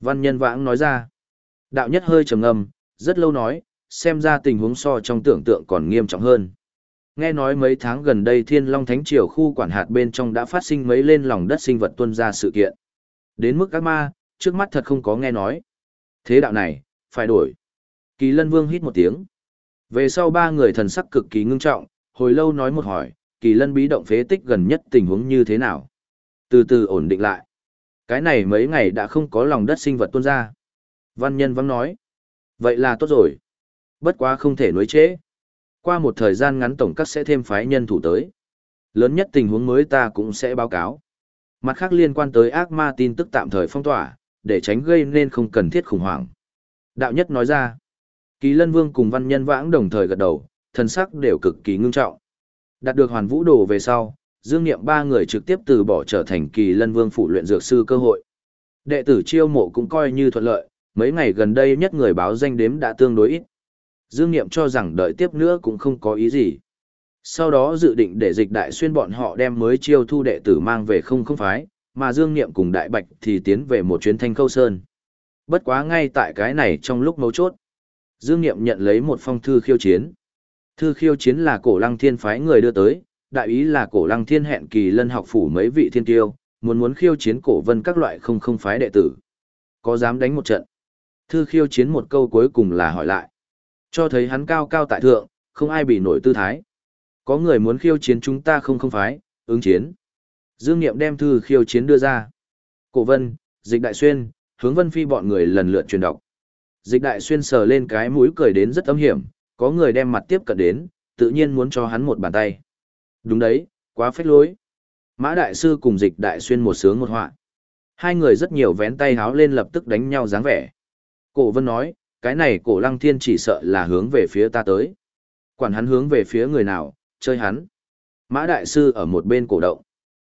Văn nhân vãng nói ra. Đạo nhất hơi trầm ngâm, rất lâu nói, xem ra tình huống so trong tưởng tượng còn nghiêm trọng hơn. Nghe nói mấy tháng gần đây Thiên Long Thánh Triều khu quản hạt bên trong đã phát sinh mấy lên lòng đất sinh vật tuân ra sự kiện. Đến mức các ma, trước mắt thật không có nghe nói. Thế đạo này, phải đổi. Kỳ Lân Vương hít một tiếng. Về sau ba người thần sắc cực kỳ ngưng trọng, hồi lâu nói một hỏi, Kỳ Lân bí động phế tích gần nhất tình huống như thế nào? Từ từ ổn định lại. Cái này mấy ngày đã không có lòng đất sinh vật tuôn ra. Văn nhân vắng nói. Vậy là tốt rồi. Bất quá không thể nối chế. Qua một thời gian ngắn tổng các sẽ thêm phái nhân thủ tới. Lớn nhất tình huống mới ta cũng sẽ báo cáo. Mặt khác liên quan tới ác ma tin tức tạm thời phong tỏa, để tránh gây nên không cần thiết khủng hoảng. Đạo nhất nói ra. Kỳ lân vương cùng văn nhân vãng đồng thời gật đầu, thần sắc đều cực kỳ ngưng trọng. Đạt được hoàn vũ đồ về sau, dương nghiệm ba người trực tiếp từ bỏ trở thành kỳ lân vương phụ luyện dược sư cơ hội. Đệ tử chiêu mộ cũng coi như thuận lợi, mấy ngày gần đây nhất người báo danh đếm đã tương đối ít. Dương nghiệm cho rằng đợi tiếp nữa cũng không có ý gì. Sau đó dự định để dịch đại xuyên bọn họ đem mới chiêu thu đệ tử mang về không không phái, mà Dương Niệm cùng Đại Bạch thì tiến về một chuyến thanh khâu sơn. Bất quá ngay tại cái này trong lúc mấu chốt. Dương Niệm nhận lấy một phong thư khiêu chiến. Thư khiêu chiến là cổ lăng thiên phái người đưa tới, đại ý là cổ lăng thiên hẹn kỳ lân học phủ mấy vị thiên tiêu, muốn muốn khiêu chiến cổ vân các loại không không phái đệ tử. Có dám đánh một trận? Thư khiêu chiến một câu cuối cùng là hỏi lại. Cho thấy hắn cao cao tại thượng, không ai bị nổi tư thái. Có người muốn khiêu chiến chúng ta không không phái, ứng chiến. Dương Niệm đem thư khiêu chiến đưa ra. Cổ vân, dịch đại xuyên, hướng vân phi bọn người lần lượt truyền đọc. Dịch đại xuyên sờ lên cái mũi cười đến rất âm hiểm, có người đem mặt tiếp cận đến, tự nhiên muốn cho hắn một bàn tay. Đúng đấy, quá phách lối. Mã đại sư cùng dịch đại xuyên một sướng một họa. Hai người rất nhiều vén tay háo lên lập tức đánh nhau dáng vẻ. Cổ vân nói, cái này cổ lăng thiên chỉ sợ là hướng về phía ta tới. Quản hắn hướng về phía người nào, chơi hắn. Mã đại sư ở một bên cổ động.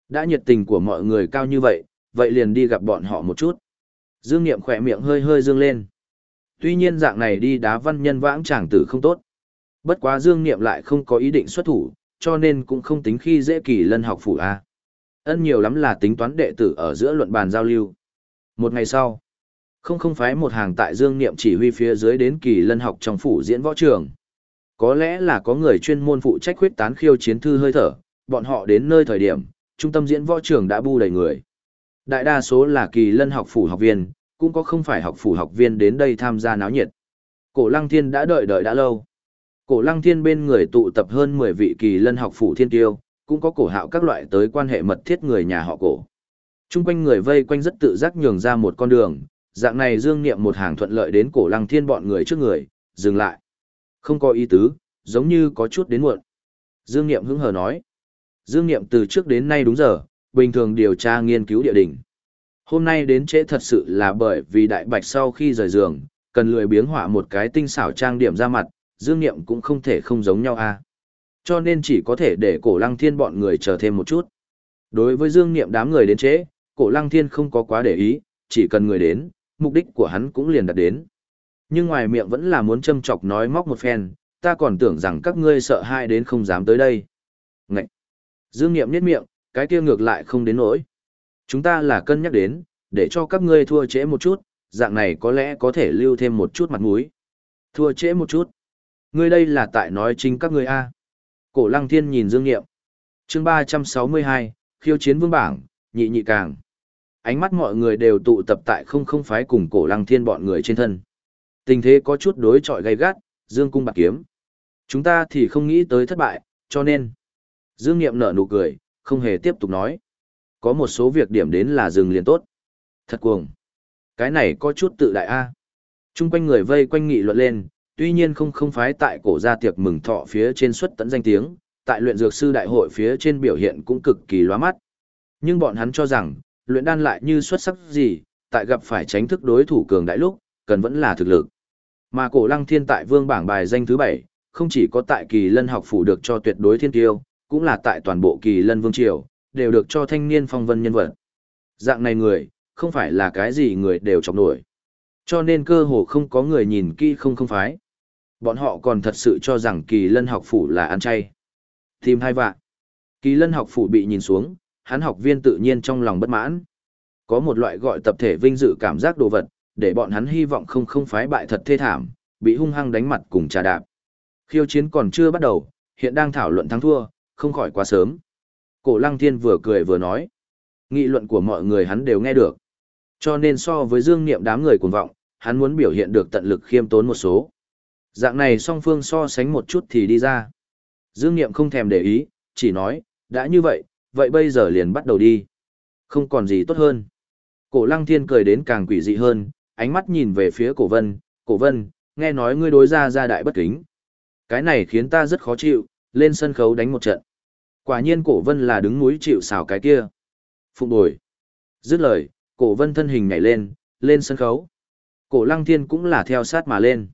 Đã nhiệt tình của mọi người cao như vậy, vậy liền đi gặp bọn họ một chút. Dương Niệm khỏe miệng hơi hơi dương lên. Tuy nhiên dạng này đi đá văn nhân vãng chàng tử không tốt. Bất quá Dương Niệm lại không có ý định xuất thủ, cho nên cũng không tính khi dễ kỳ lân học phủ A. Ân nhiều lắm là tính toán đệ tử ở giữa luận bàn giao lưu. Một ngày sau, không không phái một hàng tại Dương Niệm chỉ huy phía dưới đến kỳ lân học trong phủ diễn võ trường. Có lẽ là có người chuyên môn phụ trách khuyết tán khiêu chiến thư hơi thở, bọn họ đến nơi thời điểm, trung tâm diễn võ trường đã bu đầy người. Đại đa số là kỳ lân học phủ học viên, cũng có không phải học phủ học viên đến đây tham gia náo nhiệt. Cổ Lăng Thiên đã đợi đợi đã lâu. Cổ Lăng Thiên bên người tụ tập hơn 10 vị kỳ lân học phủ thiên tiêu, cũng có cổ hạo các loại tới quan hệ mật thiết người nhà họ cổ. Trung quanh người vây quanh rất tự giác nhường ra một con đường, dạng này dương niệm một hàng thuận lợi đến cổ lăng thiên bọn người trước người, dừng lại. Không có ý tứ, giống như có chút đến muộn. Dương niệm hứng hờ nói. Dương niệm từ trước đến nay đúng giờ, bình thường điều tra nghiên cứu địa đỉnh. Hôm nay đến trễ thật sự là bởi vì đại bạch sau khi rời giường, cần lười biếng họa một cái tinh xảo trang điểm ra mặt, dương niệm cũng không thể không giống nhau a. À. Cho nên chỉ có thể để cổ lăng thiên bọn người chờ thêm một chút. Đối với dương niệm đám người đến trễ, cổ lăng thiên không có quá để ý, chỉ cần người đến, mục đích của hắn cũng liền đạt đến. Nhưng ngoài miệng vẫn là muốn châm chọc nói móc một phen, ta còn tưởng rằng các ngươi sợ hai đến không dám tới đây. Ngậy! Dương Niệm nhất miệng, cái kia ngược lại không đến nỗi. Chúng ta là cân nhắc đến, để cho các ngươi thua trễ một chút, dạng này có lẽ có thể lưu thêm một chút mặt mũi. Thua trễ một chút. Ngươi đây là tại nói chính các ngươi a. Cổ Lăng Thiên nhìn Dương Niệm. Chương 362, khiêu chiến vương bảng, nhị nhị càng ánh mắt mọi người đều tụ tập tại không không phái cùng cổ lăng thiên bọn người trên thân. Tình thế có chút đối chọi gay gắt, Dương cung bạc kiếm. Chúng ta thì không nghĩ tới thất bại, cho nên. Dương Niệm nở nụ cười, không hề tiếp tục nói. Có một số việc điểm đến là dừng liền tốt. Thật cuồng. Cái này có chút tự đại a. Trung quanh người vây quanh nghị luận lên, tuy nhiên không không phái tại cổ gia tiệc mừng thọ phía trên xuất tận danh tiếng, tại luyện dược sư đại hội phía trên biểu hiện cũng cực kỳ lóa mắt. Nhưng bọn hắn cho rằng, luyện đan lại như xuất sắc gì, tại gặp phải tránh thức đối thủ cường đại lúc, cần vẫn là thực lực. Mà cổ lăng thiên tại vương bảng bài danh thứ 7, không chỉ có tại kỳ lân học phủ được cho tuyệt đối thiên tiêu, cũng là tại toàn bộ kỳ lân vương triều, đều được cho thanh niên phong vân nhân vật. Dạng này người, không phải là cái gì người đều chọc nổi. Cho nên cơ hồ không có người nhìn kỹ không không phái. Bọn họ còn thật sự cho rằng kỳ lân học phủ là ăn chay. Tìm hai vạn. Kỳ lân học phủ bị nhìn xuống, hắn học viên tự nhiên trong lòng bất mãn. Có một loại gọi tập thể vinh dự cảm giác đồ vật, để bọn hắn hy vọng không không phái bại thật thê thảm, bị hung hăng đánh mặt cùng trà đạp. Khiêu chiến còn chưa bắt đầu, hiện đang thảo luận thắng thua, không khỏi quá sớm. Cổ Lăng Thiên vừa cười vừa nói. Nghị luận của mọi người hắn đều nghe được. Cho nên so với dương niệm đám người cuồng vọng, hắn muốn biểu hiện được tận lực khiêm tốn một số. Dạng này song phương so sánh một chút thì đi ra. Dương niệm không thèm để ý, chỉ nói, đã như vậy, vậy bây giờ liền bắt đầu đi. Không còn gì tốt hơn. Cổ lăng thiên cười đến càng quỷ dị hơn, ánh mắt nhìn về phía cổ vân, cổ vân, nghe nói ngươi đối ra ra đại bất kính. Cái này khiến ta rất khó chịu, lên sân khấu đánh một trận. Quả nhiên cổ vân là đứng núi chịu xào cái kia. Phụng bồi. Dứt lời, cổ vân thân hình nhảy lên, lên sân khấu. Cổ lăng thiên cũng là theo sát mà lên.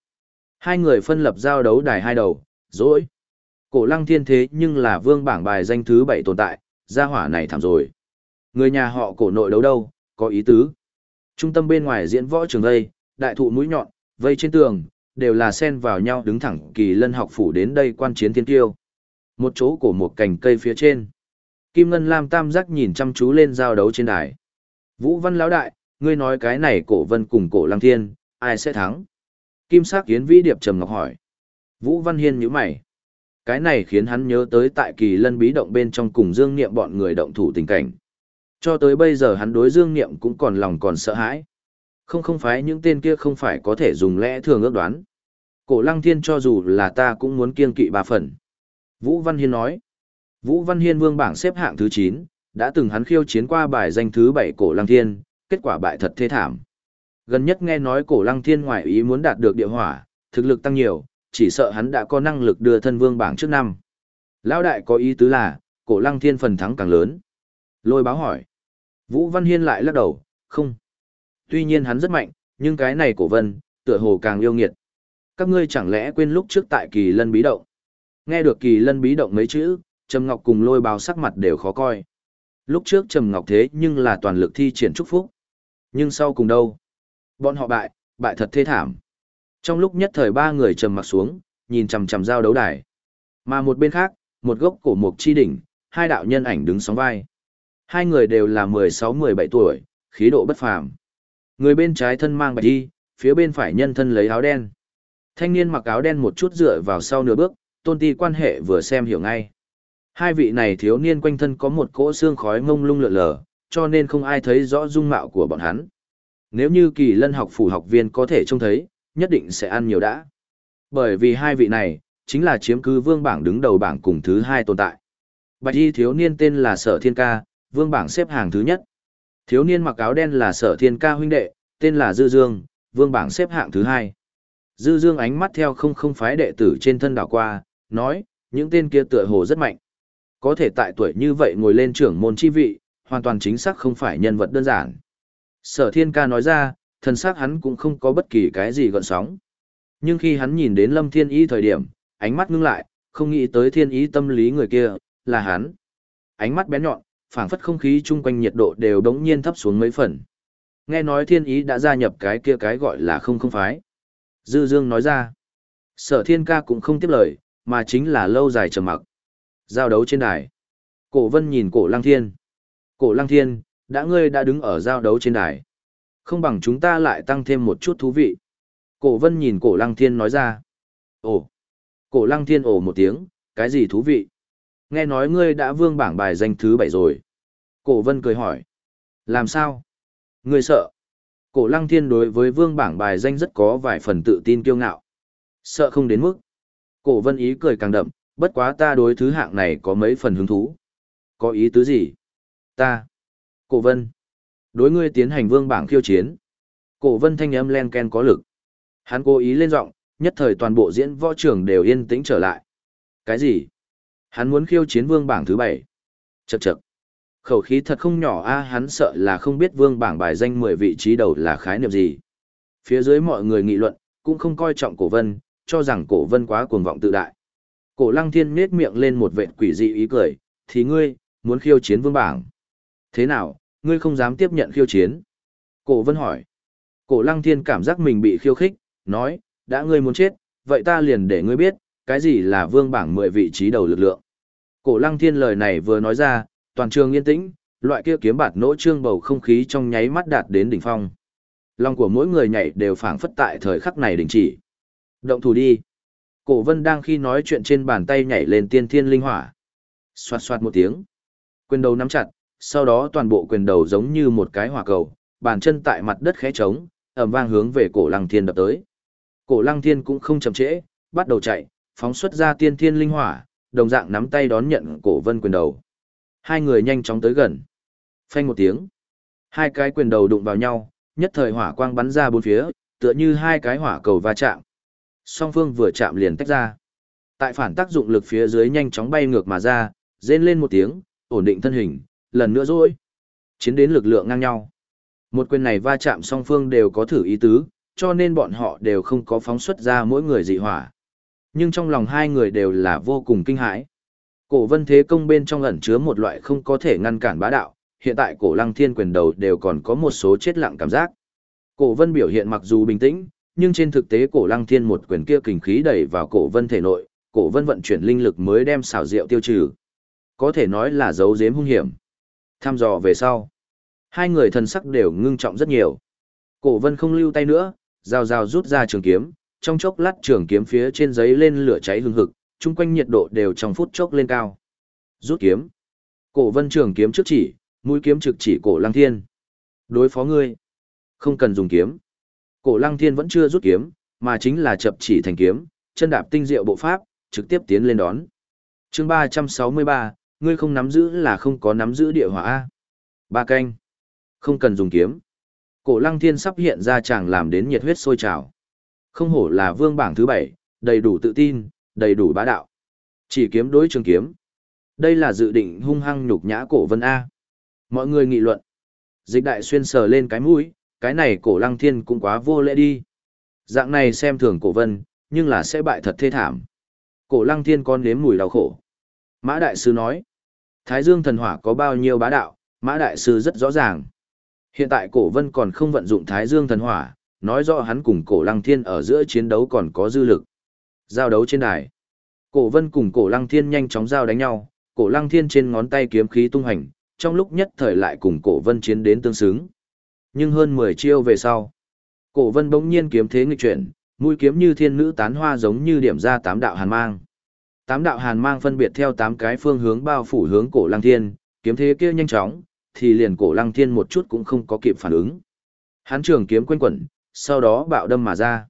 Hai người phân lập giao đấu đài hai đầu, dối. Cổ lăng thiên thế nhưng là vương bảng bài danh thứ bảy tồn tại, gia hỏa này thảm rồi. Người nhà họ cổ nội đấu đâu, có ý tứ. Trung tâm bên ngoài diễn võ trường đây, đại thụ mũi nhọn, vây trên tường, đều là xen vào nhau đứng thẳng kỳ lân học phủ đến đây quan chiến thiên tiêu. Một chỗ của một cành cây phía trên. Kim Ngân Lam tam giác nhìn chăm chú lên giao đấu trên đài. Vũ Văn lão đại, ngươi nói cái này cổ vân cùng cổ lăng thiên, ai sẽ thắng? Kim sắc kiến vĩ điệp trầm ngọc hỏi. Vũ Văn Hiên nhíu mày. Cái này khiến hắn nhớ tới tại kỳ lân bí động bên trong cùng Dương Niệm bọn người động thủ tình cảnh. Cho tới bây giờ hắn đối Dương Niệm cũng còn lòng còn sợ hãi. Không không phải những tên kia không phải có thể dùng lẽ thường ước đoán. Cổ lăng thiên cho dù là ta cũng muốn kiên kỵ ba phần. Vũ Văn Hiên nói. Vũ Văn Hiên vương bảng xếp hạng thứ 9, đã từng hắn khiêu chiến qua bài danh thứ bảy cổ lăng thiên, kết quả bại thật thê thảm. Gần nhất nghe nói cổ lăng thiên ngoại ý muốn đạt được địa hỏa, thực lực tăng nhiều, chỉ sợ hắn đã có năng lực đưa thân vương bảng trước năm. Lão đại có ý tứ là, cổ lăng thiên phần thắng càng lớn. Lôi báo hỏi. Vũ Văn Hiên lại lắc đầu, không. Tuy nhiên hắn rất mạnh, nhưng cái này cổ vân, tựa hồ càng yêu nghiệt. Các ngươi chẳng lẽ quên lúc trước tại kỳ lân bí động. Nghe được kỳ lân bí động mấy chữ, Trầm Ngọc cùng lôi báo sắc mặt đều khó coi. Lúc trước Trầm Ngọc thế nhưng là toàn lực thi triển chúc phúc. Nhưng sau cùng đâu? Bọn họ bại, bại thật thê thảm. Trong lúc nhất thời ba người trầm mặt xuống, nhìn chằm chằm giao đấu đài. Mà một bên khác, một gốc cổ mục chi đỉnh, hai đạo nhân ảnh đứng sóng vai. Hai người đều là 16-17 tuổi, khí độ bất phàm. Người bên trái thân mang bạch y, phía bên phải nhân thân lấy áo đen. Thanh niên mặc áo đen một chút dựa vào sau nửa bước, tôn ti quan hệ vừa xem hiểu ngay. Hai vị này thiếu niên quanh thân có một cỗ xương khói ngông lung lượn lờ, cho nên không ai thấy rõ dung mạo của bọn hắn. Nếu như kỳ lân học phủ học viên có thể trông thấy, nhất định sẽ ăn nhiều đã. Bởi vì hai vị này, chính là chiếm cứ vương bảng đứng đầu bảng cùng thứ hai tồn tại. Bạch y thiếu niên tên là Sở Thiên Ca, vương bảng xếp hàng thứ nhất. Thiếu niên mặc áo đen là Sở Thiên Ca huynh đệ, tên là Dư Dương, vương bảng xếp hạng thứ hai. Dư Dương ánh mắt theo không không phái đệ tử trên thân đảo qua, nói, những tên kia tựa hồ rất mạnh. Có thể tại tuổi như vậy ngồi lên trưởng môn chi vị, hoàn toàn chính xác không phải nhân vật đơn giản. Sở thiên ca nói ra, thần sắc hắn cũng không có bất kỳ cái gì gọn sóng. Nhưng khi hắn nhìn đến lâm thiên ý thời điểm, ánh mắt ngưng lại, không nghĩ tới thiên ý tâm lý người kia, là hắn. Ánh mắt bén nhọn, phảng phất không khí chung quanh nhiệt độ đều đống nhiên thấp xuống mấy phần. Nghe nói thiên ý đã gia nhập cái kia cái gọi là không không phái. Dư Dương nói ra, sở thiên ca cũng không tiếp lời, mà chính là lâu dài trầm mặc. Giao đấu trên đài. Cổ vân nhìn cổ lăng thiên. Cổ lăng thiên, đã ngươi đã đứng ở giao đấu trên đài. Không bằng chúng ta lại tăng thêm một chút thú vị. Cổ vân nhìn cổ lăng thiên nói ra. Ồ. Cổ lăng thiên ồ một tiếng, cái gì thú vị? Nghe nói ngươi đã vương bảng bài danh thứ bảy rồi. Cổ vân cười hỏi. Làm sao? Ngươi sợ. Cổ lăng thiên đối với vương bảng bài danh rất có vài phần tự tin kiêu ngạo. Sợ không đến mức. Cổ vân ý cười càng đậm, bất quá ta đối thứ hạng này có mấy phần hứng thú. Có ý tứ gì? Ta. Cổ vân. Đối ngươi tiến hành vương bảng khiêu chiến. Cổ vân thanh âm len ken có lực. Hắn cố ý lên giọng, nhất thời toàn bộ diễn võ trường đều yên tĩnh trở lại. Cái gì? Hắn muốn khiêu chiến vương bảng thứ bảy. Chậc chậc. Khẩu khí thật không nhỏ a hắn sợ là không biết vương bảng bài danh mười vị trí đầu là khái niệm gì. Phía dưới mọi người nghị luận, cũng không coi trọng cổ vân, cho rằng cổ vân quá cuồng vọng tự đại. Cổ lăng thiên nết miệng lên một vệt quỷ dị ý cười, thì ngươi, muốn khiêu chiến vương bảng. Thế nào, ngươi không dám tiếp nhận khiêu chiến? Cổ vân hỏi. Cổ lăng thiên cảm giác mình bị khiêu khích, nói, đã ngươi muốn chết, vậy ta liền để ngươi biết, cái gì là vương bảng mười vị trí đầu lực lượng. Cổ lăng thiên lời này vừa nói ra, toàn trường yên tĩnh, loại kia kiếm bạt nỗ trương bầu không khí trong nháy mắt đạt đến đỉnh phong. Lòng của mỗi người nhảy đều phảng phất tại thời khắc này đình chỉ. Động thủ đi. Cổ vân đang khi nói chuyện trên bàn tay nhảy lên tiên thiên linh hỏa. Xoạt xoạt một tiếng. Quyền đầu nắm chặt, sau đó toàn bộ quyền đầu giống như một cái hỏa cầu, bàn chân tại mặt đất khẽ trống, ầm vang hướng về cổ lăng thiên đập tới. Cổ lăng thiên cũng không chậm trễ, bắt đầu chạy, phóng xuất ra tiên thiên linh hỏa, đồng dạng nắm tay đón nhận cổ vân quyền đầu. Hai người nhanh chóng tới gần. Phanh một tiếng. Hai cái quyền đầu đụng vào nhau, nhất thời hỏa quang bắn ra bốn phía, tựa như hai cái hỏa cầu va chạm. Song phương vừa chạm liền tách ra. Tại phản tác dụng lực phía dưới nhanh chóng bay ngược mà ra, rên lên một tiếng, ổn định thân hình, lần nữa rồi. Chiến đến lực lượng ngang nhau. Một quyền này va chạm song phương đều có thử ý tứ, cho nên bọn họ đều không có phóng xuất ra mỗi người dị hỏa. Nhưng trong lòng hai người đều là vô cùng kinh hãi. Cổ vân thế công bên trong ẩn chứa một loại không có thể ngăn cản bá đạo, hiện tại cổ lăng thiên quyền đầu đều còn có một số chết lặng cảm giác. Cổ vân biểu hiện mặc dù bình tĩnh, nhưng trên thực tế cổ lăng thiên một quyền kia kình khí đẩy vào cổ vân thể nội, cổ vân vận chuyển linh lực mới đem xảo diệu tiêu trừ. Có thể nói là dấu giếm hung hiểm. Tham dò về sau. Hai người thần sắc đều ngưng trọng rất nhiều. Cổ vân không lưu tay nữa, rào rào rút ra trường kiếm, trong chốc lát trường kiếm phía trên giấy lên lửa cháy hừng hực, chung quanh nhiệt độ đều trong phút chốc lên cao. Rút kiếm. Cổ vân trường kiếm trước chỉ, mũi kiếm trực chỉ cổ lăng thiên. Đối phó ngươi. Không cần dùng kiếm. Cổ lăng thiên vẫn chưa rút kiếm, mà chính là chập chỉ thành kiếm, chân đạp tinh diệu bộ pháp, trực tiếp tiến lên đón. chương 363, ngươi không nắm giữ là không có nắm giữ địa hỏa A. Ba canh. Không cần dùng kiếm. Cổ lăng thiên sắp hiện ra chàng làm đến nhiệt huyết sôi trào. Không hổ là vương bảng thứ bảy, đầy đủ tự tin, đầy đủ bá đạo. Chỉ kiếm đối trường kiếm. Đây là dự định hung hăng nhục nhã cổ vân A. Mọi người nghị luận. Dịch đại xuyên sờ lên cái mũi, cái này cổ lăng thiên cũng quá vô lễ đi. Dạng này xem thường cổ vân, nhưng là sẽ bại thật thê thảm. Cổ lăng thiên con nếm mùi đau khổ. Mã đại sư nói, Thái Dương thần hỏa có bao nhiêu bá đạo, Mã đại sư rất rõ ràng. Hiện tại cổ vân còn không vận dụng Thái Dương thần hỏa, nói rõ hắn cùng cổ lăng thiên ở giữa chiến đấu còn có dư lực. Giao đấu trên đài. Cổ vân cùng cổ lăng thiên nhanh chóng giao đánh nhau, cổ lăng thiên trên ngón tay kiếm khí tung hành, trong lúc nhất thời lại cùng cổ vân chiến đến tương xứng. Nhưng hơn 10 chiêu về sau, cổ vân bỗng nhiên kiếm thế nghịch chuyển, mũi kiếm như thiên nữ tán hoa giống như điểm ra tám đạo hàn mang. Tám đạo hàn mang phân biệt theo tám cái phương hướng bao phủ hướng cổ lăng thiên, kiếm thế kia nhanh chóng, thì liền cổ lăng thiên một chút cũng không có kịp phản ứng. Hán trường kiếm quanh quẩn, sau đó bạo đâm mà ra.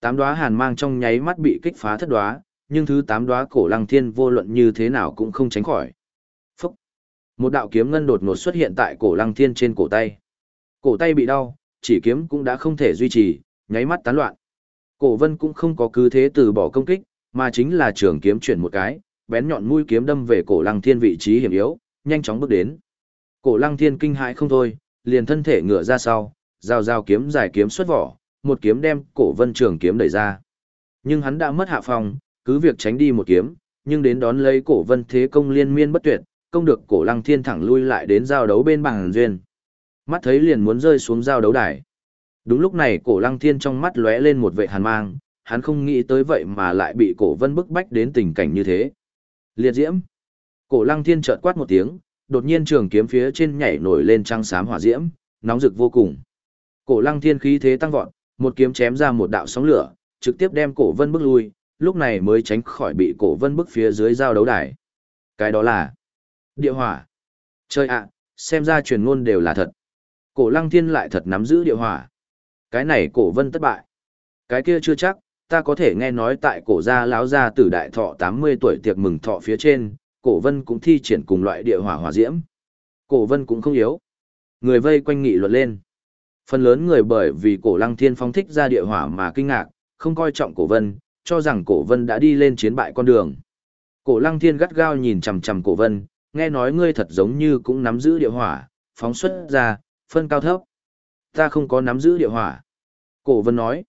Tám đóa hàn mang trong nháy mắt bị kích phá thất đóa, nhưng thứ tám đóa cổ lăng thiên vô luận như thế nào cũng không tránh khỏi. Phúc! Một đạo kiếm ngân đột ngột xuất hiện tại cổ lăng thiên trên cổ tay. Cổ tay bị đau, chỉ kiếm cũng đã không thể duy trì, nháy mắt tán loạn. Cổ vân cũng không có cứ thế từ bỏ công kích, mà chính là trường kiếm chuyển một cái, bén nhọn mũi kiếm đâm về cổ lăng thiên vị trí hiểm yếu, nhanh chóng bước đến. Cổ lăng thiên kinh hãi không thôi, liền thân thể ngửa ra sau, giao giao kiếm giải kiếm xuất vỏ, một kiếm đem cổ vân trường kiếm đẩy ra. Nhưng hắn đã mất hạ phòng, cứ việc tránh đi một kiếm, nhưng đến đón lấy cổ vân thế công liên miên bất tuyệt, công được cổ lăng thiên thẳng lui lại đến giao đấu bên bằng duyên. Mắt thấy liền muốn rơi xuống giao đấu đài. Đúng lúc này cổ lăng thiên trong mắt lóe lên một vệ hàn mang, hắn không nghĩ tới vậy mà lại bị cổ vân bức bách đến tình cảnh như thế. Liệt diễm. Cổ lăng thiên chợt quát một tiếng, đột nhiên trường kiếm phía trên nhảy nổi lên trăng xám hỏa diễm, nóng rực vô cùng. Cổ lăng thiên khí thế tăng vọt, một kiếm chém ra một đạo sóng lửa, trực tiếp đem cổ vân bức lui, lúc này mới tránh khỏi bị cổ vân bức phía dưới giao đấu đài. Cái đó là địa hỏa. Chơi ạ, xem ra truyền ngôn đều là thật. Cổ lăng thiên lại thật nắm giữ địa hỏa. Cái này cổ vân thất bại. Cái kia chưa chắc, ta có thể nghe nói tại cổ gia láo gia tử đại thọ 80 tuổi tiệc mừng thọ phía trên, cổ vân cũng thi triển cùng loại địa hỏa hỏa diễm. Cổ vân cũng không yếu. Người vây quanh nghị luận lên. Phần lớn người bởi vì cổ lăng thiên phong thích ra địa hỏa mà kinh ngạc, không coi trọng cổ vân, cho rằng cổ vân đã đi lên chiến bại con đường. Cổ lăng thiên gắt gao nhìn chằm chằm cổ vân, nghe nói ngươi thật giống như cũng nắm giữ địa hỏa, phóng xuất ra, phân cao thấp. Ta không có nắm giữ địa hỏa. Cổ vân nói.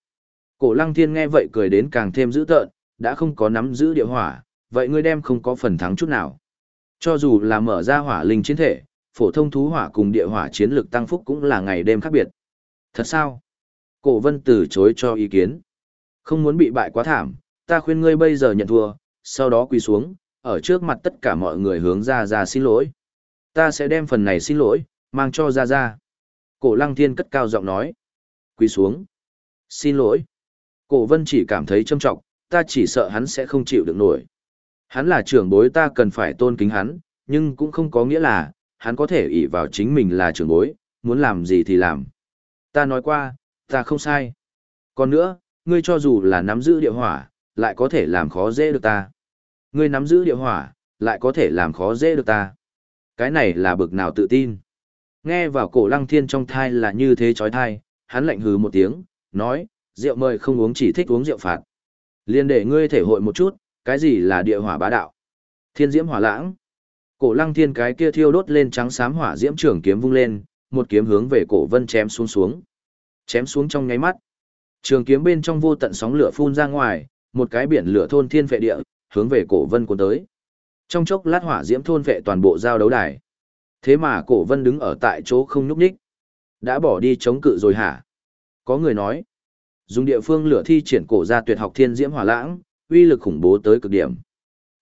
Cổ lăng thiên nghe vậy cười đến càng thêm dữ tợn, đã không có nắm giữ địa hỏa, vậy ngươi đem không có phần thắng chút nào. Cho dù là mở ra hỏa linh chiến thể, phổ thông thú hỏa cùng địa hỏa chiến lực tăng phúc cũng là ngày đêm khác biệt. Thật sao? Cổ vân từ chối cho ý kiến. Không muốn bị bại quá thảm, ta khuyên ngươi bây giờ nhận thua, sau đó quỳ xuống, ở trước mặt tất cả mọi người hướng ra ra xin lỗi. Ta sẽ đem phần này xin lỗi, mang cho ra ra. Cổ lăng thiên cất cao giọng nói. Quỳ xuống. Xin lỗi. Cổ vân chỉ cảm thấy trâm trọng, ta chỉ sợ hắn sẽ không chịu được nổi. Hắn là trưởng bối ta cần phải tôn kính hắn, nhưng cũng không có nghĩa là, hắn có thể ỷ vào chính mình là trưởng bối, muốn làm gì thì làm. Ta nói qua, ta không sai. Còn nữa, ngươi cho dù là nắm giữ địa hỏa, lại có thể làm khó dễ được ta. Ngươi nắm giữ địa hỏa, lại có thể làm khó dễ được ta. Cái này là bực nào tự tin. Nghe vào cổ lăng thiên trong thai là như thế chói thai, hắn lạnh hừ một tiếng, nói, rượu mời không uống chỉ thích uống rượu phạt. Liên để ngươi thể hội một chút, cái gì là địa hỏa bá đạo. Thiên diễm hỏa lãng. Cổ lăng thiên cái kia thiêu đốt lên trắng xám hỏa diễm trường kiếm vung lên, một kiếm hướng về cổ vân chém xuống xuống. Chém xuống trong nháy mắt. Trường kiếm bên trong vô tận sóng lửa phun ra ngoài, một cái biển lửa thôn thiên vệ địa, hướng về cổ vân cuốn tới. Trong chốc lát hỏa diễm thôn vệ toàn bộ giao đấu đài. Thế mà cổ vân đứng ở tại chỗ không nhúc nhích. Đã bỏ đi chống cự rồi hả? Có người nói. Dùng địa phương lửa thi triển cổ ra tuyệt học thiên diễm hỏa lãng, uy lực khủng bố tới cực điểm.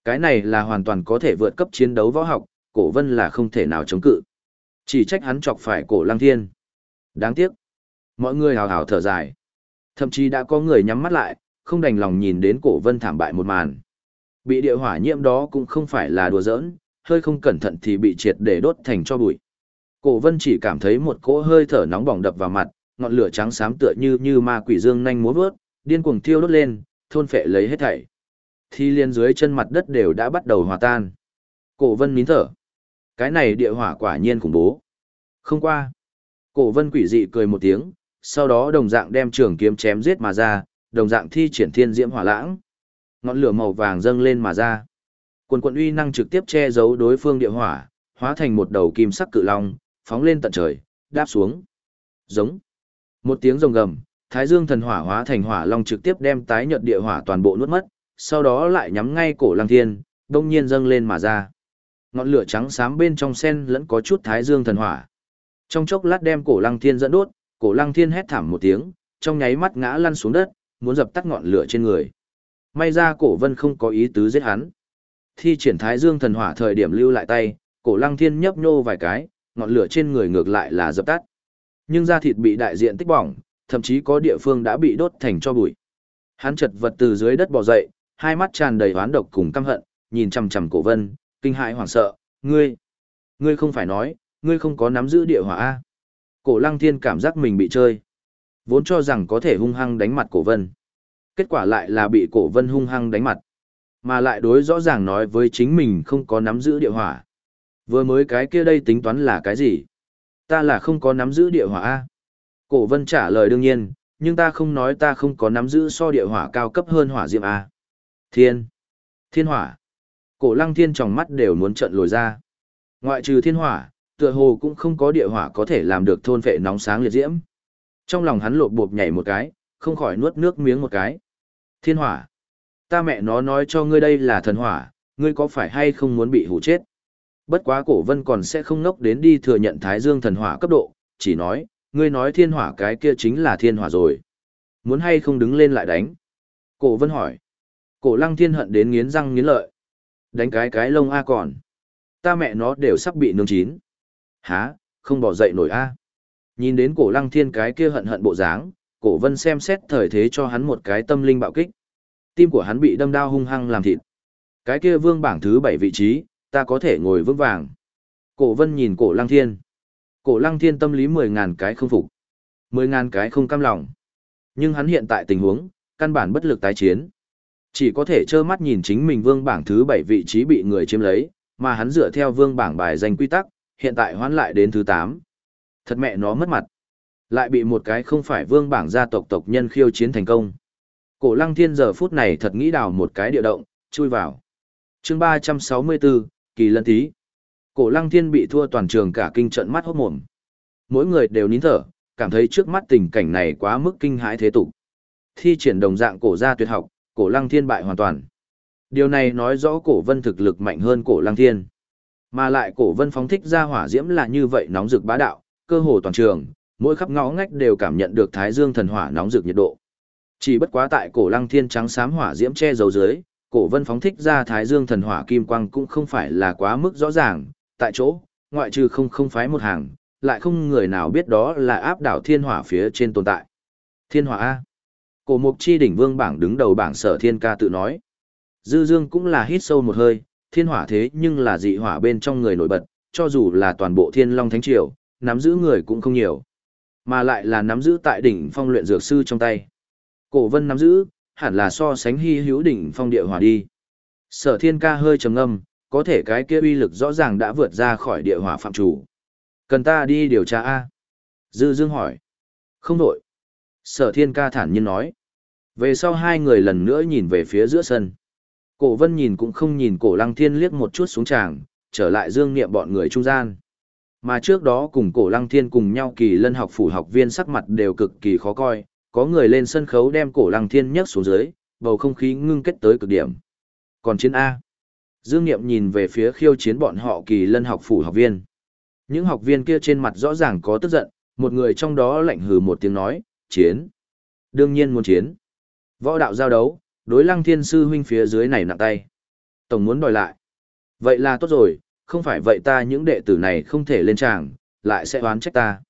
Cái này là hoàn toàn có thể vượt cấp chiến đấu võ học, cổ vân là không thể nào chống cự. Chỉ trách hắn chọc phải cổ lăng thiên. Đáng tiếc. Mọi người hào hào thở dài. Thậm chí đã có người nhắm mắt lại, không đành lòng nhìn đến cổ vân thảm bại một màn. Bị địa hỏa nhiễm đó cũng không phải là đùa giỡn, hơi không cẩn thận thì bị triệt để đốt thành cho bụi. Cổ vân chỉ cảm thấy một cỗ hơi thở nóng bỏng đập vào mặt, ngọn lửa trắng xám tựa như như ma quỷ dương nhanh múa vớt, điên cuồng thiêu đốt lên, thôn phệ lấy hết thảy. Thi liên dưới chân mặt đất đều đã bắt đầu hòa tan. Cổ vân nín thở. Cái này địa hỏa quả nhiên khủng bố. Không qua. Cổ vân quỷ dị cười một tiếng, sau đó đồng dạng đem trường kiếm chém giết mà ra, đồng dạng thi triển thiên diễm hỏa lãng. Ngọn lửa màu vàng dâng lên mà ra. Quần quận uy năng trực tiếp che giấu đối phương địa hỏa, hóa thành một đầu kim sắc cự long, phóng lên tận trời, đáp xuống. Giống. Một tiếng rồng gầm, Thái Dương thần hỏa hóa thành hỏa long trực tiếp đem tái nhợt địa hỏa toàn bộ nuốt mất, sau đó lại nhắm ngay cổ Lăng Thiên, đông nhiên dâng lên mà ra. Ngọn lửa trắng xám bên trong sen lẫn có chút Thái Dương thần hỏa. Trong chốc lát đem cổ Lăng Thiên dẫn đốt, cổ Lăng Thiên hét thảm một tiếng, trong nháy mắt ngã lăn xuống đất, muốn dập tắt ngọn lửa trên người. May ra cổ Vân không có ý tứ giết hắn. Thi triển Thái Dương thần hỏa thời điểm lưu lại tay, cổ Lăng Thiên nhấp nhô vài cái, ngọn lửa trên người ngược lại là dập tắt. Nhưng da thịt bị đại diện tích bỏng, thậm chí có địa phương đã bị đốt thành cho bụi. Hắn chật vật từ dưới đất bò dậy, hai mắt tràn đầy oán độc cùng căm hận, nhìn chằm chằm Cổ Vân, kinh hãi hoảng sợ, "Ngươi, ngươi không phải nói, ngươi không có nắm giữ địa hỏa a?" Cổ Lăng Thiên cảm giác mình bị chơi, vốn cho rằng có thể hung hăng đánh mặt Cổ Vân. Kết quả lại là bị Cổ Vân hung hăng đánh mặt, mà lại đối rõ ràng nói với chính mình không có nắm giữ địa hỏa. Vừa mới cái kia đây tính toán là cái gì? Ta là không có nắm giữ địa hỏa A. Cổ vân trả lời đương nhiên, nhưng ta không nói ta không có nắm giữ so địa hỏa cao cấp hơn hỏa diệm A. Thiên. Thiên hỏa. Cổ lăng thiên tròng mắt đều muốn trận lồi ra. Ngoại trừ thiên hỏa, tựa hồ cũng không có địa hỏa có thể làm được thôn vệ nóng sáng liệt diễm. Trong lòng hắn lột bộp nhảy một cái, không khỏi nuốt nước miếng một cái. Thiên hỏa. Ta mẹ nó nói cho ngươi đây là thần hỏa, ngươi có phải hay không muốn bị hủ chết? Bất quá cổ vân còn sẽ không ngốc đến đi thừa nhận thái dương thần hỏa cấp độ, chỉ nói, ngươi nói thiên hỏa cái kia chính là thiên hỏa rồi. Muốn hay không đứng lên lại đánh? Cổ vân hỏi. Cổ lăng thiên hận đến nghiến răng nghiến lợi. Đánh cái cái lông A còn. Ta mẹ nó đều sắp bị nướng chín. Há, không bỏ dậy nổi A. Nhìn đến cổ lăng thiên cái kia hận hận bộ dáng, cổ vân xem xét thời thế cho hắn một cái tâm linh bạo kích. Tim của hắn bị đâm đao hung hăng làm thịt. Cái kia vương bảng thứ bảy vị trí, ta có thể ngồi vững vàng. Cổ vân nhìn cổ lăng thiên. Cổ lăng thiên tâm lý mười ngàn cái không phục. mười ngàn cái không cam lòng. Nhưng hắn hiện tại tình huống, căn bản bất lực tái chiến. Chỉ có thể trơ mắt nhìn chính mình vương bảng thứ bảy vị trí bị người chiếm lấy, mà hắn dựa theo vương bảng bài danh quy tắc, hiện tại hoán lại đến thứ tám. Thật mẹ nó mất mặt. Lại bị một cái không phải vương bảng gia tộc tộc nhân khiêu chiến thành công. Cổ lăng thiên giờ phút này thật nghĩ đào một cái địa động, chui vào. chương ba trăm sáu mươi 364, kỳ lân tí. Cổ lăng thiên bị thua toàn trường cả kinh trận mắt hốt mồm. Mỗi người đều nín thở, cảm thấy trước mắt tình cảnh này quá mức kinh hãi thế tục. Thi triển đồng dạng cổ gia tuyệt học, cổ lăng thiên bại hoàn toàn. Điều này nói rõ cổ vân thực lực mạnh hơn cổ lăng thiên. Mà lại cổ vân phóng thích ra hỏa diễm là như vậy nóng rực bá đạo, cơ hồ toàn trường, mỗi khắp ngõ ngách đều cảm nhận được thái dương thần hỏa nóng rực nhiệt độ. Chỉ bất quá tại cổ lăng thiên trắng xám hỏa diễm che giấu dưới, cổ vân phóng thích ra thái dương thần hỏa kim quang cũng không phải là quá mức rõ ràng, tại chỗ, ngoại trừ không không phái một hàng, lại không người nào biết đó là áp đảo thiên hỏa phía trên tồn tại. Thiên hỏa A. Cổ mục chi đỉnh vương bảng đứng đầu bảng sở thiên ca tự nói. Dư dương cũng là hít sâu một hơi, thiên hỏa thế nhưng là dị hỏa bên trong người nổi bật, cho dù là toàn bộ thiên long thánh triều, nắm giữ người cũng không nhiều. Mà lại là nắm giữ tại đỉnh phong luyện dược sư trong tay. Cổ vân nắm giữ, hẳn là so sánh hy hữu đỉnh phong địa hỏa đi. Sở thiên ca hơi trầm ngâm, có thể cái kia uy lực rõ ràng đã vượt ra khỏi địa hỏa phạm chủ. Cần ta đi điều tra A? Dư Dương hỏi. Không đổi. Sở thiên ca thản nhiên nói. Về sau hai người lần nữa nhìn về phía giữa sân. Cổ vân nhìn cũng không nhìn cổ lăng thiên liếc một chút xuống tràng, trở lại dương niệm bọn người trung gian. Mà trước đó cùng cổ lăng thiên cùng nhau kỳ lân học phủ học viên sắc mặt đều cực kỳ khó coi, có người lên sân khấu đem cổ lăng thiên nhấc xuống dưới, bầu không khí ngưng kết tới cực điểm. Còn chiến A. Dương Niệm nhìn về phía khiêu chiến bọn họ kỳ lân học phủ học viên. Những học viên kia trên mặt rõ ràng có tức giận, một người trong đó lạnh hừ một tiếng nói, chiến. Đương nhiên muốn chiến. Võ đạo giao đấu, đối lăng thiên sư huynh phía dưới này nặng tay. Tổng muốn đòi lại. Vậy là tốt rồi, không phải vậy ta những đệ tử này không thể lên tràng, lại sẽ oán trách ta.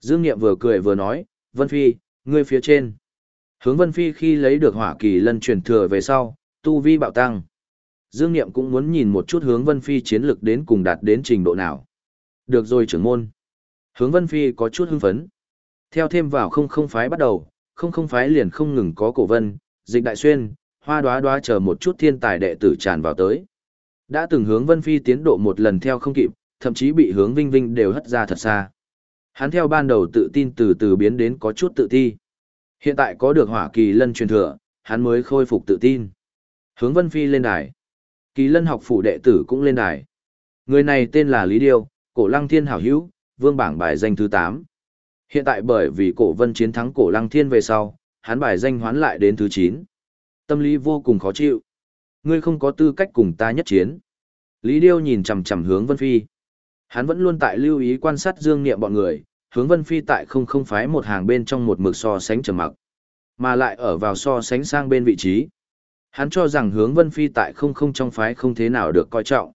Dương Niệm vừa cười vừa nói, Vân Phi, ngươi phía trên. Hướng Vân Phi khi lấy được hỏa kỳ lân truyền thừa về sau, tu vi bạo tăng. Dương Niệm cũng muốn nhìn một chút hướng Vân Phi chiến lực đến cùng đạt đến trình độ nào. Được rồi trưởng môn. Hướng Vân Phi có chút hưng phấn. Theo thêm vào không không phái bắt đầu, không không phái liền không ngừng có cổ vân, dịch đại xuyên, hoa đoá đoá chờ một chút thiên tài đệ tử tràn vào tới. Đã từng hướng Vân Phi tiến độ một lần theo không kịp, thậm chí bị hướng Vinh Vinh đều hất ra thật xa. Hắn theo ban đầu tự tin từ từ biến đến có chút tự ti. Hiện tại có được hỏa kỳ lân truyền thừa, hắn mới khôi phục tự tin. Hướng Vân Phi lên đài. Kỳ lân học phủ đệ tử cũng lên đài. Người này tên là Lý Điêu, cổ lăng thiên hảo hữu, vương bảng bài danh thứ 8. Hiện tại bởi vì cổ vân chiến thắng cổ lăng thiên về sau, hắn bài danh hoán lại đến thứ 9. Tâm lý vô cùng khó chịu. Ngươi không có tư cách cùng ta nhất chiến. Lý Điêu nhìn chằm chằm hướng Vân Phi. Hắn vẫn luôn tại lưu ý quan sát dương niệm bọn người, hướng Vân Phi tại không không phái một hàng bên trong một mực so sánh trầm mặc, mà lại ở vào so sánh sang bên vị trí. Hắn cho rằng hướng Vân Phi tại không không trong phái không thế nào được coi trọng.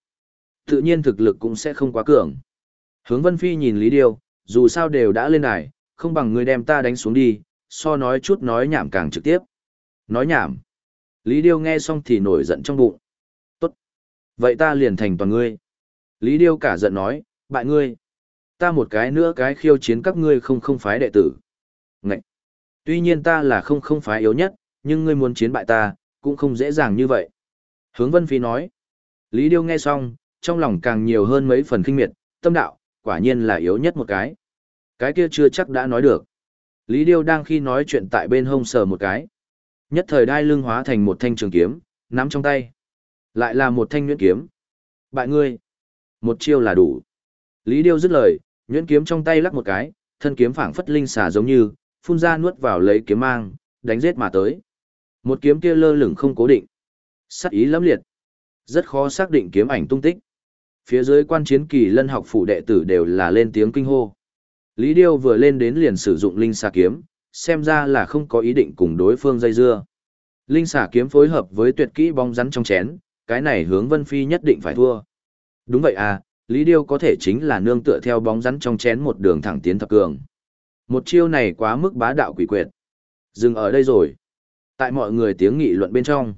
Tự nhiên thực lực cũng sẽ không quá cường. Hướng Vân Phi nhìn Lý Điêu, dù sao đều đã lên đài, không bằng người đem ta đánh xuống đi, so nói chút nói nhảm càng trực tiếp. Nói nhảm. Lý Điêu nghe xong thì nổi giận trong bụng. Tốt. Vậy ta liền thành toàn ngươi. Lý Điêu cả giận nói, bại ngươi. Ta một cái nữa cái khiêu chiến các ngươi không không phái đệ tử. Ngậy. Tuy nhiên ta là không không phái yếu nhất, nhưng ngươi muốn chiến bại ta, cũng không dễ dàng như vậy. Hướng Vân Phi nói. Lý Điêu nghe xong, trong lòng càng nhiều hơn mấy phần kinh miệt, tâm đạo, quả nhiên là yếu nhất một cái. Cái kia chưa chắc đã nói được. Lý Điêu đang khi nói chuyện tại bên hông sờ một cái. Nhất thời đai lưng hóa thành một thanh trường kiếm, nắm trong tay. Lại là một thanh nhuyễn kiếm. Bại ngươi. Một chiêu là đủ. Lý Điêu dứt lời, nhuyễn kiếm trong tay lắc một cái, thân kiếm phảng phất linh xà giống như, phun ra nuốt vào lấy kiếm mang, đánh giết mà tới. Một kiếm kia lơ lửng không cố định. Sắc ý lắm liệt. Rất khó xác định kiếm ảnh tung tích. Phía dưới quan chiến kỳ lân học phủ đệ tử đều là lên tiếng kinh hô. Lý Điêu vừa lên đến liền sử dụng linh xà kiếm, xem ra là không có ý định cùng đối phương dây dưa. Linh xà kiếm phối hợp với tuyệt kỹ bóng rắn trong chén, cái này hướng Vân Phi nhất định phải thua. Đúng vậy à, Lý Điêu có thể chính là nương tựa theo bóng rắn trong chén một đường thẳng tiến thập cường. Một chiêu này quá mức bá đạo quỷ quyệt. Dừng ở đây rồi. Tại mọi người tiếng nghị luận bên trong.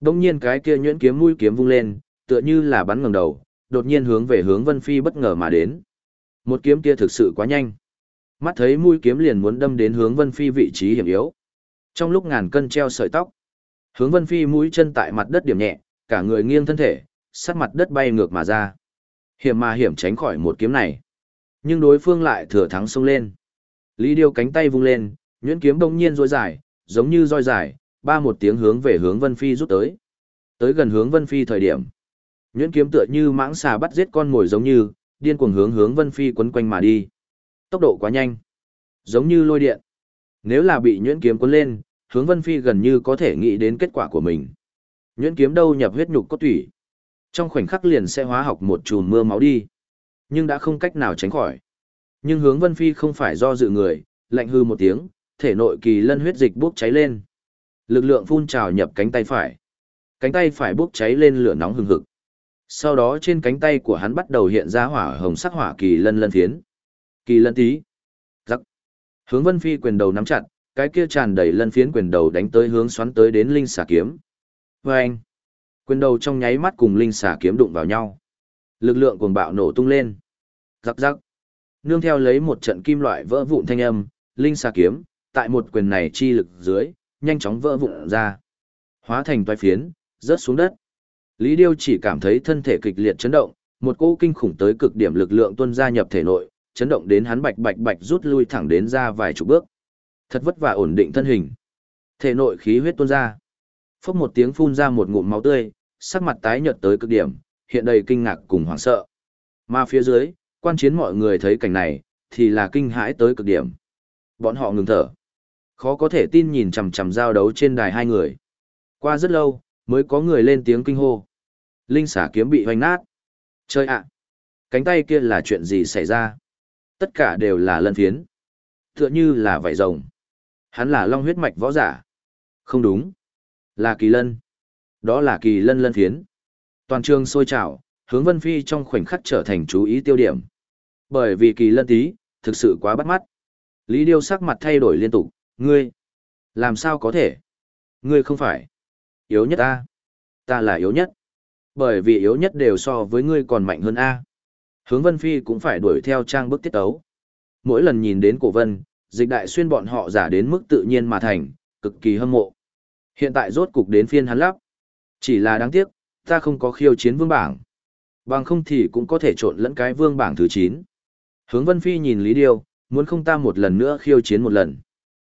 Đông nhiên cái kia nhuyễn kiếm mũi kiếm vung lên, tựa như là bắn ngẩng đầu, đột nhiên hướng về hướng Vân Phi bất ngờ mà đến. Một kiếm kia thực sự quá nhanh. Mắt thấy mũi kiếm liền muốn đâm đến hướng Vân Phi vị trí hiểm yếu. Trong lúc ngàn cân treo sợi tóc, hướng Vân Phi mũi chân tại mặt đất điểm nhẹ, cả người nghiêng thân thể, sát mặt đất bay ngược mà ra. Hiểm mà hiểm tránh khỏi một kiếm này. Nhưng đối phương lại thừa thắng xông lên. Lý Điêu cánh tay vung lên, nhuyễn kiếm đông nhiên rối dài, giống như roi dài, ba một tiếng hướng về hướng Vân Phi rút tới. Tới gần hướng Vân Phi thời điểm, nhuyễn kiếm tựa như mãng xà bắt giết con mồi giống như, điên cuồng hướng hướng Vân Phi quấn quanh mà đi. Tốc độ quá nhanh, giống như lôi điện. Nếu là bị nhuyễn kiếm cuốn lên, hướng Vân Phi gần như có thể nghĩ đến kết quả của mình. Nhuyễn kiếm đâu nhập huyết nhục cốt tủy. Trong khoảnh khắc liền sẽ hóa học một chùm mưa máu đi. Nhưng đã không cách nào tránh khỏi. Nhưng hướng Vân Phi không phải do dự người, lạnh hư một tiếng, thể nội kỳ lân huyết dịch bốc cháy lên. Lực lượng phun trào nhập cánh tay phải. Cánh tay phải bốc cháy lên lửa nóng hừng hực. Sau đó trên cánh tay của hắn bắt đầu hiện ra hỏa hồng sắc hỏa kỳ lân lân phiến. Kỳ lân tí. Giắc. Hướng Vân Phi quyền đầu nắm chặt, cái kia tràn đầy lân phiến quyền đầu đánh tới hướng xoắn tới đến linh xà kiếm. Và anh. Quyền đầu trong nháy mắt cùng linh xà kiếm đụng vào nhau. Lực lượng cuồng bạo nổ tung lên. Giặc giặc. Nương theo lấy một trận kim loại vỡ vụn thanh âm, linh xà kiếm, tại một quyền này chi lực dưới, nhanh chóng vỡ vụn ra. Hóa thành toái phiến, rớt xuống đất. Lý Điêu chỉ cảm thấy thân thể kịch liệt chấn động, một cỗ kinh khủng tới cực điểm lực lượng tuôn ra nhập thể nội, chấn động đến hắn bạch bạch bạch rút lui thẳng đến ra vài chục bước. Thật vất vả ổn định thân hình. Thể nội khí huyết tuôn ra. Phốc một tiếng phun ra một ngụm máu tươi, sắc mặt tái nhợt tới cực điểm, hiện đầy kinh ngạc cùng hoảng sợ. Mà phía dưới, quan chiến mọi người thấy cảnh này, thì là kinh hãi tới cực điểm. Bọn họ ngừng thở. Khó có thể tin nhìn chằm chằm giao đấu trên đài hai người. Qua rất lâu, mới có người lên tiếng kinh hô. Linh xả kiếm bị hoành nát. Chơi ạ! Cánh tay kia là chuyện gì xảy ra? Tất cả đều là lân phiến. Tựa như là vảy rồng. Hắn là long huyết mạch võ giả. Không đúng. Là kỳ lân. Đó là kỳ lân lân phiến. Toàn trường sôi trào, hướng Vân Phi trong khoảnh khắc trở thành chú ý tiêu điểm. Bởi vì kỳ lân tí, thực sự quá bắt mắt. Lý Điêu sắc mặt thay đổi liên tục, ngươi, làm sao có thể? Ngươi không phải yếu nhất ta, Ta là yếu nhất. Bởi vì yếu nhất đều so với ngươi còn mạnh hơn A. Hướng Vân Phi cũng phải đuổi theo trang bức tiết tấu. Mỗi lần nhìn đến cổ vân, dịch đại xuyên bọn họ giả đến mức tự nhiên mà thành, cực kỳ hâm mộ. Hiện tại rốt cục đến phiên hắn lắp. Chỉ là đáng tiếc, Ta không có khiêu chiến vương bảng. Bằng không thì cũng có thể trộn lẫn cái vương bảng thứ 9. Hướng Vân Phi nhìn Lý Điêu, muốn không ta một lần nữa khiêu chiến một lần.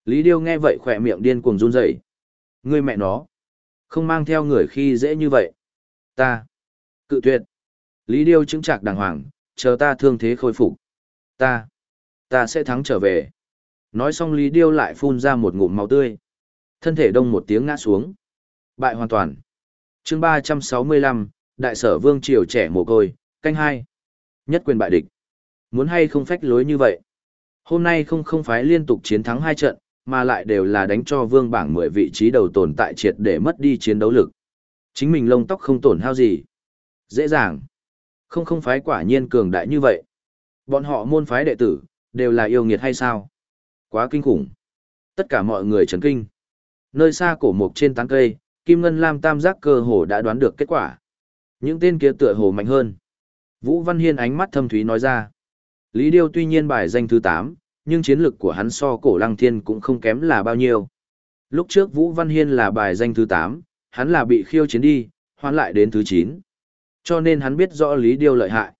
Lý Điêu nghe vậy khỏe miệng điên cuồng run rẩy. người mẹ nó, không mang theo người khi dễ như vậy. Ta, cự tuyệt. Lý Điêu chứng chạc đàng hoàng, chờ ta thương thế khôi phục. Ta, ta sẽ thắng trở về. Nói xong Lý Điêu lại phun ra một ngụm máu tươi. Thân thể đông một tiếng ngã xuống. Bại hoàn toàn. chương 365, Đại sở Vương Triều trẻ mồ côi, canh hai Nhất quyền bại địch. Muốn hay không phách lối như vậy. Hôm nay không không phái liên tục chiến thắng hai trận, mà lại đều là đánh cho vương bảng 10 vị trí đầu tồn tại triệt để mất đi chiến đấu lực. Chính mình lông tóc không tổn hao gì. Dễ dàng. Không không phái quả nhiên cường đại như vậy. Bọn họ môn phái đệ tử, đều là yêu nghiệt hay sao? Quá kinh khủng. Tất cả mọi người chấn kinh. Nơi xa cổ mục trên tán cây, Kim Ngân Lam tam giác cơ hồ đã đoán được kết quả. Những tên kia tựa hồ mạnh hơn. Vũ Văn Hiên ánh mắt thâm thúy nói ra. Lý Điêu tuy nhiên bài danh thứ 8, nhưng chiến lực của hắn so cổ lăng thiên cũng không kém là bao nhiêu. Lúc trước Vũ Văn Hiên là bài danh thứ 8, hắn là bị khiêu chiến đi, hoán lại đến thứ 9. Cho nên hắn biết rõ Lý Điêu lợi hại.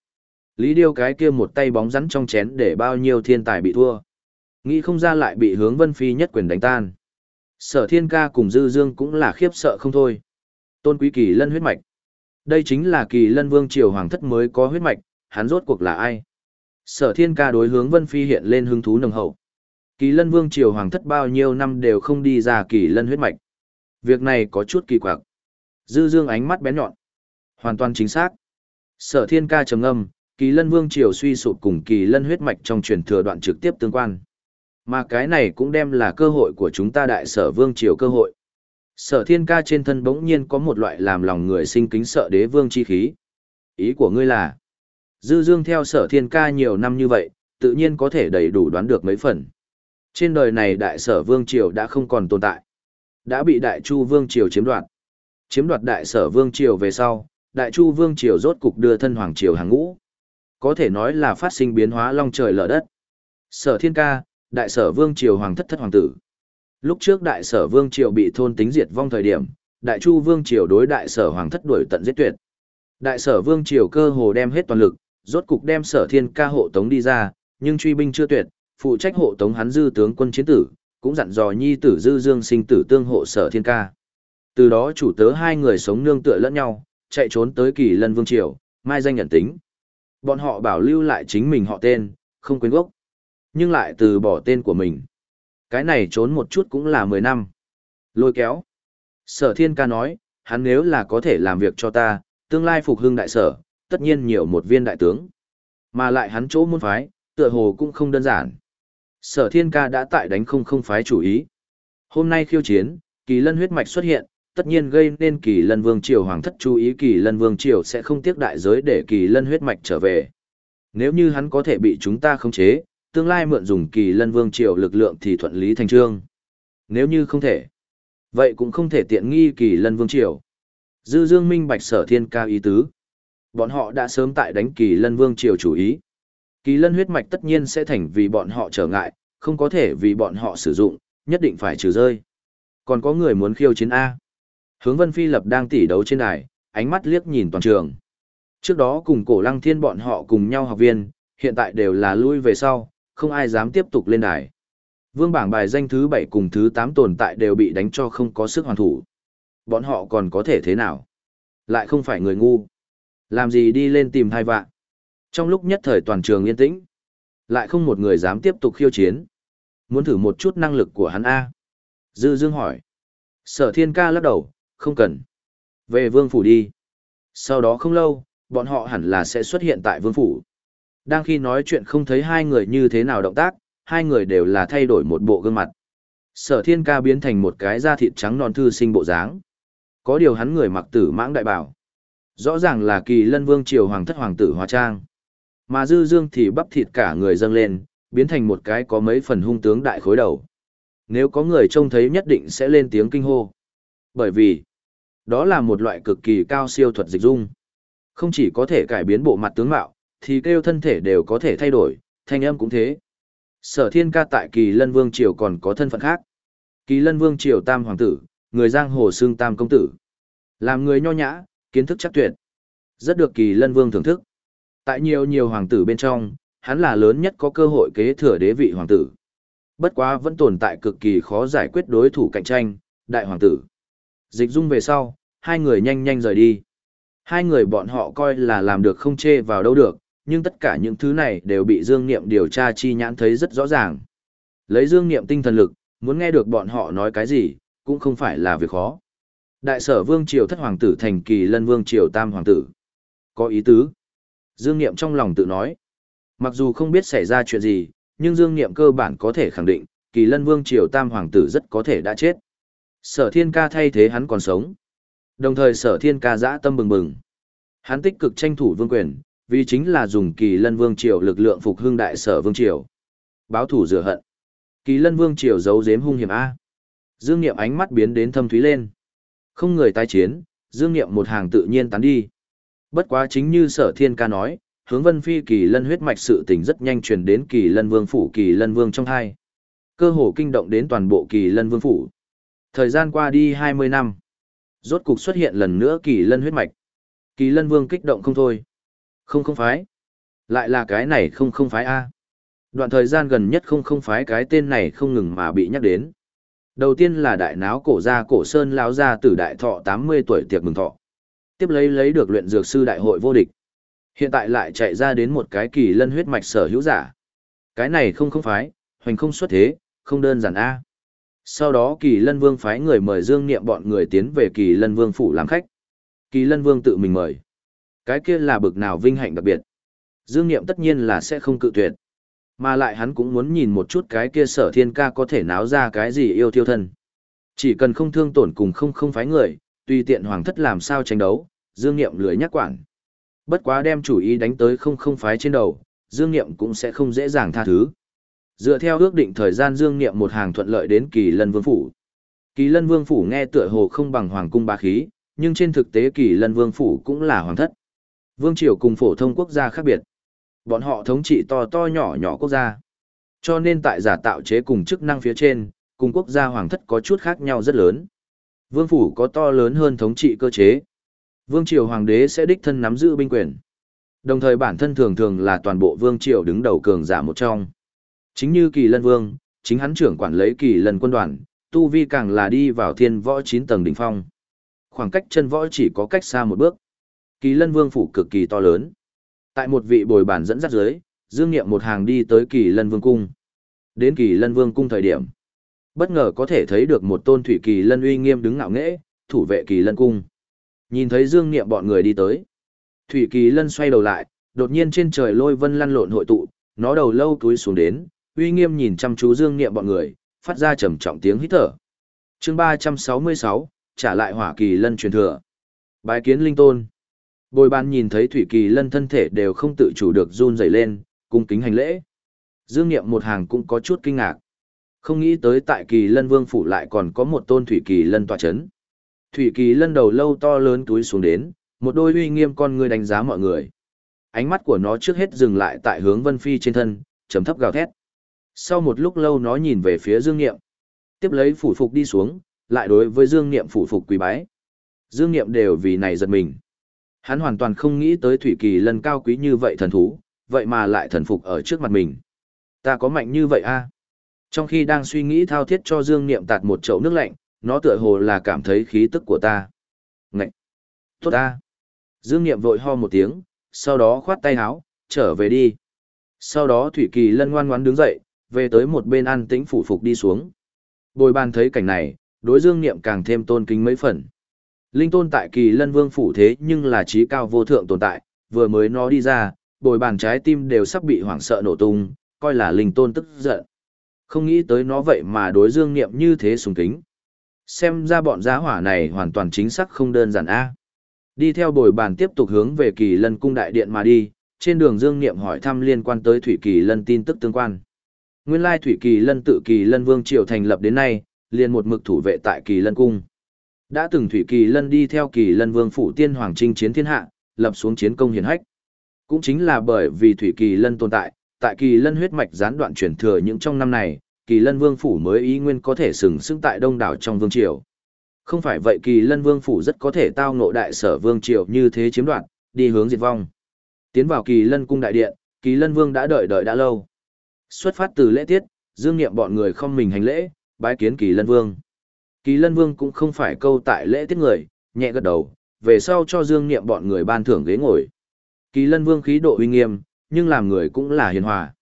Lý Điêu cái kia một tay bóng rắn trong chén để bao nhiêu thiên tài bị thua. Nghĩ không ra lại bị hướng Vân Phi nhất quyền đánh tan. Sở thiên ca cùng Dư Dương cũng là khiếp sợ không thôi. Tôn quý kỳ lân huyết mạch. Đây chính là kỳ lân vương triều hoàng thất mới có huyết mạch, hắn rốt cuộc là ai? Sở thiên ca đối hướng Vân Phi hiện lên hứng thú nồng hậu. Kỳ lân vương triều hoàng thất bao nhiêu năm đều không đi ra kỳ lân huyết mạch. Việc này có chút kỳ quặc. Dư dương ánh mắt bén nhọn. Hoàn toàn chính xác. Sở thiên ca trầm ngâm, kỳ lân vương triều suy sụp cùng kỳ lân huyết mạch trong truyền thừa đoạn trực tiếp tương quan. Mà cái này cũng đem là cơ hội của chúng ta đại sở vương triều cơ hội. Sở thiên ca trên thân bỗng nhiên có một loại làm lòng người sinh kính sợ đế vương chi khí. Ý của ngươi là, Dư Dương theo sở thiên ca nhiều năm như vậy, tự nhiên có thể đầy đủ đoán được mấy phần. Trên đời này đại sở vương triều đã không còn tồn tại. Đã bị đại chu vương triều chiếm đoạt. Chiếm đoạt đại sở vương triều về sau, đại chu vương triều rốt cục đưa thân hoàng triều hàng ngũ. Có thể nói là phát sinh biến hóa long trời lở đất. Sở thiên ca, đại sở vương triều hoàng thất thất hoàng tử. Lúc trước đại sở vương triều bị thôn tính diệt vong thời điểm, đại chu vương triều đối đại sở hoàng thất đuổi tận giết tuyệt. Đại sở vương triều cơ hồ đem hết toàn lực, rốt cục đem sở thiên ca hộ tống đi ra, nhưng truy binh chưa tuyệt, phụ trách hộ tống hắn dư tướng quân chiến tử, cũng dặn dò nhi tử dư dương sinh tử tương hộ sở thiên ca. Từ đó chủ tớ hai người sống nương tựa lẫn nhau, chạy trốn tới kỳ lân vương triều, mai danh nhận tính. Bọn họ bảo lưu lại chính mình họ tên, không quên gốc, nhưng lại từ bỏ tên của mình. Cái này trốn một chút cũng là 10 năm. Lôi kéo. Sở thiên ca nói, hắn nếu là có thể làm việc cho ta, tương lai phục hưng đại sở, tất nhiên nhiều một viên đại tướng. Mà lại hắn chỗ môn phái, tựa hồ cũng không đơn giản. Sở thiên ca đã tại đánh không không phái chủ ý. Hôm nay khiêu chiến, kỳ lân huyết mạch xuất hiện, tất nhiên gây nên kỳ lân vương triều hoàng thất chú ý kỳ lân vương triều sẽ không tiếc đại giới để kỳ lân huyết mạch trở về. Nếu như hắn có thể bị chúng ta khống chế, tương lai mượn dùng kỳ lân vương triều lực lượng thì thuận lý thành trương. Nếu như không thể, vậy cũng không thể tiện nghi kỳ lân vương triều. Dư dương minh bạch sở thiên ca ý tứ. Bọn họ đã sớm tại đánh kỳ lân vương triều chủ ý. Kỳ lân huyết mạch tất nhiên sẽ thành vì bọn họ trở ngại, không có thể vì bọn họ sử dụng, nhất định phải trừ rơi. Còn có người muốn khiêu chiến A. Hướng Vân Phi Lập đang tỉ đấu trên đài, ánh mắt liếc nhìn toàn trường. Trước đó cùng cổ lăng thiên bọn họ cùng nhau học viên, hiện tại đều là lui về sau, không ai dám tiếp tục lên đài. Vương bảng bài danh thứ 7 cùng thứ 8 tồn tại đều bị đánh cho không có sức hoàn thủ. Bọn họ còn có thể thế nào? Lại không phải người ngu. Làm gì đi lên tìm thai vạn. Trong lúc nhất thời toàn trường yên tĩnh, lại không một người dám tiếp tục khiêu chiến. Muốn thử một chút năng lực của hắn A. Dư Dương hỏi. Sở thiên ca lắc đầu, không cần. Về vương phủ đi. Sau đó không lâu, bọn họ hẳn là sẽ xuất hiện tại vương phủ. Đang khi nói chuyện không thấy hai người như thế nào động tác, hai người đều là thay đổi một bộ gương mặt. Sở thiên ca biến thành một cái da thịt trắng non thư sinh bộ dáng. Có điều hắn người mặc tử mãng đại bảo. Rõ ràng là kỳ lân vương triều hoàng thất hoàng tử hóa trang. Mà dư dương thì bắp thịt cả người dâng lên, biến thành một cái có mấy phần hung tướng đại khối đầu. Nếu có người trông thấy nhất định sẽ lên tiếng kinh hô. Bởi vì, đó là một loại cực kỳ cao siêu thuật dịch dung. Không chỉ có thể cải biến bộ mặt tướng mạo, thì kêu thân thể đều có thể thay đổi, thanh âm cũng thế. Sở thiên ca tại kỳ lân vương triều còn có thân phận khác. Kỳ lân vương triều tam hoàng tử, người giang hồ xương tam công tử. Làm người nho nhã, Kiến thức chắc tuyệt. Rất được kỳ lân vương thưởng thức. Tại nhiều nhiều hoàng tử bên trong, hắn là lớn nhất có cơ hội kế thừa đế vị hoàng tử. Bất quá vẫn tồn tại cực kỳ khó giải quyết đối thủ cạnh tranh, đại hoàng tử. Dịch dung về sau, hai người nhanh nhanh rời đi. Hai người bọn họ coi là làm được không chê vào đâu được, nhưng tất cả những thứ này đều bị Dương Niệm điều tra chi nhãn thấy rất rõ ràng. Lấy Dương Niệm tinh thần lực, muốn nghe được bọn họ nói cái gì, cũng không phải là việc khó. Đại sở vương triều thất hoàng tử thành kỳ lân vương triều tam hoàng tử. Có ý tứ. Dương Niệm trong lòng tự nói. Mặc dù không biết xảy ra chuyện gì, nhưng Dương Niệm cơ bản có thể khẳng định, kỳ lân vương triều tam hoàng tử rất có thể đã chết. Sở thiên ca thay thế hắn còn sống. Đồng thời sở thiên ca dã tâm bừng bừng. Hắn tích cực tranh thủ vương quyền, vì chính là dùng kỳ lân vương triều lực lượng phục hưng đại sở vương triều. Báo thủ rửa hận. Kỳ lân vương triều giấu dếm hung hiểm A. Dương Niệm ánh mắt biến đến thâm thúy lên. Không người tái chiến, Dương Niệm một hàng tự nhiên tán đi. Bất quá chính như sở thiên ca nói, hướng vân phi kỳ lân huyết mạch sự tình rất nhanh truyền đến kỳ lân vương phủ kỳ lân vương trong hai. Cơ hồ kinh động đến toàn bộ kỳ lân vương phủ. Thời gian qua đi 20 năm. Rốt cục xuất hiện lần nữa kỳ lân huyết mạch. Kỳ lân vương kích động không thôi. Không không phái. Lại là cái này không không phái A. Đoạn thời gian gần nhất không không phái cái tên này không ngừng mà bị nhắc đến. Đầu tiên là đại náo cổ gia cổ sơn lão gia tử đại thọ 80 tuổi tiệc mừng thọ. Tiếp lấy lấy được luyện dược sư đại hội vô địch. Hiện tại lại chạy ra đến một cái kỳ lân huyết mạch sở hữu giả. Cái này không không phái, hoành không xuất thế, không đơn giản A. Sau đó kỳ lân vương phái người mời dương niệm bọn người tiến về kỳ lân vương phủ làm khách. Kỳ lân vương tự mình mời. Cái kia là bực nào vinh hạnh đặc biệt. Dương niệm tất nhiên là sẽ không cự tuyệt. Mà lại hắn cũng muốn nhìn một chút cái kia sở thiên ca có thể náo ra cái gì yêu thiêu thân. Chỉ cần không thương tổn cùng không không phái người, tùy tiện hoàng thất làm sao tranh đấu, dương niệm lười nhắc quản. Bất quá đem chủ ý đánh tới không không phái trên đầu, dương niệm cũng sẽ không dễ dàng tha thứ. Dựa theo ước định thời gian dương niệm một hàng thuận lợi đến kỳ lân vương phủ. Kỳ lân vương phủ nghe tựa hồ không bằng hoàng cung bá khí, nhưng trên thực tế kỳ lân vương phủ cũng là hoàng thất. Vương triều cùng phổ thông quốc gia khác biệt. Bọn họ thống trị to to nhỏ nhỏ quốc gia. Cho nên tại giả tạo chế cùng chức năng phía trên, cùng quốc gia hoàng thất có chút khác nhau rất lớn. Vương phủ có to lớn hơn thống trị cơ chế. Vương triều hoàng đế sẽ đích thân nắm giữ binh quyền. Đồng thời bản thân thường thường là toàn bộ vương triều đứng đầu cường giả một trong. Chính như kỳ lân vương, chính hắn trưởng quản lấy kỳ lân quân đoàn, tu vi càng là đi vào thiên võ 9 tầng đỉnh phong. Khoảng cách chân võ chỉ có cách xa một bước. Kỳ lân vương phủ cực kỳ to lớn. Tại một vị bồi bản dẫn dắt dưới, Dương Niệm một hàng đi tới Kỳ Lân Vương cung. Đến Kỳ Lân Vương cung thời điểm, bất ngờ có thể thấy được một tôn thủy kỳ lân uy nghiêm đứng ngạo nghễ, thủ vệ Kỳ Lân cung. Nhìn thấy Dương Niệm bọn người đi tới, thủy kỳ lân xoay đầu lại, đột nhiên trên trời lôi vân lăn lộn hội tụ, nó đầu lâu túi xuống đến, uy nghiêm nhìn chăm chú Dương Niệm bọn người, phát ra trầm trọng tiếng hít thở. Chương ba trăm sáu mươi sáu trả lại Hỏa Kỳ Lân truyền thừa. Bái kiến linh tôn. Bồi bàn nhìn thấy Thủy Kỳ Lân thân thể đều không tự chủ được run rẩy lên, cung kính hành lễ. Dương Niệm một hàng cũng có chút kinh ngạc. Không nghĩ tới tại Kỳ Lân Vương phủ lại còn có một tôn Thủy Kỳ Lân tọa chấn. Thủy Kỳ Lân đầu lâu to lớn túi xuống đến, một đôi uy nghiêm con người đánh giá mọi người. Ánh mắt của nó trước hết dừng lại tại hướng Vân Phi trên thân, trầm thấp gào thét. Sau một lúc lâu nó nhìn về phía Dương Niệm. Tiếp lấy phủ phục đi xuống, lại đối với Dương Niệm phủ phục quỳ bái. Dương Niệm đều vì này giật mình. Hắn hoàn toàn không nghĩ tới Thủy Kỳ Lân cao quý như vậy thần thú, vậy mà lại thần phục ở trước mặt mình. Ta có mạnh như vậy a? À? Trong khi đang suy nghĩ thao thiết cho Dương Niệm tạt một chậu nước lạnh, nó tựa hồ là cảm thấy khí tức của ta. Ngậy! Tốt ta! Dương Niệm vội ho một tiếng, sau đó khoát tay áo, trở về đi. Sau đó Thủy Kỳ Lân ngoan ngoãn đứng dậy, về tới một bên an tĩnh phủ phục đi xuống. Bồi bàn thấy cảnh này, đối Dương Niệm càng thêm tôn kính mấy phần. Linh tôn tại kỳ lân vương phủ thế nhưng là trí cao vô thượng tồn tại, vừa mới nó đi ra, bồi bàn trái tim đều sắp bị hoảng sợ nổ tung, coi là linh tôn tức giận. Không nghĩ tới nó vậy mà đối dương niệm như thế sùng kính. Xem ra bọn giá hỏa này hoàn toàn chính xác không đơn giản a. Đi theo bồi bàn tiếp tục hướng về kỳ lân cung đại điện mà đi, trên đường dương niệm hỏi thăm liên quan tới thủy kỳ lân tin tức tương quan. Nguyên lai thủy kỳ lân tự kỳ lân vương triều thành lập đến nay, liền một mực thủ vệ tại kỳ lân cung. Đã từng Thủy Kỳ Lân đi theo Kỳ Lân Vương phủ tiên hoàng trinh chiến thiên hạ, lập xuống chiến công hiển hách. Cũng chính là bởi vì Thủy Kỳ Lân tồn tại, tại Kỳ Lân huyết mạch gián đoạn truyền thừa những trong năm này, Kỳ Lân Vương phủ mới ý nguyên có thể sừng sững tại đông đảo trong vương triều. Không phải vậy kỳ lân vương phủ rất có thể tao ngộ đại sở vương triều như thế chiếm đoạt, đi hướng diệt vong. Tiến vào kỳ lân cung đại điện, kỳ lân vương đã đợi đợi đã lâu. Xuất phát từ lễ tiết, dương nghiệm bọn người không mình hành lễ, bái kiến kỳ lân vương. Kỳ lân vương cũng không phải câu tại lễ tiết người, nhẹ gật đầu, về sau cho dương Niệm bọn người ban thưởng ghế ngồi. Kỳ lân vương khí độ uy nghiêm, nhưng làm người cũng là hiền hòa.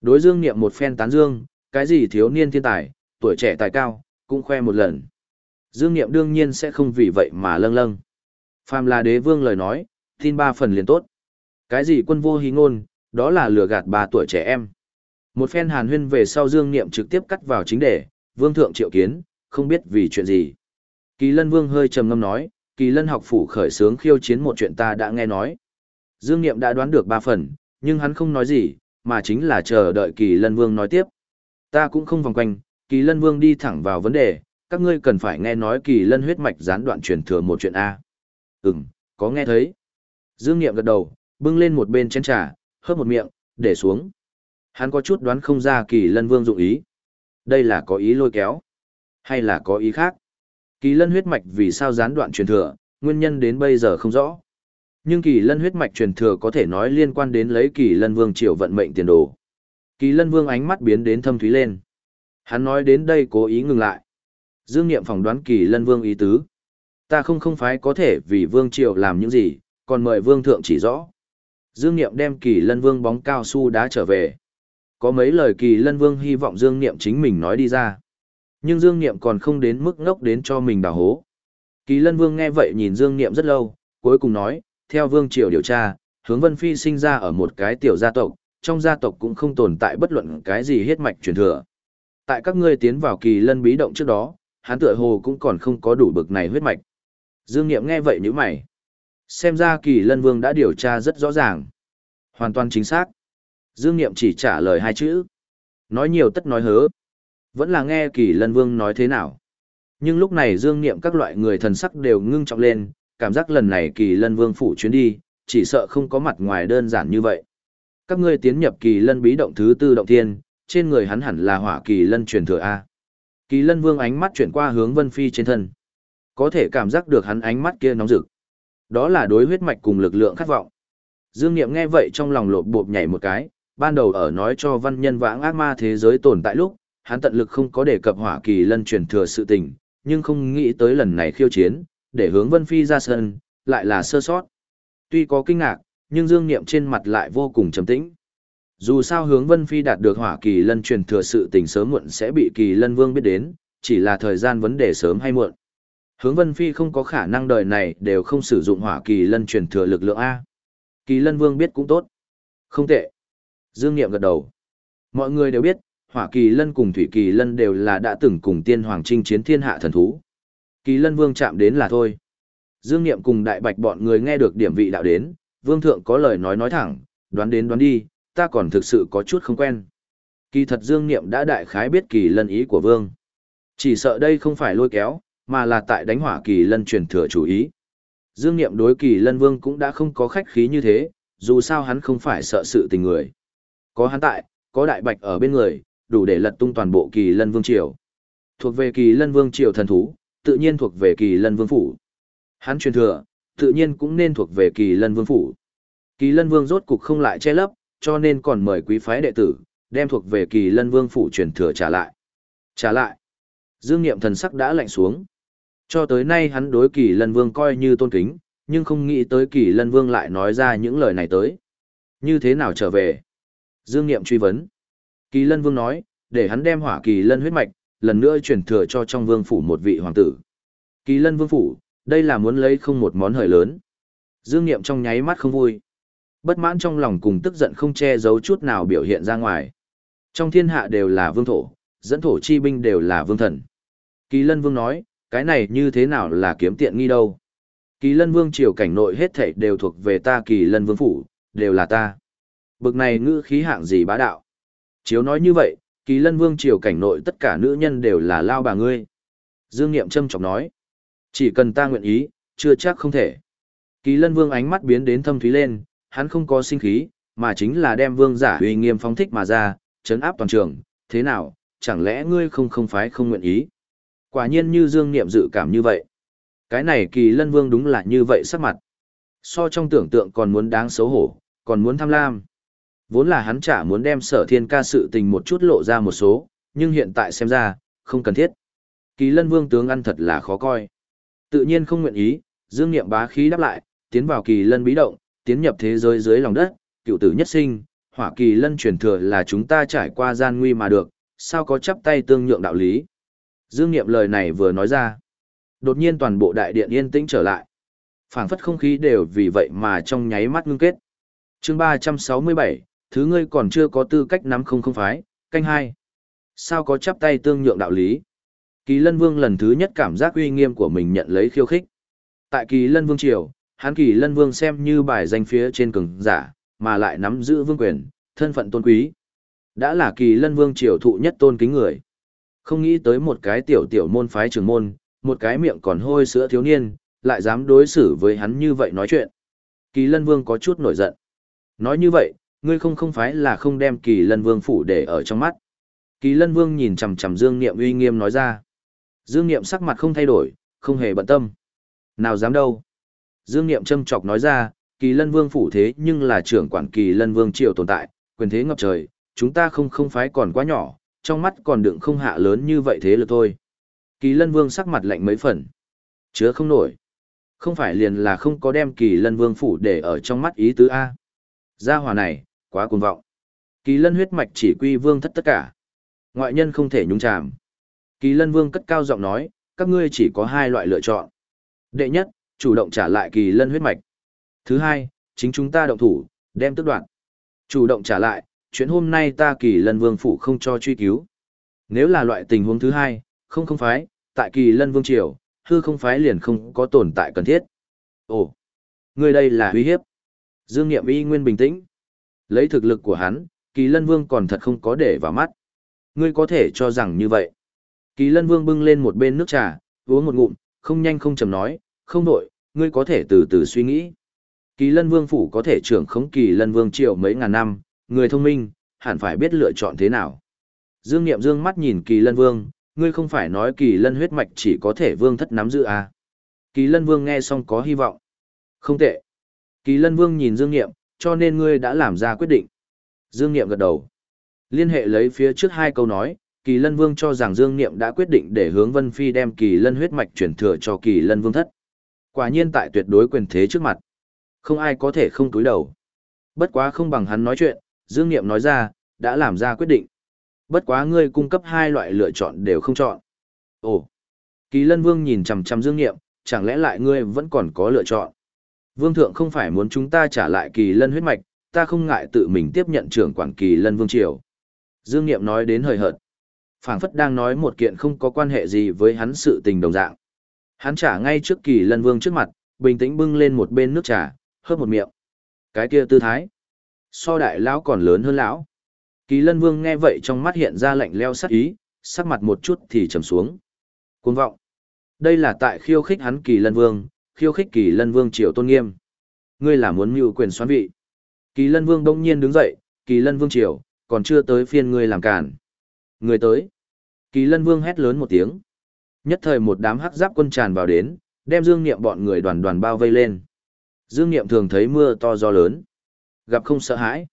Đối dương Niệm một phen tán dương, cái gì thiếu niên thiên tài, tuổi trẻ tài cao, cũng khoe một lần. Dương Niệm đương nhiên sẽ không vì vậy mà lâng lâng. Phàm là đế vương lời nói, tin ba phần liền tốt. Cái gì quân vô hí ngôn, đó là lừa gạt ba tuổi trẻ em. Một phen hàn huyên về sau dương Niệm trực tiếp cắt vào chính đề, vương thượng triệu kiến, không biết vì chuyện gì. Kỳ lân vương hơi trầm ngâm nói, kỳ lân học phủ khởi sướng khiêu chiến một chuyện ta đã nghe nói. Dương Niệm đã đoán được ba phần, nhưng hắn không nói gì, mà chính là chờ đợi kỳ lân vương nói tiếp. Ta cũng không vòng quanh, kỳ lân vương đi thẳng vào vấn đề, các ngươi cần phải nghe nói kỳ lân huyết mạch gián đoạn truyền thừa một chuyện A. Ừm, có nghe thấy. Dương Niệm gật đầu, bưng lên một bên chén trà, hớp một miệng, để xuống. Hắn có chút đoán không ra kỳ lân vương dụng ý. Đây là có ý lôi kéo, hay là có ý khác. Kỳ lân huyết mạch vì sao gián đoạn truyền thừa, nguyên nhân đến bây giờ không rõ. Nhưng kỳ lân huyết mạch truyền thừa có thể nói liên quan đến lấy kỳ lân vương triều vận mệnh tiền đồ. Kỳ lân vương ánh mắt biến đến thâm thúy lên. Hắn nói đến đây cố ý ngừng lại. Dương Niệm phỏng đoán kỳ lân vương ý tứ. Ta không không phải có thể vì vương triều làm những gì, còn mời vương thượng chỉ rõ. Dương Niệm đem kỳ lân vương bóng cao su đá trở về. Có mấy lời kỳ lân vương hy vọng Dương Niệm chính mình nói đi ra. Nhưng Dương Niệm còn không đến mức ngốc đến cho mình đào hố. Kỳ lân vương nghe vậy nhìn Dương Niệm rất lâu, cuối cùng nói, theo vương triều điều tra, hướng vân phi sinh ra ở một cái tiểu gia tộc, trong gia tộc cũng không tồn tại bất luận cái gì hết mạch truyền thừa. Tại các ngươi tiến vào kỳ lân bí động trước đó, hắn tựa hồ cũng còn không có đủ bực này huyết mạch. Dương Niệm nghe vậy nhíu mày. Xem ra kỳ lân vương đã điều tra rất rõ ràng. Hoàn toàn chính xác. Dương Niệm chỉ trả lời hai chữ. Nói nhiều tất nói hớ. Vẫn là nghe kỳ lân vương nói thế nào. Nhưng lúc này Dương Niệm các loại người thần sắc đều ngưng trọng lên, cảm giác lần này kỳ lân vương phủ chuyến đi, chỉ sợ không có mặt ngoài đơn giản như vậy. Các ngươi tiến nhập kỳ lân bí động thứ tư động thiên, trên người hắn hẳn là hỏa kỳ lân truyền thừa A. Kỳ lân vương ánh mắt chuyển qua hướng Vân Phi trên thân. Có thể cảm giác được hắn ánh mắt kia nóng rực. Đó là đối huyết mạch cùng lực lượng khát vọng. Dương Niệm nghe vậy trong lòng lộp bộp nhảy một cái, ban đầu ở nói cho văn nhân vãng ác ma thế giới tồn tại lúc, hắn tận lực không có đề cập hỏa kỳ lân truyền thừa sự tình, nhưng không nghĩ tới lần này khiêu chiến, để hướng Vân Phi ra sân, lại là sơ sót. Tuy có kinh ngạc, nhưng Dương Niệm trên mặt lại vô cùng trầm tĩnh. Dù sao hướng Vân Phi đạt được hỏa kỳ lân truyền thừa sự tình sớm muộn sẽ bị kỳ lân vương biết đến, chỉ là thời gian vấn đề sớm hay muộn. Hướng Vân Phi không có khả năng đời này đều không sử dụng hỏa kỳ lân truyền thừa lực lượng A. Kỳ lân vương biết cũng tốt. Không tệ. Dương Niệm gật đầu. Mọi người đều biết, hỏa kỳ lân cùng thủy kỳ lân đều là đã từng cùng tiên hoàng chinh chiến thiên hạ thần thú. Kỳ lân vương chạm đến là thôi. Dương Niệm cùng đại bạch bọn người nghe được điểm vị đạo đến, vương thượng có lời nói nói thẳng, đoán đến đoán đi, ta còn thực sự có chút không quen. Kỳ thật Dương Niệm đã đại khái biết kỳ lân ý của vương. Chỉ sợ đây không phải lôi kéo, mà là tại đánh hỏa kỳ lân truyền thừa chủ ý. Dương Niệm đối kỳ lân vương cũng đã không có khách khí như thế, dù sao hắn không phải sợ sự tình người. Có hắn tại, có đại bạch ở bên người, đủ để lật tung toàn bộ kỳ lân vương triều. Thuộc về kỳ lân vương triều thần thú, tự nhiên thuộc về kỳ lân vương phủ. Hắn truyền thừa, tự nhiên cũng nên thuộc về kỳ lân vương phủ. Kỳ lân vương rốt cục không lại che lấp, cho nên còn mời quý phái đệ tử, đem thuộc về kỳ lân vương phủ truyền thừa trả lại. Trả lại. Dương Niệm thần sắc đã lạnh xuống. Cho tới nay hắn đối kỳ lân vương coi như tôn kính, nhưng không nghĩ tới kỳ lân vương lại nói ra những lời này tới. Như thế nào trở về? Dương Niệm truy vấn. Kỳ lân vương nói, để hắn đem hỏa kỳ lân huyết mạch, lần nữa chuyển thừa cho trong vương phủ một vị hoàng tử. Kỳ lân vương phủ, đây là muốn lấy không một món hời lớn. Dương Niệm trong nháy mắt không vui. Bất mãn trong lòng cùng tức giận không che giấu chút nào biểu hiện ra ngoài. Trong thiên hạ đều là vương thổ, dẫn thổ chi binh đều là vương thần. Kỳ lân vương nói, cái này như thế nào là kiếm tiện nghi đâu. Kỳ lân vương triều cảnh nội hết thảy đều thuộc về ta kỳ lân vương phủ, đều là ta. Bực này ngữ khí hạng gì bá đạo. Chiếu nói như vậy, kỳ lân vương triều cảnh nội tất cả nữ nhân đều là lao bà ngươi. Dương Niệm châm trọng nói, chỉ cần ta nguyện ý, chưa chắc không thể. Kỳ lân vương ánh mắt biến đến thâm thúy lên, hắn không có sinh khí, mà chính là đem vương giả uy nghiêm phóng thích mà ra, chấn áp toàn trường, thế nào, chẳng lẽ ngươi không không phái không nguyện ý. Quả nhiên như Dương Niệm dự cảm như vậy. Cái này kỳ lân vương đúng là như vậy sắc mặt. So trong tưởng tượng còn muốn đáng xấu hổ, còn muốn tham lam. Vốn là hắn chả muốn đem sở thiên ca sự tình một chút lộ ra một số, nhưng hiện tại xem ra, không cần thiết. Kỳ lân vương tướng ăn thật là khó coi. Tự nhiên không nguyện ý, dương nghiệm bá khí đáp lại, tiến vào kỳ lân bí động, tiến nhập thế giới dưới lòng đất, cựu tử nhất sinh, hỏa kỳ lân truyền thừa là chúng ta trải qua gian nguy mà được, sao có chắp tay tương nhượng đạo lý. Dương nghiệm lời này vừa nói ra. Đột nhiên toàn bộ đại điện yên tĩnh trở lại. phảng phất không khí đều vì vậy mà trong nháy mắt ngưng kết. chương ba trăm sáu mươi bảy thứ ngươi còn chưa có tư cách nắm không không phái, canh hai. Sao có chắp tay tương nhượng đạo lý? Kỳ Lân Vương lần thứ nhất cảm giác uy nghiêm của mình nhận lấy khiêu khích. Tại Kỳ Lân Vương triều, hắn Kỳ Lân Vương xem như bài danh phía trên cường giả, mà lại nắm giữ vương quyền, thân phận tôn quý. Đã là Kỳ Lân Vương triều thụ nhất tôn kính người. Không nghĩ tới một cái tiểu tiểu môn phái trưởng môn, một cái miệng còn hôi sữa thiếu niên, lại dám đối xử với hắn như vậy nói chuyện. Kỳ Lân Vương có chút nổi giận. Nói như vậy, ngươi không không phải là không đem Kỳ Lân Vương phủ để ở trong mắt. Kỳ Lân Vương nhìn chằm chằm Dương Niệm uy nghiêm nói ra. Dương Niệm sắc mặt không thay đổi, không hề bận tâm. Nào dám đâu. Dương Niệm châm chọc nói ra, Kỳ Lân Vương phủ thế nhưng là trưởng quản Kỳ Lân Vương triều tồn tại, quyền thế ngập trời, chúng ta không không phái còn quá nhỏ, trong mắt còn đựng không hạ lớn như vậy thế lực thôi. Kỳ Lân Vương sắc mặt lạnh mấy phần. Chứa không nổi. Không phải liền là không có đem Kỳ Lân Vương phủ để ở trong mắt ý tứ A. Gia hòa này, quá cuồng vọng. Kỳ Lân huyết mạch chỉ quy vương thất tất cả. Ngoại nhân không thể nhúng chàm. Kỳ Lân Vương cất cao giọng nói, các ngươi chỉ có hai loại lựa chọn. Đệ nhất, chủ động trả lại Kỳ Lân huyết mạch. Thứ hai, chính chúng ta động thủ, đem tức đoạn. Chủ động trả lại, chuyện hôm nay ta Kỳ Lân Vương phủ không cho truy cứu. Nếu là loại tình huống thứ hai, không không phái, tại Kỳ Lân Vương triều, hư không phái liền không có tồn tại cần thiết. Ồ, ngươi đây là uy hiếp. Dương Nghiệm y nguyên bình tĩnh. Lấy thực lực của hắn, Kỳ Lân Vương còn thật không có để vào mắt. Ngươi có thể cho rằng như vậy. Kỳ Lân Vương bưng lên một bên nước trà, uống một ngụm, không nhanh không chậm nói, không đổi, ngươi có thể từ từ suy nghĩ. Kỳ Lân Vương phủ có thể trưởng khống Kỳ Lân Vương triệu mấy ngàn năm, người thông minh, hẳn phải biết lựa chọn thế nào. Dương Niệm Dương mắt nhìn Kỳ Lân Vương, ngươi không phải nói Kỳ Lân huyết mạch chỉ có thể vương thất nắm giữ à? Kỳ Lân Vương nghe xong có hy vọng. Không tệ. Kỳ Lân Vương nhìn Dương Niệm, cho nên ngươi đã làm ra quyết định. Dương Niệm gật đầu. Liên hệ lấy phía trước hai câu nói, Kỳ Lân Vương cho rằng Dương Niệm đã quyết định để hướng Vân Phi đem Kỳ Lân huyết mạch chuyển thừa cho Kỳ Lân Vương thất. Quả nhiên tại tuyệt đối quyền thế trước mặt, không ai có thể không túi đầu. Bất quá không bằng hắn nói chuyện, Dương Niệm nói ra, đã làm ra quyết định. Bất quá ngươi cung cấp hai loại lựa chọn đều không chọn. Ồ. Kỳ Lân Vương nhìn chằm chằm Dương Niệm, chẳng lẽ lại ngươi vẫn còn có lựa chọn? Vương thượng không phải muốn chúng ta trả lại Kỳ Lân huyết mạch, ta không ngại tự mình tiếp nhận trưởng quản Kỳ Lân Vương triều. Dương Niệm nói đến hời hợt phảng phất đang nói một kiện không có quan hệ gì với hắn sự tình đồng dạng. Hắn trả ngay trước kỳ lân vương trước mặt, bình tĩnh bưng lên một bên nước trà, hớp một miệng. Cái kia tư thái, so đại lão còn lớn hơn lão. Kỳ lân vương nghe vậy trong mắt hiện ra lạnh leo sắc ý, sắc mặt một chút thì trầm xuống. Cuồng vọng. Đây là tại khiêu khích hắn kỳ lân vương, khiêu khích kỳ lân vương triều tôn nghiêm. Ngươi là muốn mưu quyền xoán vị. Kỳ lân vương đông nhiên đứng dậy, kỳ lân vương triều, còn chưa tới phiên ngươi làm cản. Người tới. Kỳ lân vương hét lớn một tiếng. Nhất thời một đám hắc giáp quân tràn vào đến, đem dương niệm bọn người đoàn đoàn bao vây lên. Dương niệm thường thấy mưa to gió lớn. Gặp không sợ hãi.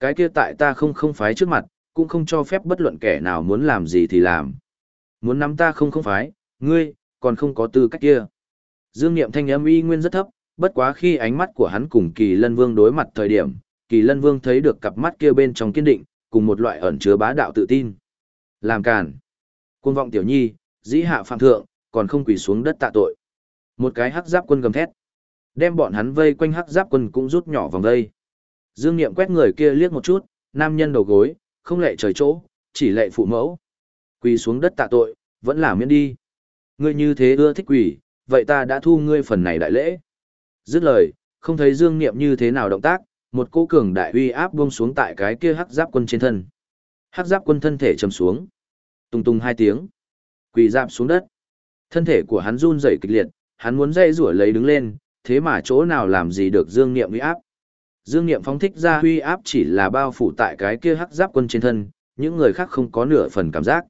Cái kia tại ta không không phái trước mặt, cũng không cho phép bất luận kẻ nào muốn làm gì thì làm. Muốn nắm ta không không phái, ngươi, còn không có tư cách kia. Dương niệm thanh âm y nguyên rất thấp, bất quá khi ánh mắt của hắn cùng kỳ lân vương đối mặt thời điểm, kỳ lân vương thấy được cặp mắt kia bên trong kiên định, cùng một loại ẩn chứa bá đạo tự tin. Làm càn. quân vọng tiểu nhi, dĩ hạ phạm thượng, còn không quỳ xuống đất tạ tội. Một cái hắc giáp quân gầm thét. Đem bọn hắn vây quanh hắc giáp quân cũng rút nhỏ vòng vây. Dương Niệm quét người kia liếc một chút, nam nhân đầu gối, không lệ trời chỗ, chỉ lệ phụ mẫu. Quỳ xuống đất tạ tội, vẫn là miễn đi. Ngươi như thế ưa thích quỳ, vậy ta đã thu ngươi phần này đại lễ. Dứt lời, không thấy Dương Niệm như thế nào động tác, một cỗ cường đại uy áp buông xuống tại cái kia hắc giáp quân trên thân. Hắc giáp quân thân thể trầm xuống. Tung tung hai tiếng. Quỳ dạp xuống đất. Thân thể của hắn run rẩy kịch liệt, hắn muốn dây rủa lấy đứng lên, thế mà chỗ nào làm gì được Dương Niệm uy áp. Dương Niệm phóng thích ra uy áp chỉ là bao phủ tại cái kia hắc giáp quân trên thân, những người khác không có nửa phần cảm giác.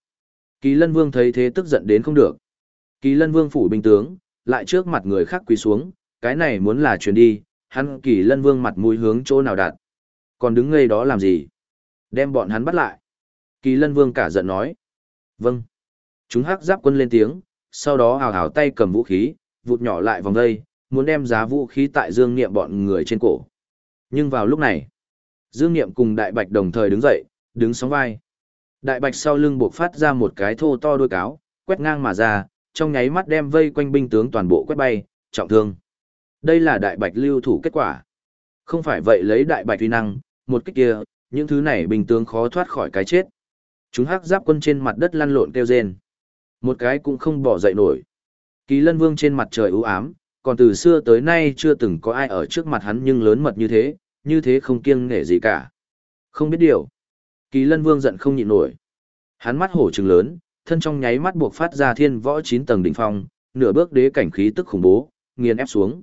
Kỳ Lân Vương thấy thế tức giận đến không được. Kỳ Lân Vương phủ binh tướng, lại trước mặt người khác quỳ xuống, cái này muốn là chuyển đi, hắn Kỳ Lân Vương mặt mũi hướng chỗ nào đặt. Còn đứng ngây đó làm gì? Đem bọn hắn bắt lại. Kỳ Lân Vương cả giận nói. Vâng. Chúng hắc giáp quân lên tiếng, sau đó hào hào tay cầm vũ khí, vụt nhỏ lại vòng đây, muốn đem giá vũ khí tại Dương Niệm bọn người trên cổ. Nhưng vào lúc này, Dương Niệm cùng Đại Bạch đồng thời đứng dậy, đứng sóng vai. Đại Bạch sau lưng buộc phát ra một cái thô to đuôi cáo, quét ngang mà ra, trong nháy mắt đem vây quanh binh tướng toàn bộ quét bay, trọng thương. Đây là Đại Bạch lưu thủ kết quả. Không phải vậy lấy Đại Bạch uy năng, một cách kia, những thứ này binh tướng khó thoát khỏi cái chết. Chúng hắc giáp quân trên mặt đất lăn lộn kêu rên. Một cái cũng không bỏ dậy nổi. Kỳ lân vương trên mặt trời ưu ám, còn từ xưa tới nay chưa từng có ai ở trước mặt hắn nhưng lớn mật như thế, như thế không kiêng nể gì cả. Không biết điều. Kỳ lân vương giận không nhịn nổi. Hắn mắt hổ trừng lớn, thân trong nháy mắt buộc phát ra thiên võ chín tầng đỉnh phong, nửa bước đế cảnh khí tức khủng bố, nghiền ép xuống.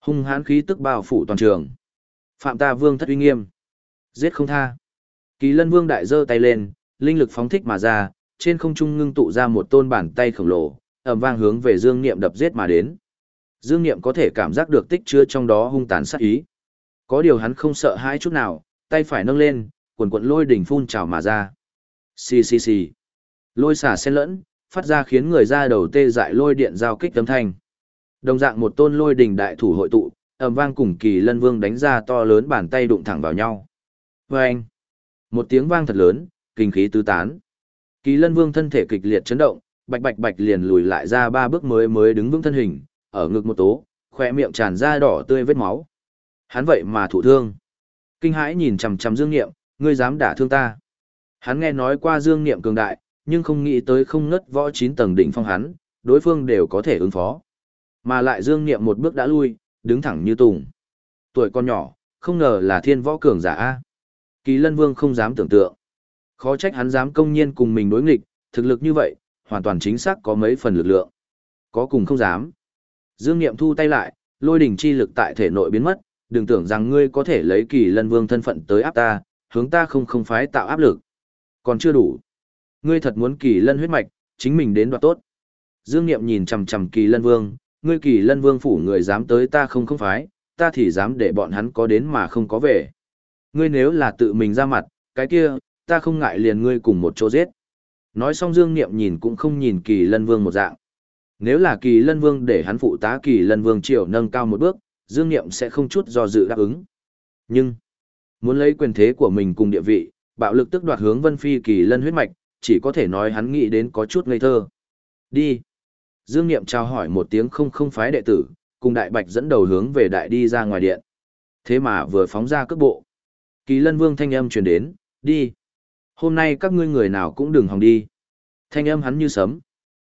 Hung hãn khí tức bao phủ toàn trường. Phạm ta vương thất uy nghiêm. Giết không tha. Kỳ lân vương đại giơ tay lên, linh lực phóng thích mà ra, trên không trung ngưng tụ ra một tôn bàn tay khổng lồ, ầm vang hướng về Dương Niệm đập giết mà đến. Dương Niệm có thể cảm giác được tích chứa trong đó hung tàn sát ý. Có điều hắn không sợ hãi chút nào, tay phải nâng lên, quần quần lôi đỉnh phun trào mà ra. Xì xì xì. Lôi xả xen lẫn, phát ra khiến người ra đầu tê dại lôi điện giao kích âm thanh. Đồng dạng một tôn lôi đỉnh đại thủ hội tụ, ầm vang cùng kỳ lân vương đánh ra to lớn bàn tay đụng thẳng vào nhau. Vâng! Một tiếng vang thật lớn, kinh khí tứ tán. Kỳ lân vương thân thể kịch liệt chấn động, bạch bạch bạch liền lùi lại ra ba bước mới mới đứng vững thân hình, ở ngực một tố, khỏe miệng tràn ra đỏ tươi vết máu. Hắn vậy mà thụ thương. Kinh hãi nhìn chằm chằm Dương Niệm, ngươi dám đả thương ta. Hắn nghe nói qua Dương Niệm cường đại, nhưng không nghĩ tới không ngất võ chín tầng đỉnh phong hắn, đối phương đều có thể ứng phó. Mà lại Dương Niệm một bước đã lui, đứng thẳng như tùng. Tuổi con nhỏ, không ngờ là thiên võ cường giả A. Kỳ lân vương không dám tưởng tượng. Khó trách hắn dám công nhiên cùng mình đối nghịch, thực lực như vậy, hoàn toàn chính xác có mấy phần lực lượng. Có cùng không dám. Dương Niệm thu tay lại, lôi đỉnh chi lực tại thể nội biến mất, đừng tưởng rằng ngươi có thể lấy kỳ lân vương thân phận tới áp ta, hướng ta không không phái tạo áp lực. Còn chưa đủ. Ngươi thật muốn kỳ lân huyết mạch, chính mình đến đoạt tốt. Dương Niệm nhìn chằm chằm kỳ lân vương, ngươi kỳ lân vương phủ người dám tới ta không không phái, ta thì dám để bọn hắn có đến mà không có về. Ngươi nếu là tự mình ra mặt, cái kia, ta không ngại liền ngươi cùng một chỗ giết. Nói xong Dương Niệm nhìn cũng không nhìn kỳ lân vương một dạng. Nếu là kỳ lân vương để hắn phụ tá kỳ lân vương triều nâng cao một bước, Dương Niệm sẽ không chút do dự đáp ứng. Nhưng, muốn lấy quyền thế của mình cùng địa vị, bạo lực tức đoạt hướng vân phi kỳ lân huyết mạch, chỉ có thể nói hắn nghĩ đến có chút ngây thơ. Đi. Dương Niệm chào hỏi một tiếng không không phái đệ tử, cùng đại bạch dẫn đầu hướng về đại đi ra ngoài điện. Thế mà vừa phóng ra cước bộ. Kỳ lân vương thanh âm truyền đến, đi. Hôm nay các ngươi người nào cũng đừng hòng đi. Thanh âm hắn như sấm.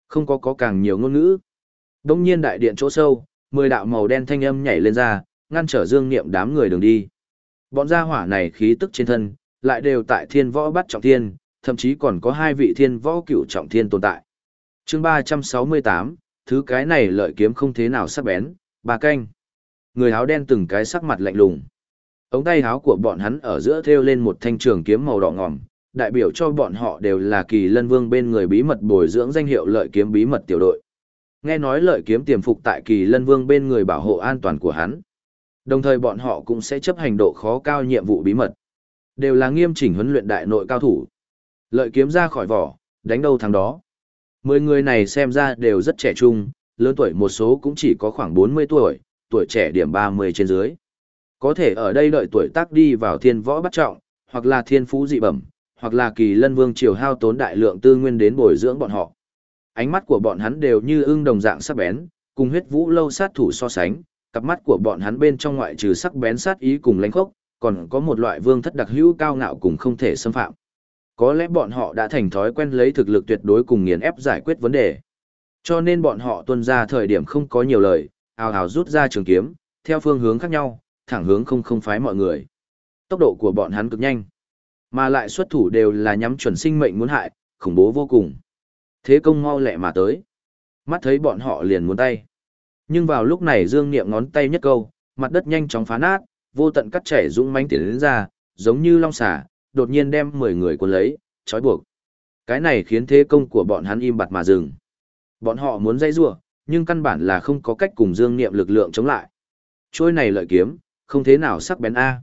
Không có có càng nhiều ngôn ngữ. Đông nhiên đại điện chỗ sâu, mười đạo màu đen thanh âm nhảy lên ra, ngăn trở dương niệm đám người đường đi. Bọn gia hỏa này khí tức trên thân, lại đều tại thiên võ bắt trọng thiên, thậm chí còn có hai vị thiên võ cựu trọng thiên tồn tại. chương ba trăm sáu mươi tám thứ cái này lợi kiếm không thế nào sắc bén, bà canh. Người áo đen từng cái sắc mặt lạnh lùng. Ống tay áo của bọn hắn ở giữa thêu lên một thanh trường kiếm màu đỏ ngòm, đại biểu cho bọn họ đều là kỳ lân vương bên người bí mật bồi dưỡng danh hiệu lợi kiếm bí mật tiểu đội. Nghe nói lợi kiếm tiềm phục tại kỳ lân vương bên người bảo hộ an toàn của hắn. Đồng thời bọn họ cũng sẽ chấp hành độ khó cao nhiệm vụ bí mật. Đều là nghiêm chỉnh huấn luyện đại nội cao thủ. Lợi kiếm ra khỏi vỏ, đánh đâu thằng đó. Mười người này xem ra đều rất trẻ trung, lớn tuổi một số cũng chỉ có khoảng 40 tuổi, tuổi trẻ điểm 30 trên dưới. Có thể ở đây đợi tuổi tác đi vào thiên võ bắt trọng, hoặc là thiên phú dị bẩm, hoặc là kỳ lân vương triều hao tốn đại lượng tư nguyên đến bồi dưỡng bọn họ. Ánh mắt của bọn hắn đều như ưng đồng dạng sắc bén, cùng huyết vũ lâu sát thủ so sánh, cặp mắt của bọn hắn bên trong ngoại trừ sắc bén sát ý cùng lãnh khốc, còn có một loại vương thất đặc hữu cao ngạo cùng không thể xâm phạm. Có lẽ bọn họ đã thành thói quen lấy thực lực tuyệt đối cùng nghiền ép giải quyết vấn đề. Cho nên bọn họ tuân ra thời điểm không có nhiều lời, ào ào rút ra trường kiếm, theo phương hướng khác nhau, thẳng hướng không không phái mọi người. Tốc độ của bọn hắn cực nhanh. Mà lại xuất thủ đều là nhắm chuẩn sinh mệnh muốn hại, khủng bố vô cùng. Thế công mau lẹ mà tới. Mắt thấy bọn họ liền muốn tay. Nhưng vào lúc này Dương Niệm ngón tay nhất câu, mặt đất nhanh chóng phá nát, vô tận cắt chảy dũng mãnh tiến đến ra, giống như long xà, đột nhiên đem 10 người cuốn lấy, trói buộc. Cái này khiến thế công của bọn hắn im bặt mà dừng. Bọn họ muốn dây rua, nhưng căn bản là không có cách cùng dương niệm lực lượng chống lại. Trôi này lợi kiếm, không thế nào sắc bén A.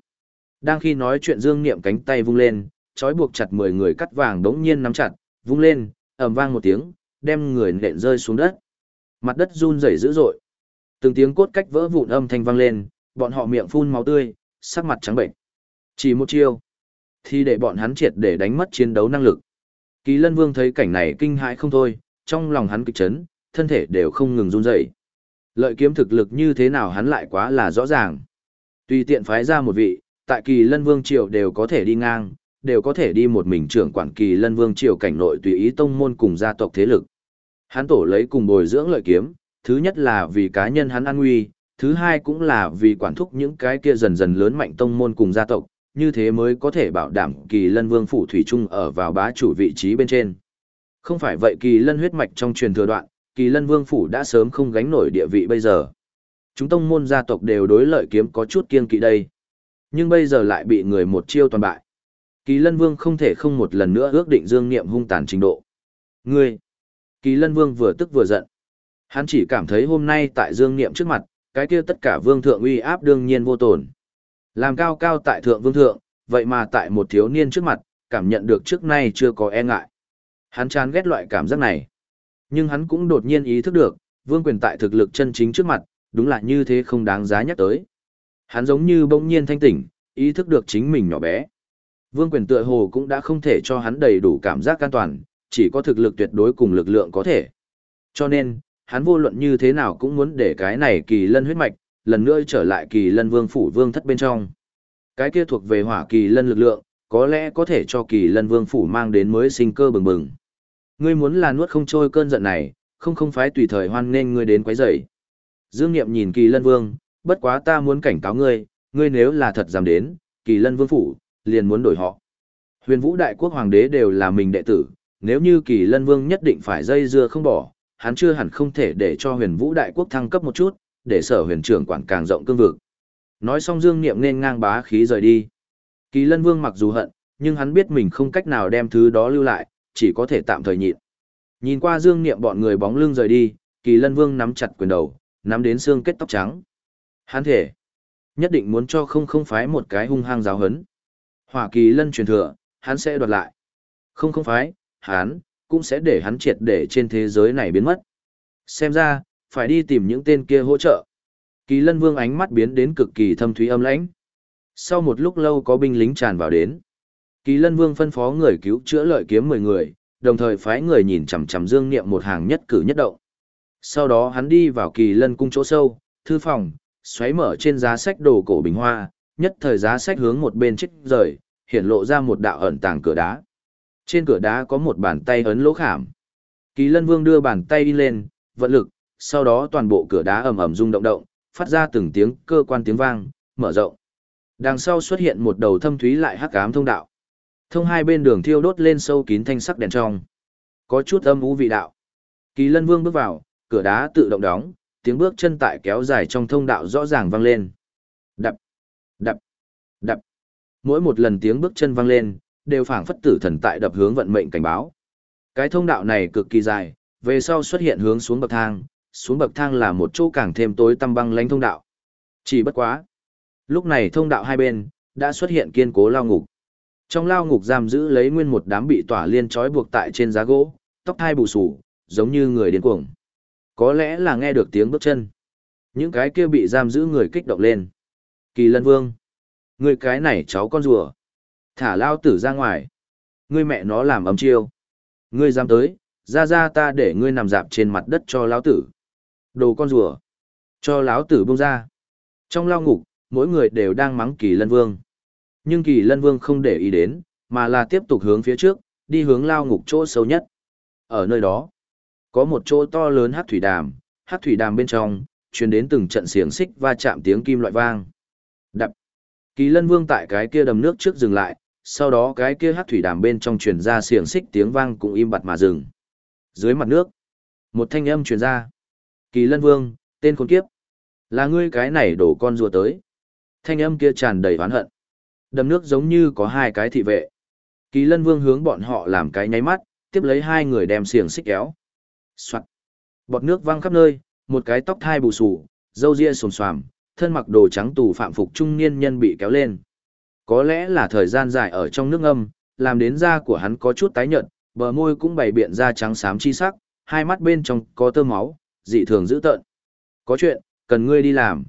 Đang khi nói chuyện dương niệm cánh tay vung lên, trói buộc chặt 10 người cắt vàng đống nhiên nắm chặt, vung lên, ầm vang một tiếng, đem người nện rơi xuống đất. Mặt đất run rẩy dữ dội. Từng tiếng cốt cách vỡ vụn âm thanh vang lên, bọn họ miệng phun máu tươi, sắc mặt trắng bệnh. Chỉ một chiêu, thì để bọn hắn triệt để đánh mất chiến đấu năng lực. Kỳ Lân Vương thấy cảnh này kinh hãi không thôi, trong lòng hắn kịch chấn, thân thể đều không ngừng run rẩy. Lợi kiếm thực lực như thế nào hắn lại quá là rõ ràng. Tùy tiện phái ra một vị, tại Kỳ Lân Vương triều đều có thể đi ngang, đều có thể đi một mình trưởng quản Kỳ Lân Vương triều cảnh nội tùy ý tông môn cùng gia tộc thế lực. Hắn tổ lấy cùng bồi dưỡng lợi kiếm, thứ nhất là vì cá nhân hắn an nguy, thứ hai cũng là vì quản thúc những cái kia dần dần lớn mạnh tông môn cùng gia tộc, như thế mới có thể bảo đảm kỳ lân vương phủ thủy trung ở vào bá chủ vị trí bên trên. Không phải vậy kỳ lân huyết mạch trong truyền thừa đoạn, kỳ lân vương phủ đã sớm không gánh nổi địa vị bây giờ. Chúng tông môn gia tộc đều đối lợi kiếm có chút kiên kỵ đây. Nhưng bây giờ lại bị người một chiêu toàn bại. Kỳ lân vương không thể không một lần nữa ước định dương niệm hung tàn trình độ. Ngươi! Kỳ lân vương vừa tức vừa giận. Hắn chỉ cảm thấy hôm nay tại dương niệm trước mặt, cái kia tất cả vương thượng uy áp đương nhiên vô tổn. Làm cao cao tại thượng vương thượng, vậy mà tại một thiếu niên trước mặt, cảm nhận được trước nay chưa có e ngại. Hắn chán ghét loại cảm giác này. Nhưng hắn cũng đột nhiên ý thức được, vương quyền tại thực lực chân chính trước mặt, đúng là như thế không đáng giá nhắc tới. Hắn giống như bỗng nhiên thanh tỉnh, ý thức được chính mình nhỏ bé. Vương quyền tựa hồ cũng đã không thể cho hắn đầy đủ cảm giác an toàn, chỉ có thực lực tuyệt đối cùng lực lượng có thể. Cho nên, hắn vô luận như thế nào cũng muốn để cái này kỳ lân huyết mạch, lần nữa trở lại kỳ lân vương phủ vương thất bên trong. Cái kia thuộc về hỏa kỳ lân lực lượng, có lẽ có thể cho kỳ lân vương phủ mang đến mới sinh cơ bừng bừng. Ngươi muốn là nuốt không trôi cơn giận này, không không phải tùy thời hoan nên ngươi đến quấy rầy. Dương Niệm nhìn kỳ lân vương, bất quá ta muốn cảnh cáo ngươi, ngươi nếu là thật dám đến, kỳ lân vương phủ, liền muốn đổi họ. Huyền vũ đại quốc hoàng đế đều là mình đệ tử, nếu như kỳ lân vương nhất định phải dây dưa không bỏ, hắn chưa hẳn không thể để cho huyền vũ đại quốc thăng cấp một chút, để sở huyền trưởng quản càng rộng cương vực. Nói xong Dương Niệm nên ngang bá khí rời đi. Kỳ Lân Vương mặc dù hận, nhưng hắn biết mình không cách nào đem thứ đó lưu lại, chỉ có thể tạm thời nhịn. Nhìn qua Dương Niệm bọn người bóng lưng rời đi, Kỳ Lân Vương nắm chặt quyền đầu, nắm đến xương kết tóc trắng. Hắn thể, nhất định muốn cho không không phái một cái hung hăng giáo hấn. Hỏa Kỳ Lân truyền thừa, hắn sẽ đoạt lại. Không không phái, hắn, cũng sẽ để hắn triệt để trên thế giới này biến mất. Xem ra, phải đi tìm những tên kia hỗ trợ. Kỳ lân vương ánh mắt biến đến cực kỳ thâm thúy âm lãnh. Sau một lúc lâu có binh lính tràn vào đến. Kỳ lân vương phân phó người cứu chữa lợi kiếm 10 người, đồng thời phái người nhìn chằm chằm dương niệm một hàng nhất cử nhất động. Sau đó hắn đi vào kỳ lân cung chỗ sâu, thư phòng, xoáy mở trên giá sách đồ cổ bình hoa, nhất thời giá sách hướng một bên trích rời, hiện lộ ra một đạo ẩn tàng cửa đá. Trên cửa đá có một bàn tay ấn lỗ khảm. Kỳ lân vương đưa bàn tay in lên, vận lực, sau đó toàn bộ cửa đá ầm ầm rung động động, phát ra từng tiếng cơ quan tiếng vang, mở rộng. Đằng sau xuất hiện một đầu thâm thúy lại hắc ám thông đạo. Thông hai bên đường thiêu đốt lên sâu kín thanh sắc đèn trong. Có chút âm u vị đạo. Kỳ Lân Vương bước vào, cửa đá tự động đóng, tiếng bước chân tại kéo dài trong thông đạo rõ ràng vang lên. Đập, đập, đập. Mỗi một lần tiếng bước chân vang lên, đều phảng phất tử thần tại đập hướng vận mệnh cảnh báo. Cái thông đạo này cực kỳ dài, về sau xuất hiện hướng xuống bậc thang, xuống bậc thang là một chỗ càng thêm tối tăm băng lánh thông đạo. Chỉ bất quá. Lúc này thông đạo hai bên, đã xuất hiện kiên cố lao ngục. Trong lao ngục giam giữ lấy nguyên một đám bị tỏa liên trói buộc tại trên giá gỗ, tóc hai bù sù, giống như người điên cuồng. Có lẽ là nghe được tiếng bước chân. Những cái kia bị giam giữ người kích động lên. Kỳ lân vương. Người cái này cháu con rùa. Thả lao tử ra ngoài. Ngươi mẹ nó làm ấm chiêu. Ngươi dám tới, ra ra ta để ngươi nằm dạp trên mặt đất cho lao tử. Đồ con rùa. Cho lão tử bông ra. Trong lao ngục, mỗi người đều đang mắng kỳ lân vương. Nhưng kỳ lân vương không để ý đến, mà là tiếp tục hướng phía trước, đi hướng lao ngục chỗ sâu nhất. Ở nơi đó, có một chỗ to lớn hát thủy đàm, hát thủy đàm bên trong, truyền đến từng trận xiềng xích va chạm tiếng kim loại vang. Đập. Kỳ lân vương tại cái kia đầm nước trước dừng lại, sau đó cái kia hát thủy đàm bên trong truyền ra xiềng xích tiếng vang cũng im bặt mà dừng. Dưới mặt nước, một thanh âm truyền ra. Kỳ lân vương, tên khốn kiếp. Là ngươi cái này đổ con rùa tới. Thanh âm kia tràn đầy oán hận. Đầm nước giống như có hai cái thị vệ. Kỳ lân vương hướng bọn họ làm cái nháy mắt, tiếp lấy hai người đem xiềng xích kéo. Soạt. Bọt nước văng khắp nơi, một cái tóc thai bù xù, râu ria xồm xoàm, thân mặc đồ trắng tù phạm phục trung niên nhân bị kéo lên. Có lẽ là thời gian dài ở trong nước âm, làm đến da của hắn có chút tái nhợt, bờ môi cũng bày biện da trắng xám chi sắc, hai mắt bên trong có tơ máu, dị thường dữ tợn. Có chuyện, cần ngươi đi làm.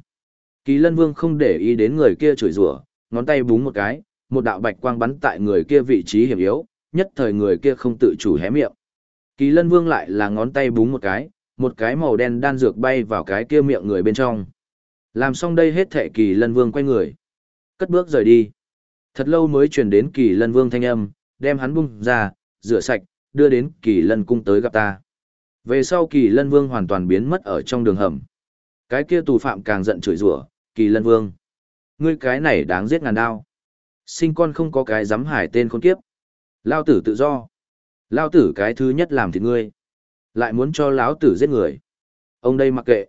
Kỳ lân vương không để ý đến người kia chửi rủa, ngón tay búng một cái, một đạo bạch quang bắn tại người kia vị trí hiểm yếu, nhất thời người kia không tự chủ hé miệng. Kỳ lân vương lại là ngón tay búng một cái, một cái màu đen đan dược bay vào cái kia miệng người bên trong. Làm xong đây hết thệ kỳ lân vương quay người. Cất bước rời đi. Thật lâu mới truyền đến kỳ lân vương thanh âm, đem hắn bung ra, rửa sạch, đưa đến kỳ lân cung tới gặp ta. Về sau kỳ lân vương hoàn toàn biến mất ở trong đường hầm. Cái kia tù phạm càng giận chửi rủa, kỳ lân vương. Ngươi cái này đáng giết ngàn đao. Sinh con không có cái dám hải tên khốn kiếp. Lao tử tự do. Lao tử cái thứ nhất làm thì ngươi. Lại muốn cho lão tử giết người. Ông đây mặc kệ.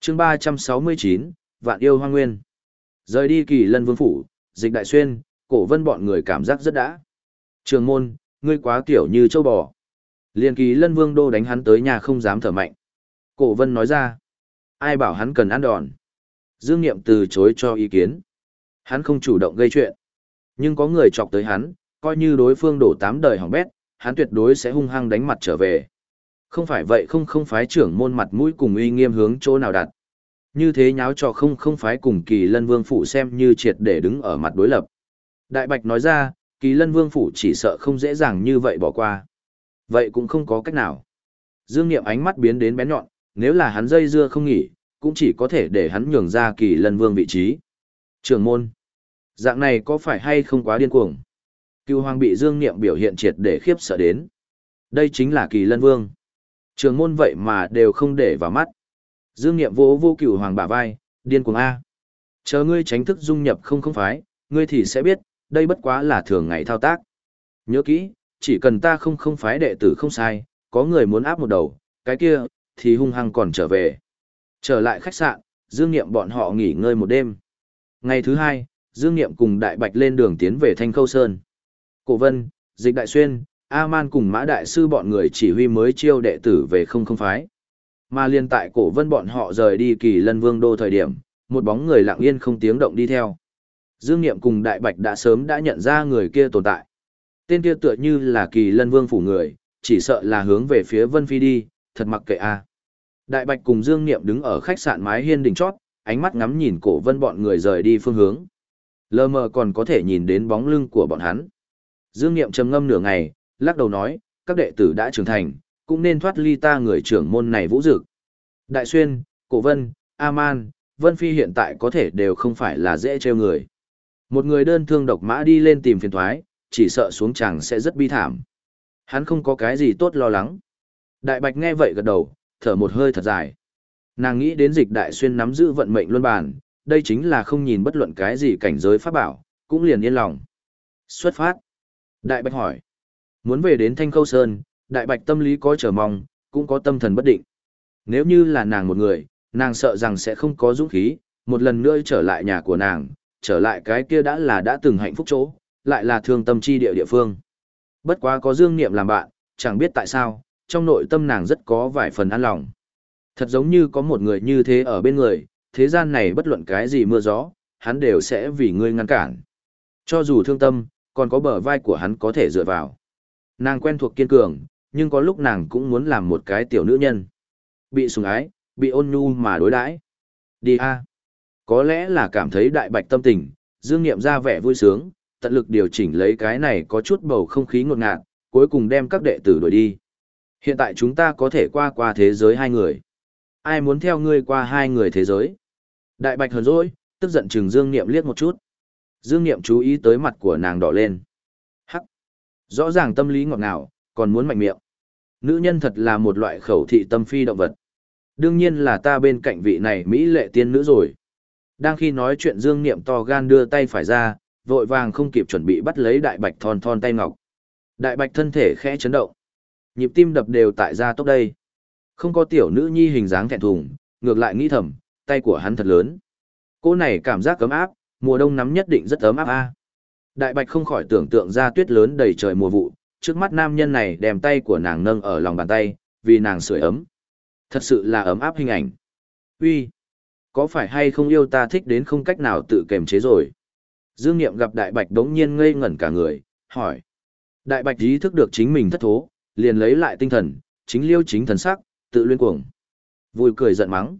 chương ba trăm sáu mươi chín Vạn yêu hoang nguyên. Rời đi kỳ lân vương phủ, dịch đại xuyên, cổ vân bọn người cảm giác rất đã. Trường môn, ngươi quá tiểu như châu bò. Liên kỳ lân vương đô đánh hắn tới nhà không dám thở mạnh. Cổ vân nói ra. Ai bảo hắn cần ăn đòn. Dương Niệm từ chối cho ý kiến. Hắn không chủ động gây chuyện. Nhưng có người chọc tới hắn, coi như đối phương đổ tám đời hỏng bét, hắn tuyệt đối sẽ hung hăng đánh mặt trở về. Không phải vậy không không phái trưởng môn mặt mũi cùng uy nghiêm hướng chỗ nào đặt. Như thế nháo cho không không phái cùng kỳ lân vương phủ xem như triệt để đứng ở mặt đối lập. Đại Bạch nói ra, kỳ lân vương phủ chỉ sợ không dễ dàng như vậy bỏ qua. Vậy cũng không có cách nào. Dương Niệm ánh mắt biến đến bén nhọn, nếu là hắn dây dưa không nghỉ, cũng chỉ có thể để hắn nhường ra kỳ lân vương vị trí. Trường môn. Dạng này có phải hay không quá điên cuồng? Cựu hoàng bị Dương Niệm biểu hiện triệt để khiếp sợ đến. Đây chính là kỳ lân vương. Trường môn vậy mà đều không để vào mắt. Dương Niệm vô vô cựu hoàng bả vai, điên cuồng A. Chờ ngươi tránh thức dung nhập không không phái, ngươi thì sẽ biết, đây bất quá là thường ngày thao tác. Nhớ kỹ, chỉ cần ta không không phái đệ tử không sai, có người muốn áp một đầu, cái kia, thì hung hăng còn trở về. Trở lại khách sạn, Dương Niệm bọn họ nghỉ ngơi một đêm. Ngày thứ hai, Dương Niệm cùng Đại Bạch lên đường tiến về Thanh Khâu Sơn. Cổ Vân, Dịch Đại Xuyên, A-man cùng Mã Đại Sư bọn người chỉ huy mới chiêu đệ tử về không không phái. Mà liên tại Cổ Vân bọn họ rời đi kỳ lân vương đô thời điểm, một bóng người lặng yên không tiếng động đi theo. Dương Niệm cùng Đại Bạch đã sớm đã nhận ra người kia tồn tại. Tên kia tựa như là kỳ lân vương phủ người, chỉ sợ là hướng về phía Vân Phi đi, thật mặc kệ a. Đại Bạch cùng Dương Niệm đứng ở khách sạn mái hiên đỉnh chót, ánh mắt ngắm nhìn cổ vân bọn người rời đi phương hướng. Lờ mờ còn có thể nhìn đến bóng lưng của bọn hắn. Dương Niệm trầm ngâm nửa ngày, lắc đầu nói, các đệ tử đã trưởng thành, cũng nên thoát ly ta người trưởng môn này vũ dực. Đại Xuyên, Cổ Vân, A-man, Vân Phi hiện tại có thể đều không phải là dễ treo người. Một người đơn thương độc mã đi lên tìm phiền thoái, chỉ sợ xuống chàng sẽ rất bi thảm. Hắn không có cái gì tốt lo lắng. Đại Bạch nghe vậy gật đầu, thở một hơi thật dài. Nàng nghĩ đến dịch đại xuyên nắm giữ vận mệnh luân bản, đây chính là không nhìn bất luận cái gì cảnh giới pháp bảo, cũng liền yên lòng. Xuất phát. Đại Bạch hỏi. Muốn về đến Thanh Khâu Sơn, Đại Bạch tâm lý có chờ mong, cũng có tâm thần bất định. Nếu như là nàng một người, nàng sợ rằng sẽ không có dũng khí, một lần nữa trở lại nhà của nàng, trở lại cái kia đã là đã từng hạnh phúc chỗ, lại là thương tâm chi địa địa phương. Bất quá có Dương Niệm làm bạn, chẳng biết tại sao, trong nội tâm nàng rất có vài phần an lòng. Thật giống như có một người như thế ở bên người, thế gian này bất luận cái gì mưa gió, hắn đều sẽ vì ngươi ngăn cản. Cho dù thương tâm, còn có bờ vai của hắn có thể dựa vào. Nàng quen thuộc kiên cường, nhưng có lúc nàng cũng muốn làm một cái tiểu nữ nhân. Bị sủng ái, bị ôn nhu mà đối đãi. Đi a. Có lẽ là cảm thấy đại bạch tâm tình, Dương Niệm ra vẻ vui sướng, tận lực điều chỉnh lấy cái này có chút bầu không khí ngột ngạt, cuối cùng đem các đệ tử đuổi đi. Hiện tại chúng ta có thể qua qua thế giới hai người. Ai muốn theo ngươi qua hai người thế giới? Đại bạch hờn dỗi, tức giận chừng Dương Niệm liếc một chút. Dương Niệm chú ý tới mặt của nàng đỏ lên. Hắc! Rõ ràng tâm lý ngọt ngào, còn muốn mạnh miệng. Nữ nhân thật là một loại khẩu thị tâm phi động vật. Đương nhiên là ta bên cạnh vị này Mỹ lệ tiên nữ rồi. Đang khi nói chuyện Dương Niệm to gan đưa tay phải ra, vội vàng không kịp chuẩn bị bắt lấy đại bạch thon thon tay ngọc. Đại bạch thân thể khẽ chấn động. Nhịp tim đập đều tại ra tốc đây. Không có tiểu nữ nhi hình dáng thẹn thùng, ngược lại nghĩ thầm, tay của hắn thật lớn. Cô này cảm giác cấm áp, mùa đông nắm nhất định rất ấm áp a. Đại bạch không khỏi tưởng tượng ra tuyết lớn đầy trời mùa vụ, trước mắt nam nhân này đem tay của nàng nâng ở lòng bàn tay, vì nàng sưởi ấm. Thật sự là ấm áp hình ảnh. Uy, có phải hay không yêu ta thích đến không cách nào tự kềm chế rồi? Dương Niệm gặp Đại Bạch đống nhiên ngây ngẩn cả người, hỏi. Đại Bạch ý thức được chính mình thất thố, liền lấy lại tinh thần, chính liêu chính thần sắc, tự luyên cuồng. Vui cười giận mắng.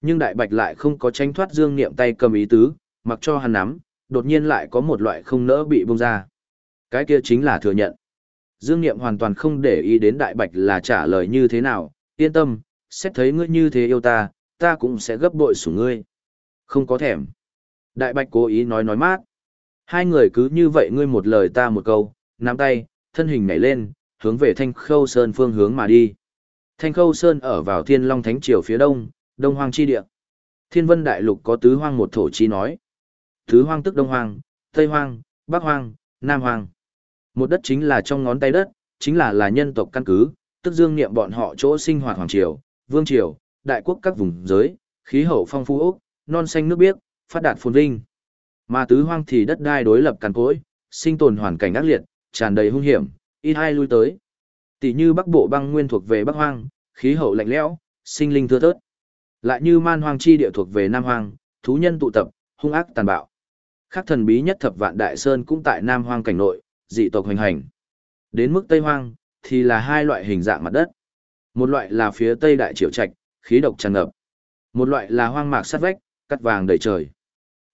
Nhưng Đại Bạch lại không có tranh thoát Dương Niệm tay cầm ý tứ, mặc cho hắn nắm, đột nhiên lại có một loại không nỡ bị bông ra. Cái kia chính là thừa nhận. Dương Niệm hoàn toàn không để ý đến Đại Bạch là trả lời như thế nào, yên tâm, xét thấy ngươi như thế yêu ta, ta cũng sẽ gấp bội sủng ngươi. Không có thèm. Đại Bạch cố ý nói nói mát. Hai người cứ như vậy ngươi một lời ta một câu, nắm tay, thân hình nhảy lên, hướng về Thanh Khâu Sơn phương hướng mà đi. Thanh Khâu Sơn ở vào Thiên Long Thánh Triều phía đông, Đông Hoang chi địa. Thiên Vân Đại Lục có tứ hoang một thổ chi nói. Tứ hoang tức Đông Hoang, Tây Hoang, Bắc Hoang, Nam Hoang. Một đất chính là trong ngón tay đất, chính là là nhân tộc căn cứ, tức dương niệm bọn họ chỗ sinh hoạt hoàng triều, vương triều, đại quốc các vùng giới, khí hậu phong phú ốc, non xanh nước biếc, phát đạt phồn vinh. Mà tứ hoang thì đất đai đối lập cằn cỗi, sinh tồn hoàn cảnh ác liệt, tràn đầy hung hiểm, ít hai lui tới. Tỷ như Bắc Bộ băng nguyên thuộc về Bắc Hoang, khí hậu lạnh lẽo, sinh linh thưa thớt. Lại như Man Hoang chi địa thuộc về Nam Hoang, thú nhân tụ tập, hung ác tàn bạo. Khác thần bí nhất thập vạn đại sơn cũng tại Nam Hoang cảnh nội, dị tộc hoành hành. Đến mức Tây Hoang, thì là hai loại hình dạng mặt đất. Một loại là phía Tây Đại Triều Trạch, khí độc tràn ngập. Một loại là hoang mạc sát vách, cắt vàng đầy trời.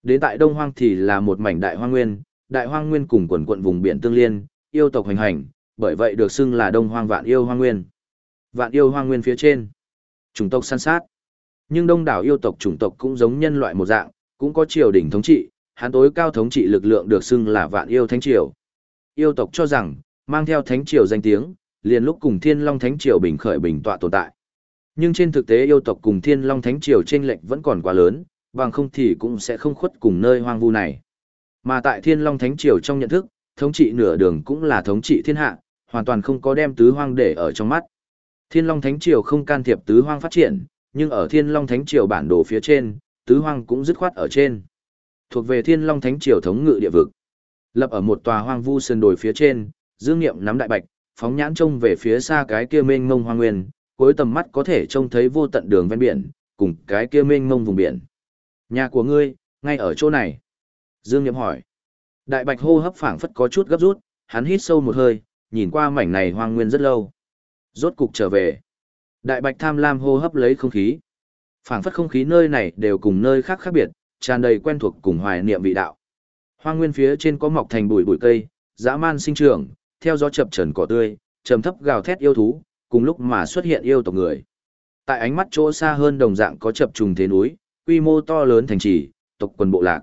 Đến tại Đông Hoang thì là một mảnh đại hoang nguyên, đại hoang nguyên cùng quần quận vùng biển tương liên, yêu tộc hành hành, bởi vậy được xưng là Đông Hoang Vạn Yêu Hoang Nguyên. Vạn Yêu Hoang Nguyên phía trên, chủng tộc săn sát. Nhưng đông đảo yêu tộc chủng tộc cũng giống nhân loại một dạng, cũng có triều đình thống trị, hắn tối cao thống trị lực lượng được xưng là Vạn Yêu Thánh Triều. Yêu tộc cho rằng, mang theo Thánh Triều danh tiếng, liền lúc cùng Thiên Long Thánh Triều bình khởi bình tọa tồn tại. Nhưng trên thực tế yêu tộc cùng Thiên Long Thánh Triều chênh lệch vẫn còn quá lớn, bằng không thì cũng sẽ không khuất cùng nơi hoang vu này. Mà tại Thiên Long Thánh Triều trong nhận thức, thống trị nửa đường cũng là thống trị thiên hạ, hoàn toàn không có đem tứ hoang để ở trong mắt. Thiên Long Thánh Triều không can thiệp tứ hoang phát triển, nhưng ở Thiên Long Thánh Triều bản đồ phía trên, tứ hoang cũng dứt khoát ở trên. Thuộc về Thiên Long Thánh Triều thống ngự địa vực. Lập ở một tòa hoang vu sơn đồi phía trên, Dương Nghiệm nắm đại bạch, phóng nhãn trông về phía xa cái kia mênh mông hoang nguyên, cuối tầm mắt có thể trông thấy vô tận đường ven biển, cùng cái kia mênh mông vùng biển. Nhà của ngươi, ngay ở chỗ này. Dương Niệm hỏi. Đại bạch hô hấp phảng phất có chút gấp rút, hắn hít sâu một hơi, nhìn qua mảnh này hoang nguyên rất lâu. Rốt cục trở về. Đại bạch tham lam hô hấp lấy không khí. phảng phất không khí nơi này đều cùng nơi khác khác biệt, tràn đầy quen thuộc cùng hoài niệm vị đạo. Hoang nguyên phía trên có mọc thành bụi bụi cây, dã man sinh trưởng, theo gió chập trần cỏ tươi, trầm thấp gào thét yêu thú, cùng lúc mà xuất hiện yêu tộc người. Tại ánh mắt chỗ xa hơn đồng dạng có chập trùng thế núi, quy mô to lớn thành trì, tộc quần bộ lạc.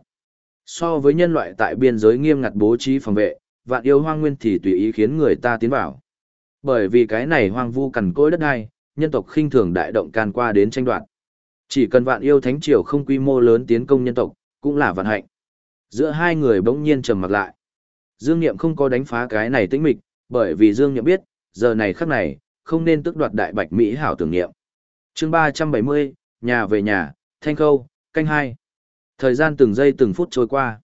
So với nhân loại tại biên giới nghiêm ngặt bố trí phòng vệ, vạn yêu hoang nguyên thì tùy ý khiến người ta tiến vào. Bởi vì cái này hoang vu cằn cỗi đất đai, nhân tộc khinh thường đại động can qua đến tranh đoạt. Chỉ cần vạn yêu thánh triều không quy mô lớn tiến công nhân tộc, cũng là vạn hạnh. Giữa hai người bỗng nhiên trầm mặt lại. Dương Niệm không có đánh phá cái này tĩnh mịch, bởi vì Dương Niệm biết, giờ này khắc này, không nên tức đoạt đại bạch Mỹ hảo tưởng niệm. chương 370, nhà về nhà, thanh khâu, canh hai. Thời gian từng giây từng phút trôi qua.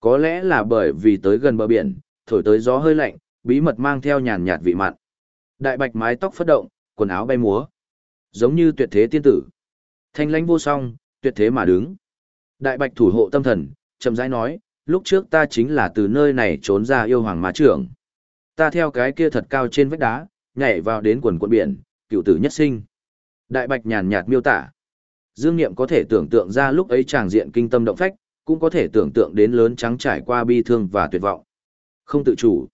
Có lẽ là bởi vì tới gần bờ biển, thổi tới gió hơi lạnh, bí mật mang theo nhàn nhạt vị mặn. Đại bạch mái tóc phất động, quần áo bay múa. Giống như tuyệt thế tiên tử. Thanh lãnh vô song, tuyệt thế mà đứng. Đại bạch thủ hộ tâm thần, chậm rãi nói, lúc trước ta chính là từ nơi này trốn ra yêu hoàng má trưởng. Ta theo cái kia thật cao trên vách đá, nhảy vào đến quần quận biển, cựu tử nhất sinh. Đại bạch nhàn nhạt miêu tả. Dương Niệm có thể tưởng tượng ra lúc ấy chàng diện kinh tâm động phách, cũng có thể tưởng tượng đến lớn trắng trải qua bi thương và tuyệt vọng. Không tự chủ.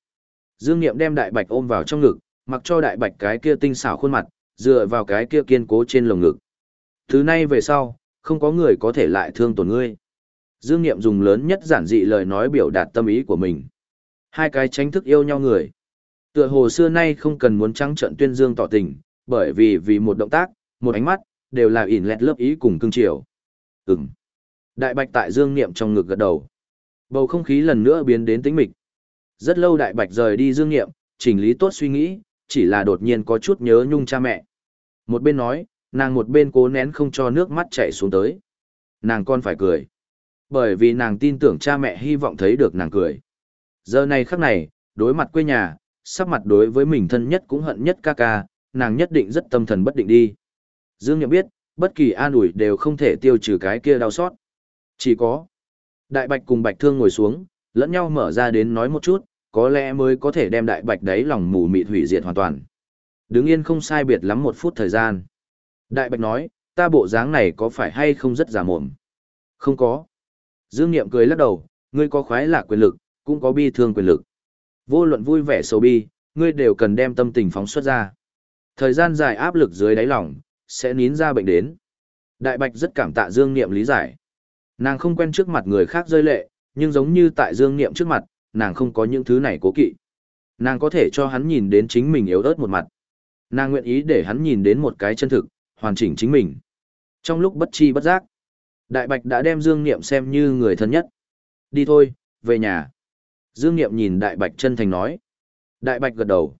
Dương Niệm đem đại bạch ôm vào trong ngực, mặc cho đại bạch cái kia tinh xảo khuôn mặt, dựa vào cái kia kiên cố trên lồng ngực. Thứ nay về sau, không có người có thể lại thương tổn ngươi. Dương Niệm dùng lớn nhất giản dị lời nói biểu đạt tâm ý của mình. Hai cái tránh thức yêu nhau người. Tựa hồ xưa nay không cần muốn trắng trận tuyên dương tỏ tình, bởi vì vì một động tác, một ánh mắt, đều là ỉn lẹt lớp ý cùng cương triều. Ừm. Đại bạch tại dương niệm trong ngực gật đầu. Bầu không khí lần nữa biến đến tĩnh mịch. Rất lâu đại bạch rời đi dương niệm, chỉnh lý tốt suy nghĩ, chỉ là đột nhiên có chút nhớ nhung cha mẹ. Một bên nói, nàng một bên cố nén không cho nước mắt chảy xuống tới. Nàng con phải cười. Bởi vì nàng tin tưởng cha mẹ hy vọng thấy được nàng cười. Giờ này khắc này, đối mặt quê nhà, sắp mặt đối với mình thân nhất cũng hận nhất ca ca, nàng nhất định rất tâm thần bất định đi. Dương Niệm biết, bất kỳ an ủi đều không thể tiêu trừ cái kia đau xót. Chỉ có Đại Bạch cùng Bạch Thương ngồi xuống, lẫn nhau mở ra đến nói một chút, có lẽ mới có thể đem Đại Bạch đấy lòng mù mịt hủy diệt hoàn toàn. Đứng yên không sai biệt lắm một phút thời gian. Đại Bạch nói, ta bộ dáng này có phải hay không rất giả mồm? Không có. Dương Niệm cười lắc đầu, ngươi có khoái lạc quyền lực, cũng có bi thương quyền lực. Vô luận vui vẻ sầu bi, ngươi đều cần đem tâm tình phóng xuất ra. Thời gian dài áp lực dưới đáy lòng, sẽ nín ra bệnh đến. Đại Bạch rất cảm tạ Dương Niệm lý giải. Nàng không quen trước mặt người khác rơi lệ, nhưng giống như tại Dương Niệm trước mặt, nàng không có những thứ này cố kỵ. Nàng có thể cho hắn nhìn đến chính mình yếu ớt một mặt. Nàng nguyện ý để hắn nhìn đến một cái chân thực, hoàn chỉnh chính mình. Trong lúc bất chi bất giác, Đại Bạch đã đem Dương Niệm xem như người thân nhất. Đi thôi, về nhà. Dương Niệm nhìn Đại Bạch chân thành nói. Đại Bạch gật đầu.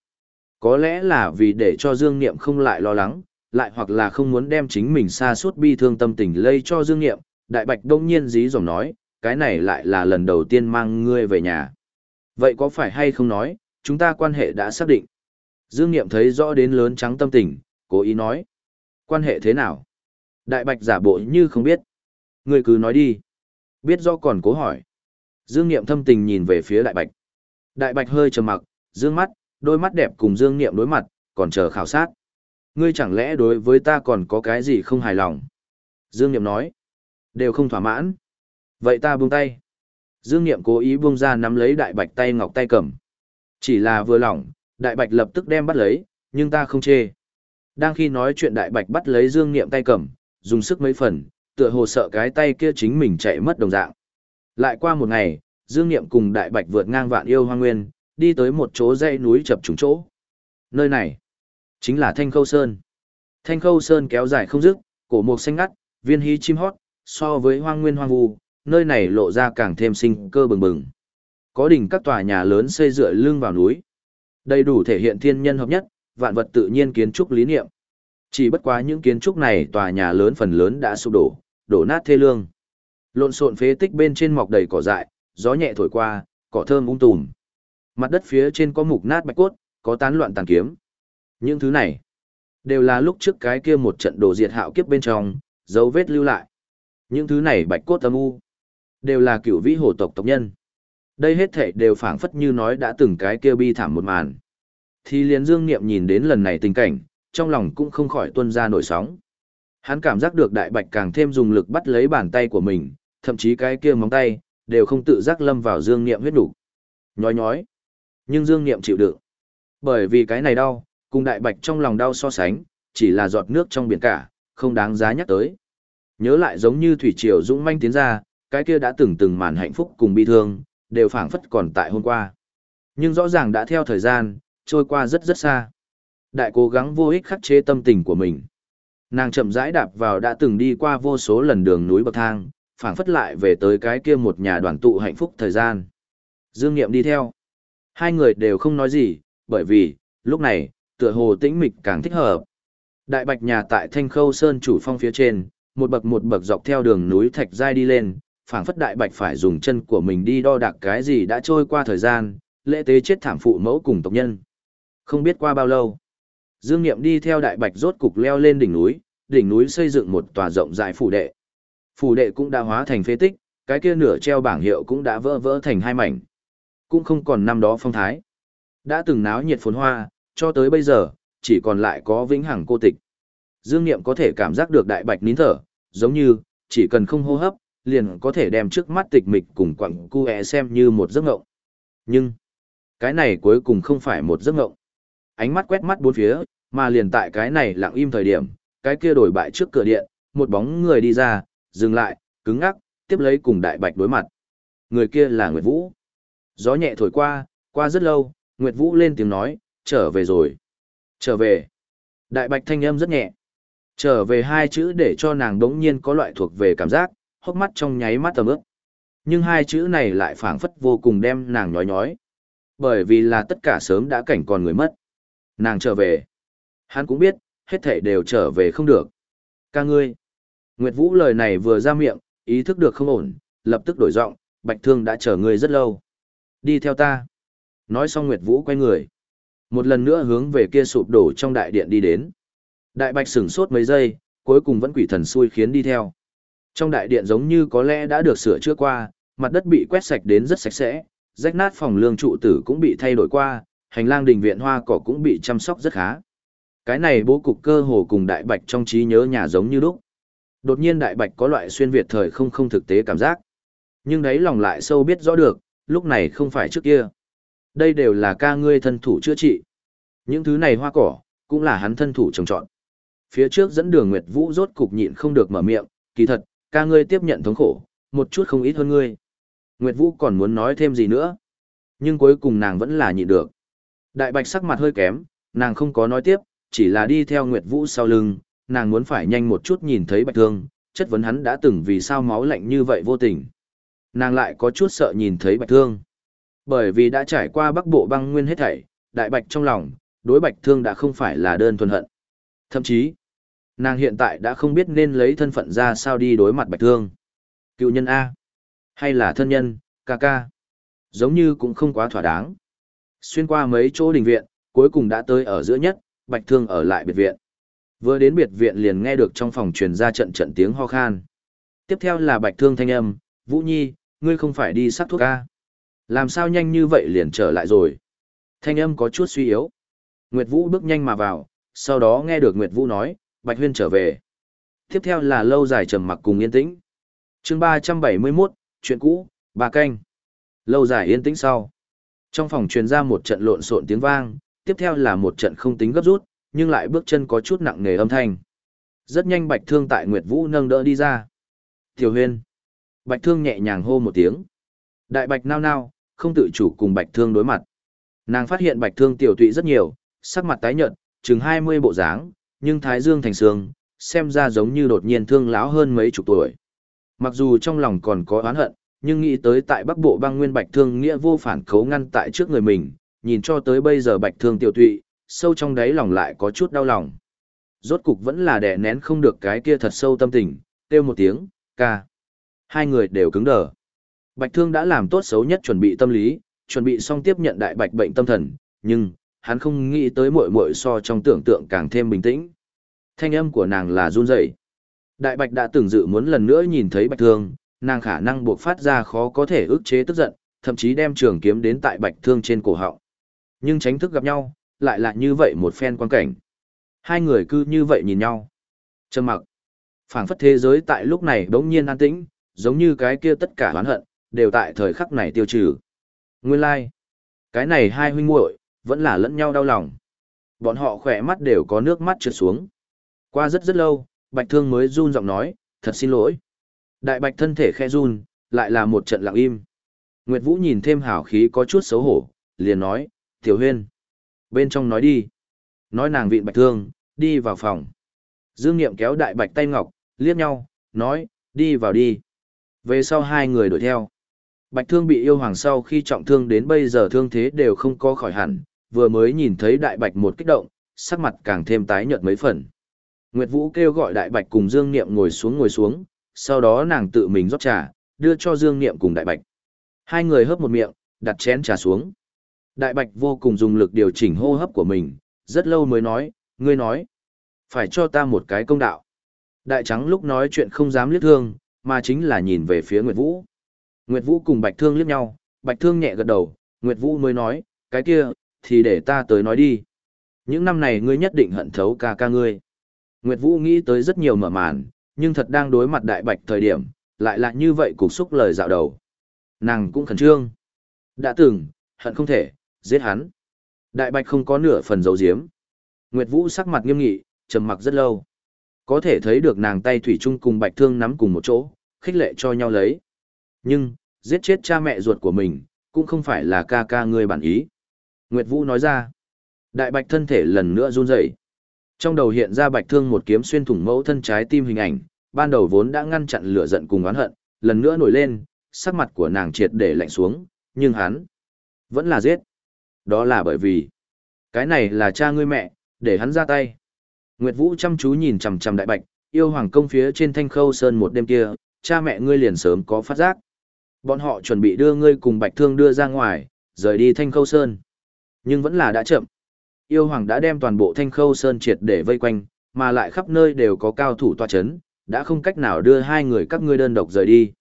Có lẽ là vì để cho Dương Niệm không lại lo lắng, lại hoặc là không muốn đem chính mình xa suốt bi thương tâm tình lây cho Dương Niệm, Đại Bạch đông nhiên dí dòng nói, cái này lại là lần đầu tiên mang ngươi về nhà. Vậy có phải hay không nói, chúng ta quan hệ đã xác định. Dương Niệm thấy rõ đến lớn trắng tâm tình, cố ý nói. Quan hệ thế nào? Đại Bạch giả bộ như không biết. Ngươi cứ nói đi. Biết rõ còn cố hỏi. Dương Niệm thâm tình nhìn về phía Đại Bạch. Đại Bạch hơi trầm mặc, dương mắt, đôi mắt đẹp cùng Dương Niệm đối mặt, còn chờ khảo sát. Ngươi chẳng lẽ đối với ta còn có cái gì không hài lòng? Dương Niệm nói. Đều không thỏa mãn. Vậy ta buông tay. Dương Niệm cố ý buông ra nắm lấy Đại Bạch tay ngọc tay cầm. Chỉ là vừa lỏng, Đại Bạch lập tức đem bắt lấy, nhưng ta không chê. Đang khi nói chuyện Đại Bạch bắt lấy Dương Niệm tay cầm, dùng sức mấy phần, tựa hồ sợ cái tay kia chính mình chạy mất đồng dạng. Lại qua một ngày, Dương Niệm cùng Đại Bạch vượt ngang vạn yêu hoang nguyên, đi tới một chỗ dãy núi chập trùng chỗ. Nơi này, chính là Thanh Khâu Sơn. Thanh Khâu Sơn kéo dài không dứt, cổ mục xanh ngắt, viên hí chim hót, so với hoang nguyên hoang vu, nơi này lộ ra càng thêm sinh cơ bừng bừng. Có đỉnh các tòa nhà lớn xây dựa lưng vào núi. Đầy đủ thể hiện thiên nhân hợp nhất, vạn vật tự nhiên kiến trúc lý niệm. Chỉ bất quá những kiến trúc này tòa nhà lớn phần lớn đã sụp đổ, đổ nát thê lương. Lộn xộn phế tích bên trên mọc đầy cỏ dại, gió nhẹ thổi qua, cỏ thơm ung tùm. Mặt đất phía trên có mục nát bạch cốt, có tán loạn tàn kiếm. Những thứ này đều là lúc trước cái kia một trận đồ diệt hạo kiếp bên trong, dấu vết lưu lại. Những thứ này bạch cốt âm u, đều là cựu vĩ hồ tộc tộc nhân. Đây hết thảy đều phảng phất như nói đã từng cái kia bi thảm một màn. Thì liền dương niệm nhìn đến lần này tình cảnh, trong lòng cũng không khỏi tuôn ra nổi sóng. Hắn cảm giác được đại bạch càng thêm dùng lực bắt lấy bàn tay của mình, thậm chí cái kia móng tay, đều không tự giác lâm vào dương niệm huyết đủ. Nhói nhói. Nhưng dương niệm chịu đựng. Bởi vì cái này đau, cùng đại bạch trong lòng đau so sánh, chỉ là giọt nước trong biển cả, không đáng giá nhắc tới. Nhớ lại giống như thủy triều dũng manh tiến ra, cái kia đã từng từng màn hạnh phúc cùng bi thương, đều phảng phất còn tại hôm qua. Nhưng rõ ràng đã theo thời gian, trôi qua rất rất xa. Đại cố gắng vô ích khắc chế tâm tình của mình. Nàng chậm rãi đạp vào đã từng đi qua vô số lần đường núi bậc thang, phảng phất lại về tới cái kia một nhà đoàn tụ hạnh phúc thời gian. Dương Nghiệm đi theo. Hai người đều không nói gì, bởi vì, lúc này, tựa hồ tĩnh mịch càng thích hợp. Đại bạch nhà tại Thanh Khâu Sơn chủ phong phía trên, một bậc một bậc dọc theo đường núi thạch giai đi lên, phảng phất đại bạch phải dùng chân của mình đi đo đạc cái gì đã trôi qua thời gian, lễ tế chết thảm phụ mẫu cùng tộc nhân. Không biết qua bao lâu, Dương Niệm đi theo đại bạch rốt cục leo lên đỉnh núi, đỉnh núi xây dựng một tòa rộng rãi phủ đệ. Phủ đệ cũng đã hóa thành phế tích, cái kia nửa treo bảng hiệu cũng đã vỡ vỡ thành hai mảnh. Cũng không còn năm đó phong thái. Đã từng náo nhiệt phồn hoa, cho tới bây giờ, chỉ còn lại có vĩnh hằng cô tịch. Dương Niệm có thể cảm giác được đại bạch nín thở, giống như, chỉ cần không hô hấp, liền có thể đem trước mắt tịch mịch cùng quặng cu e xem như một giấc ngộng. Nhưng, cái này cuối cùng không phải một giấc ngộng. Ánh mắt quét mắt bốn phía, mà liền tại cái này lặng im thời điểm, cái kia đổi bại trước cửa điện, một bóng người đi ra, dừng lại, cứng ngắc, tiếp lấy cùng đại bạch đối mặt. Người kia là Nguyệt Vũ. Gió nhẹ thổi qua, qua rất lâu, Nguyệt Vũ lên tiếng nói, trở về rồi. Trở về. Đại bạch thanh âm rất nhẹ. Trở về hai chữ để cho nàng đống nhiên có loại thuộc về cảm giác, hốc mắt trong nháy mắt tầm ướp. Nhưng hai chữ này lại phảng phất vô cùng đem nàng nhói nhói. Bởi vì là tất cả sớm đã cảnh còn người mất. Nàng trở về. Hắn cũng biết, hết thảy đều trở về không được. Ca ngươi. Nguyệt Vũ lời này vừa ra miệng, ý thức được không ổn, lập tức đổi giọng, Bạch Thương đã chờ ngươi rất lâu. Đi theo ta. Nói xong Nguyệt Vũ quay người. Một lần nữa hướng về kia sụp đổ trong đại điện đi đến. Đại bạch sửng sốt mấy giây, cuối cùng vẫn quỷ thần xui khiến đi theo. Trong đại điện giống như có lẽ đã được sửa chữa qua, mặt đất bị quét sạch đến rất sạch sẽ, rách nát phòng lương trụ tử cũng bị thay đổi qua, hành lang đình viện hoa cỏ cũng bị chăm sóc rất khá. Cái này bố cục cơ hồ cùng đại bạch trong trí nhớ nhà giống như lúc. Đột nhiên đại bạch có loại xuyên việt thời không không thực tế cảm giác. Nhưng đấy lòng lại sâu biết rõ được, lúc này không phải trước kia. Đây đều là ca ngươi thân thủ chữa trị. Những thứ này hoa cỏ, cũng là hắn thân thủ trồng trọt. Phía trước dẫn đường Nguyệt Vũ rốt cục nhịn không được mở miệng, kỳ thật, ca ngươi tiếp nhận thống khổ, một chút không ít hơn ngươi. Nguyệt Vũ còn muốn nói thêm gì nữa, nhưng cuối cùng nàng vẫn là nhịn được. Đại Bạch sắc mặt hơi kém, nàng không có nói tiếp, chỉ là đi theo Nguyệt Vũ sau lưng, nàng muốn phải nhanh một chút nhìn thấy Bạch Thương, chất vấn hắn đã từng vì sao máu lạnh như vậy vô tình. Nàng lại có chút sợ nhìn thấy Bạch Thương. Bởi vì đã trải qua bắc bộ băng nguyên hết thảy, Đại Bạch trong lòng, đối Bạch Thương đã không phải là đơn thuần hận. Thậm chí, nàng hiện tại đã không biết nên lấy thân phận ra sao đi đối mặt Bạch Thương. Cựu nhân A, hay là thân nhân, ca ca. Giống như cũng không quá thỏa đáng. Xuyên qua mấy chỗ đình viện, cuối cùng đã tới ở giữa nhất, Bạch Thương ở lại biệt viện. Vừa đến biệt viện liền nghe được trong phòng truyền ra trận trận tiếng ho khan. Tiếp theo là Bạch Thương thanh âm, Vũ Nhi, ngươi không phải đi sắc thuốc ca. Làm sao nhanh như vậy liền trở lại rồi. Thanh âm có chút suy yếu. Nguyệt Vũ bước nhanh mà vào, sau đó nghe được Nguyệt Vũ nói, Bạch Huyên trở về. Tiếp theo là lâu dài trầm mặc cùng yên tĩnh. chương 371, chuyện cũ, bà canh. Lâu dài yên tĩnh sau. Trong phòng truyền ra một trận lộn xộn tiếng vang, tiếp theo là một trận không tính gấp rút, nhưng lại bước chân có chút nặng nề âm thanh. Rất nhanh Bạch Thương tại Nguyệt Vũ nâng đỡ đi ra. Tiểu Huyên. Bạch Thương nhẹ nhàng hô một tiếng. Đại Bạch nao nao, không tự chủ cùng Bạch Thương đối mặt. Nàng phát hiện Bạch Thương tiểu tụy rất nhiều, sắc mặt tái nhợt, chừng 20 bộ dáng, nhưng thái dương thành sương, xem ra giống như đột nhiên thương lão hơn mấy chục tuổi. Mặc dù trong lòng còn có oán hận, nhưng nghĩ tới tại Bắc Bộ băng nguyên Bạch Thương nghĩa vô phản khấu ngăn tại trước người mình, nhìn cho tới bây giờ Bạch Thương tiểu tụy, sâu trong đáy lòng lại có chút đau lòng. Rốt cục vẫn là đè nén không được cái kia thật sâu tâm tình, kêu một tiếng, ca. Hai người đều cứng đờ. Bạch Thương đã làm tốt xấu nhất chuẩn bị tâm lý, chuẩn bị xong tiếp nhận đại bạch bệnh tâm thần, nhưng hắn không nghĩ tới muội muội so trong tưởng tượng càng thêm bình tĩnh. Thanh âm của nàng là run rẩy. Đại bạch đã từng dự muốn lần nữa nhìn thấy bạch thương, nàng khả năng buộc phát ra khó có thể ức chế tức giận, thậm chí đem trường kiếm đến tại bạch thương trên cổ họng. Nhưng tránh thức gặp nhau, lại là như vậy một phen quan cảnh. Hai người cứ như vậy nhìn nhau. Trầm mặc. phảng phất thế giới tại lúc này đống nhiên an tĩnh, giống như cái kia tất cả oán hận, đều tại thời khắc này tiêu trừ. Nguyên lai, like. cái này hai huynh muội vẫn là lẫn nhau đau lòng. Bọn họ khỏe mắt đều có nước mắt trượt xuống. Qua rất rất lâu, Bạch Thương mới run giọng nói, thật xin lỗi. Đại Bạch thân thể khe run, lại là một trận lặng im. Nguyệt Vũ nhìn thêm hào khí có chút xấu hổ, liền nói, Tiểu Huyên. Bên trong nói đi. Nói nàng vịn Bạch Thương, đi vào phòng. Dương Niệm kéo Đại Bạch tay ngọc, liếc nhau, nói, đi vào đi. Về sau hai người đuổi theo. Bạch Thương bị yêu hoàng sau khi trọng thương đến bây giờ thương thế đều không có khỏi hẳn, vừa mới nhìn thấy đại bạch một kích động, sắc mặt càng thêm tái nhợt mấy phần. Nguyệt Vũ kêu gọi đại bạch cùng Dương Niệm ngồi xuống ngồi xuống, sau đó nàng tự mình rót trà, đưa cho Dương Niệm cùng đại bạch. Hai người hớp một miệng, đặt chén trà xuống. Đại bạch vô cùng dùng lực điều chỉnh hô hấp của mình, rất lâu mới nói, ngươi nói, phải cho ta một cái công đạo. Đại trắng lúc nói chuyện không dám liếc thương, mà chính là nhìn về phía Nguyệt Vũ. Nguyệt Vũ cùng Bạch Thương liếc nhau, Bạch Thương nhẹ gật đầu, Nguyệt Vũ mới nói, cái kia, thì để ta tới nói đi. Những năm này ngươi nhất định hận thấu ca ca ngươi. Nguyệt Vũ nghĩ tới rất nhiều mở màn, nhưng thật đang đối mặt đại bạch thời điểm, lại là như vậy cục xúc lời dạo đầu. Nàng cũng khẩn trương. Đã từng, hận không thể, giết hắn. Đại bạch không có nửa phần dấu diếm. Nguyệt Vũ sắc mặt nghiêm nghị, trầm mặc rất lâu. Có thể thấy được nàng tay thủy chung cùng bạch thương nắm cùng một chỗ, khích lệ cho nhau lấy. Nhưng, giết chết cha mẹ ruột của mình, cũng không phải là ca ca ngươi bản ý. Nguyệt Vũ nói ra. Đại bạch thân thể lần nữa run rẩy. Trong đầu hiện ra bạch thương một kiếm xuyên thủng mẫu thân trái tim hình ảnh, ban đầu vốn đã ngăn chặn lửa giận cùng oán hận, lần nữa nổi lên, sắc mặt của nàng triệt để lạnh xuống, nhưng hắn vẫn là giết. Đó là bởi vì cái này là cha ngươi mẹ, để hắn ra tay. Nguyệt Vũ chăm chú nhìn chằm chằm đại bạch, yêu hoàng công phía trên thanh khâu sơn một đêm kia, cha mẹ ngươi liền sớm có phát giác. Bọn họ chuẩn bị đưa ngươi cùng bạch thương đưa ra ngoài, rời đi thanh khâu sơn. Nhưng vẫn là đã chậm. yêu hoàng đã đem toàn bộ thanh khâu sơn triệt để vây quanh, mà lại khắp nơi đều có cao thủ tòa chấn, đã không cách nào đưa hai người các ngươi đơn độc rời đi.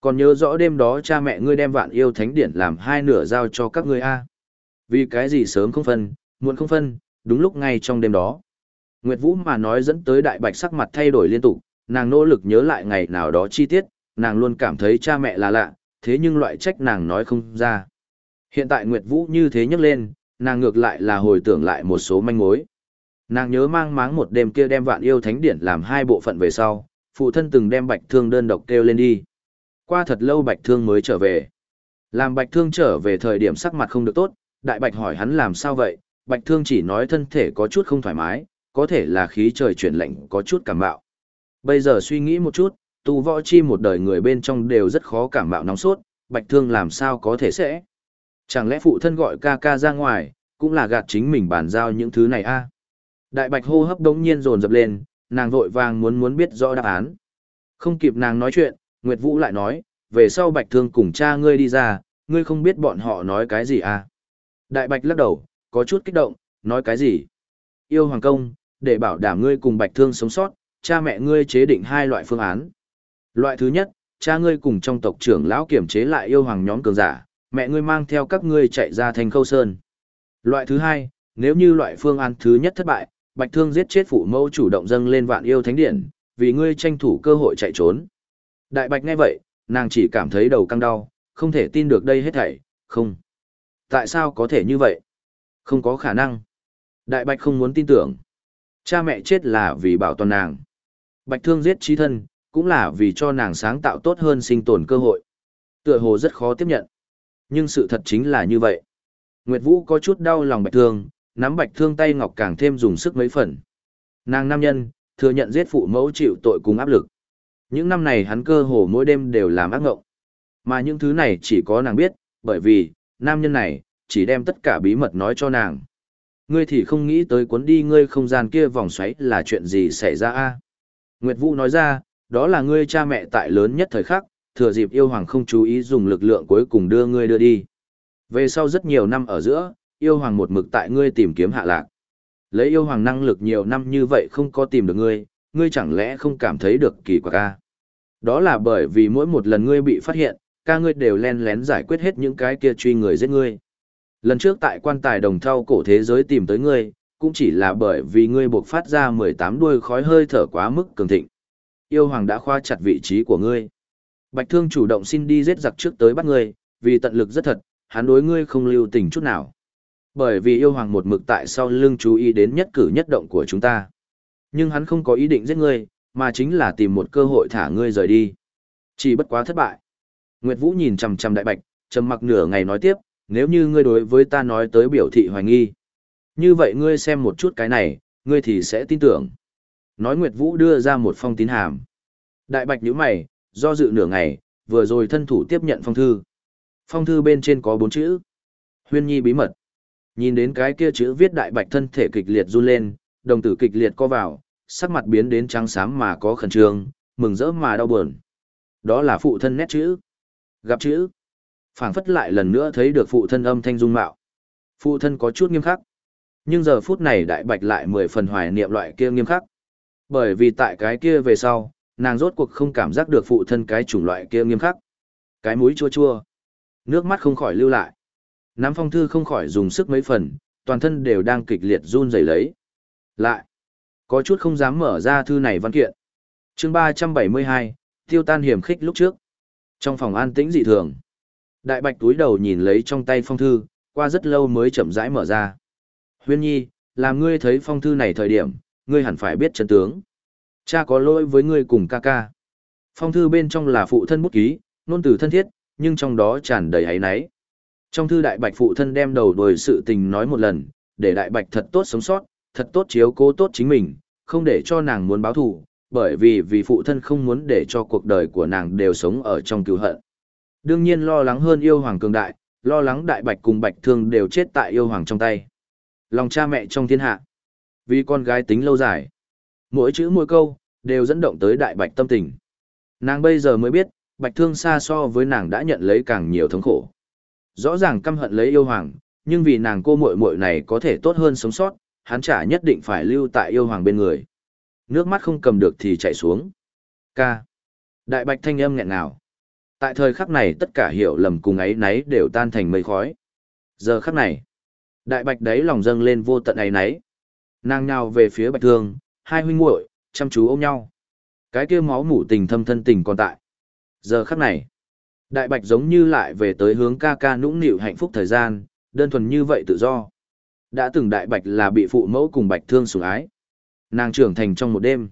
Còn nhớ rõ đêm đó cha mẹ ngươi đem vạn yêu thánh điển làm hai nửa giao cho các ngươi a Vì cái gì sớm không phân, muộn không phân, đúng lúc ngay trong đêm đó. Nguyệt Vũ mà nói dẫn tới đại bạch sắc mặt thay đổi liên tục, nàng nỗ lực nhớ lại ngày nào đó chi tiết, nàng luôn cảm thấy cha mẹ là lạ, thế nhưng loại trách nàng nói không ra. Hiện tại Nguyệt Vũ như thế nhấc lên, nàng ngược lại là hồi tưởng lại một số manh mối. Nàng nhớ mang máng một đêm kia đem vạn yêu thánh điển làm hai bộ phận về sau, phụ thân từng đem bạch thương đơn độc kêu lên đi. Qua thật lâu bạch thương mới trở về. Làm bạch thương trở về thời điểm sắc mặt không được tốt, đại bạch hỏi hắn làm sao vậy, bạch thương chỉ nói thân thể có chút không thoải mái, có thể là khí trời chuyển lạnh có chút cảm bạo. Bây giờ suy nghĩ một chút, tu võ chi một đời người bên trong đều rất khó cảm bạo nóng sốt, bạch thương làm sao có thể sẽ. Chẳng lẽ phụ thân gọi ca ca ra ngoài, cũng là gạt chính mình bàn giao những thứ này a Đại bạch hô hấp đống nhiên rồn dập lên, nàng vội vàng muốn muốn biết rõ đáp án. Không kịp nàng nói chuyện, Nguyệt Vũ lại nói, về sau bạch thương cùng cha ngươi đi ra, ngươi không biết bọn họ nói cái gì à. Đại bạch lắc đầu, có chút kích động, nói cái gì. Yêu hoàng công, để bảo đảm ngươi cùng bạch thương sống sót, cha mẹ ngươi chế định hai loại phương án. Loại thứ nhất, cha ngươi cùng trong tộc trưởng lão kiểm chế lại yêu hoàng nhóm cường giả, mẹ ngươi mang theo các ngươi chạy ra thành khâu sơn. Loại thứ hai, nếu như loại phương án thứ nhất thất bại, Bạch Thương giết chết phụ mẫu chủ động dâng lên vạn yêu thánh điện, vì ngươi tranh thủ cơ hội chạy trốn. Đại Bạch nghe vậy, nàng chỉ cảm thấy đầu căng đau, không thể tin được đây hết thảy, không. Tại sao có thể như vậy? Không có khả năng. Đại Bạch không muốn tin tưởng. Cha mẹ chết là vì bảo toàn nàng. Bạch Thương giết trí thân, cũng là vì cho nàng sáng tạo tốt hơn sinh tồn cơ hội. Tựa hồ rất khó tiếp nhận. Nhưng sự thật chính là như vậy. Nguyệt Vũ có chút đau lòng Bạch Thương, nắm Bạch Thương tay ngọc càng thêm dùng sức mấy phần. Nàng nam nhân, thừa nhận giết phụ mẫu chịu tội cùng áp lực. Những năm này hắn cơ hồ mỗi đêm đều làm ác ngộng. Mà những thứ này chỉ có nàng biết, bởi vì, nam nhân này, chỉ đem tất cả bí mật nói cho nàng. Ngươi thì không nghĩ tới cuốn đi ngươi không gian kia vòng xoáy là chuyện gì xảy ra a Nguyệt Vũ nói ra, đó là ngươi cha mẹ tại lớn nhất thời khắc, thừa dịp yêu hoàng không chú ý dùng lực lượng cuối cùng đưa ngươi đưa đi. Về sau rất nhiều năm ở giữa, yêu hoàng một mực tại ngươi tìm kiếm hạ lạc. Lấy yêu hoàng năng lực nhiều năm như vậy không có tìm được ngươi, ngươi chẳng lẽ không cảm thấy được kỳ quặc ca. Đó là bởi vì mỗi một lần ngươi bị phát hiện, ca ngươi đều len lén giải quyết hết những cái kia truy người giết ngươi. Lần trước tại quan tài đồng thau cổ thế giới tìm tới ngươi, cũng chỉ là bởi vì ngươi buộc phát ra 18 đuôi khói hơi thở quá mức cường thịnh. Yêu hoàng đã khoa chặt vị trí của ngươi. Bạch thương chủ động xin đi giết giặc trước tới bắt ngươi, vì tận lực rất thật, hắn đối ngươi không lưu tình chút nào. Bởi vì yêu hoàng một mực tại sau lưng chú ý đến nhất cử nhất động của chúng ta. Nhưng hắn không có ý định giết ngươi, mà chính là tìm một cơ hội thả ngươi rời đi. Chỉ bất quá thất bại. Nguyệt Vũ nhìn chằm chằm đại bạch, trầm mặc nửa ngày nói tiếp, nếu như ngươi đối với ta nói tới biểu thị hoài nghi. Như vậy ngươi xem một chút cái này, ngươi thì sẽ tin tưởng. Nói Nguyệt Vũ đưa ra một phong tín hàm. Đại bạch nhíu mày, do dự nửa ngày, vừa rồi thân thủ tiếp nhận phong thư. Phong thư bên trên có bốn chữ. Huyên nhi bí mật. Nhìn đến cái kia chữ viết đại bạch thân thể kịch liệt run lên, đồng tử kịch liệt co vào, sắc mặt biến đến trắng xám mà có khẩn trương, mừng rỡ mà đau buồn. Đó là phụ thân nét chữ. Gặp chữ. phảng phất lại lần nữa thấy được phụ thân âm thanh dung mạo. Phụ thân có chút nghiêm khắc. Nhưng giờ phút này đại bạch lại mười phần hoài niệm loại kia nghiêm khắc. Bởi vì tại cái kia về sau, nàng rốt cuộc không cảm giác được phụ thân cái chủng loại kia nghiêm khắc. Cái mũi chua chua. Nước mắt không khỏi lưu lại. Nắm phong thư không khỏi dùng sức mấy phần, toàn thân đều đang kịch liệt run rẩy lấy. Lại. Có chút không dám mở ra thư này văn kiện. chương 372, tiêu tan hiểm khích lúc trước. Trong phòng an tĩnh dị thường. Đại bạch túi đầu nhìn lấy trong tay phong thư, qua rất lâu mới chậm rãi mở ra. Huyên nhi, làm ngươi thấy phong thư này thời điểm, ngươi hẳn phải biết chân tướng. Cha có lỗi với ngươi cùng ca ca. Phong thư bên trong là phụ thân bút ký, nôn từ thân thiết, nhưng trong đó tràn đầy hấy náy. Trong thư đại bạch phụ thân đem đầu đuôi sự tình nói một lần, để đại bạch thật tốt sống sót, thật tốt chiếu cố tốt chính mình, không để cho nàng muốn báo thù, bởi vì vì phụ thân không muốn để cho cuộc đời của nàng đều sống ở trong cứu hận. Đương nhiên lo lắng hơn yêu hoàng cường đại, lo lắng đại bạch cùng bạch thương đều chết tại yêu hoàng trong tay. Lòng cha mẹ trong thiên hạ. Vì con gái tính lâu dài. Mỗi chữ mỗi câu, đều dẫn động tới đại bạch tâm tình. Nàng bây giờ mới biết, bạch thương xa so với nàng đã nhận lấy càng nhiều thống khổ. Rõ ràng căm hận lấy yêu hoàng, Nhưng vì nàng cô muội muội này có thể tốt hơn sống sót, hắn chả nhất định phải lưu tại yêu hoàng bên người. Nước mắt không cầm được thì chảy xuống. Ca. Đại bạch thanh âm nghẹn ngào. Tại thời khắc này tất cả hiểu lầm cùng ấy náy đều tan thành mây khói. Giờ khắc này, đại bạch đấy lòng dâng lên vô tận ấy náy. Nàng nhào về phía bạch thương, hai huynh muội chăm chú ôm nhau. Cái kia máu mủ tình thâm thân tình còn tại. Giờ khắc này, đại bạch giống như lại về tới hướng ca ca nũng nịu hạnh phúc thời gian, đơn thuần như vậy tự do. Đã từng đại bạch là bị phụ mẫu cùng bạch thương sủng ái. Nàng trưởng thành trong một đêm.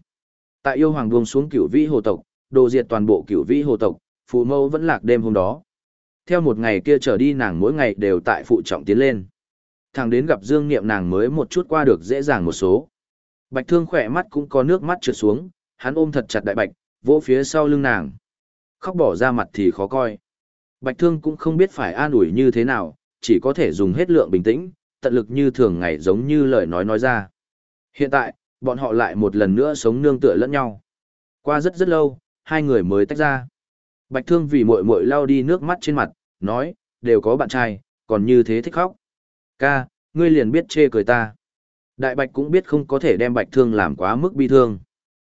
Tại yêu hoàng buông xuống cửu vĩ hồ tộc, đồ diệt toàn bộ cửu vĩ hồ tộc, phụ mẫu vẫn lạc đêm hôm đó. Theo một ngày kia trở đi nàng mỗi ngày đều tại phụ trọng tiến lên. Thằng đến gặp Dương Niệm nàng mới một chút qua được dễ dàng một số. Bạch thương khỏe mắt cũng có nước mắt trượt xuống, hắn ôm thật chặt đại bạch, vỗ phía sau lưng nàng. Khóc bỏ ra mặt thì khó coi. Bạch thương cũng không biết phải an ủi như thế nào, chỉ có thể dùng hết lượng bình tĩnh, tận lực như thường ngày giống như lời nói nói ra. Hiện tại, bọn họ lại một lần nữa sống nương tựa lẫn nhau. Qua rất rất lâu, hai người mới tách ra. Bạch Thương vì muội muội lau đi nước mắt trên mặt, nói, đều có bạn trai, còn như thế thích khóc. Ca, ngươi liền biết chê cười ta. Đại Bạch cũng biết không có thể đem Bạch Thương làm quá mức bi thương.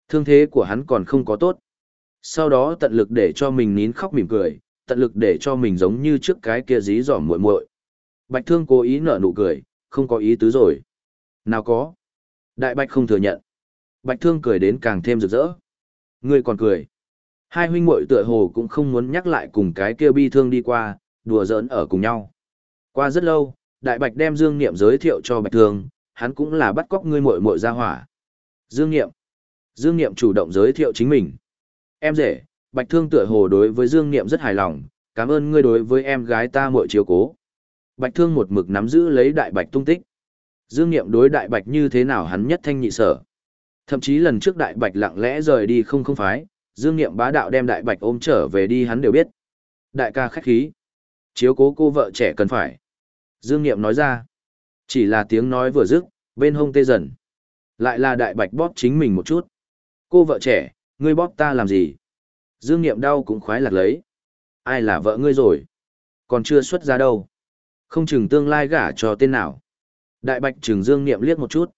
Thương thế của hắn còn không có tốt. Sau đó tận lực để cho mình nín khóc mỉm cười, tận lực để cho mình giống như trước cái kia dí dỏm muội muội. Bạch Thương cố ý nở nụ cười, không có ý tứ rồi. Nào có. Đại Bạch không thừa nhận. Bạch Thương cười đến càng thêm rực rỡ. Ngươi còn cười. Hai huynh muội tựa hồ cũng không muốn nhắc lại cùng cái kia bi thương đi qua, đùa giỡn ở cùng nhau. Qua rất lâu, Đại Bạch đem Dương Niệm giới thiệu cho Bạch Thương, hắn cũng là bắt cóc ngươi muội muội ra hỏa. Dương Niệm. Dương Niệm chủ động giới thiệu chính mình. Em rể, Bạch Thương tựa hồ đối với Dương Niệm rất hài lòng, cảm ơn ngươi đối với em gái ta muội chiếu cố. Bạch Thương một mực nắm giữ lấy Đại Bạch tung tích. Dương Niệm đối Đại Bạch như thế nào hắn nhất thanh nhị sở. Thậm chí lần trước Đại Bạch lặng lẽ rời đi không không phái, Dương Niệm bá đạo đem Đại Bạch ôm trở về đi hắn đều biết. Đại ca khách khí. Chiếu cố cô vợ trẻ cần phải. Dương Niệm nói ra. Chỉ là tiếng nói vừa dứt, bên hông tê dần. Lại là Đại Bạch bóp chính mình một chút. Cô vợ trẻ, ngươi bóp ta làm gì? Dương Niệm đau cũng khoái lạc lấy. Ai là vợ ngươi rồi? Còn chưa xuất ra đâu. Không chừng tương lai gả cho tên nào. Đại Bạch chừng Dương Niệm liếc một chút.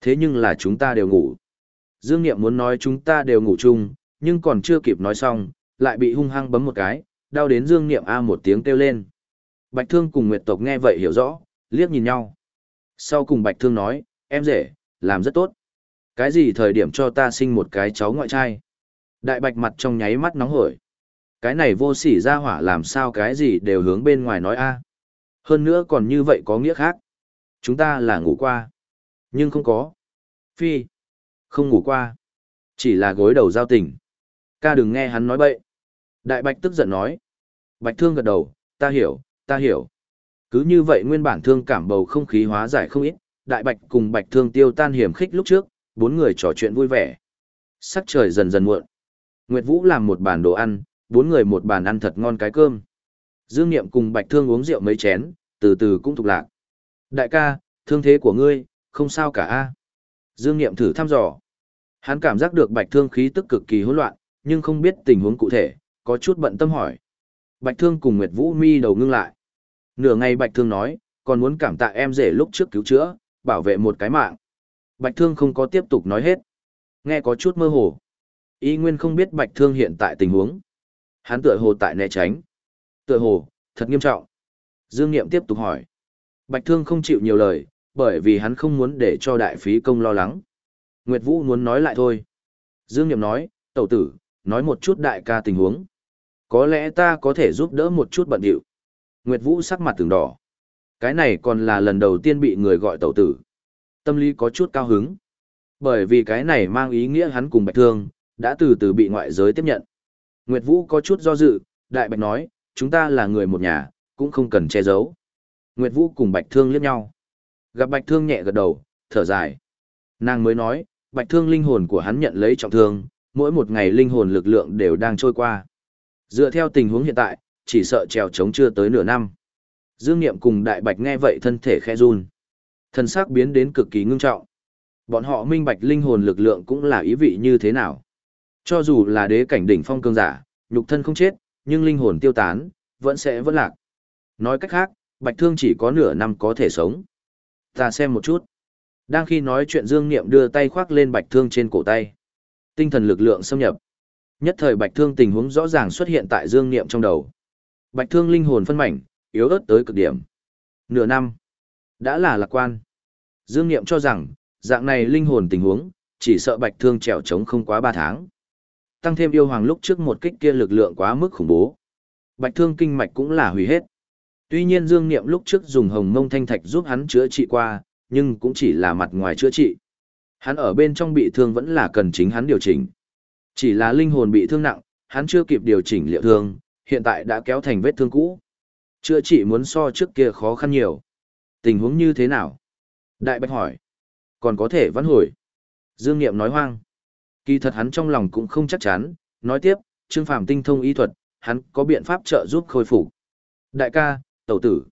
Thế nhưng là chúng ta đều ngủ. Dương Niệm muốn nói chúng ta đều ngủ chung, nhưng còn chưa kịp nói xong, lại bị hung hăng bấm một cái, đau đến Dương Niệm A một tiếng kêu lên. Bạch Thương cùng Nguyệt Tộc nghe vậy hiểu rõ, liếc nhìn nhau. Sau cùng Bạch Thương nói, em rể, làm rất tốt. Cái gì thời điểm cho ta sinh một cái cháu ngoại trai? Đại Bạch mặt trong nháy mắt nóng hổi. Cái này vô sỉ ra hỏa làm sao cái gì đều hướng bên ngoài nói a Hơn nữa còn như vậy có nghĩa khác. Chúng ta là ngủ qua. Nhưng không có. Phi. Không ngủ qua. Chỉ là gối đầu giao tình. Ca đừng nghe hắn nói bậy. Đại Bạch tức giận nói. Bạch Thương gật đầu, ta hiểu, ta hiểu. Cứ như vậy nguyên bản thương cảm bầu không khí hóa giải không ít, Đại Bạch cùng Bạch Thương tiêu tan hiểm khích lúc trước, bốn người trò chuyện vui vẻ. Sắc trời dần dần muộn. Nguyệt Vũ làm một bàn đồ ăn, bốn người một bàn ăn thật ngon cái cơm. Dương Niệm cùng Bạch Thương uống rượu mấy chén, từ từ cũng thuộc lạc. Đại ca, thương thế của ngươi, không sao cả a. Dương Niệm thử thăm dò. Hắn cảm giác được Bạch Thương khí tức cực kỳ hỗn loạn, nhưng không biết tình huống cụ thể, có chút bận tâm hỏi. Bạch Thương cùng Nguyệt Vũ mi đầu ngưng lại. Nửa ngày Bạch Thương nói, còn muốn cảm tạ em rể lúc trước cứu chữa, bảo vệ một cái mạng. Bạch Thương không có tiếp tục nói hết. Nghe có chút mơ hồ. Y Nguyên không biết Bạch Thương hiện tại tình huống. Hắn tựa hồ tại né tránh. Tựa hồ, thật nghiêm trọng. Dương Niệm tiếp tục hỏi. Bạch Thương không chịu nhiều lời, bởi vì hắn không muốn để cho đại phí công lo lắng. Nguyệt Vũ muốn nói lại thôi. Dương Niệm nói, tẩu tử, nói một chút đại ca tình huống. Có lẽ ta có thể giúp đỡ một chút bận điệu. Nguyệt Vũ sắc mặt từng đỏ. Cái này còn là lần đầu tiên bị người gọi tẩu tử. Tâm lý có chút cao hứng. Bởi vì cái này mang ý nghĩa hắn cùng Bạch Thương, đã từ từ bị ngoại giới tiếp nhận. Nguyệt Vũ có chút do dự, Đại Bạch nói, chúng ta là người một nhà, cũng không cần che giấu. Nguyệt Vũ cùng Bạch Thương liếc nhau. Gặp Bạch Thương nhẹ gật đầu, thở dài. Nàng mới nói, Bạch Thương linh hồn của hắn nhận lấy trọng thương, mỗi một ngày linh hồn lực lượng đều đang trôi qua. Dựa theo tình huống hiện tại, chỉ sợ trèo trống chưa tới nửa năm. Dương Niệm cùng Đại Bạch nghe vậy thân thể khẽ run. thần sắc biến đến cực kỳ ngưng trọng. Bọn họ minh bạch linh hồn lực lượng cũng là ý vị như thế nào. Cho dù là đế cảnh đỉnh phong cương giả, nhục thân không chết, nhưng linh hồn tiêu tán, vẫn sẽ vẫn lạc. Nói cách khác, Bạch Thương chỉ có nửa năm có thể sống. Ta xem một chút. Đang khi nói chuyện Dương Niệm đưa tay khoác lên Bạch Thương trên cổ tay. Tinh thần lực lượng xâm nhập. Nhất thời Bạch Thương tình huống rõ ràng xuất hiện tại Dương Niệm trong đầu. Bạch Thương linh hồn phân mảnh, yếu ớt tới cực điểm. Nửa năm. Đã là lạc quan. Dương Niệm cho rằng, dạng này linh hồn tình huống, chỉ sợ Bạch Thương trèo trống không quá ba tháng. Tăng thêm yêu hoàng lúc trước một kích kia lực lượng quá mức khủng bố. Bạch Thương kinh mạch cũng là hủy hết. Tuy nhiên Dương Niệm lúc trước dùng hồng mông thanh thạch giúp hắn chữa trị qua, nhưng cũng chỉ là mặt ngoài chữa trị. Hắn ở bên trong bị thương vẫn là cần chính hắn điều chỉnh. Chỉ là linh hồn bị thương nặng, hắn chưa kịp điều chỉnh liệu thương, hiện tại đã kéo thành vết thương cũ. Chữa trị muốn so trước kia khó khăn nhiều. Tình huống như thế nào? Đại Bạch hỏi. Còn có thể vãn hồi. Dương Niệm nói hoang. Kỳ thật hắn trong lòng cũng không chắc chắn, nói tiếp, Trương Phàm tinh thông y thuật, hắn có biện pháp trợ giúp khôi phục. Đại ca, tẩu tử.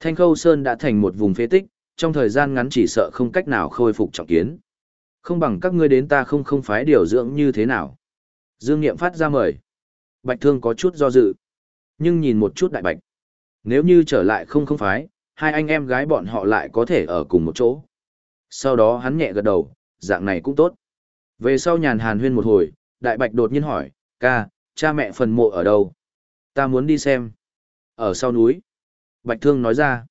Thanh Khâu Sơn đã thành một vùng phế tích, trong thời gian ngắn chỉ sợ không cách nào khôi phục trọng kiến. Không bằng các ngươi đến ta không không phái điều dưỡng như thế nào. Dương Niệm phát ra mời. Bạch Thương có chút do dự. Nhưng nhìn một chút đại bạch. Nếu như trở lại không không phái, hai anh em gái bọn họ lại có thể ở cùng một chỗ. Sau đó hắn nhẹ gật đầu, dạng này cũng tốt. Về sau nhàn hàn huyên một hồi, đại bạch đột nhiên hỏi, ca, cha mẹ phần mộ ở đâu? Ta muốn đi xem. Ở sau núi. Bạch Thương nói ra.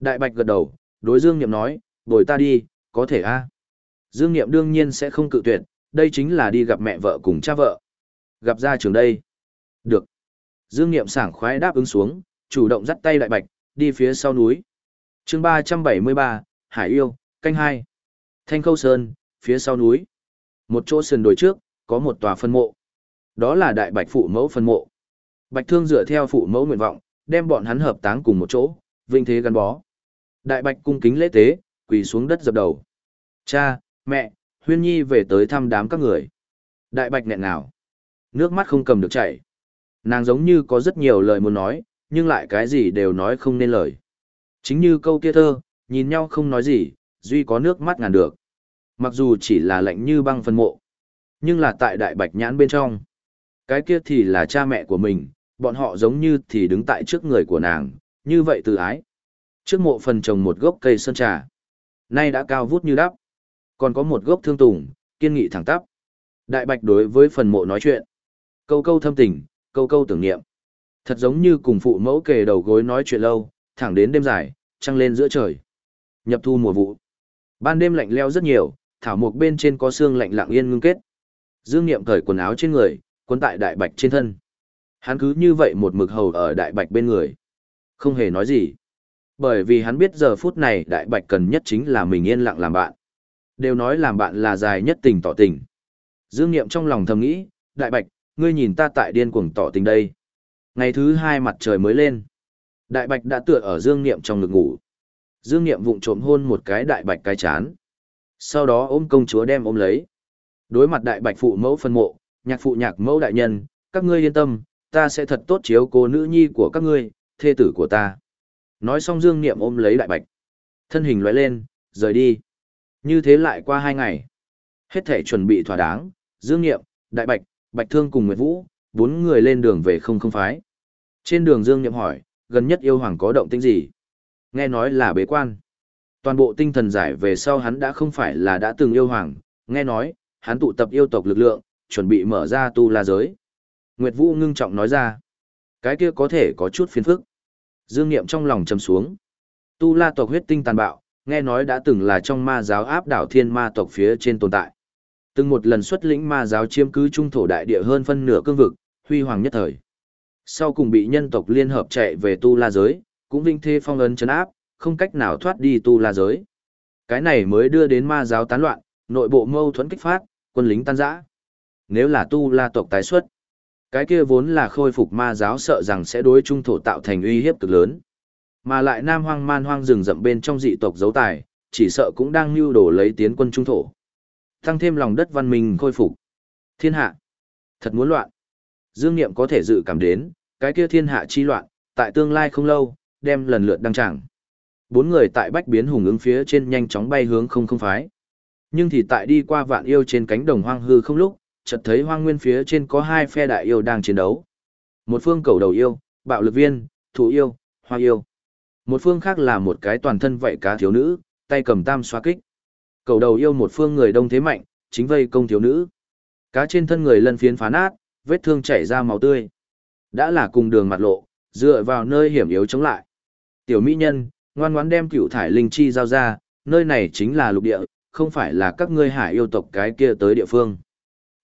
Đại Bạch gật đầu, đối Dương Niệm nói, bồi ta đi, có thể a. Dương Niệm đương nhiên sẽ không cự tuyệt, đây chính là đi gặp mẹ vợ cùng cha vợ. Gặp ra trường đây. Được. Dương Niệm sảng khoái đáp ứng xuống, chủ động dắt tay Đại Bạch, đi phía sau núi. chương ba trăm bảy mươi ba, Hải Yêu, canh hai. Thanh Khâu Sơn, phía sau núi. Một chỗ sườn đồi trước, có một tòa phân mộ. Đó là Đại Bạch phụ mẫu phân mộ. Bạch Thương dựa theo phụ mẫu nguyện vọng, đem bọn hắn hợp táng cùng một chỗ, vinh thế gắn bó. Đại Bạch cung kính lễ tế, quỳ xuống đất dập đầu. Cha, mẹ, Huyên Nhi về tới thăm đám các người. Đại Bạch nghẹn nào. Nước mắt không cầm được chảy. Nàng giống như có rất nhiều lời muốn nói, nhưng lại cái gì đều nói không nên lời. Chính như câu kia thơ, nhìn nhau không nói gì, duy có nước mắt ngàn được. Mặc dù chỉ là lạnh như băng phân mộ, nhưng là tại đại bạch nhãn bên trong. Cái kia thì là cha mẹ của mình, bọn họ giống như thì đứng tại trước người của nàng, như vậy từ ái. Trước mộ phần trồng một gốc cây sơn trà, nay đã cao vút như đắp. Còn có một gốc thương tùng, kiên nghị thẳng tắp. Đại bạch đối với phần mộ nói chuyện. Câu câu thâm tình, câu câu tưởng niệm. Thật giống như cùng phụ mẫu kề đầu gối nói chuyện lâu, thẳng đến đêm dài, trăng lên giữa trời. Nhập thu mùa vụ. Ban đêm lạnh leo rất nhiều, thảo mục bên trên có xương lạnh lặng yên ngưng kết. Dương Niệm cởi quần áo trên người, quấn tại đại bạch trên thân. Hắn cứ như vậy một mực hầu ở đại bạch bên người. Không hề nói gì. Bởi vì hắn biết giờ phút này đại bạch cần nhất chính là mình yên lặng làm bạn. Đều nói làm bạn là dài nhất tình tỏ tình. Dương Niệm trong lòng thầm nghĩ, đại bạch, ngươi nhìn ta tại điên cuồng tỏ tình đây. Ngày thứ hai mặt trời mới lên. Đại bạch đã tựa ở Dương Niệm trong ngực ngủ. Dương Niệm vụng trộm hôn một cái đại bạch cái chán. Sau đó ôm công chúa đem ôm lấy. Đối mặt đại bạch phụ mẫu phân mộ, nhạc phụ nhạc mẫu đại nhân, các ngươi yên tâm, ta sẽ thật tốt chiếu cố nữ nhi của các ngươi, thê tử của ta. Nói xong Dương Niệm ôm lấy đại bạch. Thân hình lóe lên, rời đi. Như thế lại qua hai ngày. Hết thể chuẩn bị thỏa đáng, Dương Niệm, đại bạch, bạch thương cùng Nguyệt Vũ, bốn người lên đường về không không phái. Trên đường Dương Niệm hỏi, gần nhất yêu hoàng có động tĩnh gì? Nghe nói là bế quan. Toàn bộ tinh thần giải về sau hắn đã không phải là đã từng yêu hoàng, nghe nói, hắn tụ tập yêu tộc lực lượng, chuẩn bị mở ra tu la giới. Nguyệt Vũ ngưng trọng nói ra, cái kia có thể có chút phiền phức. Dương Niệm trong lòng trầm xuống. Tu la tộc huyết tinh tàn bạo, nghe nói đã từng là trong ma giáo áp đảo thiên ma tộc phía trên tồn tại. Từng một lần xuất lĩnh ma giáo chiếm cứ trung thổ đại địa hơn phân nửa cương vực, huy hoàng nhất thời. Sau cùng bị nhân tộc liên hợp chạy về tu la giới, cũng vinh thê phong ấn chấn áp, không cách nào thoát đi tu la giới. Cái này mới đưa đến ma giáo tán loạn, nội bộ mâu thuẫn kích phát, quân lính tan rã. Nếu là tu la tộc tái xuất, cái kia vốn là khôi phục ma giáo sợ rằng sẽ đối trung thổ tạo thành uy hiếp cực lớn. Mà lại nam hoang man hoang rừng rậm bên trong dị tộc dấu tài, chỉ sợ cũng đang mưu đồ lấy tiến quân trung thổ. Tăng thêm lòng đất văn minh khôi phục. Thiên hạ. Thật muốn loạn. Dương Niệm có thể dự cảm đến, cái kia thiên hạ chi loạn, tại tương lai không lâu, đem lần lượt đăng tràng. Bốn người tại bách biến hùng ứng phía trên nhanh chóng bay hướng không không phái. Nhưng thì tại đi qua vạn yêu trên cánh đồng hoang hư không lúc, chợt thấy hoang nguyên phía trên có hai phe đại yêu đang chiến đấu. Một phương cầu đầu yêu, bạo lực viên, thủ yêu, hoa yêu. Một phương khác là một cái toàn thân vậy cá thiếu nữ, tay cầm tam xoa kích. Cầu đầu yêu một phương người đông thế mạnh, chính vây công thiếu nữ. Cá trên thân người lân phiến phá nát, vết thương chảy ra máu tươi. Đã là cùng đường mặt lộ, dựa vào nơi hiểm yếu chống lại. Tiểu mỹ nhân, ngoan ngoãn đem cựu thải linh chi giao ra, nơi này chính là lục địa, không phải là các ngươi hải yêu tộc cái kia tới địa phương.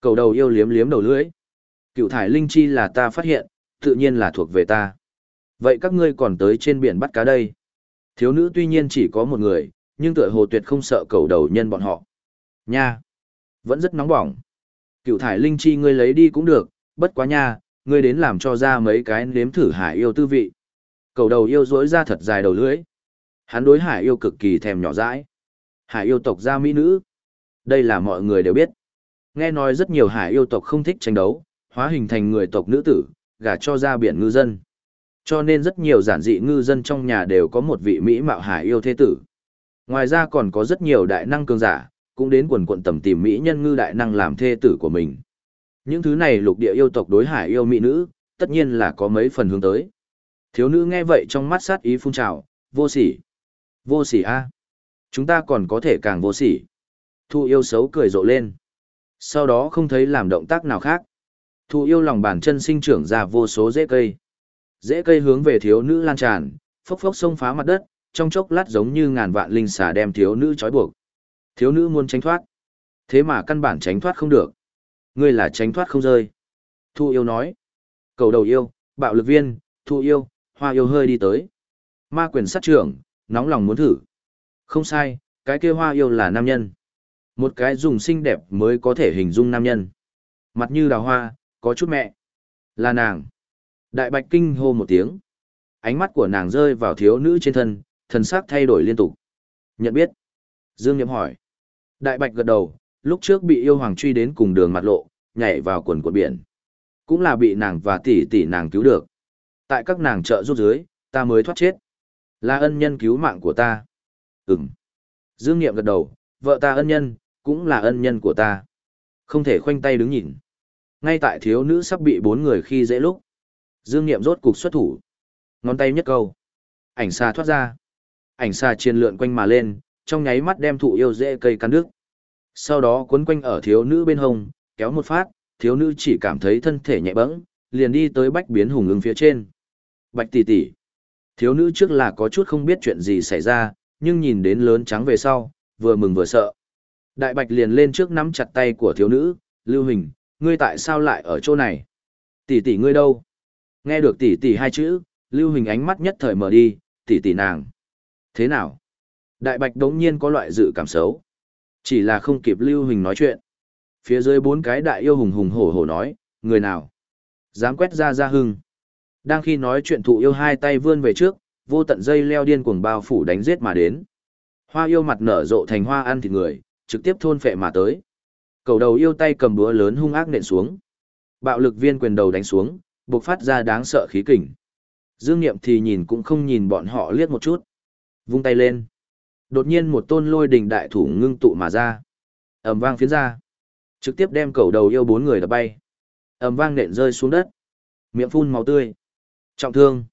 Cầu đầu yêu liếm liếm đầu lưỡi. Cựu thải linh chi là ta phát hiện, tự nhiên là thuộc về ta. Vậy các ngươi còn tới trên biển bắt cá đây. Thiếu nữ tuy nhiên chỉ có một người, nhưng tựa hồ tuyệt không sợ cầu đầu nhân bọn họ. Nha! Vẫn rất nóng bỏng. Cựu thải linh chi ngươi lấy đi cũng được, bất quá nha, ngươi đến làm cho ra mấy cái nếm thử hải yêu tư vị. Cầu đầu yêu dối ra thật dài đầu lưỡi. Hắn đối hải yêu cực kỳ thèm nhỏ dãi. Hải yêu tộc gia mỹ nữ. Đây là mọi người đều biết. Nghe nói rất nhiều hải yêu tộc không thích tranh đấu, hóa hình thành người tộc nữ tử, gả cho ra biển ngư dân. Cho nên rất nhiều giản dị ngư dân trong nhà đều có một vị mỹ mạo hải yêu thế tử. Ngoài ra còn có rất nhiều đại năng cường giả, cũng đến quần quận tầm tìm mỹ nhân ngư đại năng làm thê tử của mình. Những thứ này lục địa yêu tộc đối hải yêu mỹ nữ, tất nhiên là có mấy phần hướng tới. Thiếu nữ nghe vậy trong mắt sát ý phun trào, vô sỉ. Vô sỉ a Chúng ta còn có thể càng vô sỉ. Thu yêu xấu cười rộ lên. Sau đó không thấy làm động tác nào khác. Thu yêu lòng bàn chân sinh trưởng ra vô số rễ cây. Rễ cây hướng về thiếu nữ lan tràn, phốc phốc xông phá mặt đất, trong chốc lát giống như ngàn vạn linh xà đem thiếu nữ trói buộc. Thiếu nữ muốn tránh thoát. Thế mà căn bản tránh thoát không được. Ngươi là tránh thoát không rơi. Thu yêu nói. Cầu đầu yêu, bạo lực viên, thu yêu, hoa yêu hơi đi tới. Ma quyền sát trưởng, nóng lòng muốn thử. Không sai, cái kia hoa yêu là nam nhân. Một cái dùng xinh đẹp mới có thể hình dung nam nhân. Mặt như đào hoa, có chút mẹ. Là nàng. Đại bạch kinh hô một tiếng. Ánh mắt của nàng rơi vào thiếu nữ trên thân, thần sắc thay đổi liên tục. Nhận biết. Dương Niệm hỏi. Đại bạch gật đầu, lúc trước bị yêu hoàng truy đến cùng đường mặt lộ, nhảy vào quần quần biển. Cũng là bị nàng và tỷ tỷ nàng cứu được. Tại các nàng trợ giúp dưới, ta mới thoát chết. Là ân nhân cứu mạng của ta. Ừm. Dương Niệm gật đầu, vợ ta ân nhân, cũng là ân nhân của ta. Không thể khoanh tay đứng nhìn. Ngay tại thiếu nữ sắp bị bốn người khi dễ lúc. Dương Niệm rốt cục xuất thủ. Ngón tay nhất câu. Ảnh xa thoát ra. Ảnh xa chiên lượn quanh mà lên, trong nháy mắt đem thụ yêu dễ cây cắn đứt. Sau đó cuốn quanh ở thiếu nữ bên hông, kéo một phát, thiếu nữ chỉ cảm thấy thân thể nhẹ bẫng, liền đi tới bách biến hùng ứng phía trên. Bạch tỷ tỷ. Thiếu nữ trước là có chút không biết chuyện gì xảy ra, nhưng nhìn đến lớn trắng về sau, vừa mừng vừa sợ. Đại bạch liền lên trước nắm chặt tay của thiếu nữ, lưu hình, ngươi tại sao lại ở chỗ này? Tỷ tỷ ngươi đâu? Nghe được tỷ tỷ hai chữ, lưu hình ánh mắt nhất thời mở đi, tỷ tỷ nàng. Thế nào? Đại bạch đống nhiên có loại dự cảm xấu. Chỉ là không kịp lưu hình nói chuyện. Phía dưới bốn cái đại yêu hùng hùng hổ hổ nói, người nào? Dám quét ra ra hưng. Đang khi nói chuyện thụ yêu hai tay vươn về trước, vô tận dây leo điên cuồng bao phủ đánh giết mà đến. Hoa yêu mặt nở rộ thành hoa ăn thịt người, trực tiếp thôn phệ mà tới. Cầu đầu yêu tay cầm búa lớn hung ác nện xuống. Bạo lực viên quyền đầu đánh xuống, bộc phát ra đáng sợ khí kình. Dương Niệm thì nhìn cũng không nhìn bọn họ liếc một chút. Vung tay lên. Đột nhiên một tôn lôi đình đại thủ ngưng tụ mà ra. ầm vang phiến ra. Trực tiếp đem cầu đầu yêu bốn người đập bay. ầm vang nện rơi xuống đất. Miệng phun máu tươi. Trọng thương.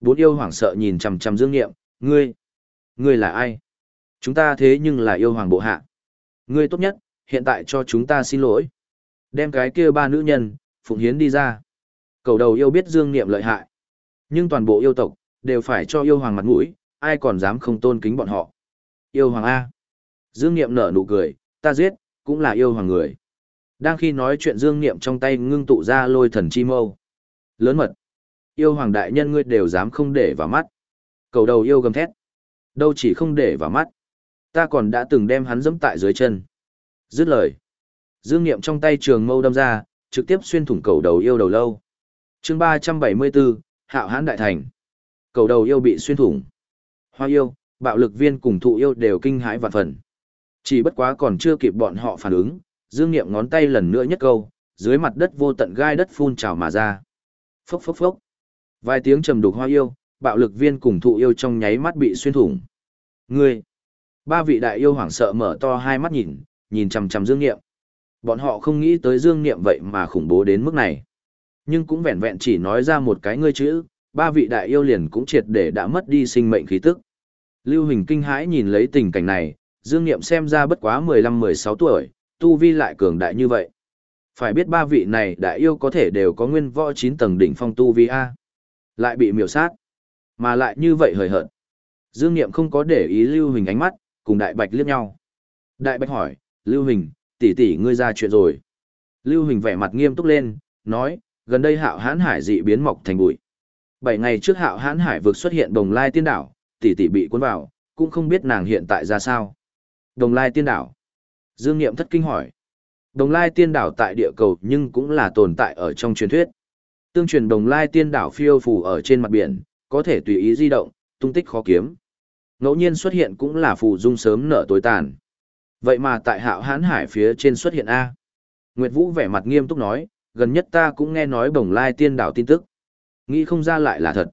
Bốn yêu hoảng sợ nhìn chằm chằm Dương Niệm, ngươi, ngươi là ai? Chúng ta thế nhưng là yêu hoàng bộ hạ. Ngươi tốt nhất, hiện tại cho chúng ta xin lỗi. Đem cái kia ba nữ nhân, phụng hiến đi ra. Cầu đầu yêu biết Dương Niệm lợi hại. Nhưng toàn bộ yêu tộc, đều phải cho yêu hoàng mặt mũi, ai còn dám không tôn kính bọn họ. Yêu hoàng A. Dương Niệm nở nụ cười, ta giết, cũng là yêu hoàng người. Đang khi nói chuyện Dương Niệm trong tay ngưng tụ ra lôi thần chi mâu. Lớn mật. Yêu hoàng đại nhân ngươi đều dám không để vào mắt. Cầu đầu yêu gầm thét. Đâu chỉ không để vào mắt. Ta còn đã từng đem hắn dẫm tại dưới chân. Dứt lời. Dương Niệm trong tay trường mâu đâm ra, trực tiếp xuyên thủng cầu đầu yêu đầu lâu chương 374, Hạo Hán Đại Thành. Cầu đầu yêu bị xuyên thủng. Hoa yêu, bạo lực viên cùng thụ yêu đều kinh hãi vạn phần. Chỉ bất quá còn chưa kịp bọn họ phản ứng, Dương Niệm ngón tay lần nữa nhất câu, dưới mặt đất vô tận gai đất phun trào mà ra. Phốc phốc phốc. Vài tiếng trầm đục hoa yêu, bạo lực viên cùng thụ yêu trong nháy mắt bị xuyên thủng. Ngươi! Ba vị đại yêu hoảng sợ mở to hai mắt nhìn, nhìn chằm chằm Dương Niệm. Bọn họ không nghĩ tới Dương Niệm vậy mà khủng bố đến mức này. Nhưng cũng vẹn vẹn chỉ nói ra một cái ngươi chữ, ba vị đại yêu liền cũng triệt để đã mất đi sinh mệnh khí tức. Lưu Hình kinh hãi nhìn lấy tình cảnh này, Dương Niệm xem ra bất quá 15-16 tuổi, tu vi lại cường đại như vậy. Phải biết ba vị này đại yêu có thể đều có nguyên võ 9 tầng đỉnh phong tu vi A. Lại bị miểu sát. Mà lại như vậy hời hợt. Dương Niệm không có để ý Lưu Hình ánh mắt, cùng Đại Bạch liếc nhau. Đại Bạch hỏi, Lưu Hình, tỷ tỷ ngươi ra chuyện rồi. Lưu Hình vẻ mặt nghiêm túc lên, nói, gần đây hạo hãn hải dị biến mọc thành bụi. Bảy ngày trước hạo hãn hải vực xuất hiện đồng lai tiên đảo, tỷ tỷ bị cuốn vào, cũng không biết nàng hiện tại ra sao. Đồng lai tiên đảo. Dương Niệm thất kinh hỏi. Đồng lai tiên đảo tại địa cầu nhưng cũng là tồn tại ở trong truyền thuyết. Tương truyền đồng lai tiên đảo phiêu phù ở trên mặt biển, có thể tùy ý di động, tung tích khó kiếm. Ngẫu nhiên xuất hiện cũng là phù dung sớm nở tối tàn. Vậy mà tại hạo hãn hải phía trên xuất hiện A. Nguyệt Vũ vẻ mặt nghiêm túc nói, gần nhất ta cũng nghe nói bồng lai tiên đảo tin tức. Nghĩ không ra lại là thật.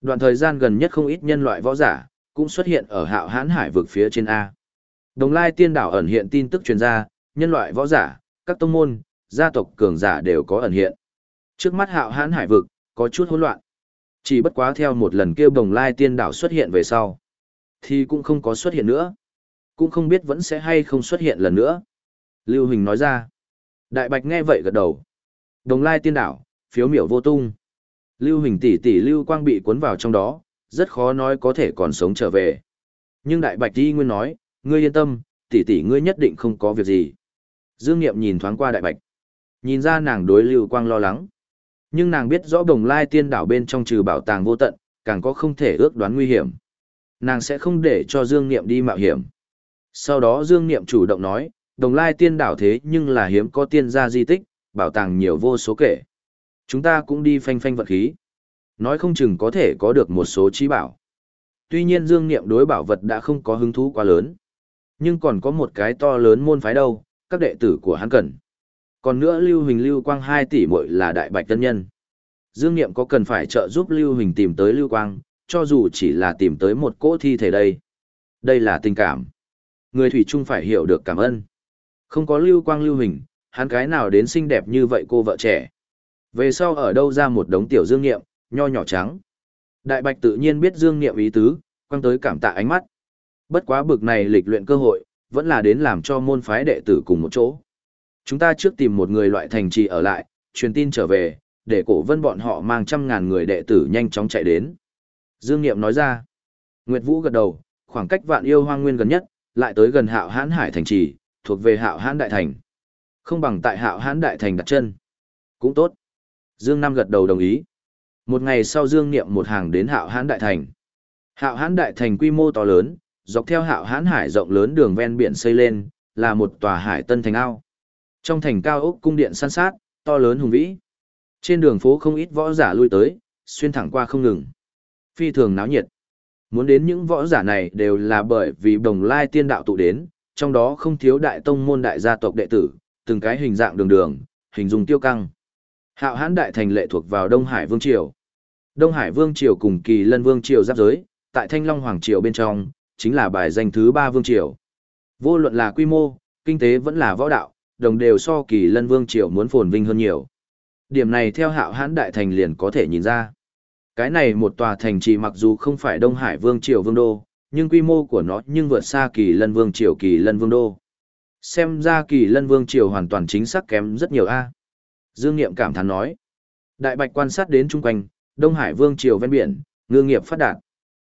Đoạn thời gian gần nhất không ít nhân loại võ giả, cũng xuất hiện ở hạo hán hải vực phía trên A. Đồng lai tiên đảo ẩn hiện tin tức truyền ra, nhân loại võ giả, các tông môn, gia tộc cường giả đều có ẩn hiện. Trước mắt hạo hán hải vực, có chút hỗn loạn. Chỉ bất quá theo một lần kêu đồng lai tiên đảo xuất hiện về sau, thì cũng không có xuất hiện nữa. Cũng không biết vẫn sẽ hay không xuất hiện lần nữa. Lưu Hình nói ra. Đại Bạch nghe vậy gật đầu. Đồng lai tiên đảo, phiếu miểu vô tung. Lưu Hình tỷ tỷ Lưu Quang bị cuốn vào trong đó, rất khó nói có thể còn sống trở về. Nhưng Đại Bạch đi nguyên nói, ngươi yên tâm, tỷ tỷ ngươi nhất định không có việc gì. Dương Niệm nhìn thoáng qua Đại Bạch. Nhìn ra nàng đối Lưu Quang lo lắng. Nhưng nàng biết rõ đồng lai tiên đảo bên trong trừ bảo tàng vô tận, càng có không thể ước đoán nguy hiểm. Nàng sẽ không để cho Dương Niệm đi mạo hiểm. Sau đó Dương Niệm chủ động nói, đồng lai tiên đảo thế nhưng là hiếm có tiên gia di tích, bảo tàng nhiều vô số kể. Chúng ta cũng đi phanh phanh vật khí. Nói không chừng có thể có được một số trí bảo. Tuy nhiên Dương Niệm đối bảo vật đã không có hứng thú quá lớn. Nhưng còn có một cái to lớn môn phái đâu, các đệ tử của hắn cần. Còn nữa Lưu Huỳnh Lưu Quang 2 tỷ muội là đại bạch tân nhân. Dương Niệm có cần phải trợ giúp Lưu Huỳnh tìm tới Lưu Quang, cho dù chỉ là tìm tới một cỗ thi thể đây. Đây là tình cảm. Người thủy chung phải hiểu được cảm ơn. Không có Lưu Quang Lưu Huỳnh, hắn cái nào đến xinh đẹp như vậy cô vợ trẻ. Về sau ở đâu ra một đống tiểu Dương Niệm, nho nhỏ trắng. Đại Bạch tự nhiên biết Dương Niệm ý tứ, quăng tới cảm tạ ánh mắt. Bất quá bực này lịch luyện cơ hội, vẫn là đến làm cho môn phái đệ tử cùng một chỗ. Chúng ta trước tìm một người loại thành trì ở lại, truyền tin trở về, để cổ vân bọn họ mang trăm ngàn người đệ tử nhanh chóng chạy đến. Dương Niệm nói ra. Nguyệt Vũ gật đầu, khoảng cách vạn yêu hoang nguyên gần nhất, lại tới gần hạo hãn hải thành trì, thuộc về hạo hãn đại thành. Không bằng tại hạo hãn đại thành đặt chân. Cũng tốt. Dương Nam gật đầu đồng ý. Một ngày sau Dương Niệm một hàng đến hạo hãn đại thành. Hạo hãn đại thành quy mô to lớn, dọc theo hạo hãn hải rộng lớn đường ven biển xây lên, là một tòa hải tân thành ao. Trong thành cao ốc cung điện san sát, to lớn hùng vĩ. Trên đường phố không ít võ giả lui tới, xuyên thẳng qua không ngừng. Phi thường náo nhiệt. Muốn đến những võ giả này đều là bởi vì đồng lai tiên đạo tụ đến, trong đó không thiếu đại tông môn đại gia tộc đệ tử, từng cái hình dạng đường đường, hình dung tiêu căng. Hạo hán đại thành lệ thuộc vào Đông Hải Vương Triều. Đông Hải Vương Triều cùng Kỳ Lân Vương Triều giáp giới, tại Thanh Long Hoàng Triều bên trong, chính là bài danh thứ ba Vương Triều. Vô luận là quy mô, kinh tế vẫn là võ đạo, đồng đều so Kỳ Lân Vương Triều muốn phồn vinh hơn nhiều. Điểm này theo hạo hán đại thành liền có thể nhìn ra. Cái này một tòa thành trì mặc dù không phải Đông Hải Vương Triều Vương Đô, nhưng quy mô của nó nhưng vượt xa Kỳ Lân Vương Triều Kỳ Lân Vương Đô. Xem ra Kỳ Lân Vương Triều hoàn toàn chính xác kém rất nhiều a. Dương Niệm cảm thán nói. Đại Bạch quan sát đến chung quanh, Đông Hải Vương Triều ven biển, ngư nghiệp phát đạt.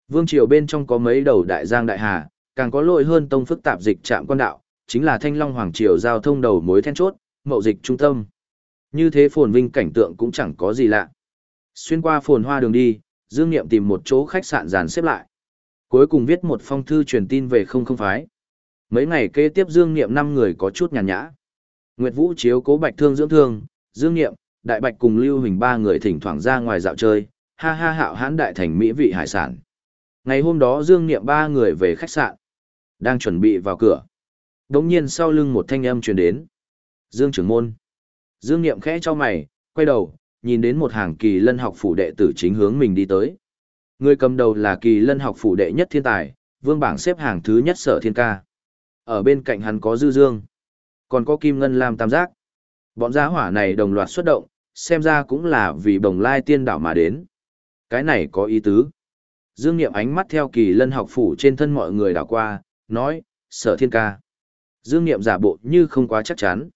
Vương Triều bên trong có mấy đầu đại giang đại hà, càng có lội hơn tông phức tạp dịch trạm quan đạo, chính là Thanh Long Hoàng Triều giao thông đầu mối then chốt, mậu dịch trung tâm. Như thế phồn vinh cảnh tượng cũng chẳng có gì lạ. Xuyên qua phồn hoa đường đi, Dương Niệm tìm một chỗ khách sạn dàn xếp lại. Cuối cùng viết một phong thư truyền tin về không không phái. Mấy ngày kế tiếp Dương Niệm năm người có chút nhàn nhã. Nguyệt Vũ chiếu cố Bạch Thương dưỡng thương, Dương Niệm, Đại Bạch cùng Lưu Hình ba người thỉnh thoảng ra ngoài dạo chơi, ha ha hạo hãn đại thành mỹ vị hải sản. Ngày hôm đó Dương Niệm ba người về khách sạn, đang chuẩn bị vào cửa. Đống nhiên sau lưng một thanh âm truyền đến. Dương trưởng môn. Dương Niệm khẽ cho mày, quay đầu, nhìn đến một hàng kỳ lân học phủ đệ tử chính hướng mình đi tới. Người cầm đầu là kỳ lân học phủ đệ nhất thiên tài, vương bảng xếp hàng thứ nhất sở thiên ca. Ở bên cạnh hắn có dư dương, còn có kim ngân lam tam giác. Bọn gia hỏa này đồng loạt xuất động, xem ra cũng là vì bồng lai tiên đảo mà đến. Cái này có ý tứ. Dương Niệm ánh mắt theo kỳ lân học phủ trên thân mọi người đảo qua, nói, sở thiên ca. Dương Niệm giả bộ như không quá chắc chắn.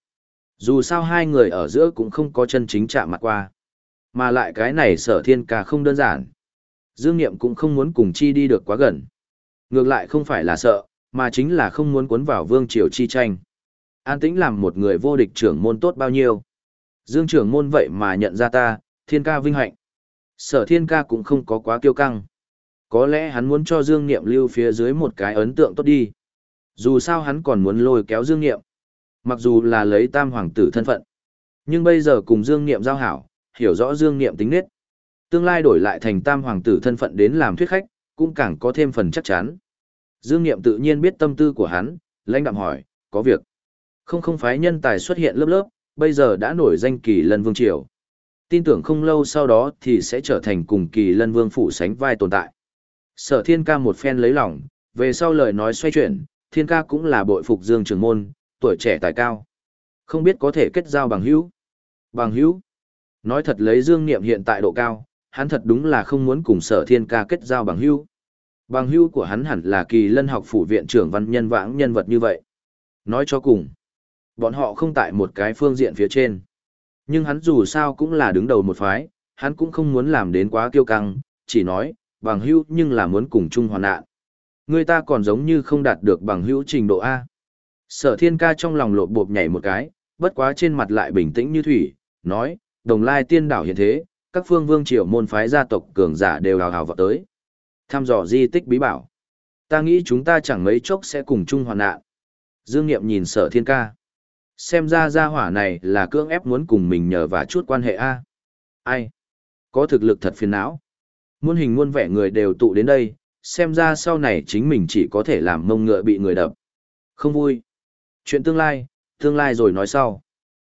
Dù sao hai người ở giữa cũng không có chân chính chạm mặt qua. Mà lại cái này sở thiên ca không đơn giản. Dương Niệm cũng không muốn cùng chi đi được quá gần. Ngược lại không phải là sợ, mà chính là không muốn cuốn vào vương triều chi tranh. An tĩnh làm một người vô địch trưởng môn tốt bao nhiêu. Dương trưởng môn vậy mà nhận ra ta, thiên ca vinh hạnh. Sở thiên ca cũng không có quá kiêu căng. Có lẽ hắn muốn cho Dương Niệm lưu phía dưới một cái ấn tượng tốt đi. Dù sao hắn còn muốn lôi kéo Dương Niệm. Mặc dù là lấy tam hoàng tử thân phận. Nhưng bây giờ cùng Dương Niệm giao hảo, hiểu rõ Dương Niệm tính nết. Tương lai đổi lại thành tam hoàng tử thân phận đến làm thuyết khách, cũng càng có thêm phần chắc chắn. Dương Niệm tự nhiên biết tâm tư của hắn, lãnh đạm hỏi, có việc. Không không phái nhân tài xuất hiện lớp lớp, bây giờ đã nổi danh kỳ lân vương triều. Tin tưởng không lâu sau đó thì sẽ trở thành cùng kỳ lân vương phủ sánh vai tồn tại. Sở thiên ca một phen lấy lòng, về sau lời nói xoay chuyển, thiên ca cũng là bội phục dương trường môn, tuổi trẻ tài cao. Không biết có thể kết giao bằng hữu. Bằng hữu. Nói thật lấy dương niệm hiện tại độ cao, hắn thật đúng là không muốn cùng sở thiên ca kết giao bằng hữu. Bằng hữu của hắn hẳn là kỳ lân học phủ viện trưởng văn nhân vãng nhân vật như vậy. Nói cho cùng, bọn họ không tại một cái phương diện phía trên. Nhưng hắn dù sao cũng là đứng đầu một phái, hắn cũng không muốn làm đến quá kiêu căng, chỉ nói, bằng hữu nhưng là muốn cùng chung hoàn nạn. Người ta còn giống như không đạt được bằng hữu trình độ A. Sở thiên ca trong lòng lộp bộp nhảy một cái, bất quá trên mặt lại bình tĩnh như thủy, nói, đồng lai tiên đảo hiện thế, các phương vương triều môn phái gia tộc cường giả đều hào hào vào tới. Tham dò di tích bí bảo. Ta nghĩ chúng ta chẳng mấy chốc sẽ cùng chung hoàn nạn. Dương Niệm nhìn sở thiên ca. Xem ra gia hỏa này là cưỡng ép muốn cùng mình nhờ và chút quan hệ A. Ai? Có thực lực thật phiền não. Muôn hình muôn vẻ người đều tụ đến đây, xem ra sau này chính mình chỉ có thể làm mông ngựa bị người đập. Không vui. Chuyện tương lai, tương lai rồi nói sau.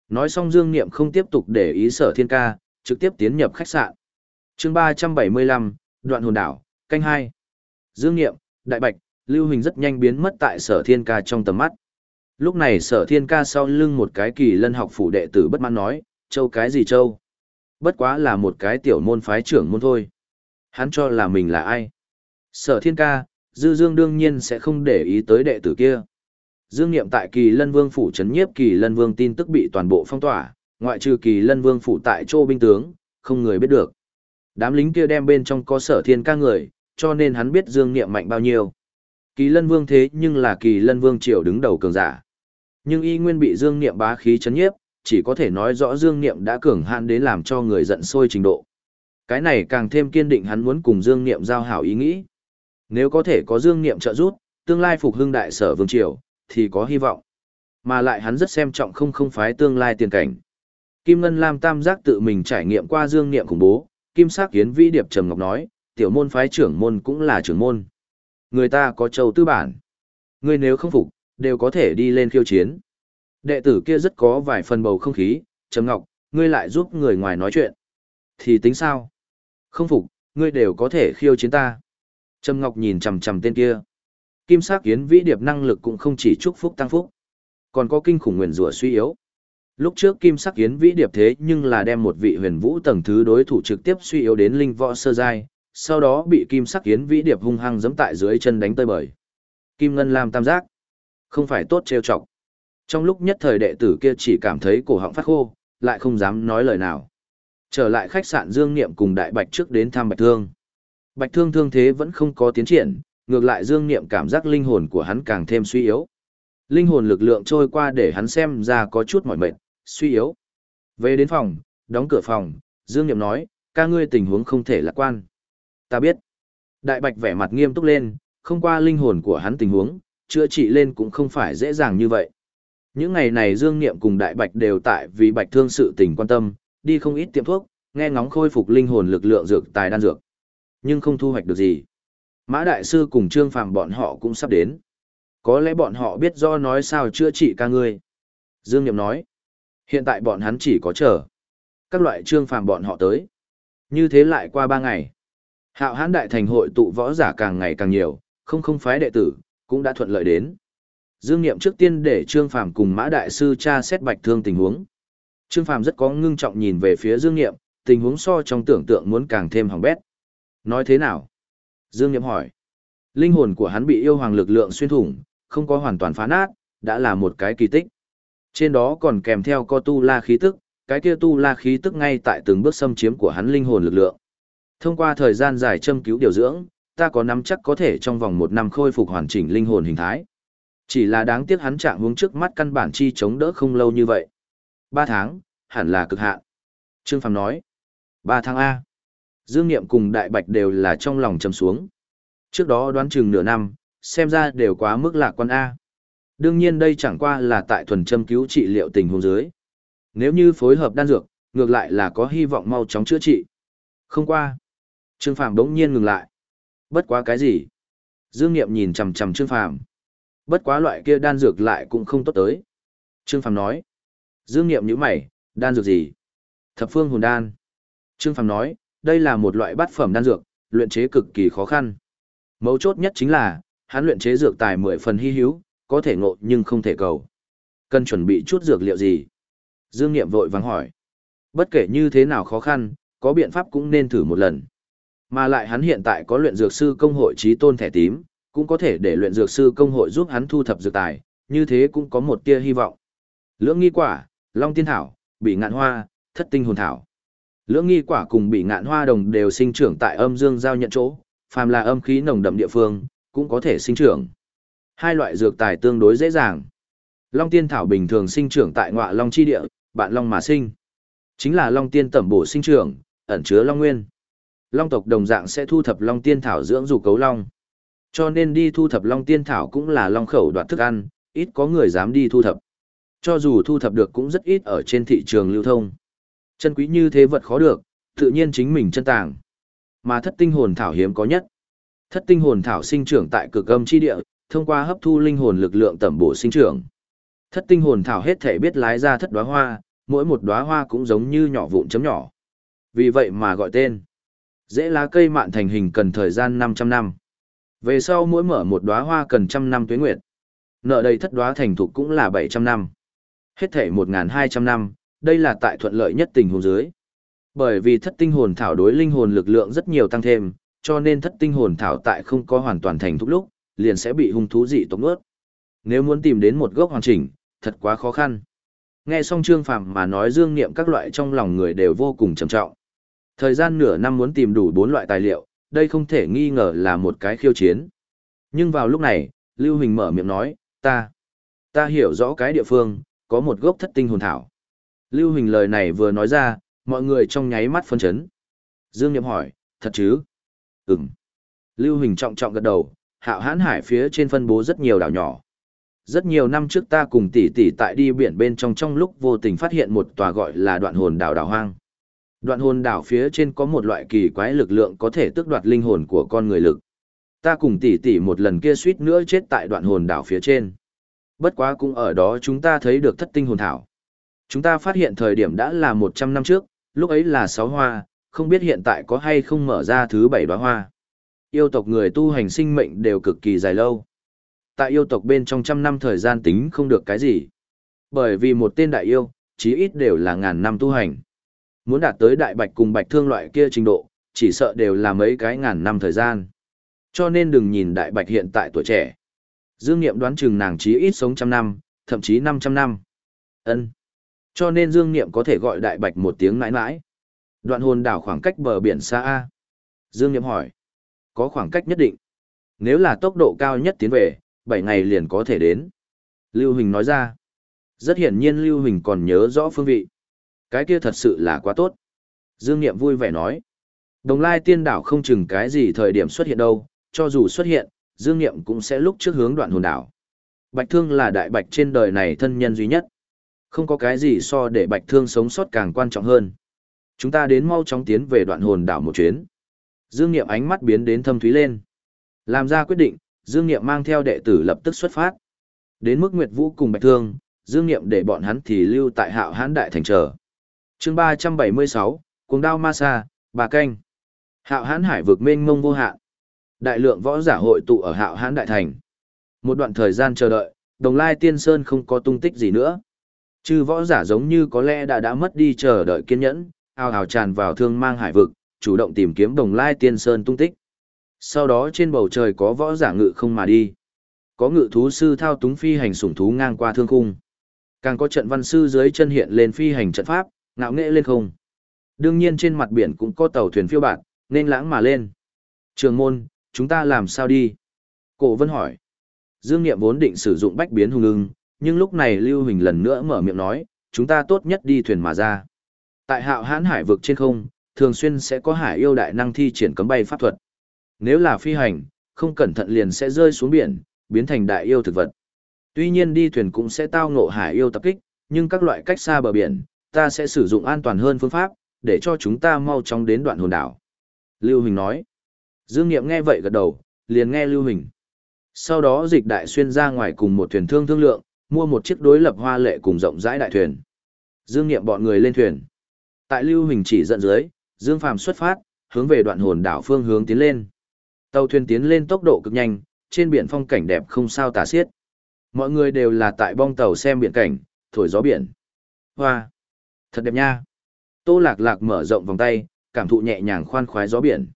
Nói xong Dương Niệm không tiếp tục để ý sở thiên ca, trực tiếp tiến nhập khách sạn. chương 375, đoạn hồn đảo, canh hai Dương Niệm, Đại Bạch, Lưu Hình rất nhanh biến mất tại sở thiên ca trong tầm mắt. Lúc này sở thiên ca sau lưng một cái kỳ lân học phủ đệ tử bất mãn nói, châu cái gì châu? Bất quá là một cái tiểu môn phái trưởng môn thôi. Hắn cho là mình là ai? Sở thiên ca, Dư Dương đương nhiên sẽ không để ý tới đệ tử kia. Dương Niệm tại Kỳ Lân Vương phủ chấn nhiếp Kỳ Lân Vương tin tức bị toàn bộ phong tỏa, ngoại trừ Kỳ Lân Vương phủ tại Châu binh tướng, không người biết được. Đám lính kia đem bên trong có Sở Thiên ca người, cho nên hắn biết Dương Niệm mạnh bao nhiêu. Kỳ Lân Vương thế nhưng là Kỳ Lân Vương triều đứng đầu cường giả. Nhưng y nguyên bị Dương Niệm bá khí chấn nhiếp, chỉ có thể nói rõ Dương Niệm đã cường hạn đến làm cho người giận sôi trình độ. Cái này càng thêm kiên định hắn muốn cùng Dương Niệm giao hảo ý nghĩ. Nếu có thể có Dương Niệm trợ giúp, tương lai phục hưng đại sở vương triều, thì có hy vọng. Mà lại hắn rất xem trọng không không phái tương lai tiền cảnh. Kim Ngân Lam Tam Giác tự mình trải nghiệm qua Dương Niệm khủng bố, Kim Sắc Kiến Vĩ Điệp Trầm Ngọc nói, tiểu môn phái trưởng môn cũng là trưởng môn. Người ta có châu tư bản. Người nếu không phục, đều có thể đi lên khiêu chiến. Đệ tử kia rất có vài phần bầu không khí, Trầm Ngọc, ngươi lại giúp người ngoài nói chuyện. Thì tính sao? Không phục, ngươi đều có thể khiêu chiến ta. Trầm Ngọc nhìn chằm chằm tên kia. Kim sắc kiến vĩ điệp năng lực cũng không chỉ chúc phúc tăng phúc, còn có kinh khủng nguyền rủa suy yếu. Lúc trước kim sắc kiến vĩ điệp thế nhưng là đem một vị huyền vũ tầng thứ đối thủ trực tiếp suy yếu đến linh võ sơ giai, sau đó bị kim sắc kiến vĩ điệp hung hăng giẫm tại dưới chân đánh tơi bời. Kim ngân lam tam giác, không phải tốt trêu chọc. Trong lúc nhất thời đệ tử kia chỉ cảm thấy cổ họng phát khô, lại không dám nói lời nào. Trở lại khách sạn Dương Niệm cùng Đại Bạch trước đến thăm Bạch Thương. Bạch Thương thương thế vẫn không có tiến triển, ngược lại Dương Niệm cảm giác linh hồn của hắn càng thêm suy yếu. Linh hồn lực lượng trôi qua để hắn xem ra có chút mỏi mệt, suy yếu. Về đến phòng, đóng cửa phòng, Dương Niệm nói, ca ngươi tình huống không thể lạc quan. Ta biết. Đại Bạch vẻ mặt nghiêm túc lên, không qua linh hồn của hắn tình huống, chữa trị lên cũng không phải dễ dàng như vậy. Những ngày này Dương Niệm cùng Đại Bạch đều tại vì Bạch thương sự tình quan tâm, đi không ít tiệm thuốc, nghe ngóng khôi phục linh hồn lực lượng dược tài đan dược. Nhưng không thu hoạch được gì. Mã Đại Sư cùng Trương Phàm bọn họ cũng sắp đến. Có lẽ bọn họ biết do nói sao chữa trị ca ngươi. Dương Niệm nói. Hiện tại bọn hắn chỉ có chờ. Các loại Trương Phàm bọn họ tới. Như thế lại qua ba ngày. Hạo hán đại thành hội tụ võ giả càng ngày càng nhiều, không không phái đệ tử, cũng đã thuận lợi đến. Dương Niệm trước tiên để Trương Phàm cùng Mã Đại Sư tra xét bạch thương tình huống. Trương Phàm rất có ngưng trọng nhìn về phía Dương Niệm, tình huống so trong tưởng tượng muốn càng thêm hỏng bét. Nói thế nào? Dương Niệm hỏi. Linh hồn của hắn bị yêu hoàng lực lượng xuyên thủng, không có hoàn toàn phá nát, đã là một cái kỳ tích. Trên đó còn kèm theo co tu la khí tức, cái kia tu la khí tức ngay tại từng bước xâm chiếm của hắn linh hồn lực lượng. Thông qua thời gian dài châm cứu điều dưỡng, ta có nắm chắc có thể trong vòng một năm khôi phục hoàn chỉnh linh hồn hình thái. Chỉ là đáng tiếc hắn trạng hướng trước mắt căn bản chi chống đỡ không lâu như vậy. Ba tháng, hẳn là cực hạn. Trương Phàm nói. Ba tháng A. Dương Niệm cùng Đại Bạch đều là trong lòng trầm xuống. Trước đó đoán chừng nửa năm, xem ra đều quá mức lạc quan A. Đương nhiên đây chẳng qua là tại thuần châm cứu trị liệu tình huống dưới. Nếu như phối hợp đan dược, ngược lại là có hy vọng mau chóng chữa trị. Không qua. Trương Phàm đống nhiên ngừng lại. Bất quá cái gì? Dương Niệm nhìn chằm chằm Trương Phàm. Bất quá loại kia đan dược lại cũng không tốt tới. Trương Phàm nói. Dương Niệm nhíu mày, đan dược gì? Thập phương hồn đan. Trương Phàm nói, đây là một loại bát phẩm đan dược, luyện chế cực kỳ khó khăn. Mấu chốt nhất chính là, hắn luyện chế dược tài mười phần hy hữu, có thể ngộ nhưng không thể cầu. Cần chuẩn bị chút dược liệu gì? Dương Niệm vội vàng hỏi. Bất kể như thế nào khó khăn, có biện pháp cũng nên thử một lần. Mà lại hắn hiện tại có luyện dược sư công hội trí tôn thẻ tím, cũng có thể để luyện dược sư công hội giúp hắn thu thập dược tài, như thế cũng có một tia hy vọng. Lưỡng nghi quả, long tiên thảo, bị ngạn hoa, thất tinh hồn thảo. Lưỡng nghi quả cùng bị ngạn hoa đồng đều sinh trưởng tại âm dương giao nhận chỗ, phàm là âm khí nồng đậm địa phương, cũng có thể sinh trưởng. Hai loại dược tài tương đối dễ dàng. Long tiên thảo bình thường sinh trưởng tại ngọa long chi địa, bạn long mà sinh. Chính là long tiên tẩm bổ sinh trưởng, ẩn chứa long nguyên. Long tộc đồng dạng sẽ thu thập long tiên thảo dưỡng dục cấu long. Cho nên đi thu thập long tiên thảo cũng là long khẩu đoạt thức ăn, ít có người dám đi thu thập. Cho dù thu thập được cũng rất ít ở trên thị trường lưu thông. Chân quý như thế vật khó được, tự nhiên chính mình chân tàng. Mà thất tinh hồn thảo hiếm có nhất. Thất tinh hồn thảo sinh trưởng tại cực âm chi địa, thông qua hấp thu linh hồn lực lượng tẩm bổ sinh trưởng. Thất tinh hồn thảo hết thể biết lái ra thất đóa hoa, mỗi một đóa hoa cũng giống như nhỏ vụn chấm nhỏ. Vì vậy mà gọi tên. Dễ lá cây mạn thành hình cần thời gian 500 năm. Về sau mỗi mở một đóa hoa cần trăm năm tuế nguyệt. Nợ đầy thất đóa thành thục cũng là 700 năm. Hết thể 1.200 năm, đây là tại thuận lợi nhất tình huống dưới. Bởi vì thất tinh hồn thảo đối linh hồn lực lượng rất nhiều tăng thêm, cho nên thất tinh hồn thảo tại không có hoàn toàn thành thục lúc, liền sẽ bị hung thú dị tộc nuốt. Nếu muốn tìm đến một gốc hoàn chỉnh, thật quá khó khăn. Nghe xong Trương Phàm mà nói dương niệm các loại trong lòng người đều vô cùng trầm trọng. Thời gian nửa năm muốn tìm đủ bốn loại tài liệu, đây không thể nghi ngờ là một cái khiêu chiến. Nhưng vào lúc này, Lưu Hình mở miệng nói, ta, ta hiểu rõ cái địa phương, có một gốc thất tinh hồn thảo. Lưu Hình lời này vừa nói ra, mọi người trong nháy mắt phân chấn. Dương Niệm hỏi, thật chứ? Ừm. Lưu Hình trọng trọng gật đầu, hạo hãn hải phía trên phân bố rất nhiều đảo nhỏ. Rất nhiều năm trước ta cùng tỷ tỷ tại đi biển bên trong trong lúc vô tình phát hiện một tòa gọi là đoạn hồn đảo đảo hoang. Đoạn hồn đảo phía trên có một loại kỳ quái lực lượng có thể tước đoạt linh hồn của con người lực. Ta cùng tỷ tỷ một lần kia suýt nữa chết tại đoạn hồn đảo phía trên. Bất quá cũng ở đó chúng ta thấy được thất tinh hồn thảo. Chúng ta phát hiện thời điểm đã là 100 năm trước, lúc ấy là 6 hoa, không biết hiện tại có hay không mở ra thứ 7 đóa hoa. Yêu tộc người tu hành sinh mệnh đều cực kỳ dài lâu. Tại yêu tộc bên trong trăm năm thời gian tính không được cái gì. Bởi vì một tên đại yêu, chí ít đều là ngàn năm tu hành. Muốn đạt tới đại bạch cùng bạch thương loại kia trình độ, chỉ sợ đều là mấy cái ngàn năm thời gian. Cho nên đừng nhìn đại bạch hiện tại tuổi trẻ. Dương Niệm đoán chừng nàng chí ít sống trăm năm, thậm chí năm trăm năm. Ân. Cho nên Dương Niệm có thể gọi đại bạch một tiếng mãi mãi. Đoạn hồn đảo khoảng cách bờ biển xa A. Dương Niệm hỏi. Có khoảng cách nhất định. Nếu là tốc độ cao nhất tiến về, 7 ngày liền có thể đến. Lưu hình nói ra. Rất hiển nhiên Lưu hình còn nhớ rõ phương vị. Cái kia thật sự là quá tốt. Dương Niệm vui vẻ nói. Đồng lai tiên đảo không chừng cái gì thời điểm xuất hiện đâu, cho dù xuất hiện, Dương Niệm cũng sẽ lúc trước hướng đoạn hồn đảo. Bạch Thương là đại bạch trên đời này thân nhân duy nhất. Không có cái gì so để Bạch Thương sống sót càng quan trọng hơn. Chúng ta đến mau chóng tiến về đoạn hồn đảo một chuyến. Dương Niệm ánh mắt biến đến thâm thúy lên. Làm ra quyết định, Dương Niệm mang theo đệ tử lập tức xuất phát. Đến mức Nguyệt Vũ cùng Bạch Thương, Dương Niệm để bọn hắn thì lưu tại Hạo Hán Đại thành chờ chương ba trăm bảy mươi sáu cuồng đao ma sa bà canh hạo hãn hải vực mênh mông vô hạn đại lượng võ giả hội tụ ở hạo hãn đại thành một đoạn thời gian chờ đợi đồng lai tiên sơn không có tung tích gì nữa chư võ giả giống như có lẽ đã đã mất đi chờ đợi kiên nhẫn ào ào tràn vào thương mang hải vực chủ động tìm kiếm đồng lai tiên sơn tung tích. Sau đó trên bầu trời có võ giả ngự không mà đi. Có ngự thú sư thao túng phi hành sủng thú ngang qua thương khung. Càng có trận văn sư dưới chân hiện lên phi hành trận pháp, ngạo nghệ lên không. Đương nhiên trên mặt biển cũng có tàu thuyền phiêu bạt, nên lãng mà lên. Trường môn, chúng ta làm sao đi? Cổ vân hỏi. Dương Niệm vốn định sử dụng bách biến hung ưng, nhưng lúc này Lưu Huỳnh lần nữa mở miệng nói, chúng ta tốt nhất đi thuyền mà ra. Tại hạo hãn hải vực trên không, thường xuyên sẽ có hải yêu đại năng thi triển cấm bay pháp thuật. Nếu là phi hành, không cẩn thận liền sẽ rơi xuống biển, biến thành đại yêu thực vật. Tuy nhiên đi thuyền cũng sẽ tao ngộ hải yêu tập kích, nhưng các loại cách xa bờ biển, ta sẽ sử dụng an toàn hơn phương pháp, để cho chúng ta mau chóng đến đoạn hồn đảo. Lưu Huỳnh nói. Dương Niệm nghe vậy gật đầu, liền nghe Lưu Huỳnh. Sau đó dịch đại xuyên ra ngoài cùng một thuyền thương thương lượng, mua một chiếc đối lập hoa lệ cùng rộng rãi đại thuyền. Dương Niệm bọn người lên thuyền. Tại Lưu Huỳnh chỉ dẫn dưới, Dương Phàm xuất phát, hướng về đoạn hồn đảo phương hướng tiến lên. Tàu thuyền tiến lên tốc độ cực nhanh, trên biển phong cảnh đẹp không sao tả xiết. Mọi người đều là tại bong tàu xem biển cảnh, thổi gió biển. Hoa! Thật đẹp nha! Tô Lạc Lạc mở rộng vòng tay, cảm thụ nhẹ nhàng khoan khoái gió biển.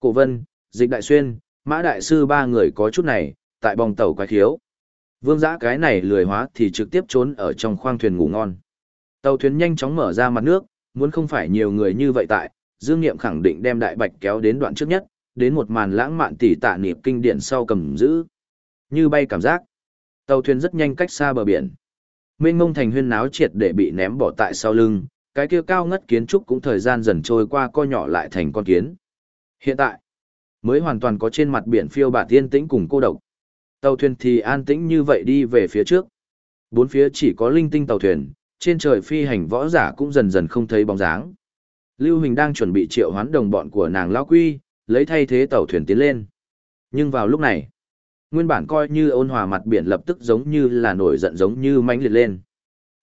Cổ Vân, Dịch Đại Xuyên, Mã Đại Sư ba người có chút này, tại bong tàu quái khiếu. Vương giã cái này lười hóa thì trực tiếp trốn ở trong khoang thuyền ngủ ngon. Tàu thuyền nhanh chóng mở ra mặt nước, muốn không phải nhiều người như vậy tại, Dương Niệm khẳng định đem đại bạch kéo đến đoạn trước nhất, đến một màn lãng mạn tỉ tạ niệm kinh điển sau cầm giữ. Như bay cảm giác. Tàu thuyền rất nhanh cách xa bờ biển. Mênh mông thành huyên náo triệt để bị ném bỏ tại sau lưng, cái kia cao ngất kiến trúc cũng thời gian dần trôi qua co nhỏ lại thành con kiến. Hiện tại, mới hoàn toàn có trên mặt biển phiêu bà tiên tĩnh cùng cô độc. Tàu thuyền thì an tĩnh như vậy đi về phía trước. Bốn phía chỉ có linh tinh tàu thuyền, trên trời phi hành võ giả cũng dần dần không thấy bóng dáng. Lưu Hình đang chuẩn bị triệu hoán đồng bọn của nàng Lão Quy, lấy thay thế tàu thuyền tiến lên. Nhưng vào lúc này, nguyên bản coi như ôn hòa mặt biển lập tức giống như là nổi giận giống như mãnh liệt lên.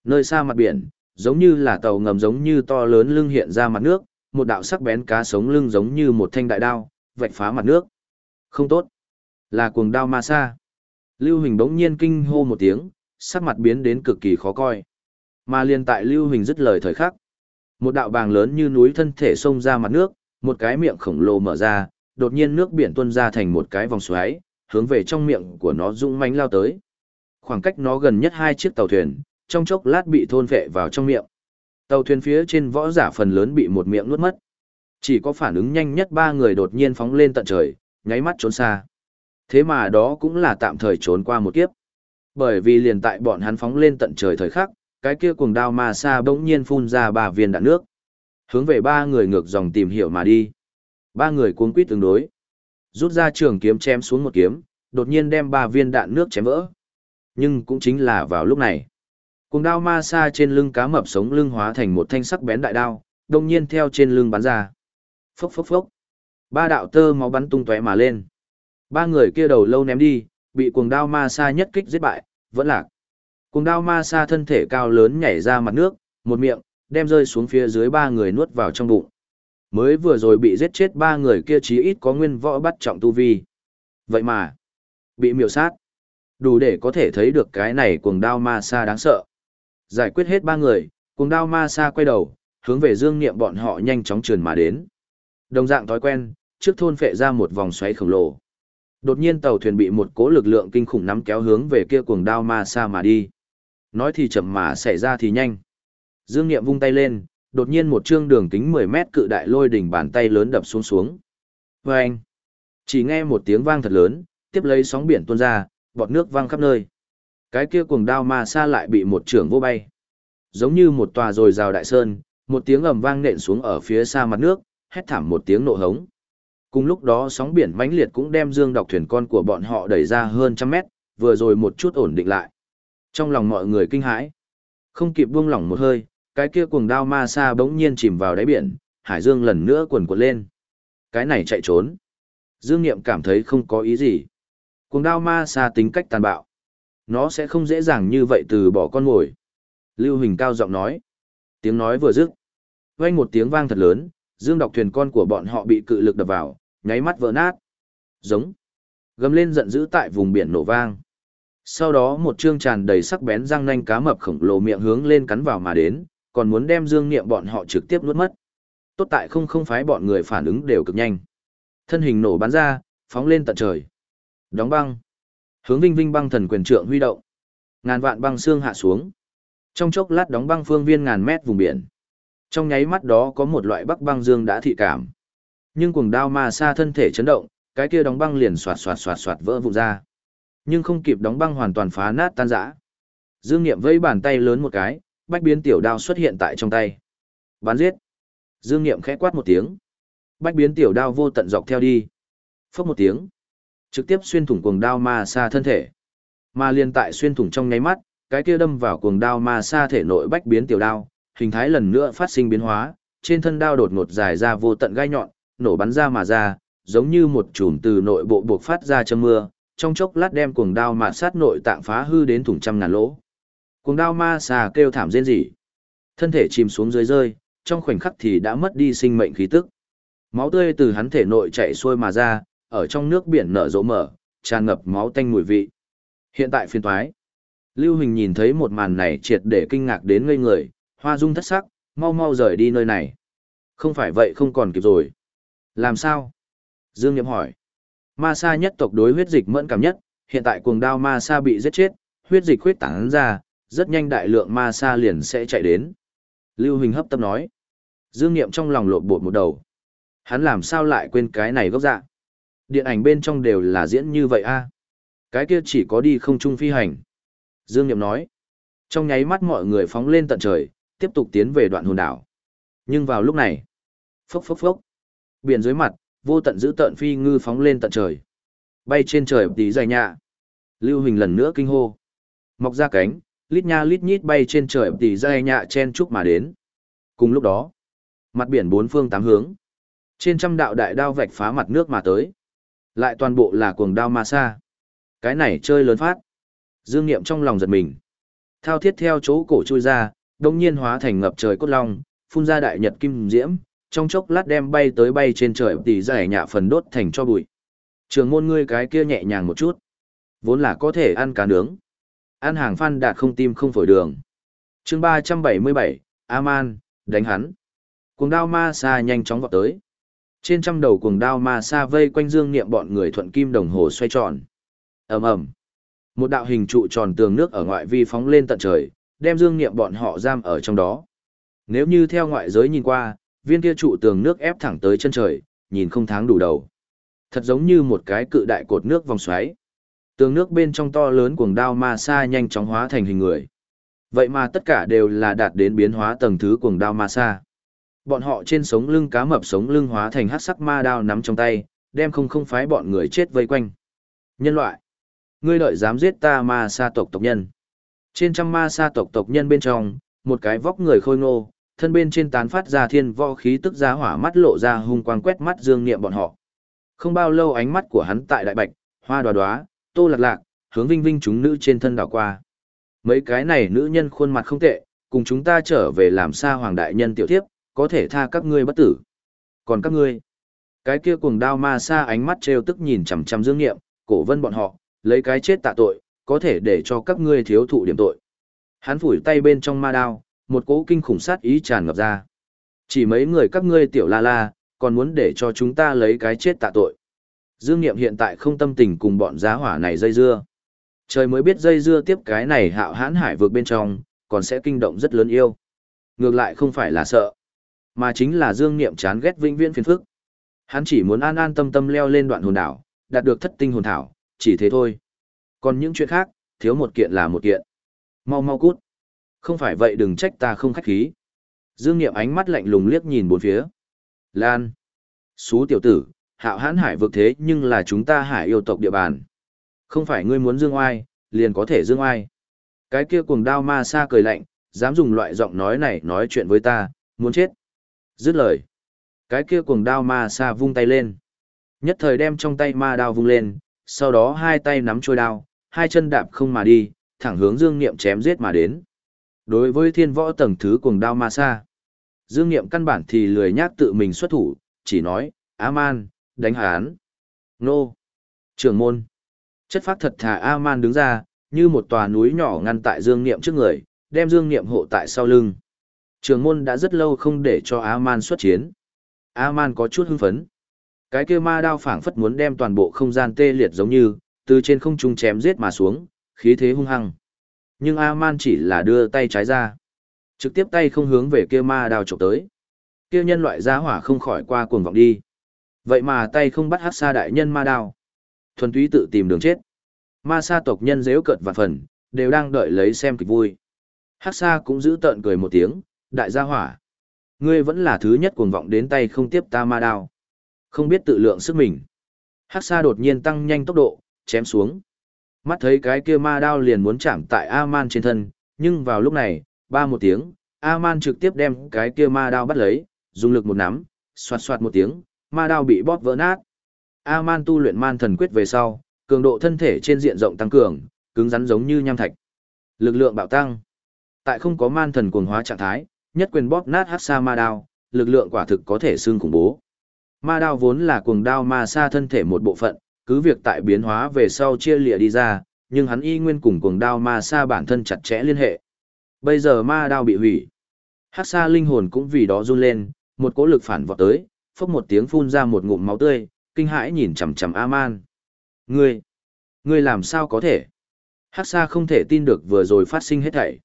Nơi xa mặt biển, giống như là tàu ngầm giống như to lớn lưng hiện ra mặt nước, một đạo sắc bén cá sống lưng giống như một thanh đại đao, vạch phá mặt nước. Không tốt, là cuồng đao ma sa. Lưu Hình bỗng nhiên kinh hô một tiếng, sắc mặt biến đến cực kỳ khó coi. Mà liền tại Lưu Hình dứt lời thời khắc, một đạo bàng lớn như núi thân thể xông ra mặt nước, một cái miệng khổng lồ mở ra, đột nhiên nước biển tuôn ra thành một cái vòng xoáy, hướng về trong miệng của nó dũng mánh lao tới. Khoảng cách nó gần nhất hai chiếc tàu thuyền, trong chốc lát bị thôn vệ vào trong miệng. Tàu thuyền phía trên võ giả phần lớn bị một miệng nuốt mất. Chỉ có phản ứng nhanh nhất ba người đột nhiên phóng lên tận trời, nháy mắt trốn xa. Thế mà đó cũng là tạm thời trốn qua một kiếp. Bởi vì liền tại bọn hắn phóng lên tận trời thời khắc, cái kia cuồng đao ma sa bỗng nhiên phun ra ba viên đạn nước. Hướng về ba người ngược dòng tìm hiểu mà đi. Ba người cuống quýt tương đối. Rút ra trường kiếm chém xuống một kiếm, đột nhiên đem ba viên đạn nước chém vỡ. Nhưng cũng chính là vào lúc này. Cuồng đao ma sa trên lưng cá mập sống lưng hóa thành một thanh sắc bén đại đao, đồng nhiên theo trên lưng bắn ra. Phốc phốc phốc. Ba đạo tơ máu bắn tung tóe mà lên. Ba người kia đầu lâu ném đi, bị cuồng đao ma sa nhất kích giết bại, vẫn lạc. Cuồng đao ma sa thân thể cao lớn nhảy ra mặt nước, một miệng, đem rơi xuống phía dưới ba người nuốt vào trong bụng. Mới vừa rồi bị giết chết ba người kia chí ít có nguyên võ bắt trọng tu vi. Vậy mà, bị miểu sát. Đủ để có thể thấy được cái này cuồng đao ma sa đáng sợ. Giải quyết hết ba người, cuồng đao ma sa quay đầu, hướng về dương niệm bọn họ nhanh chóng trườn mà đến. Đồng dạng thói quen, trước thôn phệ ra một vòng xoáy khổng lồ. Đột nhiên tàu thuyền bị một cỗ lực lượng kinh khủng nắm kéo hướng về kia cuồng đao ma sa mà đi. Nói thì chậm mà xảy ra thì nhanh. Dương Niệm vung tay lên, đột nhiên một chương đường kính 10 mét cự đại lôi đỉnh bàn tay lớn đập xuống xuống. Vâng! Chỉ nghe một tiếng vang thật lớn, tiếp lấy sóng biển tuôn ra, bọt nước vang khắp nơi. Cái kia cuồng đao ma sa lại bị một trưởng vô bay. Giống như một tòa rồi rào đại sơn, một tiếng ầm vang nện xuống ở phía xa mặt nước, hét thảm một tiếng nộ hống. Cùng lúc đó sóng biển mãnh liệt cũng đem dương độc thuyền con của bọn họ đẩy ra hơn trăm mét, vừa rồi một chút ổn định lại. Trong lòng mọi người kinh hãi, không kịp buông lỏng một hơi, cái kia cuồng đao ma sa bỗng nhiên chìm vào đáy biển, hải dương lần nữa quần quật lên. Cái này chạy trốn. Dương Niệm cảm thấy không có ý gì. Cuồng đao ma sa tính cách tàn bạo. Nó sẽ không dễ dàng như vậy từ bỏ con ngồi. Lưu Hình cao giọng nói. Tiếng nói vừa dứt. Vang một tiếng vang thật lớn, dương độc thuyền con của bọn họ bị cự lực đập vào, nháy mắt vỡ nát. Giống. Gầm lên giận dữ tại vùng biển nổ vang. Sau đó một trương tràn đầy sắc bén răng nanh cá mập khổng lồ miệng hướng lên cắn vào mà đến, còn muốn đem dương niệm bọn họ trực tiếp nuốt mất. Tốt tại không không phái bọn người phản ứng đều cực nhanh. Thân hình nổ bắn ra, phóng lên tận trời. Đóng băng. Hướng Vinh Vinh băng thần quyền trượng huy động. Ngàn vạn băng xương hạ xuống. Trong chốc lát đóng băng phương viên ngàn mét vùng biển. Trong nháy mắt đó có một loại bắc băng dương đã thị cảm. Nhưng cuồng đao ma sa thân thể chấn động, cái kia đóng băng liền xoạt xoạt xoạt xoạt vỡ vụn ra. Nhưng không kịp đóng băng hoàn toàn phá nát tan rã. Dương Nghiệm vẫy bàn tay lớn một cái, bách biến tiểu đao xuất hiện tại trong tay. Bắn giết. Dương Nghiệm khẽ quát một tiếng. Bách biến tiểu đao vô tận dọc theo đi. Phốc một tiếng. Trực tiếp xuyên thủng cuồng đao ma xa thân thể. Mà liền tại xuyên thủng trong nháy mắt, cái kia đâm vào cuồng đao ma xa thể nội bách biến tiểu đao, hình thái lần nữa phát sinh biến hóa, trên thân đao đột ngột dài ra vô tận gai nhọn, nổ bắn ra mà ra, giống như một chùm từ nội bộ buộc phát ra châm mưa, trong chốc lát đem cuồng đao mà sát nội tạng phá hư đến thủng trăm ngàn lỗ. Cuồng đao ma xà kêu thảm rên rỉ. Thân thể chìm xuống dưới rơi, trong khoảnh khắc thì đã mất đi sinh mệnh khí tức. Máu tươi từ hắn thể nội chảy xuôi mà ra, ở trong nước biển nở rộ mở, tràn ngập máu tanh mùi vị. Hiện tại phiên toái. Lưu Hình nhìn thấy một màn này triệt để kinh ngạc đến ngây người, hoa dung thất sắc, mau mau rời đi nơi này. Không phải vậy không còn kịp rồi. Làm sao? Dương Niệm hỏi. Ma Sa nhất tộc đối huyết dịch mẫn cảm nhất, hiện tại cuồng đao Ma Sa bị giết chết, huyết dịch huyết tán ra, rất nhanh đại lượng Ma Sa liền sẽ chạy đến. Lưu Hình hấp tấp nói. Dương Niệm trong lòng lộn bột một đầu. Hắn làm sao lại quên cái này gốc dạ? Điện ảnh bên trong đều là diễn như vậy a. Cái kia chỉ có đi không trung phi hành. Dương Niệm nói. Trong nháy mắt mọi người phóng lên tận trời, tiếp tục tiến về đoạn hồn đảo. Nhưng vào lúc này, phốc phốc phốc, biển dưới mặt, vô tận giữ tận phi ngư phóng lên tận trời. Bay trên trời tí dài nhạ. Lưu Hình lần nữa kinh hô. Mọc ra cánh, lít nha lít nhít bay trên trời tỉ dài nhạ chen chúc mà đến. Cùng lúc đó, mặt biển bốn phương tám hướng. Trên trăm đạo đại đao vạch phá mặt nước mà tới. Lại toàn bộ là cuồng đao ma sa. Cái này chơi lớn phát. Dương Niệm trong lòng giật mình. Thao thiết theo chỗ cổ chui ra, đồng nhiên hóa thành ngập trời cốt long, phun ra đại nhật kim diễm, trong chốc lát đem bay tới bay trên trời tỉ giải nhạ phần đốt thành cho bụi. Trường môn ngươi cái kia nhẹ nhàng một chút. Vốn là có thể ăn cá nướng. Ăn hàng phan đạt không tim không phổi đường. chương 377, Aman, đánh hắn. Cuồng đao ma sa nhanh chóng vọt tới. Trên trăm đầu cuồng đao ma sa vây quanh dương niệm bọn người thuận kim đồng hồ xoay tròn. ầm ầm Một đạo hình trụ tròn tường nước ở ngoại vi phóng lên tận trời, đem dương niệm bọn họ giam ở trong đó. Nếu như theo ngoại giới nhìn qua, viên kia trụ tường nước ép thẳng tới chân trời, nhìn không tháng đủ đầu. Thật giống như một cái cự đại cột nước vòng xoáy. Tường nước bên trong to lớn cuồng đao ma sa nhanh chóng hóa thành hình người. Vậy mà tất cả đều là đạt đến biến hóa tầng thứ cuồng đao ma sa. Bọn họ trên sống lưng cá mập sống lưng hóa thành hắc sắc ma đao nắm trong tay, đem không không phái bọn người chết vây quanh. Nhân loại, ngươi đợi dám giết ta ma sa tộc tộc nhân. Trên trăm ma sa tộc tộc nhân bên trong, một cái vóc người khôi ngô, thân bên trên tán phát ra thiên võ khí tức ra hỏa mắt lộ ra hung quang quét mắt dương niệm bọn họ. Không bao lâu ánh mắt của hắn tại đại bạch, hoa đoá đoá, tô lạc lạc, hướng vinh vinh chúng nữ trên thân đảo qua. Mấy cái này nữ nhân khuôn mặt không tệ, cùng chúng ta trở về làm sa hoàng đại nhân tiểu thiếp, có thể tha các ngươi bất tử. Còn các ngươi, cái kia cuồng đao ma sa ánh mắt trêu tức nhìn chằm chằm dương niệm, cổ vân bọn họ, lấy cái chết tạ tội, có thể để cho các ngươi thiếu thụ điểm tội. Hắn phủi tay bên trong ma đao, một cỗ kinh khủng sát ý tràn ngập ra. Chỉ mấy người các ngươi tiểu la la, còn muốn để cho chúng ta lấy cái chết tạ tội. Dương Niệm hiện tại không tâm tình cùng bọn giá hỏa này dây dưa. Trời mới biết dây dưa tiếp cái này hạo hãn hải vượt bên trong, còn sẽ kinh động rất lớn yêu. Ngược lại không phải là sợ, mà chính là Dương Niệm chán ghét vĩnh viễn phiền phức. Hắn chỉ muốn an an tâm tâm leo lên đoạn hồn đảo, đạt được thất tinh hồn thảo, chỉ thế thôi. Còn những chuyện khác, thiếu một kiện là một kiện. Mau mau cút. Không phải vậy đừng trách ta không khách khí. Dương Niệm ánh mắt lạnh lùng liếc nhìn bốn phía. Lan. Xú tiểu tử, hạo hãn hải vực thế nhưng là chúng ta hải yêu tộc địa bàn. Không phải ngươi muốn dương oai, liền có thể dương oai. Cái kia cuồng đao ma sa cười lạnh, dám dùng loại giọng nói này nói chuyện với ta, muốn chết. Dứt lời. Cái kia cuồng đao ma sa vung tay lên. Nhất thời đem trong tay ma đao vung lên, sau đó hai tay nắm trôi đao, hai chân đạp không mà đi, thẳng hướng Dương Niệm chém giết mà đến. Đối với thiên võ tầng thứ cuồng đao ma sa, Dương Niệm căn bản thì lười nhác tự mình xuất thủ, chỉ nói, A-man, đánh hán. Nô. Trường môn. Chất phát thật thà A-man đứng ra, như một tòa núi nhỏ ngăn tại Dương Niệm trước người, đem Dương Niệm hộ tại sau lưng. Trường môn đã rất lâu không để cho A-man xuất chiến. A-man có chút hưng phấn. Cái kia ma đao phảng phất muốn đem toàn bộ không gian tê liệt giống như, từ trên không trung chém giết mà xuống, khí thế hung hăng. Nhưng A-man chỉ là đưa tay trái ra. Trực tiếp tay không hướng về kia ma đao chụp tới. Kia nhân loại giá hỏa không khỏi qua cuồng vọng đi. Vậy mà tay không bắt hát xa đại nhân ma đao. Thuần túy tự tìm đường chết. Ma sa tộc nhân dễu cợt và phần, đều đang đợi lấy xem kịch vui. Hát xa cũng giữ tợn cười một tiếng, đại gia hỏa. Ngươi vẫn là thứ nhất cuồng vọng đến tay không tiếp ta ma đao. Không biết tự lượng sức mình. Hát xa đột nhiên tăng nhanh tốc độ, chém xuống. Mắt thấy cái kia ma đao liền muốn chạm tại A-man trên thân, nhưng vào lúc này, ba một tiếng, A-man trực tiếp đem cái kia ma đao bắt lấy, dùng lực một nắm, xoạt xoạt một tiếng, ma đao bị bóp vỡ nát. A-man tu luyện man thần quyết về sau, cường độ thân thể trên diện rộng tăng cường, cứng rắn giống như nham thạch. Lực lượng bạo tăng. Tại không có man thần cuồng hóa trạng thái, nhất quyền bóp nát hắc sa ma đao, lực lượng quả thực có thể xương khủng bố. Ma đao vốn là cuồng đao ma sa thân thể một bộ phận, cứ việc tại biến hóa về sau chia lìa đi ra, nhưng hắn y nguyên cùng cuồng đao ma sa bản thân chặt chẽ liên hệ. Bây giờ ma đao bị hủy. Hắc sa linh hồn cũng vì đó run lên, một cỗ lực phản vọt tới, phốc một tiếng phun ra một ngụm máu tươi, kinh hãi nhìn chằm chằm A-man. Ngươi, ngươi làm sao có thể? Hắc sa không thể tin được vừa rồi phát sinh hết thảy.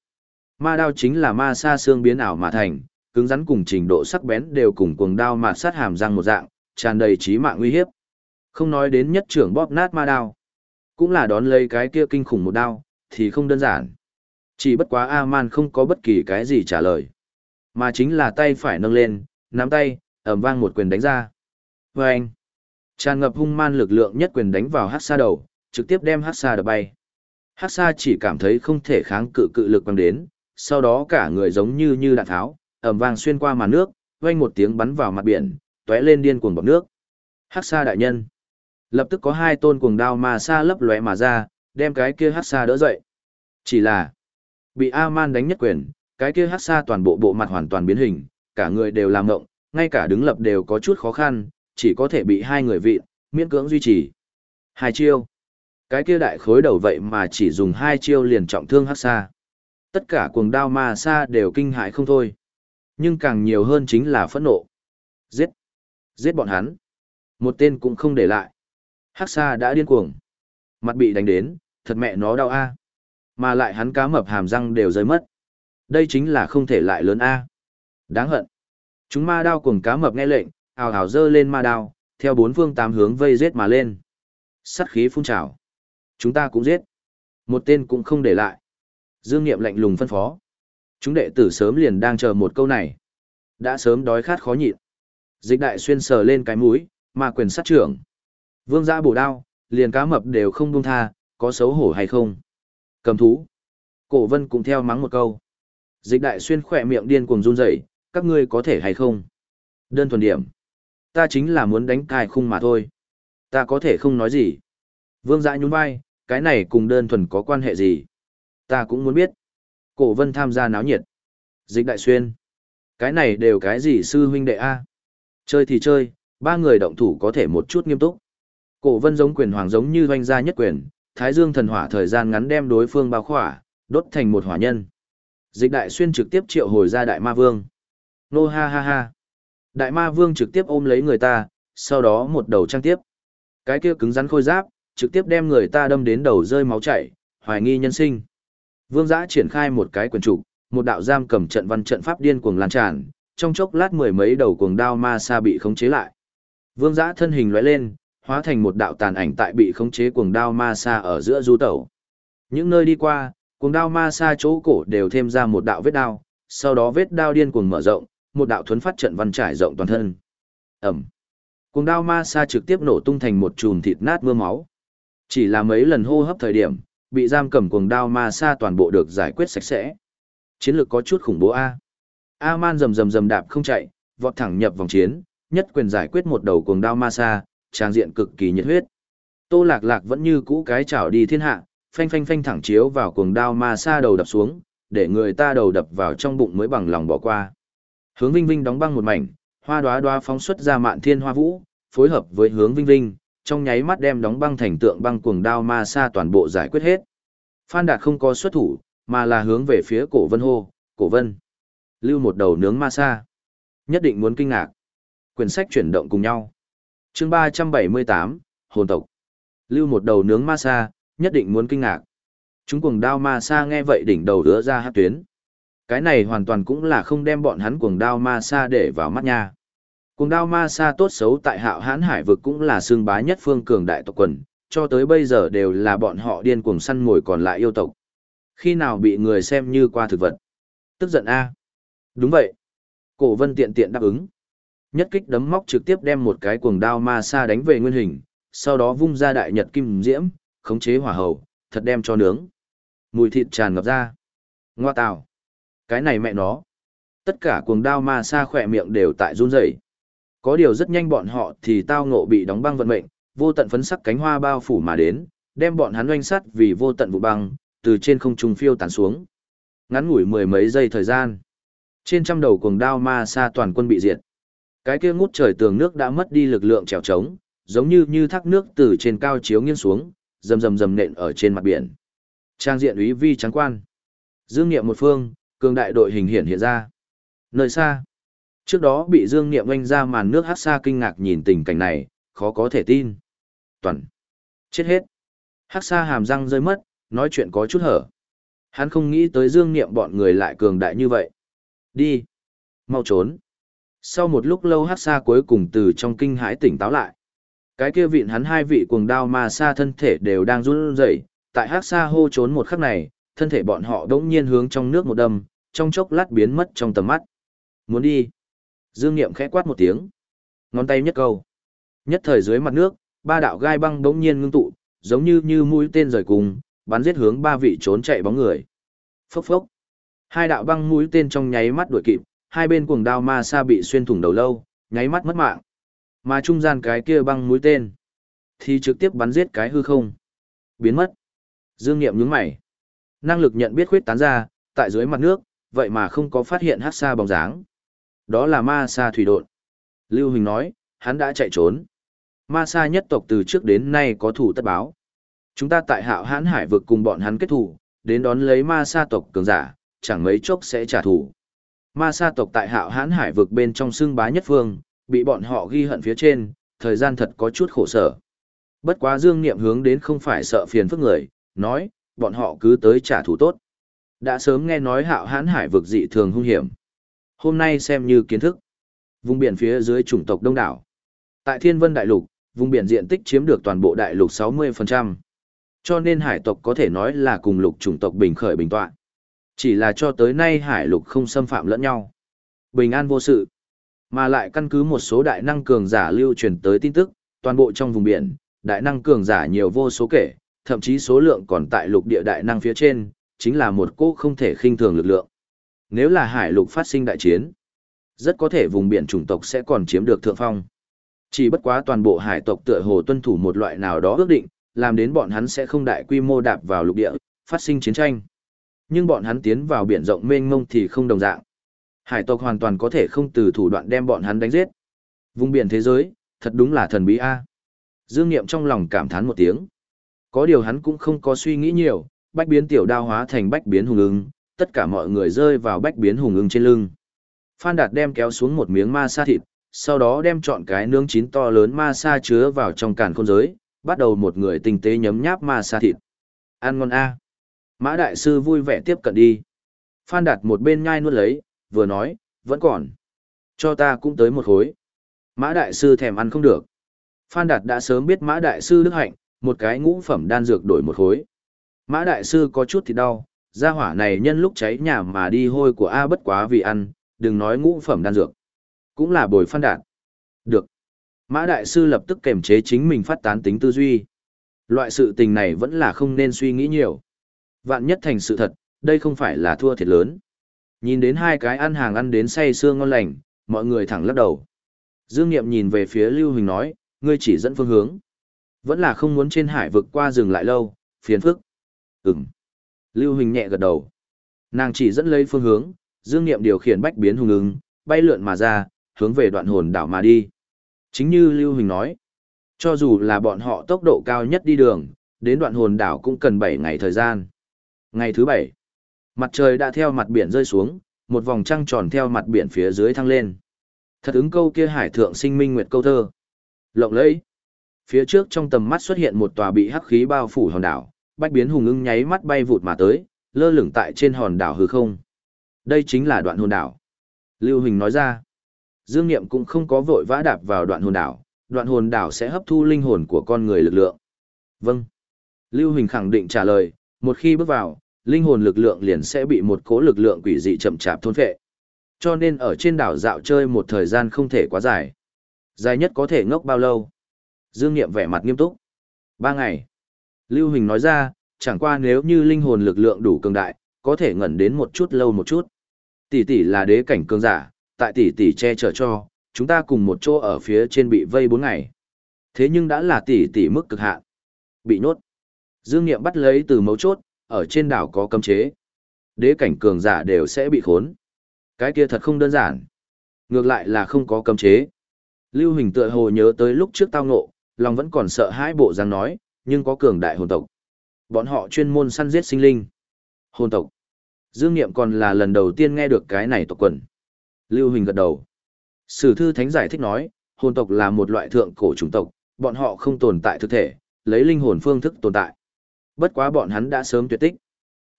Ma đao chính là ma sa xương biến ảo mà thành, cứng rắn cùng trình độ sắc bén đều cùng cuồng đao mà sát hàm răng một dạng, tràn đầy trí mạng nguy hiếp. Không nói đến nhất trưởng bóp nát ma đao, cũng là đón lấy cái kia kinh khủng một đao, thì không đơn giản. Chỉ bất quá A-man không có bất kỳ cái gì trả lời, mà chính là tay phải nâng lên, nắm tay, ẩm vang một quyền đánh ra. Và anh, tràn ngập hung man lực lượng nhất quyền đánh vào hát xa đầu, trực tiếp đem hát xa đập bay. Hát xa chỉ cảm thấy không thể kháng cự cự lực bằng đến, sau đó cả người giống như như đạn tháo, ẩm vang xuyên qua màn nước, vang một tiếng bắn vào mặt biển, tóe lên điên cuồng bọt nước. Hát xa đại nhân. Lập tức có hai tôn cuồng đao mà xa lấp lóe mà ra, đem cái kia hát xa đỡ dậy. Chỉ là, bị A-man đánh nhất quyền, cái kia hát xa toàn bộ bộ mặt hoàn toàn biến hình, cả người đều làm ngộng, ngay cả đứng lập đều có chút khó khăn, chỉ có thể bị hai người vị, miễn cưỡng duy trì. Hai chiêu. Cái kia đại khối đầu vậy mà chỉ dùng hai chiêu liền trọng thương hắc xa. Tất cả cuồng đao ma xa đều kinh hại không thôi. Nhưng càng nhiều hơn chính là phẫn nộ. Giết. Giết bọn hắn. Một tên cũng không để lại. Hắc xa đã điên cuồng. Mặt bị đánh đến, thật mẹ nó đau a. Mà lại hắn cá mập hàm răng đều rơi mất. Đây chính là không thể lại lớn a. Đáng hận. Chúng ma đao cùng cá mập nghe lệnh, ào ào dơ lên ma đao, theo bốn phương tám hướng vây giết mà lên. Sắt khí phun trào. Chúng ta cũng giết. Một tên cũng không để lại. Dương Niệm lạnh lùng phân phó. Chúng đệ tử sớm liền đang chờ một câu này. Đã sớm đói khát khó nhịn. Dịch đại xuyên sờ lên cái mũi, ma quyền sát trưởng. Vương gia bổ đao, liền cá mập đều không buông tha, có xấu hổ hay không. Cầm thú. Cổ vân cũng theo mắng một câu. Dịch đại xuyên khỏe miệng điên cuồng run rẩy, các ngươi có thể hay không? Đơn thuần điểm. Ta chính là muốn đánh cài khung mà thôi. Ta có thể không nói gì. Vương dã nhún vai, cái này cùng đơn thuần có quan hệ gì? Ta cũng muốn biết. Cổ vân tham gia náo nhiệt. Dịch đại xuyên. Cái này đều cái gì sư huynh đệ A? Chơi thì chơi, ba người động thủ có thể một chút nghiêm túc. Cổ vân giống quyền hoàng giống như doanh gia nhất quyền, thái dương thần hỏa thời gian ngắn đem đối phương bao khỏa, đốt thành một hỏa nhân. Dịch đại xuyên trực tiếp triệu hồi ra đại ma vương. Nô ha ha ha. Đại ma vương trực tiếp ôm lấy người ta, sau đó một đầu trang tiếp. Cái kia cứng rắn khôi giáp, trực tiếp đem người ta đâm đến đầu rơi máu chảy, hoài nghi nhân sinh. Vương giã triển khai một cái quyền trục, một đạo giam cầm trận văn trận pháp điên cuồng lan tràn, trong chốc lát mười mấy đầu cuồng đao ma sa bị khống chế lại. Vương giã thân hình lóe lên, hóa thành một đạo tàn ảnh tại bị khống chế cuồng đao ma sa ở giữa du tẩu. Những nơi đi qua, cuồng đao ma sa chỗ cổ đều thêm ra một đạo vết đao, sau đó vết đao điên cuồng mở rộng, một đạo thuấn phát trận văn trải rộng toàn thân. Ẩm. Cuồng đao ma sa trực tiếp nổ tung thành một chùm thịt nát mưa máu. Chỉ là mấy lần hô hấp thời điểm, bị giam cầm cuồng đao ma sa toàn bộ được giải quyết sạch sẽ. Chiến lược có chút khủng bố a. A-man rầm rầm rầm đạp không chạy, vọt thẳng nhập vòng chiến, nhất quyền giải quyết một đầu cuồng đao ma sa, trang diện cực kỳ nhiệt huyết. Tô Lạc Lạc vẫn như cũ cái chảo đi thiên hạ, phanh phanh phanh thẳng chiếu vào cuồng đao ma sa đầu đập xuống, để người ta đầu đập vào trong bụng mới bằng lòng bỏ qua. Hướng Vinh Vinh đóng băng một mảnh, hoa đóa đóa phóng xuất ra mạn thiên hoa vũ, phối hợp với Hướng Vinh Vinh, trong nháy mắt đem đóng băng thành tượng băng cuồng đao ma sa toàn bộ giải quyết hết. Phan Đạt không có xuất thủ, mà là hướng về phía Cổ Vân hô, "Cổ Vân, lưu một đầu nướng ma sa." Nhất định muốn kinh ngạc. Quyển sách chuyển động cùng nhau. chương 378, Hồn tộc. Lưu một đầu nướng ma sa, nhất định muốn kinh ngạc. Chúng cuồng đao ma sa nghe vậy đỉnh đầu đứa ra hát tuyến. Cái này hoàn toàn cũng là không đem bọn hắn cuồng đao ma sa để vào mắt nha. Cuồng đao ma sa tốt xấu tại hạo hãn hải vực cũng là xương bá nhất phương cường đại tộc quần, cho tới bây giờ đều là bọn họ điên cuồng săn mồi còn lại yêu tộc. Khi nào bị người xem như qua thực vật? Tức giận a Đúng vậy. Cổ vân tiện tiện đáp ứng. Nhất kích đấm móc trực tiếp đem một cái cuồng đao ma sa đánh về nguyên hình, sau đó vung ra đại nhật kim diễm, khống chế hỏa hầu, thật đem cho nướng. Mùi thịt tràn ngập ra. Ngoa tào. Cái này mẹ nó. Tất cả cuồng đao ma sa khỏe miệng đều tại run rẩy. Có điều rất nhanh bọn họ thì tao ngộ bị đóng băng vận mệnh, vô tận phấn sắc cánh hoa bao phủ mà đến, đem bọn hắn oanh sắt vì vô tận vụ băng, từ trên không trung phiêu tán xuống. Ngắn ngủi mười mấy giây thời gian. Trên trăm đầu cuồng đao ma sa toàn quân bị diệt. Cái kia ngút trời tường nước đã mất đi lực lượng trèo trống, giống như như thác nước từ trên cao chiếu nghiêng xuống, rầm rầm rầm nện ở trên mặt biển. Trang diện úy vi trắng quan. Dương Niệm một phương, cường đại đội hình hiện hiện ra. Nơi xa, trước đó bị Dương Niệm oanh ra màn nước hát xa kinh ngạc nhìn tình cảnh này, khó có thể tin. Toàn. Chết hết. Hát xa hàm răng rơi mất, nói chuyện có chút hở. Hắn không nghĩ tới Dương Niệm bọn người lại cường đại như vậy. Đi. Mau trốn. Sau một lúc lâu hát xa cuối cùng từ trong kinh hãi tỉnh táo lại. Cái kia vịn hắn hai vị cuồng đao mà xa thân thể đều đang run rẩy, tại hát xa hô trốn một khắc này, thân thể bọn họ đống nhiên hướng trong nước một đâm, trong chốc lát biến mất trong tầm mắt. Muốn đi. Dương Niệm khẽ quát một tiếng. Ngón tay nhất câu. Nhất thời dưới mặt nước, ba đạo gai băng đống nhiên ngưng tụ, giống như như mũi tên rời cùng, bắn giết hướng ba vị trốn chạy bóng người. Phốc phốc. Hai đạo băng mũi tên trong nháy mắt đuổi kịp, hai bên cuồng đao ma sa bị xuyên thủng đầu lâu, nháy mắt mất mạng. Mà trung gian cái kia băng mũi tên thì trực tiếp bắn giết cái hư không. Biến mất. Dương Nghiệm nhướng mày. Năng lực nhận biết khuyết tán ra, tại dưới mặt nước, vậy mà không có phát hiện hát xa bóng dáng. Đó là ma sa thủy độn. Lưu Huỳnh nói, hắn đã chạy trốn. Ma sa nhất tộc từ trước đến nay có thủ tất báo. Chúng ta tại hạo hãn hải vực cùng bọn hắn kết thủ, đến đón lấy ma sa tộc cường giả, chẳng mấy chốc sẽ trả thù. Ma sa tộc tại hạo hãn hải vực bên trong xương bá nhất phương, bị bọn họ ghi hận phía trên, thời gian thật có chút khổ sở. Bất quá dương niệm hướng đến không phải sợ phiền phức người, nói, bọn họ cứ tới trả thù tốt. Đã sớm nghe nói hạo hãn hải vực dị thường hung hiểm. Hôm nay xem như kiến thức. Vùng biển phía dưới chủng tộc đông đảo. Tại Thiên Vân Đại Lục, vùng biển diện tích chiếm được toàn bộ đại lục 60%. Cho nên hải tộc có thể nói là cùng lục chủng tộc bình khởi bình tọa. Chỉ là cho tới nay hải lục không xâm phạm lẫn nhau. Bình an vô sự. Mà lại căn cứ một số đại năng cường giả lưu truyền tới tin tức, toàn bộ trong vùng biển, đại năng cường giả nhiều vô số kể, thậm chí số lượng còn tại lục địa đại năng phía trên, chính là một cô không thể khinh thường lực lượng. Nếu là hải lục phát sinh đại chiến, rất có thể vùng biển chủng tộc sẽ còn chiếm được thượng phong. Chỉ bất quá toàn bộ hải tộc tựa hồ tuân thủ một loại nào đó ước định, làm đến bọn hắn sẽ không đại quy mô đạp vào lục địa, phát sinh chiến tranh. Nhưng bọn hắn tiến vào biển rộng mênh mông thì không đồng dạng. Hải tộc hoàn toàn có thể không từ thủ đoạn đem bọn hắn đánh giết. Vùng biển thế giới, thật đúng là thần bí a. Dương Niệm trong lòng cảm thán một tiếng. Có điều hắn cũng không có suy nghĩ nhiều, bách biến tiểu đao hóa thành bách biến hùng ưng, tất cả mọi người rơi vào bách biến hùng ưng trên lưng. Phan Đạt đem kéo xuống một miếng ma sa thịt, sau đó đem chọn cái nướng chín to lớn ma sa chứa vào trong càn khôn giới, bắt đầu một người tinh tế nhấm nháp ma sa thịt. Ăn ngon a. Mã đại sư vui vẻ tiếp cận đi. Phan Đạt một bên nhai nuốt lấy, vừa nói, vẫn còn. Cho ta cũng tới một khối. Mã đại sư thèm ăn không được. Phan Đạt đã sớm biết Mã đại sư đức hạnh, một cái ngũ phẩm đan dược đổi một khối. Mã đại sư có chút thì đau, gia hỏa này nhân lúc cháy nhà mà đi hôi của A bất quá vì ăn, đừng nói ngũ phẩm đan dược. Cũng là bồi Phan Đạt. Được. Mã đại sư lập tức kềm chế chính mình phát tán tính tư duy. Loại sự tình này vẫn là không nên suy nghĩ nhiều. Vạn nhất thành sự thật, đây không phải là thua thiệt lớn. Nhìn đến hai cái ăn hàng ăn đến say sưa ngon lành, mọi người thẳng lắc đầu. Dương Niệm nhìn về phía Lưu Huỳnh nói, ngươi chỉ dẫn phương hướng. Vẫn là không muốn trên hải vực qua rừng lại lâu, phiền phức. Ừm. Lưu Huỳnh nhẹ gật đầu. Nàng chỉ dẫn lấy phương hướng, Dương Niệm điều khiển bách biến hùng ứng, bay lượn mà ra, hướng về đoạn hồn đảo mà đi. Chính như Lưu Huỳnh nói, cho dù là bọn họ tốc độ cao nhất đi đường, đến đoạn hồn đảo cũng cần 7 ngày thời gian. Ngày thứ 7, mặt trời đã theo mặt biển rơi xuống, một vòng trăng tròn theo mặt biển phía dưới thăng lên. Thật ứng câu kia hải thượng sinh minh nguyệt câu thơ. Lộng lẫy. Phía trước trong tầm mắt xuất hiện một tòa bị hắc khí bao phủ hòn đảo, bách biến hùng ưng nháy mắt bay vụt mà tới, lơ lửng tại trên hòn đảo hư không. Đây chính là đoạn hồn đảo. Lưu Hình nói ra. Dương Niệm cũng không có vội vã đạp vào đoạn hồn đảo, đoạn hồn đảo sẽ hấp thu linh hồn của con người lực lượng. Vâng. Lưu Hình khẳng định trả lời, một khi bước vào, linh hồn lực lượng liền sẽ bị một cố lực lượng quỷ dị chậm chạp thôn phệ. Cho nên ở trên đảo dạo chơi một thời gian không thể quá dài. Dài nhất có thể ngốc bao lâu? Dương Niệm vẻ mặt nghiêm túc. Ba ngày. Lưu Hình nói ra, chẳng qua nếu như linh hồn lực lượng đủ cường đại, có thể ngẩn đến một chút lâu một chút. Tỷ tỷ là đế cảnh cường giả, tại tỷ tỷ che chở cho, chúng ta cùng một chỗ ở phía trên bị vây bốn ngày. Thế nhưng đã là tỷ tỷ mức cực hạn. Bị nhốt. Dương Niệm bắt lấy từ mấu chốt, ở trên đảo có cấm chế. Đế cảnh cường giả đều sẽ bị khốn. Cái kia thật không đơn giản. Ngược lại là không có cấm chế. Lưu Hình tựa hồ nhớ tới lúc trước tao ngộ, lòng vẫn còn sợ hãi bộ dáng nói, nhưng có cường đại hồn tộc. Bọn họ chuyên môn săn giết sinh linh. Hồn tộc. Dương Niệm còn là lần đầu tiên nghe được cái này tộc quần. Lưu Huỳnh gật đầu. Sử thư thánh giải thích nói, hồn tộc là một loại thượng cổ chủng tộc, bọn họ không tồn tại thực thể, lấy linh hồn phương thức tồn tại. Bất quá bọn hắn đã sớm tuyệt tích.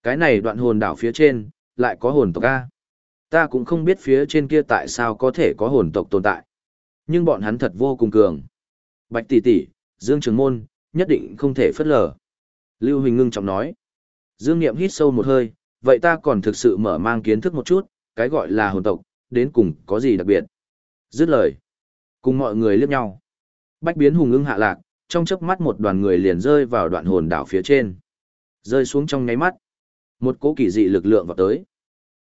Cái này đoạn hồn đảo phía trên, lại có hồn tộc A. Ta cũng không biết phía trên kia tại sao có thể có hồn tộc tồn tại. Nhưng bọn hắn thật vô cùng cường. Bạch tỷ tỷ, Dương Trường Môn, nhất định không thể phất lờ. Lưu Huỳnh ngưng trọng nói. Dương Niệm hít sâu một hơi, vậy ta còn thực sự mở mang kiến thức một chút, cái gọi là hồn tộc, đến cùng có gì đặc biệt. Dứt lời. Cùng mọi người liếc nhau. Bách biến hùng ưng hạ lạc, trong chớp mắt một đoàn người liền rơi vào đoạn hồn đảo phía trên. Rơi xuống trong nháy mắt. Một cỗ kỳ dị lực lượng vào tới.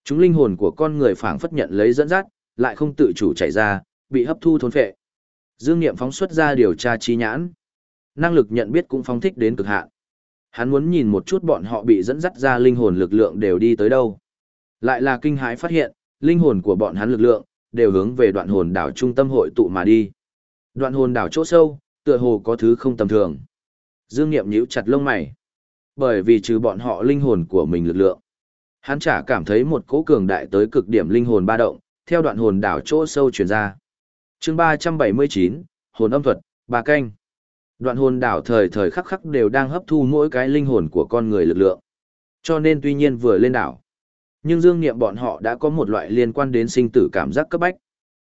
Chúng linh hồn của con người phảng phất nhận lấy dẫn dắt, lại không tự chủ chạy ra, bị hấp thu thôn phệ. Dương Niệm phóng xuất ra điều tra chi nhãn. Năng lực nhận biết cũng phóng thích đến cực hạn. Hắn muốn nhìn một chút bọn họ bị dẫn dắt ra linh hồn lực lượng đều đi tới đâu. Lại là kinh hãi phát hiện, linh hồn của bọn hắn lực lượng, đều hướng về đoạn hồn đảo trung tâm hội tụ mà đi. Đoạn hồn đảo chỗ sâu, tựa hồ có thứ không tầm thường. Dương Niệm nhíu chặt lông mày. Bởi vì trừ bọn họ linh hồn của mình lực lượng. Hắn chả cảm thấy một cỗ cường đại tới cực điểm linh hồn ba động, theo đoạn hồn đảo chỗ sâu truyền ra. chương 379, hồn âm thuật, ba canh. Đoạn hồn đảo thời thời khắc khắc đều đang hấp thu mỗi cái linh hồn của con người lực lượng. Cho nên tuy nhiên vừa lên đảo, nhưng dương niệm bọn họ đã có một loại liên quan đến sinh tử cảm giác cấp bách.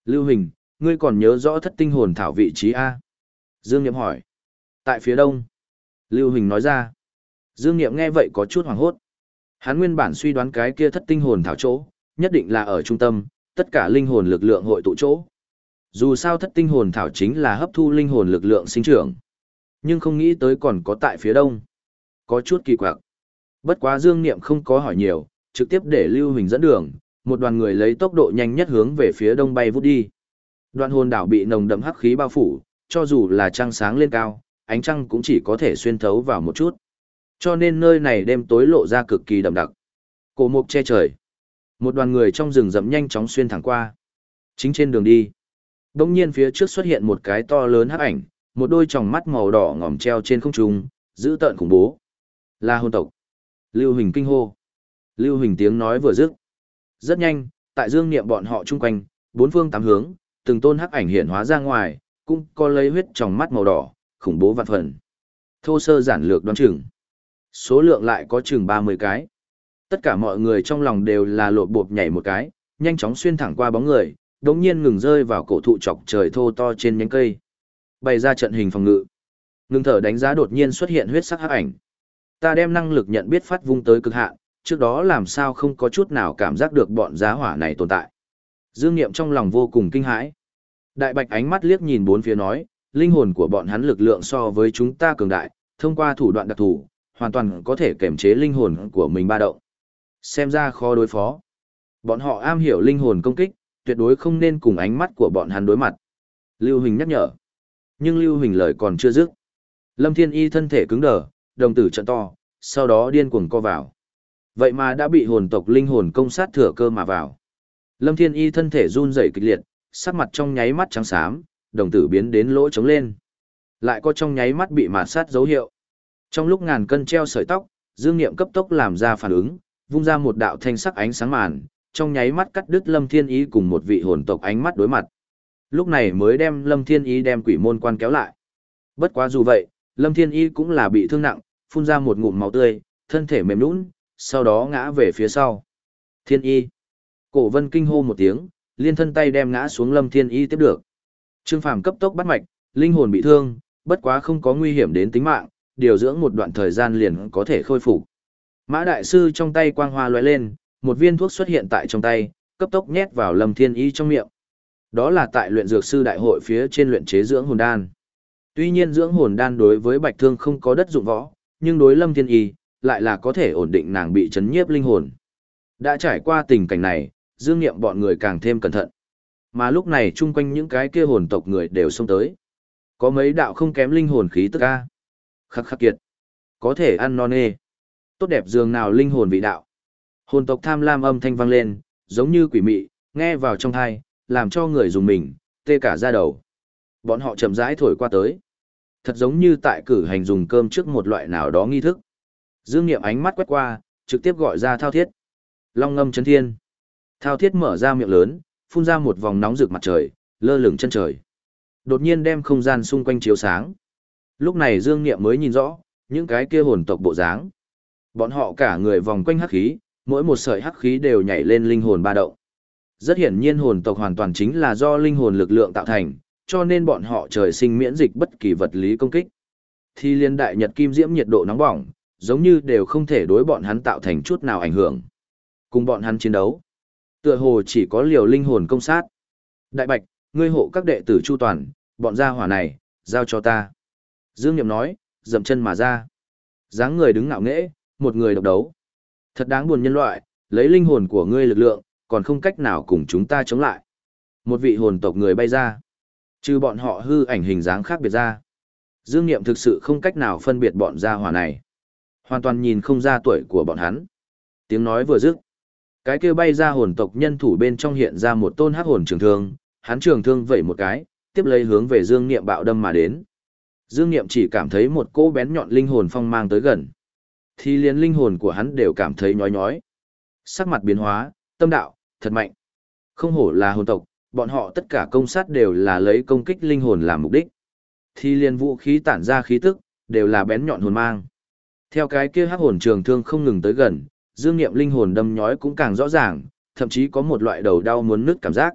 Lưu Hình, ngươi còn nhớ rõ thất tinh hồn thảo vị trí A? Dương niệm hỏi. Tại phía đông. Lưu Hình nói ra. Dương niệm nghe vậy có chút hoảng hốt. Hắn nguyên bản suy đoán cái kia thất tinh hồn thảo chỗ, nhất định là ở trung tâm, tất cả linh hồn lực lượng hội tụ chỗ. Dù sao thất tinh hồn thảo chính là hấp thu linh hồn lực lượng sinh trưởng. Nhưng không nghĩ tới còn có tại phía đông. Có chút kỳ quặc. Bất quá Dương Niệm không có hỏi nhiều, trực tiếp để Lưu Huỳnh dẫn đường, một đoàn người lấy tốc độ nhanh nhất hướng về phía đông bay vút đi. Đoạn hồn đảo bị nồng đậm hắc khí bao phủ, cho dù là trăng sáng lên cao, ánh trăng cũng chỉ có thể xuyên thấu vào một chút. Cho nên nơi này đêm tối lộ ra cực kỳ đậm đặc. Cổ mục che trời. Một đoàn người trong rừng rậm nhanh chóng xuyên thẳng qua. Chính trên đường đi. Đông nhiên phía trước xuất hiện một cái to lớn hắc ảnh, một đôi tròng mắt màu đỏ ngòm treo trên không trung, giữ tợn khủng bố. Là hôn tộc. Lưu Hình kinh hô. Lưu Hình tiếng nói vừa dứt. Rất nhanh, tại dương niệm bọn họ chung quanh, bốn phương tám hướng, từng tôn hắc ảnh hiện hóa ra ngoài, cũng có lấy huyết tròng mắt màu đỏ, khủng bố vạn phần. Thô sơ giản lược đoán chừng. Số lượng lại có chừng 30 cái. Tất cả mọi người trong lòng đều là lộ bộp nhảy một cái, nhanh chóng xuyên thẳng qua bóng người, đống nhiên ngừng rơi vào cổ thụ chọc trời thô to trên nhánh cây bày ra trận hình phòng ngự. Ngưng thở đánh giá đột nhiên xuất hiện huyết sắc hắc ảnh. Ta đem năng lực nhận biết phát vung tới cực hạn, trước đó làm sao không có chút nào cảm giác được bọn giá hỏa này tồn tại. Dương Niệm trong lòng vô cùng kinh hãi. Đại Bạch ánh mắt liếc nhìn bốn phía nói, linh hồn của bọn hắn lực lượng so với chúng ta cường đại, thông qua thủ đoạn đặc thù, hoàn toàn có thể kiểm chế linh hồn của mình ba động. Xem ra khó đối phó. Bọn họ am hiểu linh hồn công kích, tuyệt đối không nên cùng ánh mắt của bọn hắn đối mặt. Lưu Hình nhắc nhở nhưng Lưu Huỳnh lời còn chưa dứt. Lâm Thiên Y thân thể cứng đờ, đồng tử trận to, sau đó điên cuồng co vào. Vậy mà đã bị hồn tộc linh hồn công sát thừa cơ mà vào. Lâm Thiên Y thân thể run rẩy kịch liệt, sắc mặt trong nháy mắt trắng xám, đồng tử biến đến lỗ trống lên. Lại có trong nháy mắt bị mạt sát dấu hiệu. Trong lúc ngàn cân treo sợi tóc, Dương Niệm cấp tốc làm ra phản ứng, vung ra một đạo thanh sắc ánh sáng màn, trong nháy mắt cắt đứt Lâm Thiên Y cùng một vị hồn tộc ánh mắt đối mặt. Lúc này mới đem Lâm Thiên Y đem quỷ môn quan kéo lại. Bất quá dù vậy, Lâm Thiên Y cũng là bị thương nặng, phun ra một ngụm máu tươi, thân thể mềm nhũn, sau đó ngã về phía sau. Thiên Y. Cổ Vân kinh hô một tiếng, liên thân tay đem ngã xuống Lâm Thiên Y tiếp được. Trương Phàm cấp tốc bắt mạch, linh hồn bị thương, bất quá không có nguy hiểm đến tính mạng, điều dưỡng một đoạn thời gian liền có thể khôi phục. Mã đại sư trong tay quang hoa lóe lên, một viên thuốc xuất hiện tại trong tay, cấp tốc nhét vào Lâm Thiên Y trong miệng. Đó là tại luyện dược sư đại hội phía trên luyện chế dưỡng hồn đan. Tuy nhiên dưỡng hồn đan đối với Bạch Thương không có đất dụng võ, nhưng đối Lâm Thiên Y lại là có thể ổn định nàng bị chấn nhiếp linh hồn. Đã trải qua tình cảnh này, Dương Nghiệm bọn người càng thêm cẩn thận. Mà lúc này chung quanh những cái kia hồn tộc người đều xông tới. Có mấy đạo không kém linh hồn khí tức a. Khắc khắc kiệt. Có thể ăn non nê. Tốt đẹp dường nào linh hồn vị đạo. Hồn tộc tham lam âm thanh vang lên, giống như quỷ mị, nghe vào trong tai, làm cho người dùng mình, tê cả da đầu. Bọn họ chậm rãi thổi qua tới. Thật giống như tại cử hành dùng cơm trước một loại nào đó nghi thức. Dương Niệm ánh mắt quét qua, trực tiếp gọi ra thao thiết. Long ngâm chấn thiên. Thao thiết mở ra miệng lớn, phun ra một vòng nóng rực mặt trời, lơ lửng chân trời. Đột nhiên đem không gian xung quanh chiếu sáng. Lúc này Dương Niệm mới nhìn rõ, những cái kia hồn tộc bộ dáng. Bọn họ cả người vòng quanh hắc khí, mỗi một sợi hắc khí đều nhảy lên linh hồn ba động. Rất hiển nhiên hồn tộc hoàn toàn chính là do linh hồn lực lượng tạo thành, cho nên bọn họ trời sinh miễn dịch bất kỳ vật lý công kích. Thì liên đại nhật kim diễm nhiệt độ nóng bỏng, giống như đều không thể đối bọn hắn tạo thành chút nào ảnh hưởng. Cùng bọn hắn chiến đấu, tựa hồ chỉ có liều linh hồn công sát. Đại Bạch, ngươi hộ các đệ tử chu toàn, bọn gia hỏa này, giao cho ta. Dương Niệm nói, dậm chân mà ra. dáng người đứng ngạo nghễ, một người độc đấu. Thật đáng buồn nhân loại, lấy linh hồn của ngươi lực lượng, còn không cách nào cùng chúng ta chống lại. Một vị hồn tộc người bay ra. Trừ bọn họ hư ảnh hình dáng khác biệt ra. Dương Niệm thực sự không cách nào phân biệt bọn gia hỏa này. Hoàn toàn nhìn không ra tuổi của bọn hắn. Tiếng nói vừa dứt. Cái kia bay ra hồn tộc nhân thủ bên trong hiện ra một tôn hắc hồn trường thương, hắn trường thương vẩy một cái, tiếp lấy hướng về Dương Niệm bạo đâm mà đến. Dương Niệm chỉ cảm thấy một cỗ bén nhọn linh hồn phong mang tới gần. Thì liền linh hồn của hắn đều cảm thấy nhói nhói. Sắc mặt biến hóa, tâm đạo, thật mạnh. Không hổ là hồn tộc, bọn họ tất cả công sát đều là lấy công kích linh hồn làm mục đích. Thì liền vũ khí tản ra khí tức, đều là bén nhọn hồn mang. Theo cái kia hắc hồn trường thương không ngừng tới gần, dương nghiệm linh hồn đâm nhói cũng càng rõ ràng, thậm chí có một loại đầu đau muốn nứt cảm giác.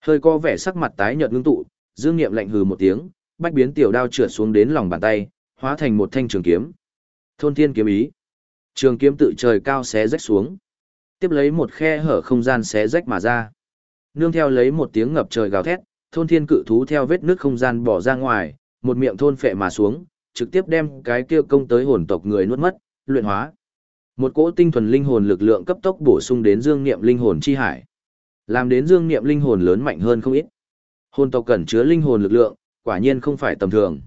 Hơi co vẻ sắc mặt tái nhợt ngưng tụ, dương nghiệm lạnh hừ một tiếng, bách biến tiểu đao trượt xuống đến lòng bàn tay, hóa thành một thanh trường kiếm. Thôn thiên kiếm ý. Trường kiếm tự trời cao xé rách xuống. Tiếp lấy một khe hở không gian xé rách mà ra. Nương theo lấy một tiếng ngập trời gào thét, thôn thiên cự thú theo vết nước không gian bỏ ra ngoài, một miệng thôn phệ mà xuống, trực tiếp đem cái kia công tới hồn tộc người nuốt mất, luyện hóa. Một cỗ tinh thuần linh hồn lực lượng cấp tốc bổ sung đến dương niệm linh hồn chi hải. Làm đến dương niệm linh hồn lớn mạnh hơn không ít. Hồn tộc cần chứa linh hồn lực lượng, quả nhiên không phải tầm thường.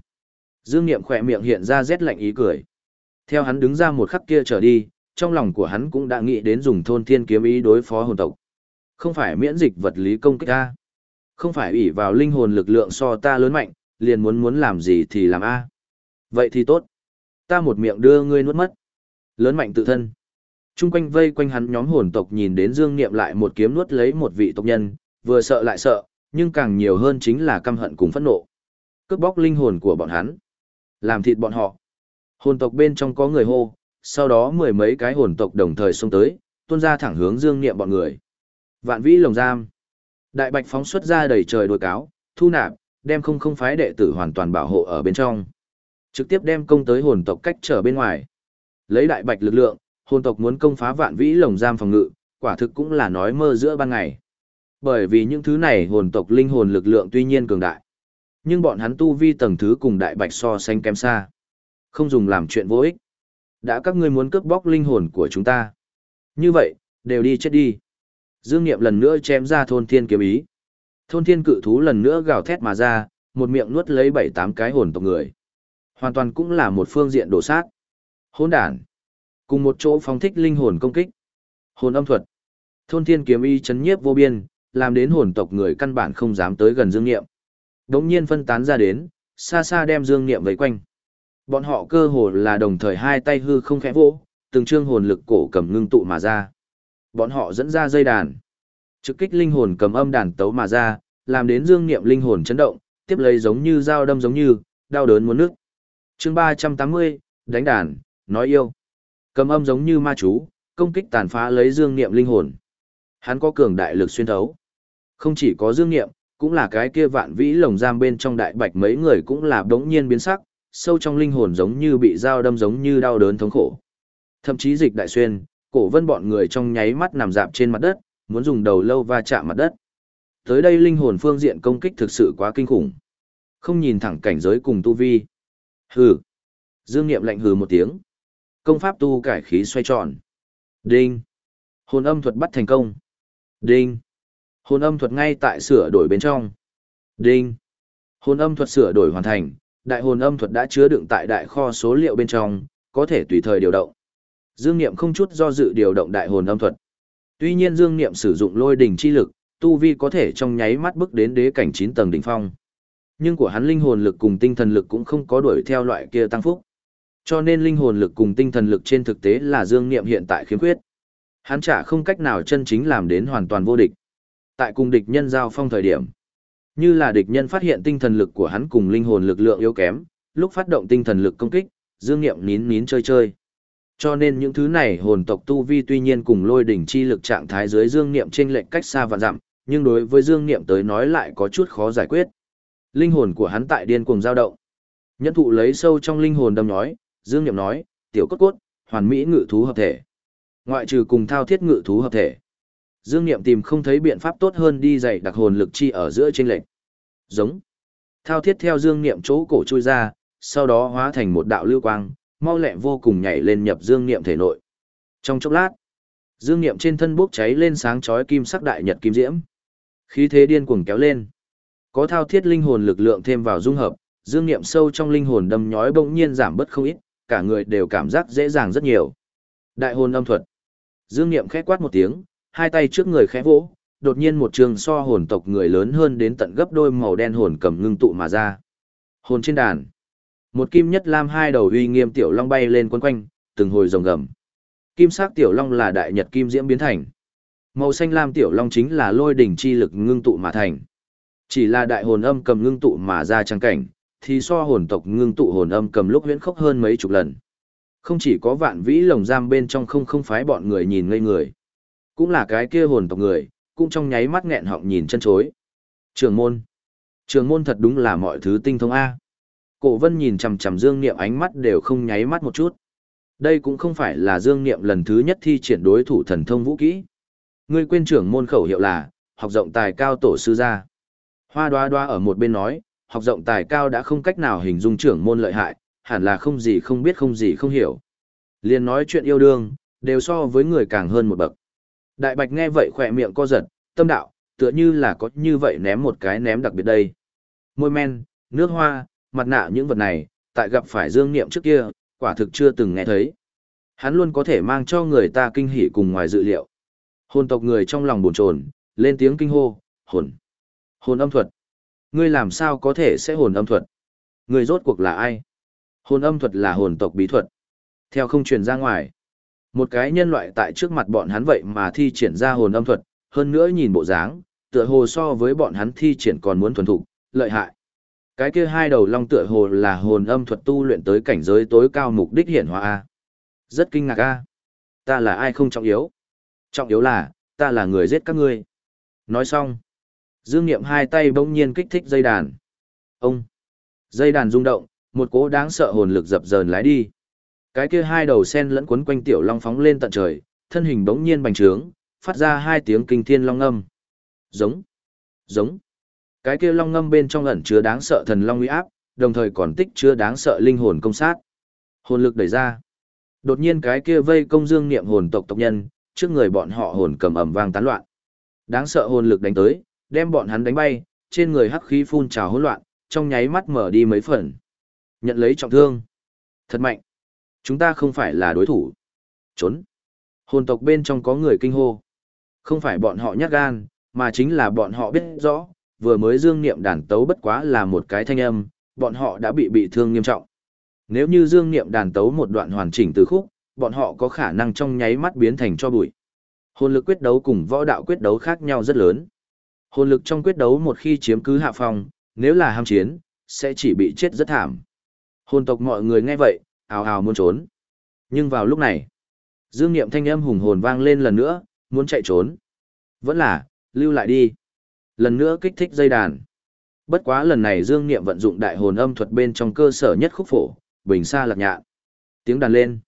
Dương niệm khỏe miệng hiện ra rét lạnh ý cười. Theo hắn đứng ra một khắc kia trở đi, trong lòng của hắn cũng đã nghĩ đến dùng thôn thiên kiếm ý đối phó hồn tộc. Không phải miễn dịch vật lý công kích ta. Không phải ủy vào linh hồn lực lượng so ta lớn mạnh, liền muốn muốn làm gì thì làm A. Vậy thì tốt. Ta một miệng đưa ngươi nuốt mất. Lớn mạnh tự thân. Trung quanh vây quanh hắn nhóm hồn tộc nhìn đến Dương Niệm lại một kiếm nuốt lấy một vị tộc nhân, vừa sợ lại sợ, nhưng càng nhiều hơn chính là căm hận cùng phẫn nộ. Cướp bóc linh hồn của bọn hắn. Làm thịt bọn họ. Hồn tộc bên trong có người hô, sau đó mười mấy cái hồn tộc đồng thời xông tới, tuôn ra thẳng hướng Dương Niệm bọn người. Vạn vĩ lồng giam. Đại bạch phóng xuất ra đầy trời đuổi cáo, thu nạp, đem không không phái đệ tử hoàn toàn bảo hộ ở bên trong. Trực tiếp đem công tới hồn tộc cách trở bên ngoài. Lấy đại bạch lực lượng, hồn tộc muốn công phá vạn vĩ lồng giam phòng ngự, quả thực cũng là nói mơ giữa ban ngày. Bởi vì những thứ này hồn tộc linh hồn lực lượng tuy nhiên cường đại. Nhưng bọn hắn tu vi tầng thứ cùng đại bạch so sánh kém xa. Không dùng làm chuyện vô ích. Đã các ngươi muốn cướp bóc linh hồn của chúng ta. Như vậy, đều đi chết đi. Dương Niệm lần nữa chém ra thôn thiên kiếm ý. Thôn thiên cự thú lần nữa gào thét mà ra, một miệng nuốt lấy bảy tám cái hồn tộc người. Hoàn toàn cũng là một phương diện đổ sát. Hỗn đản. Cùng một chỗ phóng thích linh hồn công kích. Hồn âm thuật. Thôn thiên kiếm ý chấn nhiếp vô biên, làm đến hồn tộc người căn bản không dám tới gần Dương Niệm. Đống nhiên phân tán ra đến, xa xa đem Dương Niệm vây quanh. Bọn họ cơ hồ là đồng thời hai tay hư không khẽ vỗ, từng trương hồn lực cổ cầm ngưng tụ mà ra. Bọn họ dẫn ra dây đàn. Trực kích linh hồn cầm âm đàn tấu mà ra, làm đến dương niệm linh hồn chấn động, tiếp lấy giống như dao đâm giống như, đau đớn muốn nước. chương 380, đánh đàn, nói yêu. Cầm âm giống như ma chú, công kích tàn phá lấy dương niệm linh hồn. Hắn có cường đại lực xuyên thấu. Không chỉ có dương niệm, cũng là cái kia vạn vĩ lồng giam bên trong đại bạch mấy người cũng là đống nhiên biến sắc, sâu trong linh hồn giống như bị dao đâm giống như đau đớn thống khổ. Thậm chí dịch đại xuyên, cổ vân bọn người trong nháy mắt nằm dạp trên mặt đất, muốn dùng đầu lâu va chạm mặt đất. Tới đây linh hồn phương diện công kích thực sự quá kinh khủng. Không nhìn thẳng cảnh giới cùng tu vi. Hừ. Dương Niệm lạnh hừ một tiếng. Công pháp tu cải khí xoay tròn. Đinh. Hồn âm thuật bắt thành công. Đinh. Hồn âm thuật ngay tại sửa đổi bên trong. Đinh. Hồn âm thuật sửa đổi hoàn thành, đại hồn âm thuật đã chứa đựng tại đại kho số liệu bên trong, có thể tùy thời điều động. Dương Niệm không chút do dự điều động đại hồn âm thuật. Tuy nhiên Dương Niệm sử dụng lôi đỉnh chi lực, tu vi có thể trong nháy mắt bước đến đế cảnh 9 tầng đỉnh phong. Nhưng của hắn linh hồn lực cùng tinh thần lực cũng không có đuổi theo loại kia tăng phúc. Cho nên linh hồn lực cùng tinh thần lực trên thực tế là Dương Niệm hiện tại khiếm khuyết. Hắn chả không cách nào chân chính làm đến hoàn toàn vô địch. Tại cùng địch nhân giao phong thời điểm, như là địch nhân phát hiện tinh thần lực của hắn cùng linh hồn lực lượng yếu kém, lúc phát động tinh thần lực công kích, Dương Niệm nín nín chơi chơi. Cho nên những thứ này hồn tộc tu vi tuy nhiên cùng lôi đỉnh chi lực trạng thái dưới Dương Niệm trên lệnh cách xa vạn dặm, nhưng đối với Dương Niệm tới nói lại có chút khó giải quyết. Linh hồn của hắn tại điên cuồng dao động. Nhẫn thụ lấy sâu trong linh hồn đâm nói, Dương Niệm nói, tiểu cốt cốt, hoàn mỹ ngự thú hợp thể. Ngoại trừ cùng thao thiết ngự thú hợp thể. Dương Niệm tìm không thấy biện pháp tốt hơn đi dạy đặc hồn lực chi ở giữa trên lệnh. Giống. Thao thiết theo Dương Niệm chỗ cổ chui ra, sau đó hóa thành một đạo lưu quang, mau lẹ vô cùng nhảy lên nhập Dương Niệm thể nội. Trong chốc lát, Dương Niệm trên thân bốc cháy lên sáng chói kim sắc đại nhật kim diễm. Khí thế điên cuồng kéo lên. Có thao thiết linh hồn lực lượng thêm vào dung hợp, Dương Niệm sâu trong linh hồn đâm nhói bỗng nhiên giảm bớt không ít, cả người đều cảm giác dễ dàng rất nhiều. Đại hồn âm thuật. Dương Niệm khẽ quát một tiếng, hai tay trước người khẽ vỗ, đột nhiên một trường so hồn tộc người lớn hơn đến tận gấp đôi màu đen hồn cầm ngưng tụ mà ra. Hồn trên đàn. Một kim nhất lam hai đầu uy nghiêm tiểu long bay lên quấn quanh, từng hồi rồng gầm. Kim sắc tiểu long là đại nhật kim diễm biến thành. Màu xanh lam tiểu long chính là lôi đỉnh chi lực ngưng tụ mà thành. Chỉ là đại hồn âm cầm ngưng tụ mà ra trang cảnh, thì so hồn tộc ngưng tụ hồn âm cầm lúc huyễn khốc hơn mấy chục lần. Không chỉ có vạn vĩ lồng giam bên trong không không phái bọn người nhìn ngây người. Cũng là cái kia hồn tộc người, cũng trong nháy mắt nghẹn họng nhìn chân chối. Trường môn. Trường môn thật đúng là mọi thứ tinh thông A. Cổ vân nhìn chằm chằm Dương Niệm ánh mắt đều không nháy mắt một chút. Đây cũng không phải là Dương Niệm lần thứ nhất thi triển đối thủ thần thông vũ kỹ. người quên trưởng môn khẩu hiệu là, học rộng tài cao tổ sư gia. Hoa đoá đoá ở một bên nói, học rộng tài cao đã không cách nào hình dung trưởng môn lợi hại, hẳn là không gì không biết không gì không hiểu. Liên nói chuyện yêu đương, đều so với người càng hơn một bậc. Đại bạch nghe vậy khỏe miệng co giật, tâm đạo, tựa như là có như vậy ném một cái ném đặc biệt đây. Môi men, nước hoa, mặt nạ những vật này, tại gặp phải dương niệm trước kia, quả thực chưa từng nghe thấy. Hắn luôn có thể mang cho người ta kinh hỉ cùng ngoài dự liệu. Hồn tộc người trong lòng buồn chồn, lên tiếng kinh hô, hồn. Hồn âm thuật. Ngươi làm sao có thể sẽ hồn âm thuật? Ngươi rốt cuộc là ai? Hồn âm thuật là hồn tộc bí thuật. Theo không truyền ra ngoài. Một cái nhân loại tại trước mặt bọn hắn vậy mà thi triển ra hồn âm thuật, hơn nữa nhìn bộ dáng, tựa hồ so với bọn hắn thi triển còn muốn thuần thục, lợi hại. Cái kia hai đầu long tựa hồ là hồn âm thuật tu luyện tới cảnh giới tối cao mục đích hiển hóa a. Rất kinh ngạc a. Ta là ai không trọng yếu. Trọng yếu là, ta là người giết các ngươi. Nói xong, Dương Niệm hai tay bỗng nhiên kích thích dây đàn. Ông! Dây đàn rung động, một cỗ đáng sợ hồn lực dập dờn lái đi. Cái kia hai đầu sen lẫn quấn quanh tiểu long phóng lên tận trời, thân hình bỗng nhiên bành trướng, phát ra hai tiếng kinh thiên long âm. Giống! Giống! Cái kia long ngâm bên trong ẩn chứa đáng sợ thần long uy áp, đồng thời còn tích chứa đáng sợ linh hồn công sát. Hồn lực đẩy ra. Đột nhiên cái kia vây công dương niệm hồn tộc tộc nhân, trước người bọn họ hồn cầm ầm vang tán loạn. Đáng sợ hồn lực đánh tới, đem bọn hắn đánh bay, trên người hắc khí phun trào hỗn loạn, trong nháy mắt mở đi mấy phần. Nhận lấy trọng thương. Thật mạnh. Chúng ta không phải là đối thủ. Trốn. Hồn tộc bên trong có người kinh hô. Không phải bọn họ nhát gan, mà chính là bọn họ biết rõ, vừa mới dương niệm đàn tấu bất quá là một cái thanh âm, bọn họ đã bị bị thương nghiêm trọng. Nếu như dương niệm đàn tấu một đoạn hoàn chỉnh từ khúc, bọn họ có khả năng trong nháy mắt biến thành cho bụi. Hồn lực quyết đấu cùng võ đạo quyết đấu khác nhau rất lớn. Hồn lực trong quyết đấu một khi chiếm cứ hạ phong, nếu là ham chiến, sẽ chỉ bị chết rất thảm. Hồn tộc mọi người nghe vậy, ào ào muốn trốn. Nhưng vào lúc này, dương niệm thanh âm hùng hồn vang lên lần nữa, muốn chạy trốn. Vẫn là, lưu lại đi. Lần nữa kích thích dây đàn. Bất quá lần này dương niệm vận dụng đại hồn âm thuật bên trong cơ sở nhất khúc phổ, bình xa lạc nhạn. Tiếng đàn lên.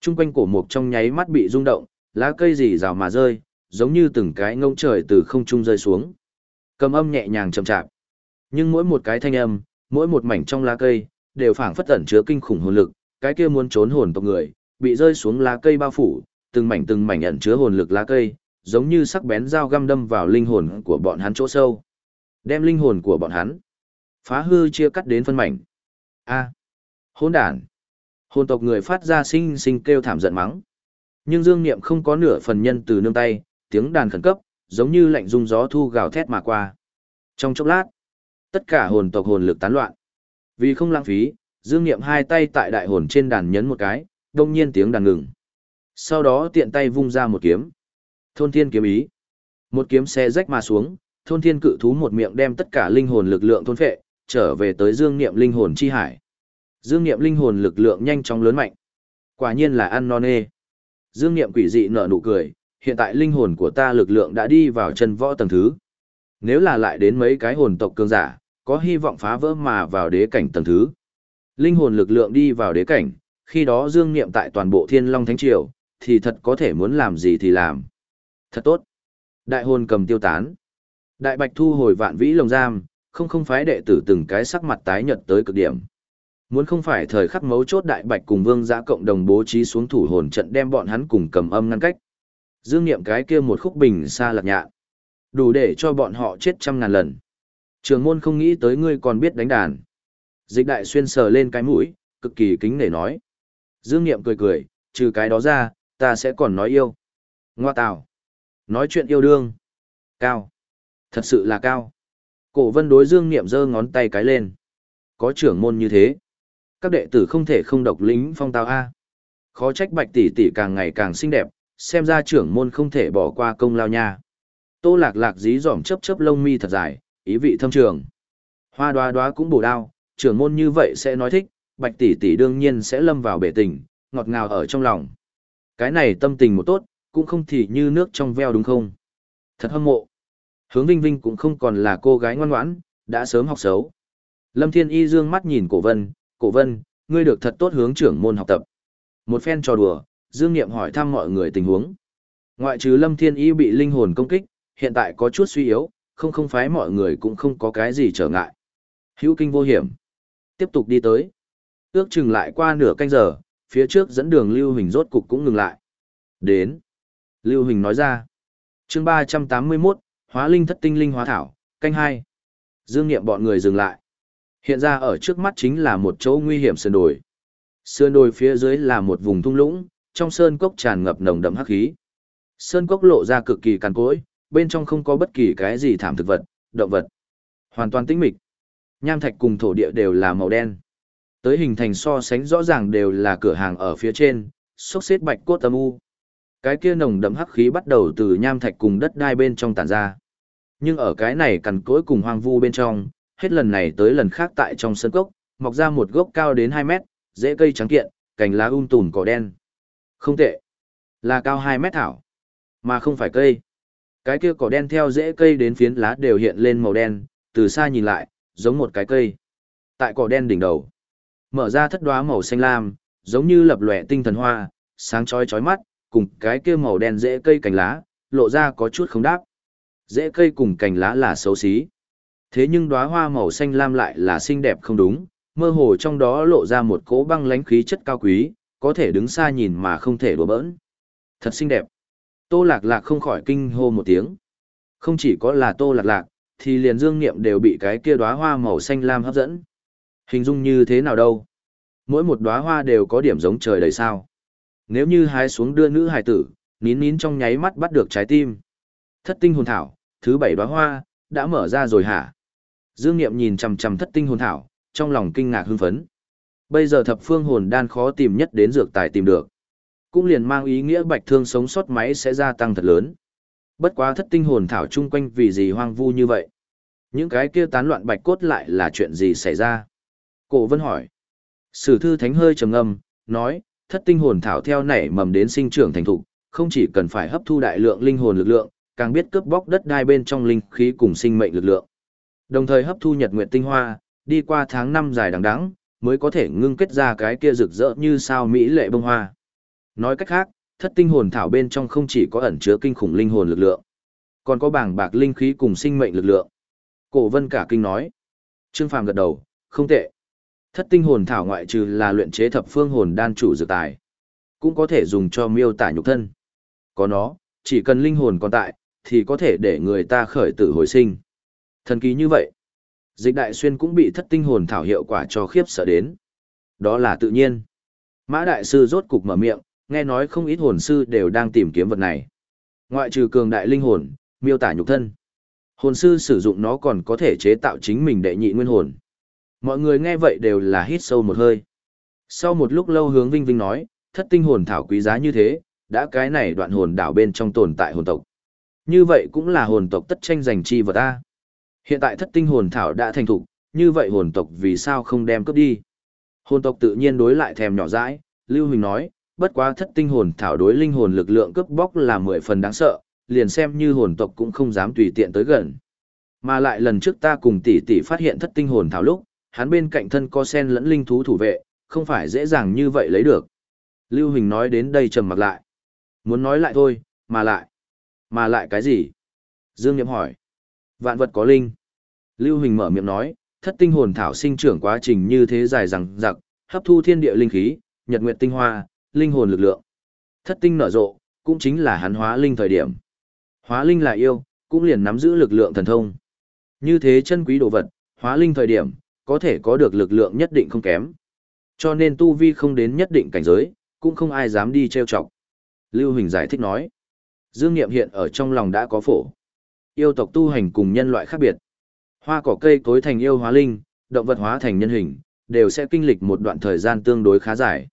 Trung quanh cổ mục trong nháy mắt bị rung động, lá cây rì rào mà rơi, giống như từng cái ngông trời từ không trung rơi xuống. Cầm âm nhẹ nhàng chậm chạp. Nhưng mỗi một cái thanh âm, mỗi một mảnh trong lá cây, đều phảng phất tẩn chứa kinh khủng hồn lực, cái kia muốn trốn hồn tộc người, bị rơi xuống lá cây bao phủ, từng mảnh từng mảnh ẩn chứa hồn lực lá cây, giống như sắc bén dao găm đâm vào linh hồn của bọn hắn chỗ sâu. Đem linh hồn của bọn hắn phá hư chia cắt đến phân mảnh. A, hỗn đản. Hồn tộc người phát ra sinh sinh kêu thảm giận mắng. Nhưng Dương Niệm không có nửa phần nhân từ nương tay, tiếng đàn khẩn cấp, giống như lạnh rung gió thu gào thét mà qua. Trong chốc lát, tất cả hồn tộc hồn lực tán loạn. Vì không lãng phí, Dương Niệm hai tay tại đại hồn trên đàn nhấn một cái, đông nhiên tiếng đàn ngừng. Sau đó tiện tay vung ra một kiếm. Thôn thiên kiếm ý. Một kiếm xe rách mà xuống, thôn thiên cự thú một miệng đem tất cả linh hồn lực lượng thôn phệ, trở về tới Dương Niệm linh hồn chi hải. Dương Niệm linh hồn lực lượng nhanh chóng lớn mạnh. Quả nhiên là ăn non nê. Dương Niệm quỷ dị nở nụ cười, hiện tại linh hồn của ta lực lượng đã đi vào chân võ tầng thứ. Nếu là lại đến mấy cái hồn tộc cường giả, có hy vọng phá vỡ mà vào đế cảnh tầng thứ. Linh hồn lực lượng đi vào đế cảnh, khi đó Dương Niệm tại toàn bộ Thiên Long Thánh Triều, thì thật có thể muốn làm gì thì làm. Thật tốt. Đại hồn cầm tiêu tán. Đại Bạch thu hồi vạn vĩ lồng giam, không không phái đệ tử từng cái sắc mặt tái nhợt tới cực điểm. Muốn không phải thời khắc mấu chốt Đại Bạch cùng Vương Giã cộng đồng bố trí xuống thủ hồn trận đem bọn hắn cùng cầm âm ngăn cách. Dương Niệm cái kia một khúc bình xa lạc nhạ. Đủ để cho bọn họ chết trăm ngàn lần. Trường môn không nghĩ tới ngươi còn biết đánh đàn. Dịch đại xuyên sờ lên cái mũi, cực kỳ kính nể nói. Dương Niệm cười cười, trừ cái đó ra, ta sẽ còn nói yêu. Ngoa tào. Nói chuyện yêu đương. Cao. Thật sự là cao. Cổ vân đối Dương Niệm giơ ngón tay cái lên. Có trưởng môn như thế. Các đệ tử không thể không độc lính phong tào A. Khó trách bạch tỷ tỷ càng ngày càng xinh đẹp, xem ra trưởng môn không thể bỏ qua công lao nha. Tô lạc lạc dí dỏm chấp chấp lông mi thật dài, ý vị thâm trường. Hoa đoá đoá cũng bổ đao, trưởng môn như vậy sẽ nói thích, bạch tỷ tỷ đương nhiên sẽ lâm vào bể tình, ngọt ngào ở trong lòng. Cái này tâm tình một tốt, cũng không thì như nước trong veo đúng không? Thật hâm mộ. Hướng Vinh Vinh cũng không còn là cô gái ngoan ngoãn, đã sớm học xấu. Lâm Thiên Y dương mắt nhìn cổ vân, cổ vân, ngươi được thật tốt hướng trưởng môn học tập. Một phen trò đùa, Dương Niệm hỏi thăm mọi người tình huống. Ngoại trừ Lâm Thiên Y bị linh hồn công kích, hiện tại có chút suy yếu, không không phái mọi người cũng không có cái gì trở ngại. Hữu kinh vô hiểm. Tiếp tục đi tới. Ước chừng lại qua nửa canh giờ, phía trước dẫn đường Lưu Hình rốt cục cũng ngừng lại. Đến. Lưu Hình nói ra. chương 381, Hóa linh thất tinh linh hóa thảo, canh hai. Dương Niệm bọn người dừng lại. Hiện ra ở trước mắt chính là một chỗ nguy hiểm sơn đồi. Sơn đồi phía dưới là một vùng thung lũng, trong sơn cốc tràn ngập nồng đậm hắc khí. Sơn cốc lộ ra cực kỳ cằn cỗi, bên trong không có bất kỳ cái gì thảm thực vật, động vật. Hoàn toàn tĩnh mịch. Nham thạch cùng thổ địa đều là màu đen. Tới hình thành so sánh rõ ràng đều là cửa hàng ở phía trên, xốc xếp bạch cốt âm u. Cái kia nồng đậm hắc khí bắt đầu từ nham thạch cùng đất đai bên trong tản ra. Nhưng ở cái này cằn cỗi cùng hoang vu bên trong, hết lần này tới lần khác tại trong sân cốc, mọc ra một gốc cao đến 2 mét, rễ cây trắng kiện, cành lá um tùm cỏ đen. Không tệ. Là cao 2 mét thảo. Mà không phải cây. Cái kia cỏ đen theo rễ cây đến phiến lá đều hiện lên màu đen, từ xa nhìn lại, giống một cái cây. Tại cỏ đen đỉnh đầu, mở ra thất đóa màu xanh lam, giống như lập lòe tinh thần hoa, sáng chói chói mắt, cùng cái kia màu đen rễ cây cành lá, lộ ra có chút không đáp. Rễ cây cùng cành lá là xấu xí. Thế nhưng đóa hoa màu xanh lam lại là xinh đẹp không đúng, mơ hồ trong đó lộ ra một cỗ băng lánh khí chất cao quý, có thể đứng xa nhìn mà không thể đùa bỡn. Thật xinh đẹp. Tô lạc lạc không khỏi kinh hô một tiếng. Không chỉ có là tô lạc lạc, thì liền dương niệm đều bị cái kia đóa hoa màu xanh lam hấp dẫn. Hình dung như thế nào đâu? Mỗi một đóa hoa đều có điểm giống trời đầy sao. Nếu như hái xuống đưa nữ hài tử, nín nín trong nháy mắt bắt được trái tim. Thất tinh hồn thảo, thứ bảy đóa hoa, đã mở ra rồi hả? Dương Niệm nhìn chằm chằm thất tinh hồn thảo, trong lòng kinh ngạc hưng phấn. Bây giờ thập phương hồn đan khó tìm nhất đến dược tài tìm được. Cũng liền mang ý nghĩa bạch thương sống sót máy sẽ gia tăng thật lớn. Bất quá thất tinh hồn thảo chung quanh vì gì hoang vu như vậy? Những cái kia tán loạn bạch cốt lại là chuyện gì xảy ra? Cổ vân hỏi. Sử thư thánh hơi trầm ngâm, nói, thất tinh hồn thảo theo nảy mầm đến sinh trưởng thành thục, không chỉ cần phải hấp thu đại lượng linh hồn lực lượng, càng biết cướp bóc đất đai bên trong linh khí cùng sinh mệnh lực lượng. Đồng thời hấp thu nhật nguyện tinh hoa, đi qua tháng năm dài đằng đẵng, mới có thể ngưng kết ra cái kia rực rỡ như sao mỹ lệ bông hoa. Nói cách khác, thất tinh hồn thảo bên trong không chỉ có ẩn chứa kinh khủng linh hồn lực lượng, còn có bảng bạc linh khí cùng sinh mệnh lực lượng. Cổ vân cả kinh nói. Trương Phàm gật đầu, không tệ. Thất tinh hồn thảo ngoại trừ là luyện chế thập phương hồn đan chủ dược tài, cũng có thể dùng cho miêu tả nhục thân. Có nó, chỉ cần linh hồn còn tại, thì có thể để người ta khởi tử hồi sinh. Thần kỳ như vậy. Dịch đại xuyên cũng bị thất tinh hồn thảo hiệu quả cho khiếp sợ đến. Đó là tự nhiên. Mã đại sư rốt cục mở miệng, nghe nói không ít hồn sư đều đang tìm kiếm vật này. Ngoại trừ cường đại linh hồn, miêu tả nhục thân. Hồn sư sử dụng nó còn có thể chế tạo chính mình đệ nhị nguyên hồn. Mọi người nghe vậy đều là hít sâu một hơi. Sau một lúc lâu hướng Vinh Vinh nói, thất tinh hồn thảo quý giá như thế, đã cái này đoạn hồn đảo bên trong tồn tại hồn tộc. Như vậy cũng là hồn tộc tất tranh giành chi vật ta. Hiện tại thất tinh hồn thảo đã thành thục, như vậy hồn tộc vì sao không đem cướp đi? Hồn tộc tự nhiên đối lại thèm nhỏ dãi, Lưu Huỳnh nói, bất quá thất tinh hồn thảo đối linh hồn lực lượng cướp bóc là mười phần đáng sợ, liền xem như hồn tộc cũng không dám tùy tiện tới gần. Mà lại lần trước ta cùng tỷ tỷ phát hiện thất tinh hồn thảo lúc, hắn bên cạnh thân có sen lẫn linh thú thủ vệ, không phải dễ dàng như vậy lấy được. Lưu Hình nói đến đây trầm mặc lại. Muốn nói lại thôi, mà lại. Mà lại cái gì? Dương Niệm hỏi. Vạn vật có linh. Lưu Hình mở miệng nói, thất tinh hồn thảo sinh trưởng quá trình như thế dài rằng giặc, hấp thu thiên địa linh khí, nhật nguyệt tinh hoa, linh hồn lực lượng. Thất tinh nở rộ, cũng chính là hắn hóa linh thời điểm. Hóa linh là yêu, cũng liền nắm giữ lực lượng thần thông. Như thế chân quý đồ vật, hóa linh thời điểm, có thể có được lực lượng nhất định không kém. Cho nên tu vi không đến nhất định cảnh giới, cũng không ai dám đi trêu chọc. Lưu Huỳnh giải thích nói. Dương Niệm hiện ở trong lòng đã có phổ. Yêu tộc tu hành cùng nhân loại khác biệt. Hoa cỏ cây cối thành yêu hóa linh, động vật hóa thành nhân hình, đều sẽ kinh lịch một đoạn thời gian tương đối khá dài.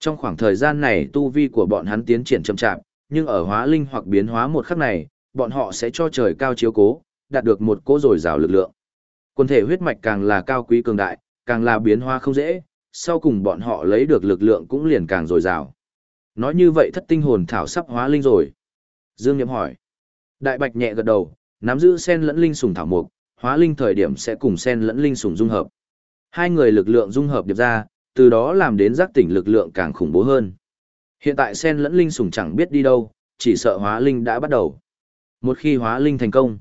Trong khoảng thời gian này tu vi của bọn hắn tiến triển chậm chạp, nhưng ở hóa linh hoặc biến hóa một khắc này, bọn họ sẽ cho trời cao chiếu cố, đạt được một cố dồi dào lực lượng. Quân thể huyết mạch càng là cao quý cường đại, càng là biến hóa không dễ, sau cùng bọn họ lấy được lực lượng cũng liền càng dồi dào. Nói như vậy thất tinh hồn thảo sắp hóa linh rồi. Dương Niệm hỏi. Đại Bạch nhẹ gật đầu, nắm giữ sen lẫn linh sủng thảo mục, hóa linh thời điểm sẽ cùng sen lẫn linh sủng dung hợp. Hai người lực lượng dung hợp điệp ra, từ đó làm đến giác tỉnh lực lượng càng khủng bố hơn. Hiện tại sen lẫn linh sủng chẳng biết đi đâu, chỉ sợ hóa linh đã bắt đầu. Một khi hóa linh thành công,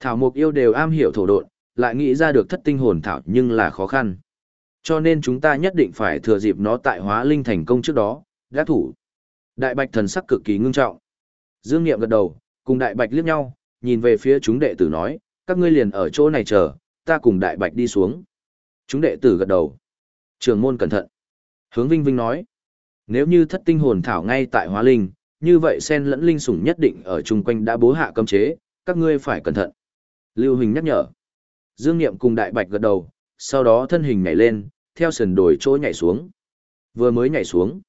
thảo mục yêu đều am hiểu thổ độn, lại nghĩ ra được thất tinh hồn thảo nhưng là khó khăn. Cho nên chúng ta nhất định phải thừa dịp nó tại hóa linh thành công trước đó, gác thủ. Đại bạch thần sắc cực kỳ ngưng trọng. Dương Niệm gật đầu, cùng đại bạch liếc nhau, nhìn về phía chúng đệ tử nói, các ngươi liền ở chỗ này chờ, ta cùng đại bạch đi xuống. Chúng đệ tử gật đầu. Trường môn cẩn thận. Hướng Vinh Vinh nói, nếu như thất tinh hồn thảo ngay tại hóa linh, như vậy sen lẫn linh sủng nhất định ở chung quanh đã bố hạ cấm chế, các ngươi phải cẩn thận. Lưu Hình nhắc nhở. Dương Niệm cùng đại bạch gật đầu, sau đó thân hình nhảy lên, theo sườn đồi chỗ nhảy xuống. Vừa mới nhảy xuống,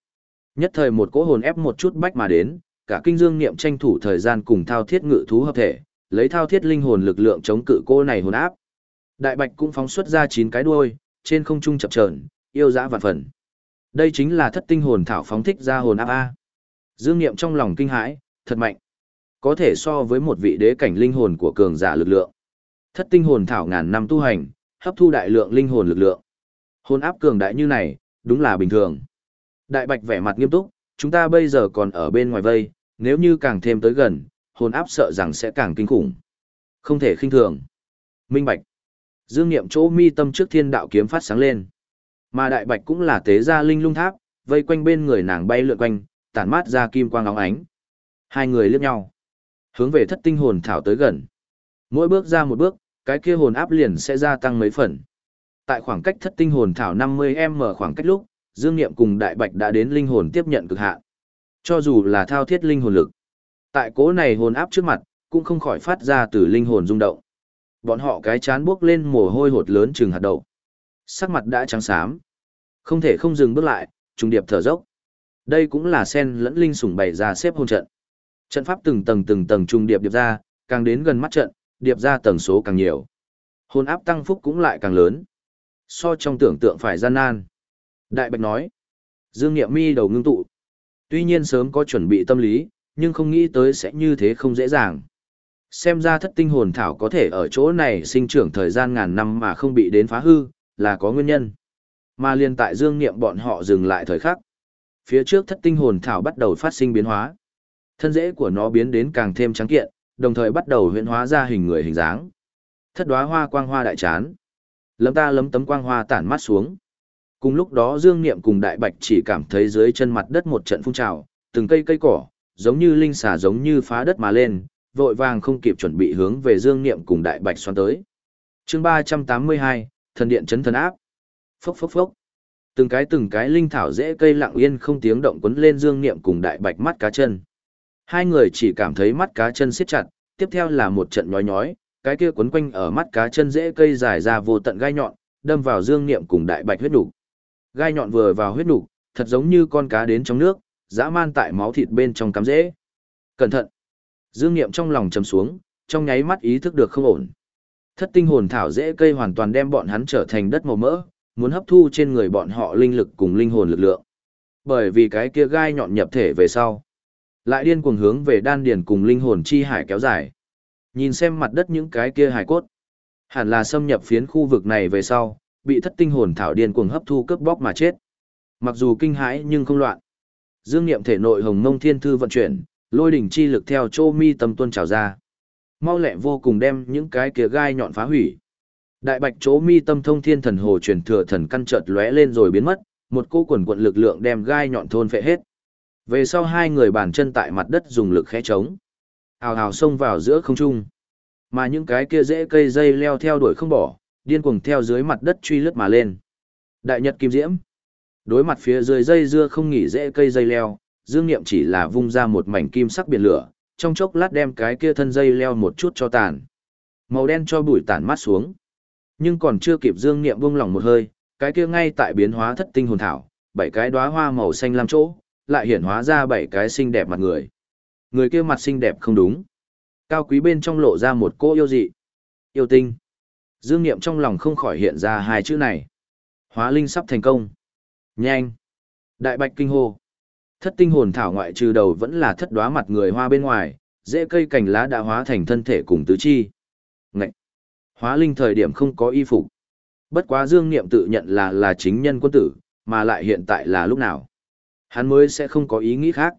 nhất thời một cỗ hồn ép một chút bách mà đến, cả kinh dương niệm tranh thủ thời gian cùng thao thiết ngự thú hợp thể, lấy thao thiết linh hồn lực lượng chống cự cô này hồn áp. Đại bạch cũng phóng xuất ra chín cái đuôi, trên không trung chập chờn, yêu dã vạn phần. Đây chính là thất tinh hồn thảo phóng thích ra hồn áp a. Dương niệm trong lòng kinh hãi, thật mạnh. Có thể so với một vị đế cảnh linh hồn của cường giả lực lượng. Thất tinh hồn thảo ngàn năm tu hành, hấp thu đại lượng linh hồn lực lượng. Hồn áp cường đại như này, đúng là bình thường. Đại bạch vẻ mặt nghiêm túc, chúng ta bây giờ còn ở bên ngoài vây, nếu như càng thêm tới gần, hồn áp sợ rằng sẽ càng kinh khủng. Không thể khinh thường. Minh Bạch. Dương Niệm chỗ mi tâm trước thiên đạo kiếm phát sáng lên. Mà đại bạch cũng là tế gia linh lung tháp, vây quanh bên người nàng bay lượn quanh, tản mát ra kim quang óng ánh. Hai người liếc nhau, hướng về thất tinh hồn thảo tới gần. Mỗi bước ra một bước, cái kia hồn áp liền sẽ gia tăng mấy phần. Tại khoảng cách thất tinh hồn thảo 50m khoảng cách lúc, Dương Niệm cùng Đại Bạch đã đến linh hồn tiếp nhận cực hạn. Cho dù là thao thiết linh hồn lực, tại cố này hồn áp trước mặt, cũng không khỏi phát ra từ linh hồn rung động. Bọn họ cái chán bước lên mồ hôi hột lớn chừng hạt đậu. Sắc mặt đã trắng xám. Không thể không dừng bước lại, trùng điệp thở dốc. Đây cũng là sen lẫn linh sủng bày ra xếp hôn trận. Trận pháp từng tầng từng tầng trung điệp điệp ra, càng đến gần mắt trận, điệp ra tầng số càng nhiều. Hồn áp tăng phúc cũng lại càng lớn. So trong tưởng tượng phải gian nan. Đại Bạch nói. Dương Niệm mi đầu ngưng tụ. Tuy nhiên sớm có chuẩn bị tâm lý, nhưng không nghĩ tới sẽ như thế không dễ dàng. Xem ra thất tinh hồn thảo có thể ở chỗ này sinh trưởng thời gian ngàn năm mà không bị đến phá hư, là có nguyên nhân. Mà liên tại dương niệm bọn họ dừng lại thời khắc. Phía trước thất tinh hồn thảo bắt đầu phát sinh biến hóa. Thân rễ của nó biến đến càng thêm trắng kiện, đồng thời bắt đầu huyễn hóa ra hình người hình dáng. Thất đóa hoa quang hoa đại chán. Lấm ta lấm tấm quang hoa tản mắt xuống. Cùng lúc đó Dương Niệm cùng Đại Bạch chỉ cảm thấy dưới chân mặt đất một trận phun trào, từng cây cây cỏ, giống như linh xà giống như phá đất mà lên, vội vàng không kịp chuẩn bị hướng về Dương Niệm cùng Đại Bạch xoắn tới. Chương 382, Thần điện chấn thần áp. Phốc phốc phốc. Từng cái từng cái linh thảo dễ cây lặng yên không tiếng động quấn lên Dương Niệm cùng Đại Bạch mắt cá chân. Hai người chỉ cảm thấy mắt cá chân siết chặt, tiếp theo là một trận nhói nhói, cái kia quấn quanh ở mắt cá chân dễ cây dài ra vô tận gai nhọn, đâm vào Dương Niệm cùng Đại Bạch huyết đủ. Gai nhọn vừa vào huyết đủ, thật giống như con cá đến trong nước, dã man tại máu thịt bên trong cắm dễ. Cẩn thận! Dương Niệm trong lòng trầm xuống, trong nháy mắt ý thức được không ổn. Thất tinh hồn thảo dễ cây hoàn toàn đem bọn hắn trở thành đất màu mỡ, muốn hấp thu trên người bọn họ linh lực cùng linh hồn lực lượng. Bởi vì cái kia gai nhọn nhập thể về sau, lại điên cuồng hướng về đan điền cùng linh hồn chi hải kéo dài. Nhìn xem mặt đất những cái kia hải cốt, hẳn là xâm nhập phiến khu vực này về sau, bị thất tinh hồn thảo điên cuồng hấp thu cướp bóc mà chết. Mặc dù kinh hãi nhưng không loạn. Dương Niệm thể nội Hồng Mông Thiên Thư vận chuyển, lôi đỉnh chi lực theo Chô Mi tâm tuôn trào ra. Mau lẹ vô cùng đem những cái kia gai nhọn phá hủy. Đại Bạch chỗ Mi tâm thông thiên thần hồ truyền thừa thần căn chợt lóe lên rồi biến mất, một cô quần quận lực lượng đem gai nhọn thôn phệ hết. Về sau hai người bàn chân tại mặt đất dùng lực khẽ trống. Hào hào xông vào giữa không trung. Mà những cái kia rễ cây dây leo theo đuổi không bỏ, điên cuồng theo dưới mặt đất truy lướt mà lên. Đại Nhật Kim Diễm. Đối mặt phía dưới dây dưa không nghỉ rễ cây dây leo, Dương Niệm chỉ là vung ra một mảnh kim sắc biển lửa, trong chốc lát đem cái kia thân dây leo một chút cho tàn. Màu đen cho bụi tản mát xuống. Nhưng còn chưa kịp Dương Niệm buông lỏng một hơi, cái kia ngay tại biến hóa thất tinh hồn thảo, bảy cái đóa hoa màu xanh lam chỗ, lại hiển hóa ra bảy cái xinh đẹp mặt người. Người kia mặt xinh đẹp không đúng. Cao quý bên trong lộ ra một cô yêu dị. Yêu tinh. Dương Niệm trong lòng không khỏi hiện ra hai chữ này. Hóa linh sắp thành công. Nhanh. Đại bạch kinh hô. Thất tinh hồn thảo ngoại trừ đầu vẫn là thất đóa mặt người hoa bên ngoài, dễ cây cành lá đã hóa thành thân thể cùng tứ chi. Ngậy. Hóa linh thời điểm không có y phục. Bất quá Dương Niệm tự nhận là là chính nhân quân tử, mà lại hiện tại là lúc nào. Hắn mới sẽ không có ý nghĩ khác.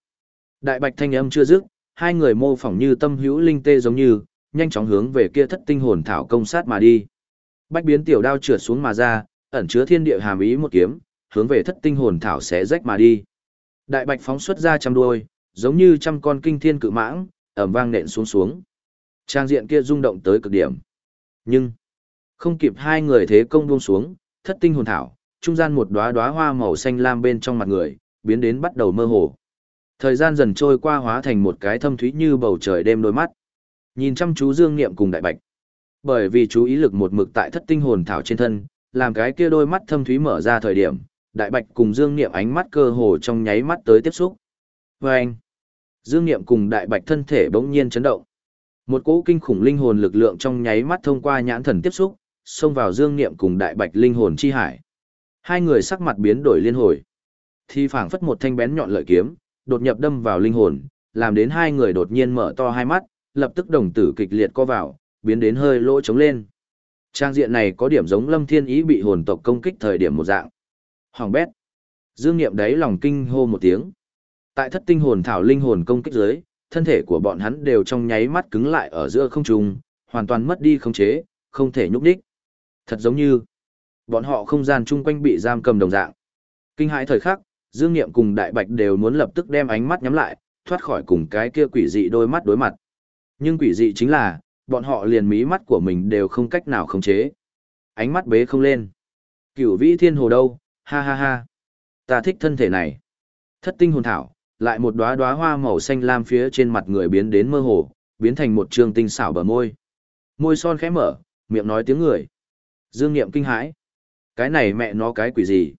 Đại bạch thanh âm chưa dứt, hai người mô phỏng như tâm hữu linh tê giống như, nhanh chóng hướng về kia thất tinh hồn thảo công sát mà đi. Bách biến tiểu đao trượt xuống mà ra, ẩn chứa thiên địa hàm ý một kiếm, hướng về thất tinh hồn thảo xé rách mà đi. Đại bạch phóng xuất ra trăm đuôi, giống như trăm con kinh thiên cự mãng, ầm vang nện xuống xuống. Trang diện kia rung động tới cực điểm. Nhưng, không kịp hai người thế công buông xuống, thất tinh hồn thảo, trung gian một đóa đóa hoa màu xanh lam bên trong mặt người, biến đến bắt đầu mơ hồ. Thời gian dần trôi qua hóa thành một cái thâm thúy như bầu trời đêm đôi mắt. Nhìn chăm chú Dương Niệm cùng Đại Bạch. Bởi vì chú ý lực một mực tại thất tinh hồn thảo trên thân, làm cái kia đôi mắt thâm thúy mở ra thời điểm, Đại Bạch cùng Dương Niệm ánh mắt cơ hồ trong nháy mắt tới tiếp xúc. vê anh, Dương Niệm cùng Đại Bạch thân thể bỗng nhiên chấn động. Một cỗ kinh khủng linh hồn lực lượng trong nháy mắt thông qua nhãn thần tiếp xúc, xông vào Dương Niệm cùng Đại Bạch linh hồn chi hải. Hai người sắc mặt biến đổi liên hồi. Thì phảng phất một thanh bén nhọn lợi kiếm, đột nhập đâm vào linh hồn, làm đến hai người đột nhiên mở to hai mắt, lập tức đồng tử kịch liệt co vào, biến đến hơi lỗ trống lên. Trang diện này có điểm giống Lâm Thiên Ý bị hồn tộc công kích thời điểm một dạng. Hoàng bét. Dương Niệm đấy lòng kinh hô một tiếng. Tại thất tinh hồn thảo linh hồn công kích dưới, thân thể của bọn hắn đều trong nháy mắt cứng lại ở giữa không trung, hoàn toàn mất đi khống chế, không thể nhúc nhích. Thật giống như bọn họ không gian chung quanh bị giam cầm đồng dạng. Kinh hãi thời khắc, Dương Niệm cùng Đại Bạch đều muốn lập tức đem ánh mắt nhắm lại, thoát khỏi cùng cái kia quỷ dị đôi mắt đối mặt. Nhưng quỷ dị chính là, bọn họ liền mí mắt của mình đều không cách nào khống chế. Ánh mắt bế không lên. Cửu vĩ thiên hồ đâu, ha ha ha. Ta thích thân thể này. Thất tinh hồn thảo, lại một đóa đóa hoa màu xanh lam phía trên mặt người biến đến mơ hồ, biến thành một trường tinh xảo bờ môi. Môi son khẽ mở, miệng nói tiếng người. Dương Niệm kinh hãi. Cái này mẹ nó cái quỷ gì?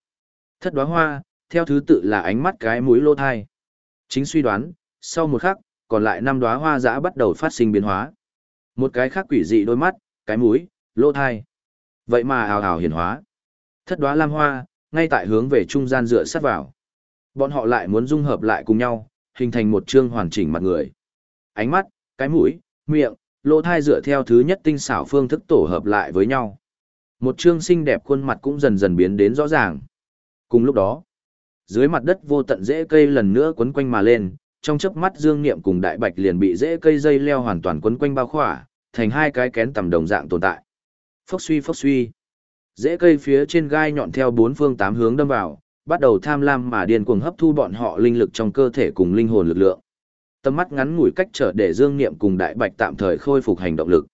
Thất đóa hoa, theo thứ tự là ánh mắt cái mũi lô thai. Chính suy đoán, sau một khắc, còn lại năm đóa hoa dã bắt đầu phát sinh biến hóa. Một cái khác quỷ dị đôi mắt, cái mũi, lô thai. Vậy mà ào ào hiển hóa. Thất đóa lam hoa, ngay tại hướng về trung gian dựa sát vào. Bọn họ lại muốn dung hợp lại cùng nhau, hình thành một chương hoàn chỉnh mặt người. Ánh mắt, cái mũi, miệng, lỗ thai dựa theo thứ nhất tinh xảo phương thức tổ hợp lại với nhau. Một chương xinh đẹp khuôn mặt cũng dần dần biến đến rõ ràng. Cùng lúc đó, dưới mặt đất vô tận rễ cây lần nữa quấn quanh mà lên, trong chớp mắt Dương Niệm cùng Đại Bạch liền bị rễ cây dây leo hoàn toàn quấn quanh bao khỏa, thành hai cái kén tầm đồng dạng tồn tại. Phốc suy phốc suy. Dễ cây phía trên gai nhọn theo bốn phương tám hướng đâm vào, bắt đầu tham lam mà điên cuồng hấp thu bọn họ linh lực trong cơ thể cùng linh hồn lực lượng. Tầm mắt ngắn ngủi cách trở để Dương Niệm cùng Đại Bạch tạm thời khôi phục hành động lực.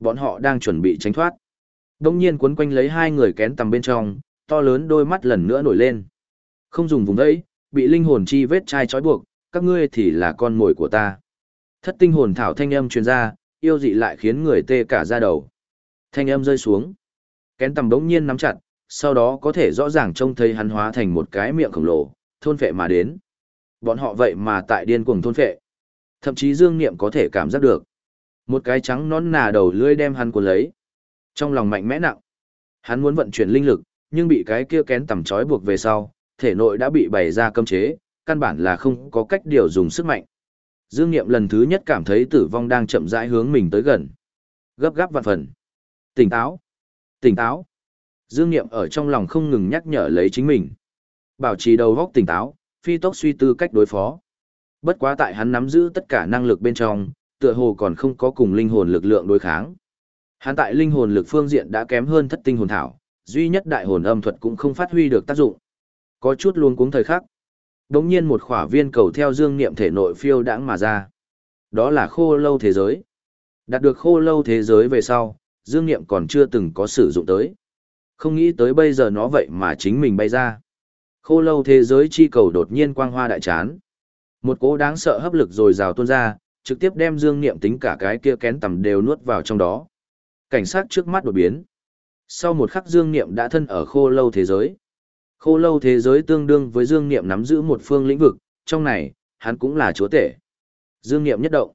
Bọn họ đang chuẩn bị tránh thoát. Đông nhiên cuốn quanh lấy hai người kén tầm bên trong, to lớn đôi mắt lần nữa nổi lên. Không dùng vùng đấy, bị linh hồn chi vết chai trói buộc, các ngươi thì là con mồi của ta. Thất tinh hồn thảo thanh âm truyền ra, yêu dị lại khiến người tê cả da đầu. Thanh âm rơi xuống. Kén tầm đống nhiên nắm chặt, sau đó có thể rõ ràng trông thấy hắn hóa thành một cái miệng khổng lồ, thôn phệ mà đến. Bọn họ vậy mà tại điên cuồng thôn phệ. Thậm chí Dương Niệm có thể cảm giác được. Một cái trắng nón nà đầu lưỡi đem hắn cuốn lấy. Trong lòng mạnh mẽ nặng. Hắn muốn vận chuyển linh lực, nhưng bị cái kia kén tầm trói buộc về sau, thể nội đã bị bày ra cấm chế, căn bản là không có cách điều dùng sức mạnh. Dương Niệm lần thứ nhất cảm thấy tử vong đang chậm rãi hướng mình tới gần. Gấp gáp vạn phần. Tỉnh táo. Tỉnh táo. Dương Niệm ở trong lòng không ngừng nhắc nhở lấy chính mình. Bảo trì đầu óc tỉnh táo, phi tốc suy tư cách đối phó. Bất quá tại hắn nắm giữ tất cả năng lực bên trong, tựa hồ còn không có cùng linh hồn lực lượng đối kháng. Hắn tại linh hồn lực phương diện đã kém hơn thất tinh hồn thảo, duy nhất đại hồn âm thuật cũng không phát huy được tác dụng. Có chút luôn cuống thời khắc. Đống nhiên một khỏa viên cầu theo dương niệm thể nội phiêu đãng mà ra. Đó là khô lâu thế giới. Đạt được khô lâu thế giới về sau, dương niệm còn chưa từng có sử dụng tới. Không nghĩ tới bây giờ nó vậy mà chính mình bay ra. Khô lâu thế giới chi cầu đột nhiên quang hoa đại chán. Một cỗ đáng sợ hấp lực rồi rào tuôn ra, trực tiếp đem dương niệm tính cả cái kia kén tầm đều nuốt vào trong đó. Cảnh sát trước mắt đột biến. Sau một khắc dương niệm đã thân ở khô lâu thế giới. Khô lâu thế giới tương đương với Dương Niệm nắm giữ một phương lĩnh vực, trong này, hắn cũng là chúa tể. Dương Niệm nhất động.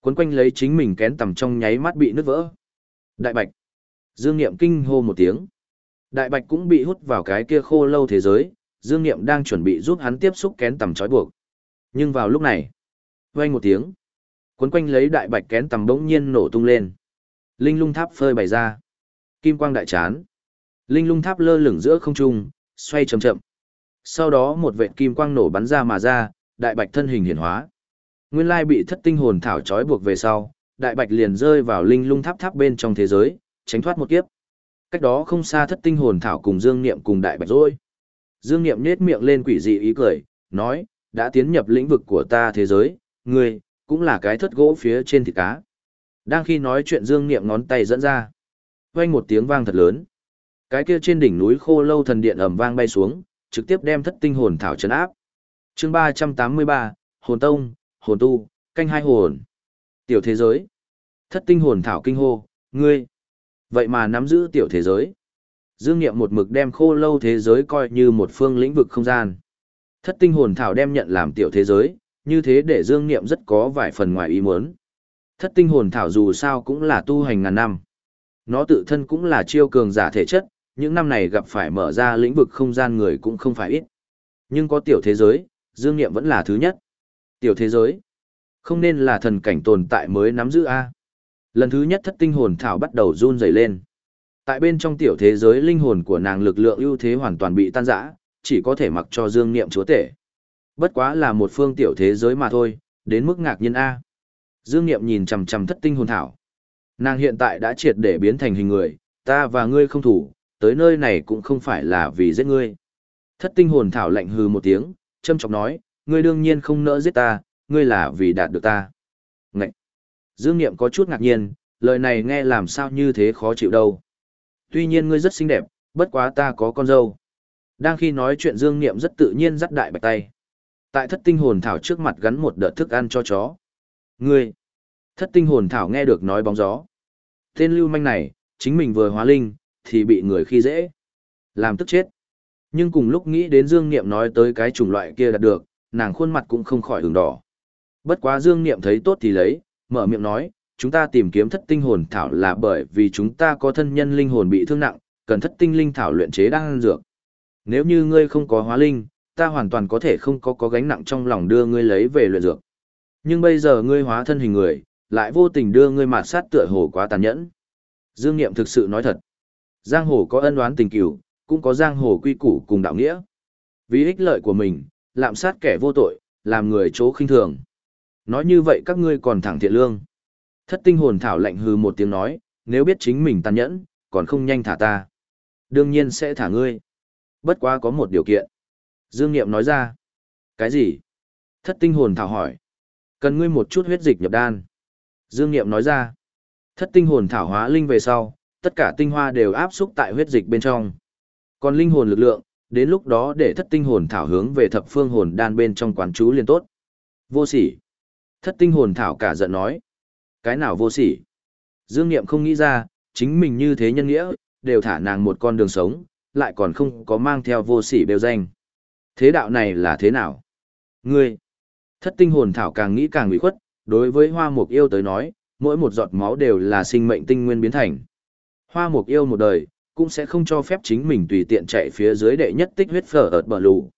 Quấn quanh lấy chính mình kén tầm trong nháy mắt bị nứt vỡ. Đại Bạch. Dương Niệm kinh hô một tiếng. Đại Bạch cũng bị hút vào cái kia khô lâu thế giới, Dương Niệm đang chuẩn bị giúp hắn tiếp xúc kén tầm trói buộc. Nhưng vào lúc này, vang một tiếng, quấn quanh lấy Đại Bạch kén tầm bỗng nhiên nổ tung lên. Linh lung tháp phơi bày ra. Kim quang đại chán. Linh lung tháp lơ lửng giữa không trung, xoay chậm chậm. Sau đó một vệt kim quang nổ bắn ra mà ra, đại bạch thân hình hiển hóa. Nguyên lai bị thất tinh hồn thảo trói buộc về sau, đại bạch liền rơi vào linh lung tháp tháp bên trong thế giới, tránh thoát một kiếp. Cách đó không xa thất tinh hồn thảo cùng Dương Niệm cùng đại bạch rồi. Dương Niệm nhếch miệng lên quỷ dị ý cười, nói, đã tiến nhập lĩnh vực của ta thế giới, ngươi, cũng là cái thất gỗ phía trên thịt cá. Đang khi nói chuyện Dương Niệm ngón tay dẫn ra. Vang một tiếng vang thật lớn. Cái kia trên đỉnh núi khô lâu thần điện ầm vang bay xuống, trực tiếp đem thất tinh hồn thảo chấn áp. Chương ba trăm tám mươi ba Hồn Tông, Hồn Tu, canh hai hồn. Tiểu thế giới. Thất tinh hồn thảo kinh hô, ngươi. Vậy mà nắm giữ tiểu thế giới. Dương Nghiệm một mực đem khô lâu thế giới coi như một phương lĩnh vực không gian. Thất tinh hồn thảo đem nhận làm tiểu thế giới, như thế để Dương Nghiệm rất có vài phần ngoài ý muốn. Thất tinh hồn thảo dù sao cũng là tu hành ngàn năm. Nó tự thân cũng là chiêu cường giả thể chất, những năm này gặp phải mở ra lĩnh vực không gian người cũng không phải ít. Nhưng có tiểu thế giới, Dương Niệm vẫn là thứ nhất. Tiểu thế giới, không nên là thần cảnh tồn tại mới nắm giữ A. Lần thứ nhất thất tinh hồn thảo bắt đầu run rẩy lên. Tại bên trong tiểu thế giới linh hồn của nàng lực lượng ưu thế hoàn toàn bị tan rã, chỉ có thể mặc cho Dương Niệm chúa tể. Bất quá là một phương tiểu thế giới mà thôi, đến mức ngạc nhiên A. Dương Niệm nhìn chằm chằm thất tinh hồn thảo. Nàng hiện tại đã triệt để biến thành hình người, ta và ngươi không thủ, tới nơi này cũng không phải là vì giết ngươi. Thất tinh hồn thảo lạnh hừ một tiếng, châm chọc nói, ngươi đương nhiên không nỡ giết ta, ngươi là vì đạt được ta. Ngậy! Dương Niệm có chút ngạc nhiên, lời này nghe làm sao như thế khó chịu đâu. Tuy nhiên ngươi rất xinh đẹp, bất quá ta có con dâu. Đang khi nói chuyện Dương Niệm rất tự nhiên dắt đại bạch tay. Tại thất tinh hồn thảo trước mặt gắn một đợt thức ăn cho chó. Ngươi! Thất tinh hồn thảo nghe được nói bóng gió. Tên lưu manh này, chính mình vừa hóa linh, thì bị người khi dễ. Làm tức chết. Nhưng cùng lúc nghĩ đến Dương Niệm nói tới cái chủng loại kia đạt được, nàng khuôn mặt cũng không khỏi ửng đỏ. Bất quá Dương Niệm thấy tốt thì lấy, mở miệng nói, chúng ta tìm kiếm thất tinh hồn thảo là bởi vì chúng ta có thân nhân linh hồn bị thương nặng, cần thất tinh linh thảo luyện chế đang dược. Nếu như ngươi không có hóa linh, ta hoàn toàn có thể không có có gánh nặng trong lòng đưa ngươi lấy về luyện dược. Nhưng bây giờ ngươi hóa thân hình người, lại vô tình đưa ngươi mạt sát tựa hồ quá tàn nhẫn. Dương Niệm thực sự nói thật. Giang hồ có ân oán tình cửu, cũng có giang hồ quy củ cùng đạo nghĩa. Vì ích lợi của mình, lạm sát kẻ vô tội, làm người chỗ khinh thường. Nói như vậy các ngươi còn thẳng thiện lương. Thất tinh hồn thảo lạnh hư một tiếng nói, nếu biết chính mình tàn nhẫn, còn không nhanh thả ta. Đương nhiên sẽ thả ngươi. Bất quá có một điều kiện. Dương Niệm nói ra. Cái gì? Thất tinh hồn thảo hỏi. Cần ngươi một chút huyết dịch nhập đan. Dương Niệm nói ra. Thất tinh hồn thảo hóa linh về sau, tất cả tinh hoa đều áp xúc tại huyết dịch bên trong. Còn linh hồn lực lượng, đến lúc đó để thất tinh hồn thảo hướng về thập phương hồn đan bên trong quán chú liên tốt. Vô sỉ. Thất tinh hồn thảo cả giận nói. Cái nào vô sỉ? Dương Niệm không nghĩ ra, chính mình như thế nhân nghĩa, đều thả nàng một con đường sống, lại còn không có mang theo vô sỉ bêu danh. Thế đạo này là thế nào? Ngươi! Thất tinh hồn thảo càng nghĩ càng bị khuất, đối với hoa mục yêu tới nói, mỗi một giọt máu đều là sinh mệnh tinh nguyên biến thành. Hoa mục yêu một đời, cũng sẽ không cho phép chính mình tùy tiện chạy phía dưới đệ nhất tích huyết phở ợt bờ lù.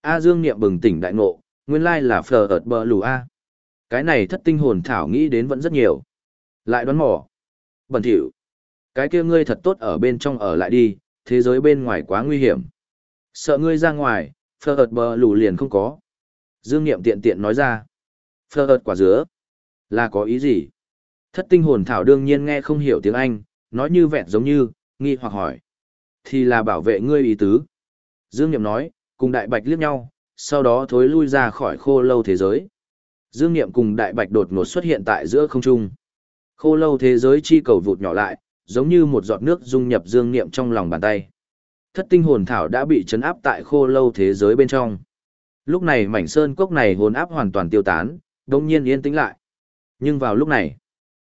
A Dương niệm bừng tỉnh đại ngộ, nguyên lai là phở ợt bờ lù A. Cái này thất tinh hồn thảo nghĩ đến vẫn rất nhiều. Lại đoán mò. Bẩn thỉu. Cái kia ngươi thật tốt ở bên trong ở lại đi, thế giới bên ngoài quá nguy hiểm. Sợ ngươi ra ngoài, phở ợt bờ lù liền không có. Dương niệm tiện tiện nói ra. Phở ợt quả dứa. Là có ý gì? Thất tinh hồn thảo đương nhiên nghe không hiểu tiếng Anh, nói như vẹn giống như, nghi hoặc hỏi. Thì là bảo vệ ngươi ý tứ. Dương Niệm nói, cùng Đại Bạch liếc nhau, sau đó thối lui ra khỏi khô lâu thế giới. Dương Niệm cùng Đại Bạch đột ngột xuất hiện tại giữa không trung. Khô lâu thế giới chi cầu vụt nhỏ lại, giống như một giọt nước dung nhập Dương Niệm trong lòng bàn tay. Thất tinh hồn thảo đã bị chấn áp tại khô lâu thế giới bên trong. Lúc này mảnh sơn cốc này hồn áp hoàn toàn tiêu tán, đồng nhiên yên tĩnh lại. Nhưng vào lúc này,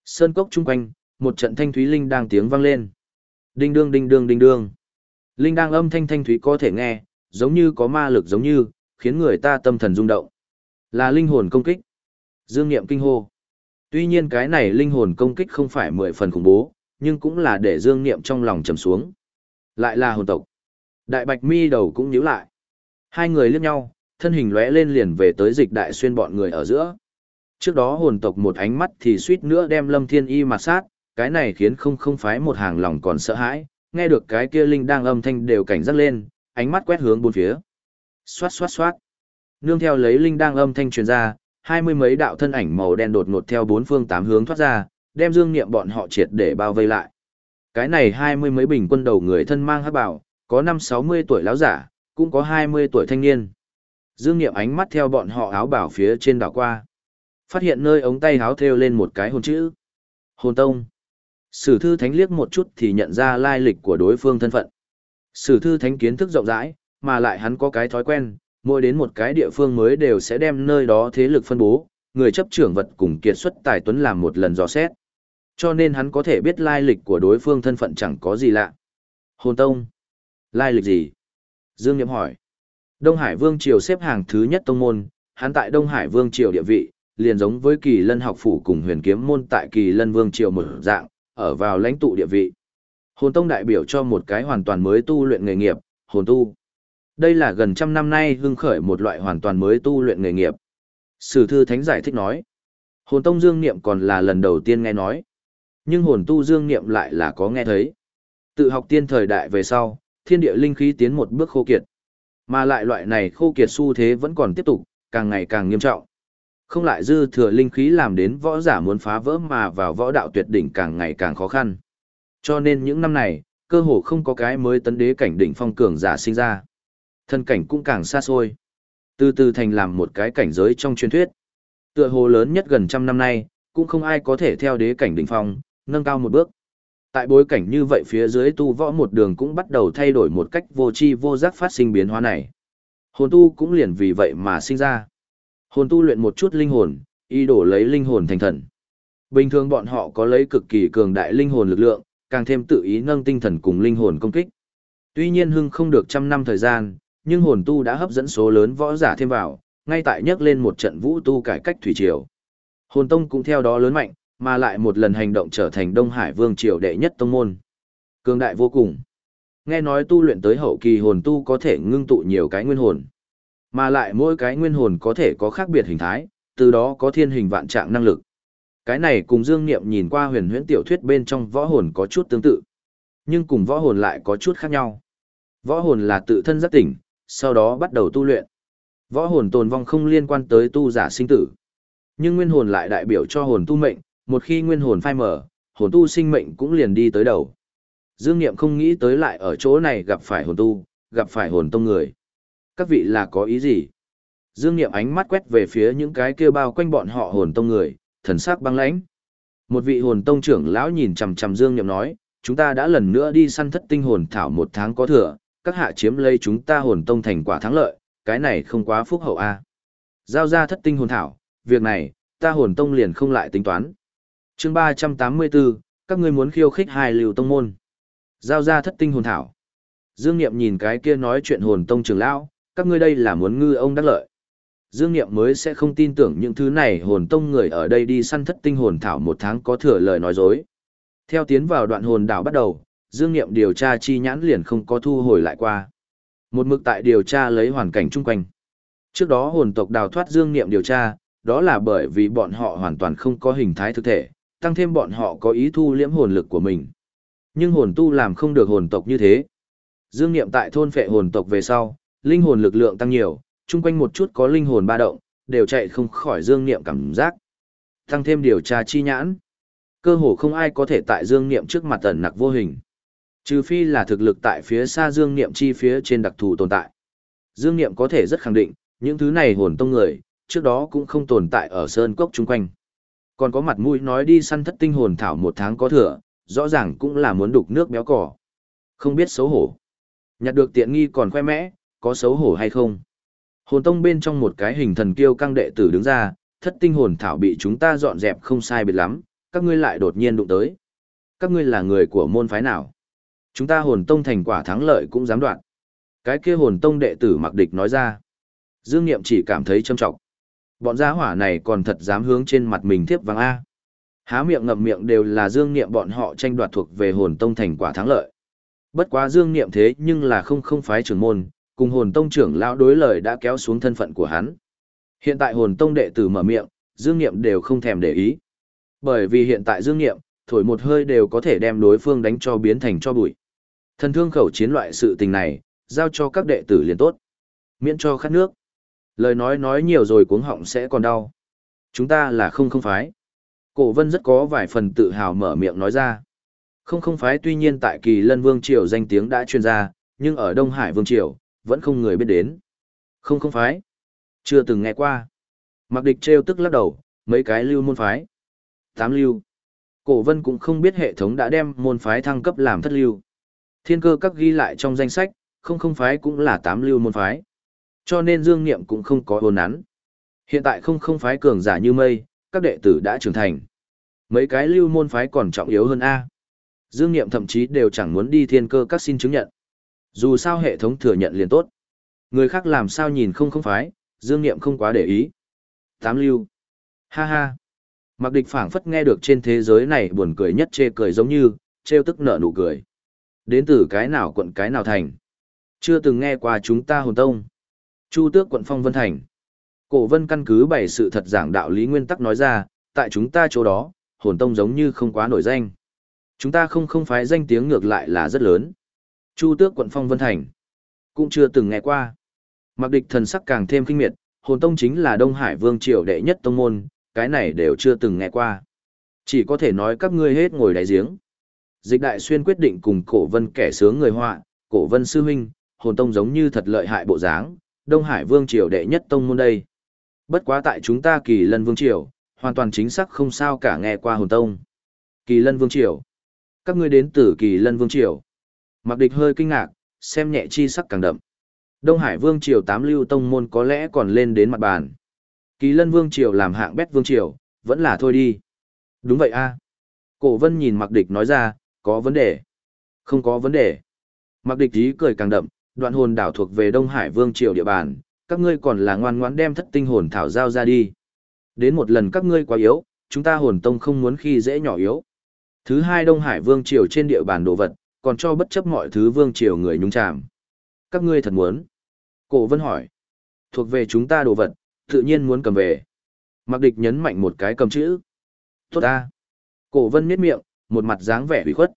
sơn cốc chung quanh, một trận thanh thúy linh đang tiếng vang lên. Đinh đương đinh đương đinh đương. Linh đang âm thanh thanh thúy có thể nghe, giống như có ma lực giống như, khiến người ta tâm thần rung động. Là linh hồn công kích. Dương Niệm kinh hô. Tuy nhiên cái này linh hồn công kích không phải mười phần khủng bố, nhưng cũng là để Dương Niệm trong lòng trầm xuống. Lại là hồn tộc. Đại Bạch Mi đầu cũng nhíu lại. Hai người liếc nhau, thân hình lóe lên liền về tới dịch đại xuyên bọn người ở giữa. Trước đó hồn tộc một ánh mắt thì suýt nữa đem Lâm Thiên Y mặt sát, cái này khiến không không phái một hàng lòng còn sợ hãi, nghe được cái kia linh đang âm thanh đều cảnh giác lên, ánh mắt quét hướng bốn phía. Xoát xoát xoát. Nương theo lấy linh đang âm thanh truyền ra, hai mươi mấy đạo thân ảnh màu đen đột ngột theo bốn phương tám hướng thoát ra, đem dương niệm bọn họ triệt để bao vây lại. Cái này hai mươi mấy bình quân đầu người thân mang hắc bảo, có năm sáu mươi tuổi lão giả, cũng có hai mươi tuổi thanh niên. Dương niệm ánh mắt theo bọn họ áo bảo phía trên đảo qua. Phát hiện nơi ống tay áo thêu lên một cái hồn chữ. Hồn tông. Sử thư thánh liếc một chút thì nhận ra lai lịch của đối phương thân phận. Sử thư thánh kiến thức rộng rãi, mà lại hắn có cái thói quen, mỗi đến một cái địa phương mới đều sẽ đem nơi đó thế lực phân bố, người chấp trưởng vật cùng kiệt xuất tài tuấn làm một lần dò xét. Cho nên hắn có thể biết lai lịch của đối phương thân phận chẳng có gì lạ. Hồn Tông. Lai lịch gì? Dương Niệm hỏi. Đông Hải Vương Triều xếp hàng thứ nhất tông môn, hắn tại Đông Hải Vương Triều địa vị, liền giống với kỳ lân học phủ cùng huyền kiếm môn tại kỳ lân Vương Triều một dạng, ở vào lãnh tụ địa vị. Hồn tông đại biểu cho một cái hoàn toàn mới tu luyện nghề nghiệp, hồn tu. Đây là gần trăm năm nay hưng khởi một loại hoàn toàn mới tu luyện nghề nghiệp. Sử thư thánh giải thích nói, hồn tông dương niệm còn là lần đầu tiên nghe nói. Nhưng hồn tu dương niệm lại là có nghe thấy. Tự học tiên thời đại về sau, thiên địa linh khí tiến một bước khô kiệt. Mà lại loại này khô kiệt xu thế vẫn còn tiếp tục, càng ngày càng nghiêm trọng. Không lại dư thừa linh khí làm đến võ giả muốn phá vỡ mà vào võ đạo tuyệt đỉnh càng ngày càng khó khăn. Cho nên những năm này, cơ hồ không có cái mới tấn đế cảnh đỉnh phong cường giả sinh ra. Thân cảnh cũng càng xa xôi. Từ từ thành làm một cái cảnh giới trong truyền thuyết. Tựa hồ lớn nhất gần trăm năm nay, cũng không ai có thể theo đế cảnh đỉnh phong, nâng cao một bước. Tại bối cảnh như vậy phía dưới tu võ một đường cũng bắt đầu thay đổi một cách vô tri vô giác phát sinh biến hóa này. Hồn tu cũng liền vì vậy mà sinh ra. Hồn tu luyện một chút linh hồn, y đổ lấy linh hồn thành thần. Bình thường bọn họ có lấy cực kỳ cường đại linh hồn lực lượng, càng thêm tự ý nâng tinh thần cùng linh hồn công kích. Tuy nhiên hưng không được trăm năm thời gian, nhưng hồn tu đã hấp dẫn số lớn võ giả thêm vào, ngay tại nhấc lên một trận vũ tu cải cách thủy triều. Hồn tông cũng theo đó lớn mạnh, mà lại một lần hành động trở thành Đông Hải Vương triều đệ nhất tông môn. Cường đại vô cùng. Nghe nói tu luyện tới hậu kỳ hồn tu có thể ngưng tụ nhiều cái nguyên hồn. Mà lại mỗi cái nguyên hồn có thể có khác biệt hình thái, từ đó có thiên hình vạn trạng năng lực. Cái này cùng Dương Niệm nhìn qua huyền huyễn tiểu thuyết bên trong võ hồn có chút tương tự. Nhưng cùng võ hồn lại có chút khác nhau. Võ hồn là tự thân giác tỉnh, sau đó bắt đầu tu luyện. Võ hồn tồn vong không liên quan tới tu giả sinh tử. Nhưng nguyên hồn lại đại biểu cho hồn tu mệnh, một khi nguyên hồn phai mở, hồn tu sinh mệnh cũng liền đi tới đầu. Dương Niệm không nghĩ tới lại ở chỗ này gặp phải hồn tu, gặp phải hồn tông người. Các vị là có ý gì? Dương Niệm ánh mắt quét về phía những cái kia bao quanh bọn họ hồn tông người, thần sắc băng lãnh. Một vị hồn tông trưởng lão nhìn chằm chằm Dương Niệm nói, chúng ta đã lần nữa đi săn thất tinh hồn thảo một tháng có thừa, các hạ chiếm lấy chúng ta hồn tông thành quả thắng lợi, cái này không quá phúc hậu a. Giao ra thất tinh hồn thảo, việc này, ta hồn tông liền không lại tính toán. Chương 384, các ngươi muốn khiêu khích hai lưu tông môn. Giao ra thất tinh hồn thảo. Dương Niệm nhìn cái kia nói chuyện hồn tông trưởng lão, các ngươi đây là muốn ngư ông đắc lợi. Dương Niệm mới sẽ không tin tưởng những thứ này hồn tông người ở đây đi săn thất tinh hồn thảo một tháng có thừa lời nói dối. Theo tiến vào đoạn hồn đảo bắt đầu, Dương Niệm điều tra chi nhãn liền không có thu hồi lại qua. Một mực tại điều tra lấy hoàn cảnh chung quanh. Trước đó hồn tộc đào thoát Dương Niệm điều tra, đó là bởi vì bọn họ hoàn toàn không có hình thái thực thể, tăng thêm bọn họ có ý thu liễm hồn lực của mình. Nhưng hồn tu làm không được hồn tộc như thế. Dương Niệm tại thôn phệ hồn tộc về sau, linh hồn lực lượng tăng nhiều, chung quanh một chút có linh hồn ba động, đều chạy không khỏi Dương Niệm cảm giác. Tăng thêm điều tra chi nhãn. Cơ hồ không ai có thể tại Dương Niệm trước mặt tần nặc vô hình. Trừ phi là thực lực tại phía xa Dương Niệm chi phía trên đặc thù tồn tại. Dương Niệm có thể rất khẳng định, những thứ này hồn tông người, trước đó cũng không tồn tại ở sơn cốc chung quanh. Còn có mặt mũi nói đi săn thất tinh hồn thảo một tháng có thừa, rõ ràng cũng là muốn đục nước béo cỏ. Không biết xấu hổ. Nhặt được tiện nghi còn khoe mẽ, có xấu hổ hay không? Hồn tông bên trong một cái hình thần kiêu căng đệ tử đứng ra, thất tinh hồn thảo bị chúng ta dọn dẹp không sai biệt lắm, các ngươi lại đột nhiên đụng tới. Các ngươi là người của môn phái nào? Chúng ta hồn tông thành quả thắng lợi cũng dám đoạn. Cái kia hồn tông đệ tử mặc địch nói ra. Dương Niệm chỉ cảm thấy châm trọng. Bọn gia hỏa này còn thật dám hướng trên mặt mình thiếp vàng A. Há miệng ngậm miệng đều là Dương Niệm bọn họ tranh đoạt thuộc về hồn tông thành quả thắng lợi. Bất quá Dương Niệm thế nhưng là không không phái trưởng môn, cùng hồn tông trưởng lão đối lời đã kéo xuống thân phận của hắn. Hiện tại hồn tông đệ tử mở miệng, Dương Niệm đều không thèm để ý. Bởi vì hiện tại Dương Niệm, thổi một hơi đều có thể đem đối phương đánh cho biến thành cho bụi. Thần thương khẩu chiến loại sự tình này, giao cho các đệ tử liền tốt. Miễn cho khát nước. Lời nói nói nhiều rồi cuống họng sẽ còn đau. Chúng ta là không không phái. Cổ vân rất có vài phần tự hào mở miệng nói ra. Không không phái tuy nhiên tại kỳ lân vương triều danh tiếng đã truyền ra, nhưng ở Đông Hải vương triều, vẫn không người biết đến. Không không phái. Chưa từng nghe qua. Mặc địch treo tức lắc đầu, mấy cái lưu môn phái. Tám lưu. Cổ vân cũng không biết hệ thống đã đem môn phái thăng cấp làm thất lưu. Thiên cơ các ghi lại trong danh sách, không không phái cũng là tám lưu môn phái. Cho nên dương niệm cũng không có hồn nắn. Hiện tại không không phái cường giả như mây, các đệ tử đã trưởng thành. Mấy cái lưu môn phái còn trọng yếu hơn A. Dương niệm thậm chí đều chẳng muốn đi thiên cơ các xin chứng nhận. Dù sao hệ thống thừa nhận liền tốt. Người khác làm sao nhìn không không phái, dương niệm không quá để ý. Tám lưu. Ha ha. Mặc địch phảng phất nghe được trên thế giới này buồn cười nhất chê cười giống như, trêu tức nở nụ cười. Đến từ cái nào quận cái nào thành. Chưa từng nghe qua chúng ta hồn tông. Chu tước quận phong vân thành. Cổ vân căn cứ bày sự thật giảng đạo lý nguyên tắc nói ra, tại chúng ta chỗ đó, hồn tông giống như không quá nổi danh. Chúng ta không không phái danh tiếng ngược lại là rất lớn. Chu tước quận phong vân thành. Cũng chưa từng nghe qua. Mặc địch thần sắc càng thêm kinh miệt, hồn tông chính là Đông Hải Vương Triều đệ nhất tông môn, cái này đều chưa từng nghe qua. Chỉ có thể nói các ngươi hết ngồi đáy giếng. Dịch đại xuyên quyết định cùng cổ vân kẻ sướng người họa, cổ vân sư huynh, hồn tông giống như thật lợi hại bộ dáng, Đông Hải Vương Triều đệ nhất tông môn đây. Bất quá tại chúng ta kỳ lân Vương Triều, hoàn toàn chính xác không sao cả nghe qua hồn tông. Kỳ lân Vương Triều. Các ngươi đến từ kỳ lân Vương Triều. Mặc địch hơi kinh ngạc, xem nhẹ chi sắc càng đậm. Đông Hải Vương Triều tám lưu tông môn có lẽ còn lên đến mặt bàn. Kỳ lân Vương Triều làm hạng bét Vương Triều, vẫn là thôi đi. Đúng vậy a Cổ vân nhìn mặc địch nói ra, có vấn đề. Không có vấn đề. Mặc địch ý cười càng đậm, đoạn hồn đảo thuộc về Đông Hải Vương Triều địa bàn, các ngươi còn là ngoan ngoãn đem thất tinh hồn thảo giao ra đi. Đến một lần các ngươi quá yếu, chúng ta hồn tông không muốn khi dễ nhỏ yếu. Thứ hai Đông Hải Vương Triều trên địa bàn đồ vật, còn cho bất chấp mọi thứ Vương Triều người nhúng chàm. Các ngươi thật muốn. Cổ vân hỏi. Thuộc về chúng ta đồ vật, tự nhiên muốn cầm về. Mặc địch nhấn mạnh một cái cầm chữ. Tốt ta. Cổ vân miết miệng, một mặt dáng vẻ hủy khuất.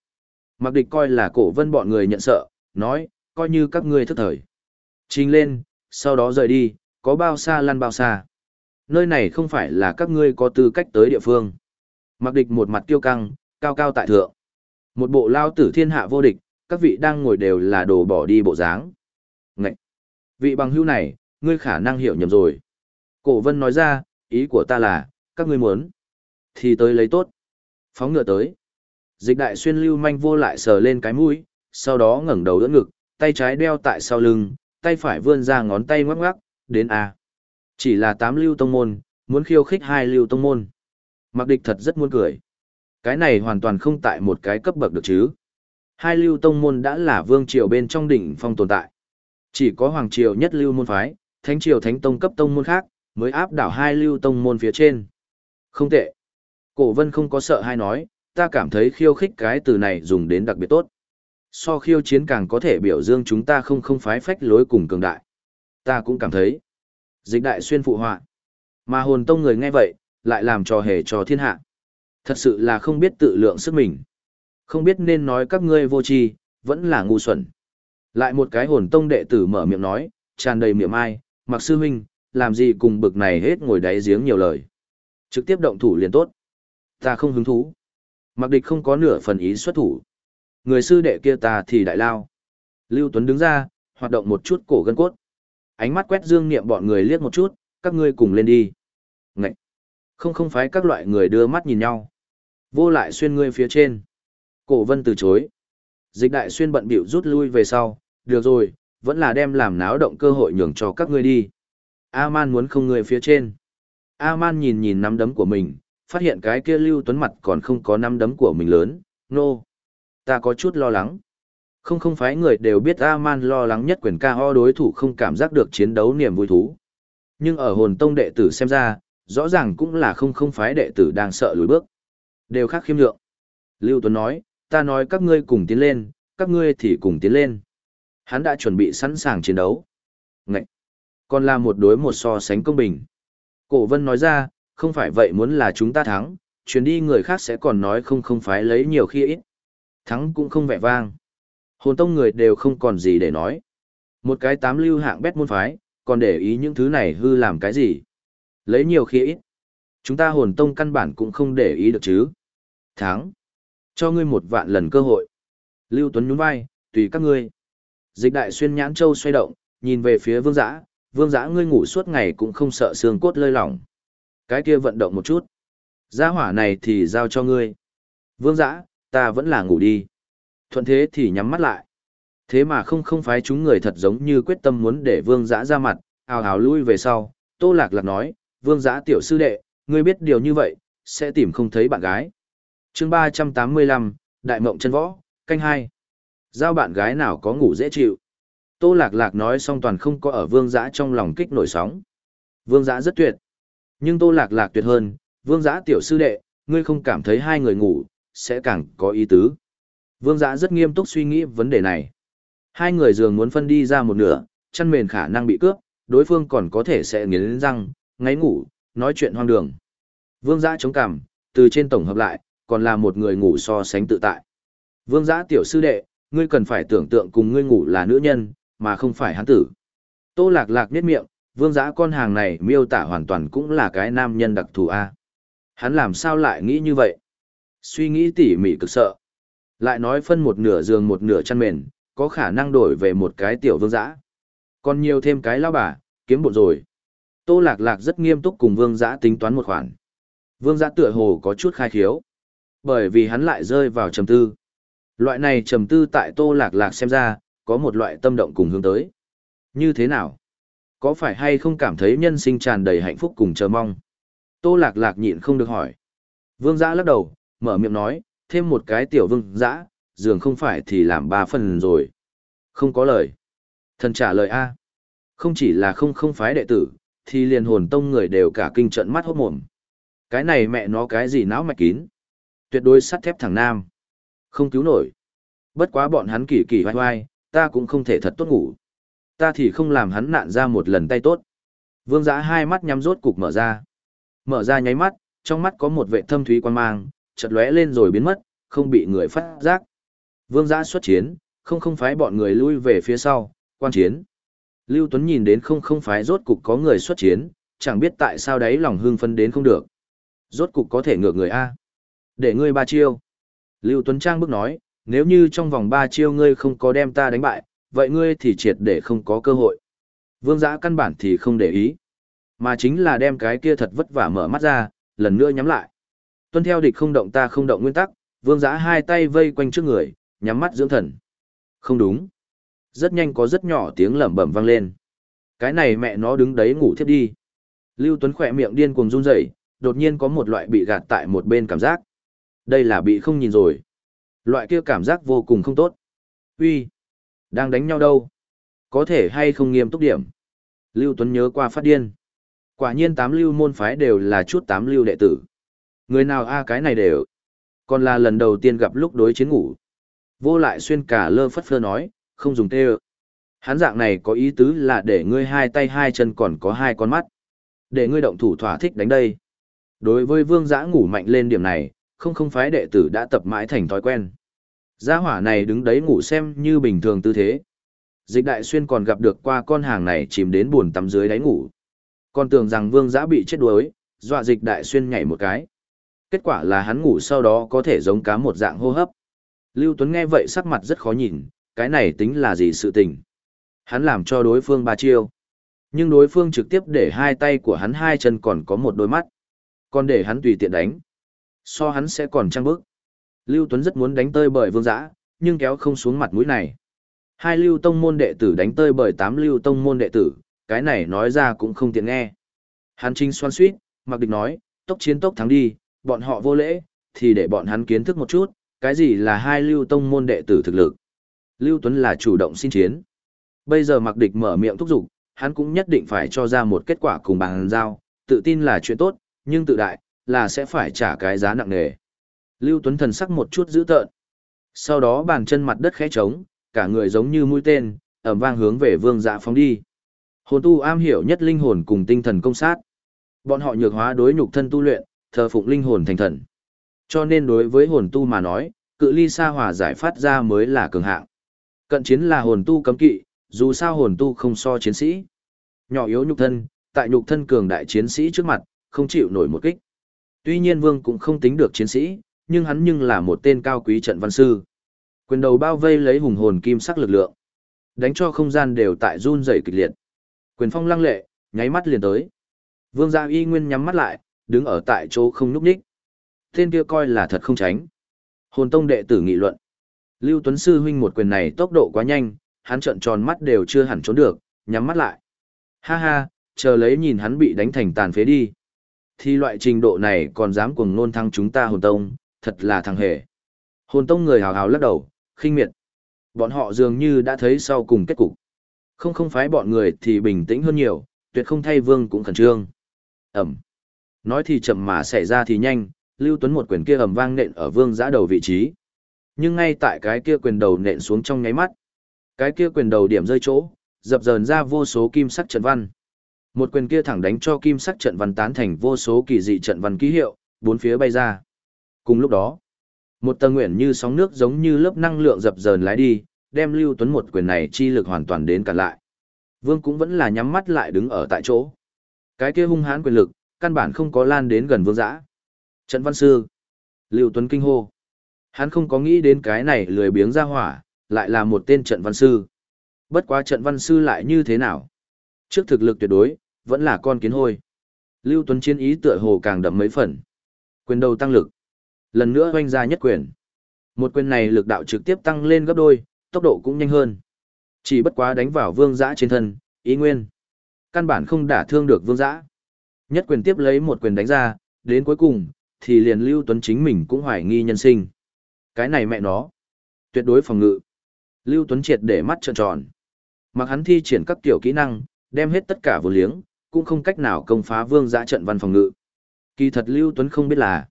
Mặc địch coi là cổ vân bọn người nhận sợ, nói, coi như các ngươi thức thời. Trình lên, sau đó rời đi, có bao xa lăn bao xa. Nơi này không phải là các ngươi có tư cách tới địa phương. Mặc địch một mặt tiêu căng, cao cao tại thượng. Một bộ lao tử thiên hạ vô địch, các vị đang ngồi đều là đồ bỏ đi bộ dáng. Ngậy! Vị bằng hữu này, ngươi khả năng hiểu nhầm rồi. Cổ vân nói ra, ý của ta là, các ngươi muốn. Thì tới lấy tốt. Phóng ngựa tới. Dịch đại xuyên lưu manh vô lại sờ lên cái mũi, sau đó ngẩng đầu đỡ ngực, tay trái đeo tại sau lưng, tay phải vươn ra ngón tay ngoắc ngoắc, đến A. Chỉ là tám lưu tông môn, muốn khiêu khích hai lưu tông môn. Mặc địch thật rất muốn cười. Cái này hoàn toàn không tại một cái cấp bậc được chứ. Hai lưu tông môn đã là vương triều bên trong đỉnh phong tồn tại. Chỉ có hoàng triều nhất lưu môn phái, thánh triều thánh tông cấp tông môn khác, mới áp đảo hai lưu tông môn phía trên. Không tệ. Cổ vân không có sợ hay nói, ta cảm thấy khiêu khích cái từ này dùng đến đặc biệt tốt. So khiêu chiến càng có thể biểu dương chúng ta không không phái phách lối cùng cường đại. Ta cũng cảm thấy. Dịch đại xuyên phụ họa. Mà hồn tông người nghe vậy, lại làm trò hề cho thiên hạ. Thật sự là không biết tự lượng sức mình. Không biết nên nói các ngươi vô tri, vẫn là ngu xuẩn. Lại một cái hồn tông đệ tử mở miệng nói, tràn đầy miệng ai, mặc sư huynh, làm gì cùng bực này hết ngồi đáy giếng nhiều lời. Trực tiếp động thủ liền tốt. Ta không hứng thú. Mặc địch không có nửa phần ý xuất thủ. Người sư đệ kia ta thì đại lao. Lưu Tuấn đứng ra, hoạt động một chút cổ gân cốt. Ánh mắt quét dương niệm bọn người liếc một chút, các ngươi cùng lên đi. Ngậy! Không không phải các loại người đưa mắt nhìn nhau. Vô lại xuyên ngươi phía trên. Cổ vân từ chối. Dịch đại xuyên bận bịu rút lui về sau, được rồi, vẫn là đem làm náo động cơ hội nhường cho các ngươi đi. A-man muốn không người phía trên. A-man nhìn nhìn nắm đấm của mình, phát hiện cái kia lưu tuấn mặt còn không có năm đấm của mình lớn, nô. No. Ta có chút lo lắng. Không không phái người đều biết A-man lo lắng nhất quyền ca ho đối thủ không cảm giác được chiến đấu niềm vui thú. Nhưng ở hồn tông đệ tử xem ra, rõ ràng cũng là không không phái đệ tử đang sợ lùi bước. Đều khác khiêm nhượng. Lưu Tuấn nói, ta nói các ngươi cùng tiến lên, các ngươi thì cùng tiến lên. Hắn đã chuẩn bị sẵn sàng chiến đấu. Ngậy! Còn là một đối một so sánh công bình. Cổ vân nói ra, không phải vậy muốn là chúng ta thắng, chuyến đi người khác sẽ còn nói không không phải lấy nhiều khi ít. Thắng cũng không vẻ vang. Hồn tông người đều không còn gì để nói. Một cái tám lưu hạng bét môn phái, còn để ý những thứ này hư làm cái gì. Lấy nhiều khi ít. Chúng ta hồn tông căn bản cũng không để ý được chứ. Thắng. Cho ngươi một vạn lần cơ hội. Lưu Tuấn nhún vai, tùy các ngươi. Dịch đại xuyên nhãn châu xoay động, nhìn về phía vương giã, vương giã ngươi ngủ suốt ngày cũng không sợ xương cốt lơi lỏng. Cái kia vận động một chút. Gia hỏa này thì giao cho ngươi. Vương giã, ta vẫn là ngủ đi. Thuận thế thì nhắm mắt lại. Thế mà không không phái chúng người thật giống như quyết tâm muốn để vương giã ra mặt, ào ào lui về sau. Tô lạc lạc nói, vương giã tiểu sư đệ, ngươi biết điều như vậy, sẽ tìm không thấy bạn gái. chương ba trăm tám mươi lăm Đại Mộng chân Võ, canh hai Giao bạn gái nào có ngủ dễ chịu. Tô Lạc Lạc nói xong toàn không có ở vương giã trong lòng kích nổi sóng. Vương giã rất tuyệt. Nhưng Tô Lạc Lạc tuyệt hơn, vương giã tiểu sư đệ, ngươi không cảm thấy hai người ngủ, sẽ càng có ý tứ. Vương giã rất nghiêm túc suy nghĩ vấn đề này. Hai người giường muốn phân đi ra một nửa, chăn mền khả năng bị cướp, đối phương còn có thể sẽ nghiến răng, ngáy ngủ, nói chuyện hoang đường. Vương giã chống cằm, từ trên tổng hợp lại, còn là một người ngủ so sánh tự tại. Vương giã tiểu sư đệ, ngươi cần phải tưởng tượng cùng ngươi ngủ là nữ nhân, mà không phải hắn tử. Tô lạc lạc niết miệng, vương giã con hàng này miêu tả hoàn toàn cũng là cái nam nhân đặc thù A. Hắn làm sao lại nghĩ như vậy? Suy nghĩ tỉ mỉ cực sợ. Lại nói phân một nửa giường một nửa chăn mền, có khả năng đổi về một cái tiểu vương giã. Còn nhiều thêm cái lao bà, kiếm bột rồi. Tô lạc lạc rất nghiêm túc cùng vương giã tính toán một khoản. Vương giã tựa hồ có chút khai khiếu. Bởi vì hắn lại rơi vào trầm tư. Loại này trầm tư tại tô lạc lạc xem ra, có một loại tâm động cùng hướng tới. Như thế nào? Có phải hay không cảm thấy nhân sinh tràn đầy hạnh phúc cùng chờ mong? Tô lạc lạc nhịn không được hỏi. Vương giã lắc đầu, mở miệng nói, thêm một cái tiểu vương giã, giường không phải thì làm ba phần rồi. Không có lời. Thần trả lời A. Không chỉ là không không phái đệ tử, thì liền hồn tông người đều cả kinh trận mắt hốt mồm. Cái này mẹ nó cái gì não mạch kín. Tuyệt đối sắt thép thằng nam. Không cứu nổi. Bất quá bọn hắn kỳ kỳ hoai hoai, ta cũng không thể thật tốt ngủ. Ta thì không làm hắn nạn ra một lần tay tốt. Vương giã hai mắt nhắm rốt cục mở ra. Mở ra nháy mắt, trong mắt có một vệ thâm thúy quan mang, chợt lóe lên rồi biến mất, không bị người phát giác. Vương giã xuất chiến, không không phái bọn người lui về phía sau, quan chiến. Lưu Tuấn nhìn đến không không phái rốt cục có người xuất chiến, chẳng biết tại sao đấy lòng hưng phân đến không được. Rốt cục có thể ngược người A. Để ngươi ba chiêu. Lưu Tuấn Trang bước nói, nếu như trong vòng ba chiêu ngươi không có đem ta đánh bại, vậy ngươi thì triệt để không có cơ hội. Vương giã căn bản thì không để ý. Mà chính là đem cái kia thật vất vả mở mắt ra, lần nữa nhắm lại. Tuân theo địch không động ta không động nguyên tắc, vương giã hai tay vây quanh trước người, nhắm mắt dưỡng thần. Không đúng. Rất nhanh có rất nhỏ tiếng lẩm bẩm vang lên. Cái này mẹ nó đứng đấy ngủ thiếp đi. Lưu Tuấn khỏe miệng điên cuồng run rẩy, đột nhiên có một loại bị gạt tại một bên cảm giác. Đây là bị không nhìn rồi. Loại kia cảm giác vô cùng không tốt. Uy, đang đánh nhau đâu? Có thể hay không nghiêm túc điểm? Lưu Tuấn nhớ qua phát điên. Quả nhiên tám lưu môn phái đều là chút tám lưu đệ tử. Người nào a à, cái này đều. Còn là lần đầu tiên gặp lúc đối chiến ngủ. Vô lại xuyên cả lơ phất phơ nói, không dùng tê ơ. Hắn dạng này có ý tứ là để ngươi hai tay hai chân còn có hai con mắt. Để ngươi động thủ thỏa thích đánh đây. Đối với vương giã ngủ mạnh lên điểm này, không không phái đệ tử đã tập mãi thành thói quen. Gia hỏa này đứng đấy ngủ xem như bình thường tư thế. Dịch đại xuyên còn gặp được qua con hàng này chìm đến buồn tắm dưới đáy ngủ. Còn tưởng rằng vương giã bị chết đuối, dọa dịch đại xuyên nhảy một cái. Kết quả là hắn ngủ sau đó có thể giống cá một dạng hô hấp. Lưu Tuấn nghe vậy sắc mặt rất khó nhìn, cái này tính là gì sự tình. Hắn làm cho đối phương ba chiêu. Nhưng đối phương trực tiếp để hai tay của hắn hai chân còn có một đôi mắt. Còn để hắn tùy tiện đánh. So hắn sẽ còn trăng bức. Lưu Tuấn rất muốn đánh tơi bởi vương giã, nhưng kéo không xuống mặt mũi này. Hai lưu tông môn đệ tử đánh tơi bởi tám lưu tông môn đệ tử, cái này nói ra cũng không tiện nghe. Hắn trinh xoan suýt, mặc địch nói, tốc chiến tốc thắng đi, bọn họ vô lễ, thì để bọn hắn kiến thức một chút, cái gì là hai lưu tông môn đệ tử thực lực. Lưu Tuấn là chủ động xin chiến. Bây giờ mặc địch mở miệng thúc giục, hắn cũng nhất định phải cho ra một kết quả cùng bằng giao, tự tin là chuyện tốt, nhưng tự đại, là sẽ phải trả cái giá nặng nề. Lưu Tuấn thần sắc một chút dữ tợn. Sau đó bàn chân mặt đất khẽ trống, cả người giống như mũi tên, ầm vang hướng về vương dạ phóng đi. Hồn tu am hiểu nhất linh hồn cùng tinh thần công sát. Bọn họ nhược hóa đối nhục thân tu luyện, thờ phụng linh hồn thành thần. Cho nên đối với hồn tu mà nói, cự ly xa hòa giải phát ra mới là cường hạng. Cận chiến là hồn tu cấm kỵ, dù sao hồn tu không so chiến sĩ. Nhỏ yếu nhục thân, tại nhục thân cường đại chiến sĩ trước mặt, không chịu nổi một kích. Tuy nhiên vương cũng không tính được chiến sĩ, nhưng hắn nhưng là một tên cao quý trận văn sư. Quyền đầu bao vây lấy hùng hồn kim sắc lực lượng. Đánh cho không gian đều tại run rẩy kịch liệt. Quyền phong lăng lệ, nháy mắt liền tới. Vương gia y nguyên nhắm mắt lại, đứng ở tại chỗ không nhúc nhích. Tên kia coi là thật không tránh. Hồn tông đệ tử nghị luận. Lưu Tuấn Sư huynh một quyền này tốc độ quá nhanh, hắn trợn tròn mắt đều chưa hẳn trốn được, nhắm mắt lại. Ha ha, chờ lấy nhìn hắn bị đánh thành tàn phế đi. Thì loại trình độ này còn dám cuồng nôn thăng chúng ta hồn tông, thật là thằng hề. Hồn tông người hào hào lắc đầu, khinh miệt. Bọn họ dường như đã thấy sau cùng kết cục. Không không phái bọn người thì bình tĩnh hơn nhiều, tuyệt không thay vương cũng khẩn trương. Ẩm. Nói thì chậm mà xảy ra thì nhanh, Lưu Tuấn một quyền kia ầm vang nện ở vương giã đầu vị trí. Nhưng ngay tại cái kia quyền đầu nện xuống trong nháy mắt, cái kia quyền đầu điểm rơi chỗ, dập dờn ra vô số kim sắc trận văn. Một quyền kia thẳng đánh cho kim sắc trận văn tán thành vô số kỳ dị trận văn ký hiệu, bốn phía bay ra. Cùng lúc đó, một tầng nguyện như sóng nước giống như lớp năng lượng dập dờn lái đi, đem Lưu Tuấn một quyền này chi lực hoàn toàn đến cản lại. Vương cũng vẫn là nhắm mắt lại đứng ở tại chỗ. Cái kia hung hãn quyền lực, căn bản không có lan đến gần vương giã. Trận văn sư. Lưu Tuấn kinh hô. Hắn không có nghĩ đến cái này lười biếng ra hỏa, lại là một tên trận văn sư. Bất quá trận văn sư lại như thế nào? Trước thực lực tuyệt đối, vẫn là con kiến hôi. Lưu Tuấn chiến ý tựa hồ càng đậm mấy phần. Quyền đầu tăng lực. Lần nữa oanh ra nhất quyền. Một quyền này lực đạo trực tiếp tăng lên gấp đôi, tốc độ cũng nhanh hơn. Chỉ bất quá đánh vào vương giã trên thân, ý nguyên. Căn bản không đả thương được vương giã. Nhất quyền tiếp lấy một quyền đánh ra, đến cuối cùng, thì liền Lưu Tuấn chính mình cũng hoài nghi nhân sinh. Cái này mẹ nó. Tuyệt đối phòng ngự. Lưu Tuấn triệt để mắt trợn tròn. Mặc hắn thi triển các tiểu kỹ năng, đem hết tất cả vô liếng, cũng không cách nào công phá vương giã trận văn phòng ngự. Kỳ thật Lưu Tuấn không biết là,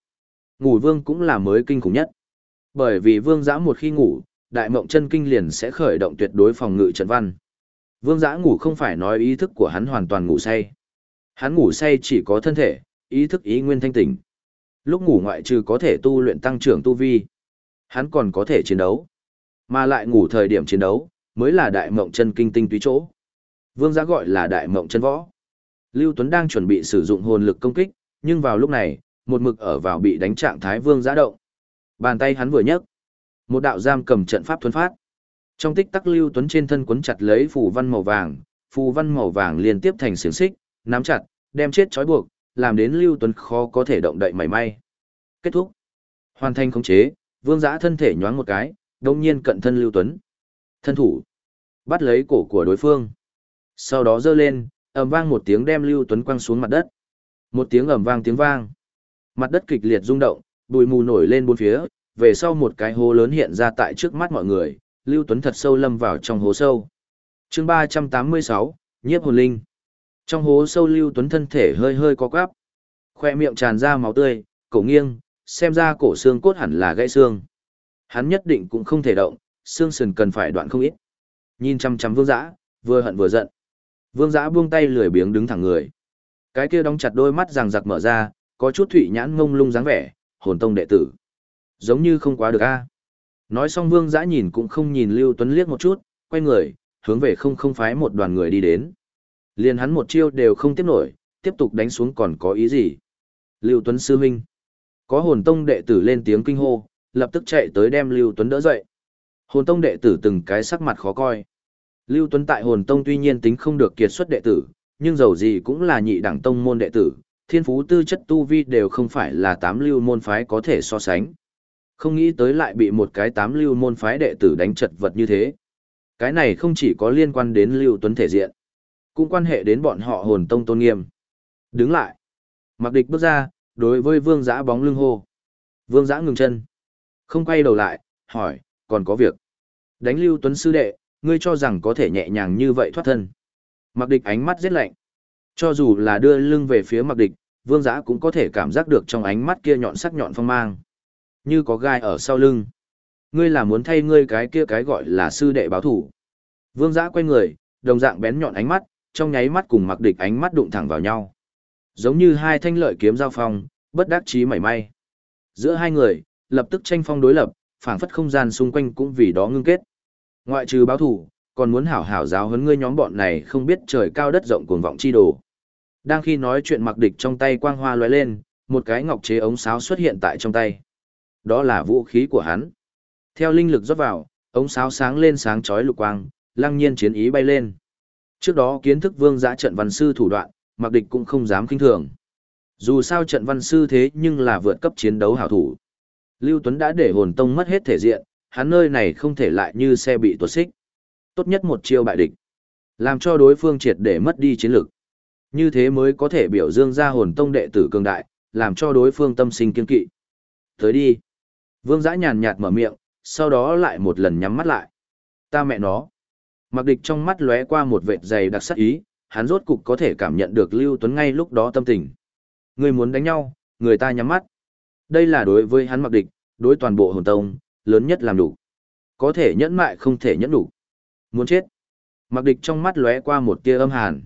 ngủ vương cũng là mới kinh khủng nhất. Bởi vì vương giã một khi ngủ, đại mộng chân kinh liền sẽ khởi động tuyệt đối phòng ngự trận văn. Vương giã ngủ không phải nói ý thức của hắn hoàn toàn ngủ say. Hắn ngủ say chỉ có thân thể, ý thức ý nguyên thanh tỉnh. Lúc ngủ ngoại trừ có thể tu luyện tăng trưởng tu vi, hắn còn có thể chiến đấu. Mà lại ngủ thời điểm chiến đấu, mới là đại mộng chân kinh tinh túy chỗ. Vương giã gọi là đại mộng chân võ. Lưu Tuấn đang chuẩn bị sử dụng hồn lực công kích, nhưng vào lúc này, một mực ở vào bị đánh trạng thái vương giã động. Bàn tay hắn vừa nhấc, một đạo giam cầm trận pháp thuấn phát. Trong tích tắc Lưu Tuấn trên thân quấn chặt lấy phù văn màu vàng, phù văn màu vàng liên tiếp thành xiềng xích, nắm chặt, đem chết trói buộc, làm đến Lưu Tuấn khó có thể động đậy mảy may. Kết thúc. Hoàn thành khống chế, vương giã thân thể nhoáng một cái, đông nhiên cận thân Lưu Tuấn. Thân thủ. Bắt lấy cổ của đối phương. Sau đó giơ lên, ầm vang một tiếng đem Lưu Tuấn quăng xuống mặt đất. Một tiếng ầm vang tiếng vang. Mặt đất kịch liệt rung động, bụi mù nổi lên bốn phía, về sau một cái hố lớn hiện ra tại trước mắt mọi người, Lưu Tuấn thật sâu lâm vào trong hố sâu. chương 386, Nhiếp hồn linh. Trong hố sâu Lưu Tuấn thân thể hơi hơi co quắp. Khoe miệng tràn ra máu tươi, cổ nghiêng, xem ra cổ xương cốt hẳn là gãy xương. Hắn nhất định cũng không thể động, xương sườn cần phải đoạn không ít. Nhìn chăm chăm vương dã, vừa hận vừa giận. Vương dã buông tay lười biếng đứng thẳng người. Cái kia đóng chặt đôi mắt rằng giặc mở ra, có chút thụy nhãn ngông lung dáng vẻ, hồn tông đệ tử. Giống như không quá được a. Nói xong vương dã nhìn cũng không nhìn Lưu Tuấn liếc một chút, quay người, hướng về không không phái một đoàn người đi đến. Liền hắn một chiêu đều không tiếp nổi, tiếp tục đánh xuống còn có ý gì. Lưu Tuấn sư huynh. Có hồn tông đệ tử lên tiếng kinh hô, lập tức chạy tới đem Lưu Tuấn đỡ dậy. Hồn tông đệ tử từng cái sắc mặt khó coi. Lưu Tuấn tại hồn tông tuy nhiên tính không được kiệt xuất đệ tử, nhưng dầu gì cũng là nhị đẳng tông môn đệ tử, thiên phú tư chất tu vi đều không phải là tám lưu môn phái có thể so sánh. Không nghĩ tới lại bị một cái tám lưu môn phái đệ tử đánh chật vật như thế. Cái này không chỉ có liên quan đến Lưu Tuấn thể diện, cũng quan hệ đến bọn họ hồn tông tôn nghiêm. Đứng lại. Mặc địch bước ra, đối với vương giã bóng lưng hô. Vương giã ngừng chân. Không quay đầu lại, hỏi, còn có việc. Đánh Lưu Tuấn sư đệ, ngươi cho rằng có thể nhẹ nhàng như vậy thoát thân. Mặc địch ánh mắt rất lạnh. Cho dù là đưa lưng về phía mặc địch, vương giã cũng có thể cảm giác được trong ánh mắt kia nhọn sắc nhọn phong mang. Như có gai ở sau lưng. Ngươi là muốn thay ngươi cái kia cái gọi là sư đệ báo thủ. Vương giã quay người, đồng dạng bén nhọn ánh mắt, trong nháy mắt cùng mặc địch ánh mắt đụng thẳng vào nhau. Giống như hai thanh lợi kiếm giao phong, bất đắc chí mảy may. Giữa hai người, lập tức tranh phong đối lập, phảng phất không gian xung quanh cũng vì đó ngưng kết. Ngoại trừ báo thủ, còn muốn hảo hảo giáo huấn ngươi nhóm bọn này không biết trời cao đất rộng cuồng vọng chi đồ. Đang khi nói chuyện mặc địch trong tay quang hoa lóe lên, một cái ngọc chế ống sáo xuất hiện tại trong tay. Đó là vũ khí của hắn. Theo linh lực rót vào, ống sáo sáng lên sáng chói lục quang, lăng nhiên chiến ý bay lên. Trước đó kiến thức vương giã trận văn sư thủ đoạn, mặc địch cũng không dám kinh thường. Dù sao trận văn sư thế nhưng là vượt cấp chiến đấu hảo thủ. Lưu Tuấn đã để hồn tông mất hết thể diện, hắn nơi này không thể lại như xe bị tuột xích. Tốt nhất một chiêu bại địch. Làm cho đối phương triệt để mất đi chiến lực. Như thế mới có thể biểu dương ra hồn tông đệ tử cường đại, làm cho đối phương tâm sinh kiên kỵ. Tới đi. Vương giã nhàn nhạt mở miệng, sau đó lại một lần nhắm mắt lại. Ta mẹ nó. Mặc địch trong mắt lóe qua một vệt dày đặc sắc ý, hắn rốt cục có thể cảm nhận được Lưu Tuấn ngay lúc đó tâm tình. Người muốn đánh nhau, người ta nhắm mắt. Đây là đối với hắn mặc địch, đối toàn bộ hồn tông, lớn nhất làm đủ. Có thể nhẫn mại không thể nhẫn đủ. Muốn chết. Mặc địch trong mắt lóe qua một tia âm hàn.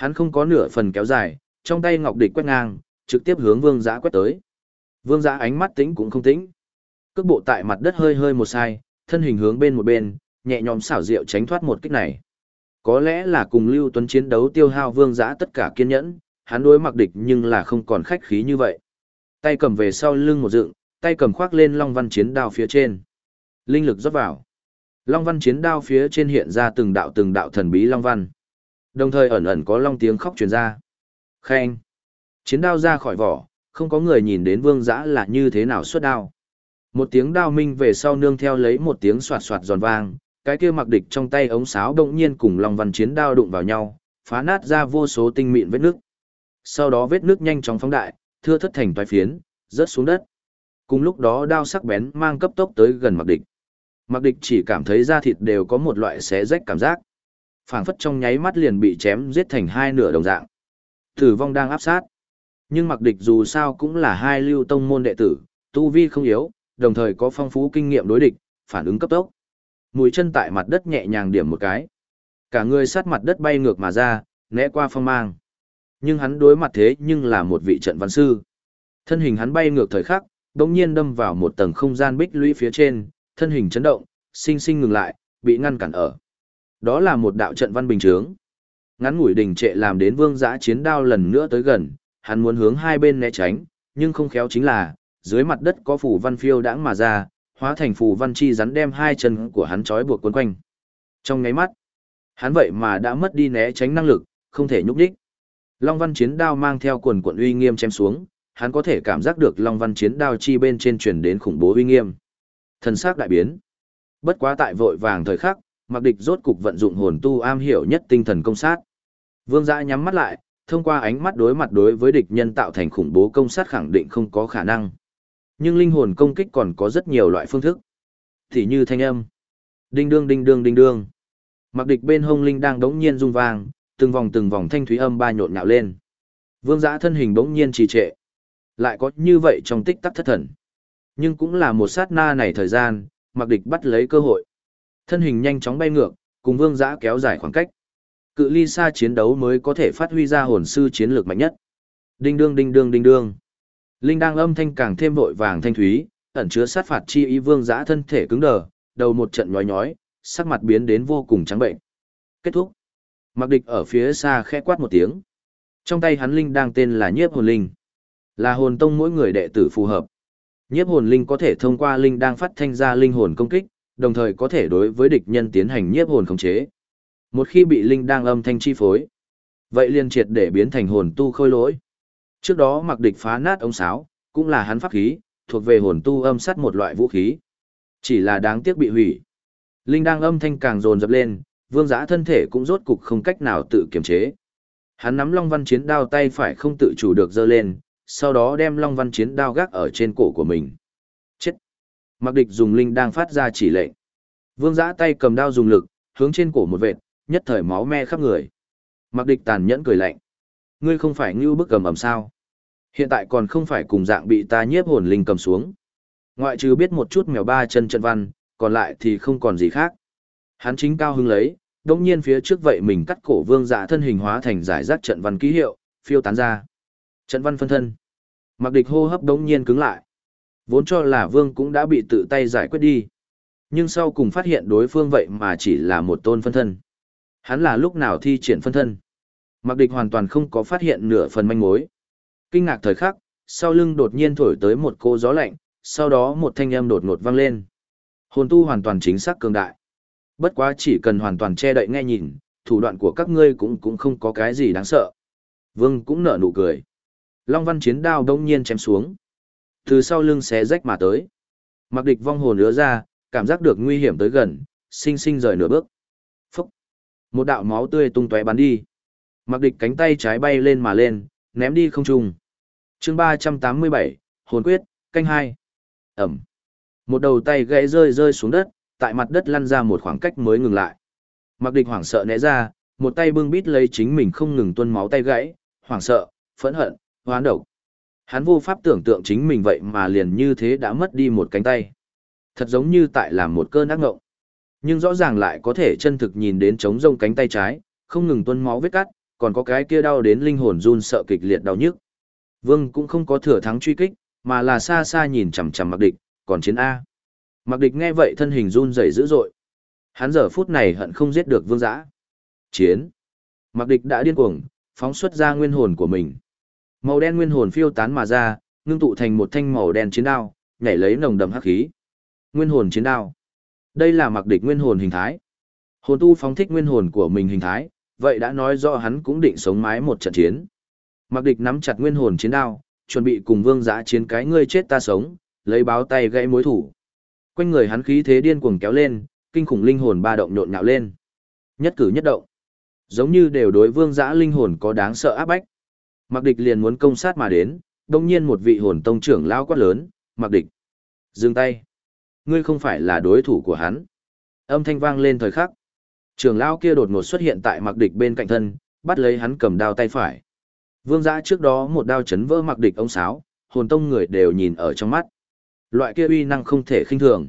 Hắn không có nửa phần kéo dài, trong tay ngọc địch quét ngang, trực tiếp hướng vương giã quét tới. Vương giã ánh mắt tĩnh cũng không tĩnh. Cước bộ tại mặt đất hơi hơi một sai, thân hình hướng bên một bên, nhẹ nhõm xảo diệu tránh thoát một kích này. Có lẽ là cùng Lưu Tuấn chiến đấu tiêu hao vương giã tất cả kiên nhẫn, hắn đối mặc địch nhưng là không còn khách khí như vậy. Tay cầm về sau lưng một dựng, tay cầm khoác lên long văn chiến đao phía trên. Linh lực rót vào. Long văn chiến đao phía trên hiện ra từng đạo từng đạo thần bí long văn. Đồng thời ẩn ẩn có long tiếng khóc truyền ra. Khen. Chiến đao ra khỏi vỏ, không có người nhìn đến vương giã là như thế nào xuất đao. Một tiếng đao minh về sau nương theo lấy một tiếng soạt soạt giòn vang, cái kia mặc địch trong tay ống sáo động nhiên cùng long văn chiến đao đụng vào nhau, phá nát ra vô số tinh mịn vết nước. Sau đó vết nước nhanh chóng phóng đại, thưa thất thành toái phiến, rớt xuống đất. Cùng lúc đó đao sắc bén mang cấp tốc tới gần mặc địch. Mặc địch chỉ cảm thấy da thịt đều có một loại xé rách cảm giác phảng phất trong nháy mắt liền bị chém giết thành hai nửa đồng dạng. Tử vong đang áp sát. Nhưng mặc địch dù sao cũng là hai lưu tông môn đệ tử, tu vi không yếu, đồng thời có phong phú kinh nghiệm đối địch, phản ứng cấp tốc. Mũi chân tại mặt đất nhẹ nhàng điểm một cái. Cả người sát mặt đất bay ngược mà ra, né qua phong mang. Nhưng hắn đối mặt thế nhưng là một vị trận văn sư. Thân hình hắn bay ngược thời khắc, đồng nhiên đâm vào một tầng không gian bích lũy phía trên, thân hình chấn động, sinh sinh ngừng lại, bị ngăn cản ở. Đó là một đạo trận văn bình chướng. Ngắn ngủi đình trệ làm đến vương giã chiến đao lần nữa tới gần, hắn muốn hướng hai bên né tránh, nhưng không khéo chính là, dưới mặt đất có phủ văn phiêu đãng mà ra, hóa thành phù văn chi rắn đem hai chân của hắn trói buộc quấn quanh. Trong ngáy mắt, hắn vậy mà đã mất đi né tránh năng lực, không thể nhúc đích. Long văn chiến đao mang theo quần quận uy nghiêm chém xuống, hắn có thể cảm giác được long văn chiến đao chi bên trên truyền đến khủng bố uy nghiêm. Thần sắc đại biến. Bất quá tại vội vàng thời khắc, Mặc Địch rốt cục vận dụng hồn tu am hiểu nhất tinh thần công sát. Vương Dã nhắm mắt lại, thông qua ánh mắt đối mặt đối với địch nhân tạo thành khủng bố công sát khẳng định không có khả năng. Nhưng linh hồn công kích còn có rất nhiều loại phương thức. Thì như thanh âm. Đinh đương đinh đương đinh đương. Mặc địch bên hông linh đang đống nhiên rung vang, từng vòng từng vòng thanh thúy âm ba nhộn nhạo lên. Vương giã thân hình đống nhiên trì trệ. Lại có như vậy trong tích tắc thất thần. Nhưng cũng là một sát na này thời gian, mặc địch bắt lấy cơ hội. Thân hình nhanh chóng bay ngược, cùng vương giã kéo dài khoảng cách. Cự ly xa chiến đấu mới có thể phát huy ra hồn sư chiến lược mạnh nhất. Đinh đương đinh đương đinh đương. Linh đang âm thanh càng thêm vội vàng thanh thúy, ẩn chứa sát phạt chi ý vương giã thân thể cứng đờ, đầu một trận nhói nhói, sắc mặt biến đến vô cùng trắng bệnh. Kết thúc. Mặc địch ở phía xa khẽ quát một tiếng. Trong tay hắn linh đang tên là nhiếp hồn linh. Là hồn tông mỗi người đệ tử phù hợp. Nhiếp hồn linh có thể thông qua linh đang phát thanh ra linh hồn công kích, đồng thời có thể đối với địch nhân tiến hành nhiếp hồn khống chế. Một khi bị linh đang âm thanh chi phối, vậy liền triệt để biến thành hồn tu khôi lỗi. Trước đó mặc địch phá nát ống sáo, cũng là hắn pháp khí, thuộc về hồn tu âm sắt một loại vũ khí. Chỉ là đáng tiếc bị hủy. Linh đang âm thanh càng dồn dập lên, vương giã thân thể cũng rốt cục không cách nào tự kiềm chế. Hắn nắm Long Văn Chiến đao tay phải không tự chủ được giơ lên, sau đó đem Long Văn Chiến đao gác ở trên cổ của mình. Mặc địch dùng linh đang phát ra chỉ lệnh. Vương giã tay cầm đao dùng lực, hướng trên cổ một vệt, nhất thời máu me khắp người. Mặc địch tàn nhẫn cười lạnh. Ngươi không phải ngưu bức cầm ẩm sao? Hiện tại còn không phải cùng dạng bị ta nhiếp hồn linh cầm xuống. Ngoại trừ biết một chút mèo ba chân chân văn, còn lại thì không còn gì khác. Hắn chính cao hứng lấy, đồng nhiên phía trước vậy mình cắt cổ vương dạ thân hình hóa thành giải rác trận văn ký hiệu, phiêu tán ra. Trận văn phân thân. Mặc địch hô hấp đống nhiên cứng lại. Vốn cho là vương cũng đã bị tự tay giải quyết đi. Nhưng sau cùng phát hiện đối phương vậy mà chỉ là một tôn phân thân. Hắn là lúc nào thi triển phân thân. Mặc địch hoàn toàn không có phát hiện nửa phần manh mối. Kinh ngạc thời khắc, sau lưng đột nhiên thổi tới một cô gió lạnh, sau đó một thanh âm đột ngột vang lên. Hồn tu hoàn toàn chính xác cường đại. Bất quá chỉ cần hoàn toàn che đậy nghe nhìn, thủ đoạn của các ngươi cũng cũng không có cái gì đáng sợ. Vương cũng nở nụ cười. Long văn chiến đao đông nhiên chém xuống. Từ sau lưng xé rách mà tới. Mặc địch vong hồn ứa ra, cảm giác được nguy hiểm tới gần, sinh sinh rời nửa bước. Phúc! Một đạo máu tươi tung tóe bắn đi. Mặc địch cánh tay trái bay lên mà lên, ném đi không trung. chương ba trăm tám mươi bảy hồn quyết, canh hai Ẩm. Một đầu tay gãy rơi rơi xuống đất, tại mặt đất lăn ra một khoảng cách mới ngừng lại. Mặc địch hoảng sợ né ra, một tay bưng bít lấy chính mình không ngừng tuôn máu tay gãy, hoảng sợ, phẫn hận, hoán độc. Hắn vô pháp tưởng tượng chính mình vậy mà liền như thế đã mất đi một cánh tay. Thật giống như tại làm một cơn ác ngộng. Nhưng rõ ràng lại có thể chân thực nhìn đến trống rông cánh tay trái, không ngừng tuôn máu vết cắt, còn có cái kia đau đến linh hồn run sợ kịch liệt đau nhức. Vương cũng không có thừa thắng truy kích, mà là xa xa nhìn chằm chằm mặc địch, còn chiến A. Mặc địch nghe vậy thân hình run rẩy dữ dội. Hắn giờ phút này hận không giết được vương giã. Chiến. Mặc địch đã điên cuồng, phóng xuất ra nguyên hồn của mình. Màu đen nguyên hồn phiêu tán mà ra, ngưng tụ thành một thanh màu đen chiến đao, nhảy lấy nồng đậm hắc khí. Nguyên hồn chiến đao. Đây là mặc địch nguyên hồn hình thái. Hồn tu phóng thích nguyên hồn của mình hình thái, vậy đã nói rõ hắn cũng định sống mái một trận chiến. Mặc địch nắm chặt nguyên hồn chiến đao, chuẩn bị cùng vương giã chiến cái ngươi chết ta sống, lấy báo tay gãy mối thủ. Quanh người hắn khí thế điên cuồng kéo lên, kinh khủng linh hồn ba động nhộn nhạo lên. Nhất cử nhất động, giống như đều đối vương giã linh hồn có đáng sợ áp bách. Mặc địch liền muốn công sát mà đến, đồng nhiên một vị hồn tông trưởng lao quát lớn, mặc địch. Dừng tay. Ngươi không phải là đối thủ của hắn. Âm thanh vang lên thời khắc. trưởng lão kia đột ngột xuất hiện tại mặc địch bên cạnh thân, bắt lấy hắn cầm đao tay phải. Vương giã trước đó một đao chấn vỡ mặc địch ông sáo, hồn tông người đều nhìn ở trong mắt. Loại kia uy năng không thể khinh thường.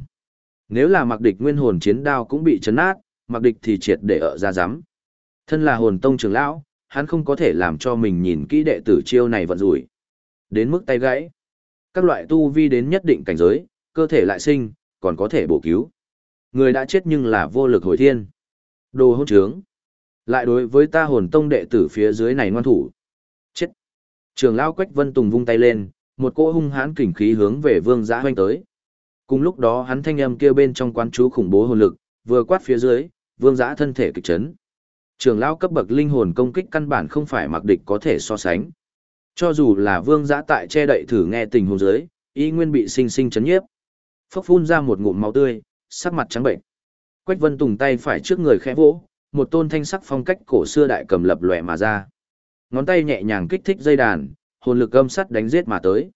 Nếu là mặc địch nguyên hồn chiến đao cũng bị chấn nát, mặc địch thì triệt để ở ra giám. Thân là hồn tông trưởng lão, hắn không có thể làm cho mình nhìn kỹ đệ tử chiêu này vận rủi. Đến mức tay gãy. Các loại tu vi đến nhất định cảnh giới, cơ thể lại sinh, còn có thể bổ cứu. Người đã chết nhưng là vô lực hồi thiên. Đồ hôn trướng. Lại đối với ta hồn tông đệ tử phía dưới này ngoan thủ. Chết. Trường lao Quách Vân Tùng vung tay lên, một cỗ hung hãn kình khí hướng về vương giã hoanh tới. Cùng lúc đó hắn thanh âm kia bên trong quán chú khủng bố hồn lực, vừa quát phía dưới, vương giã thân thể kịch chấn. Trường Lão cấp bậc linh hồn công kích căn bản không phải mặc địch có thể so sánh. Cho dù là vương giã tại che đậy thử nghe tình huống dưới, y nguyên bị sinh sinh chấn nhiếp. Phốc phun ra một ngụm máu tươi, sắc mặt trắng bệnh. Quách Vân Tùng tay phải trước người khẽ vỗ, một tôn thanh sắc phong cách cổ xưa đại cầm lập lòe mà ra. Ngón tay nhẹ nhàng kích thích dây đàn, hồn lực âm sắt đánh giết mà tới.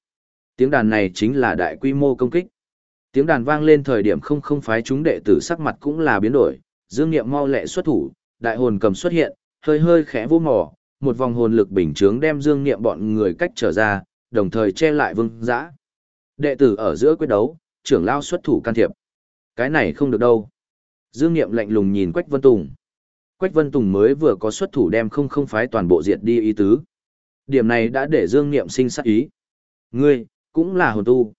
Tiếng đàn này chính là đại quy mô công kích. Tiếng đàn vang lên thời điểm không không phái chúng đệ tử sắc mặt cũng là biến đổi, Dương Nghiệm mau lẹ xuất thủ, đại hồn cầm xuất hiện, hơi hơi khẽ vô mỏ, một vòng hồn lực bình chướng đem Dương Nghiệm bọn người cách trở ra, đồng thời che lại Vương Dã. Đệ tử ở giữa quyết đấu, trưởng lao xuất thủ can thiệp. Cái này không được đâu. Dương Nghiệm lạnh lùng nhìn Quách Vân Tùng. Quách Vân Tùng mới vừa có xuất thủ đem không không phái toàn bộ diệt đi ý tứ. Điểm này đã để Dương Nghiệm sinh sát ý. Ngươi, cũng là hồn tu.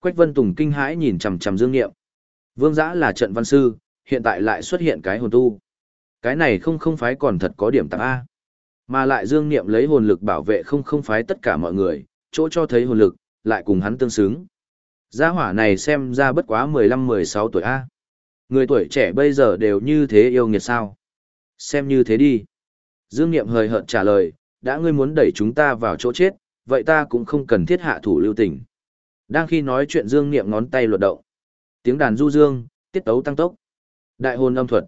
Quách Vân Tùng kinh hãi nhìn chằm chằm Dương Nghiệm. Vương Giã là trận văn sư, hiện tại lại xuất hiện cái hồn tu. Cái này không không phái còn thật có điểm tạp A. Mà lại Dương Niệm lấy hồn lực bảo vệ không không phái tất cả mọi người, chỗ cho thấy hồn lực, lại cùng hắn tương xứng. Gia hỏa này xem ra bất quá 15-16 tuổi A. Người tuổi trẻ bây giờ đều như thế yêu nghiệt sao. Xem như thế đi. Dương Niệm hời hợt trả lời, đã ngươi muốn đẩy chúng ta vào chỗ chết, vậy ta cũng không cần thiết hạ thủ lưu tình. Đang khi nói chuyện Dương Niệm ngón tay luật động. Tiếng đàn du dương, tiết tấu tăng tốc. Đại hồn âm thuật.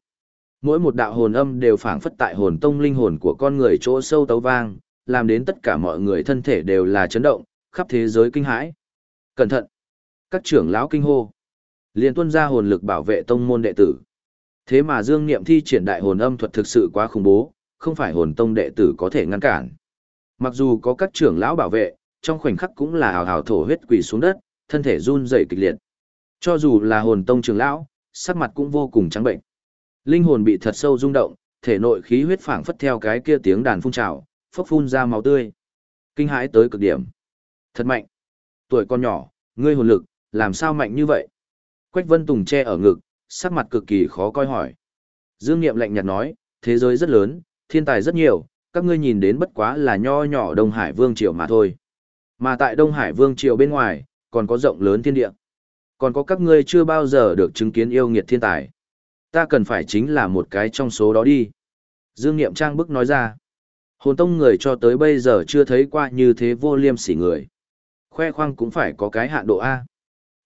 Mỗi một đạo hồn âm đều phảng phất tại hồn tông linh hồn của con người chỗ sâu tấu vang, làm đến tất cả mọi người thân thể đều là chấn động, khắp thế giới kinh hãi. Cẩn thận! Các trưởng lão kinh hô. Liên tuân ra hồn lực bảo vệ tông môn đệ tử. Thế mà Dương Niệm thi triển đại hồn âm thuật thực sự quá khủng bố, không phải hồn tông đệ tử có thể ngăn cản. Mặc dù có các trưởng lão bảo vệ, trong khoảnh khắc cũng là hào hào thổ huyết quỳ xuống đất, thân thể run rẩy kịch liệt. Cho dù là hồn tông trưởng lão, sắc mặt cũng vô cùng trắng bệnh. Linh hồn bị thật sâu rung động, thể nội khí huyết phảng phất theo cái kia tiếng đàn phun trào, phốc phun ra máu tươi. Kinh hãi tới cực điểm. Thật mạnh. Tuổi con nhỏ, ngươi hồn lực, làm sao mạnh như vậy? Quách Vân Tùng che ở ngực, sắc mặt cực kỳ khó coi hỏi. Dương Niệm lạnh nhạt nói, thế giới rất lớn, thiên tài rất nhiều, các ngươi nhìn đến bất quá là nho nhỏ Đông Hải Vương Triều mà thôi. Mà tại Đông Hải Vương Triều bên ngoài, còn có rộng lớn thiên địa. Còn có các ngươi chưa bao giờ được chứng kiến yêu nghiệt thiên tài. Ta cần phải chính là một cái trong số đó đi. Dương Niệm Trang bức nói ra. Hồn tông người cho tới bây giờ chưa thấy qua như thế vô liêm sỉ người. Khoe khoang cũng phải có cái hạn độ A.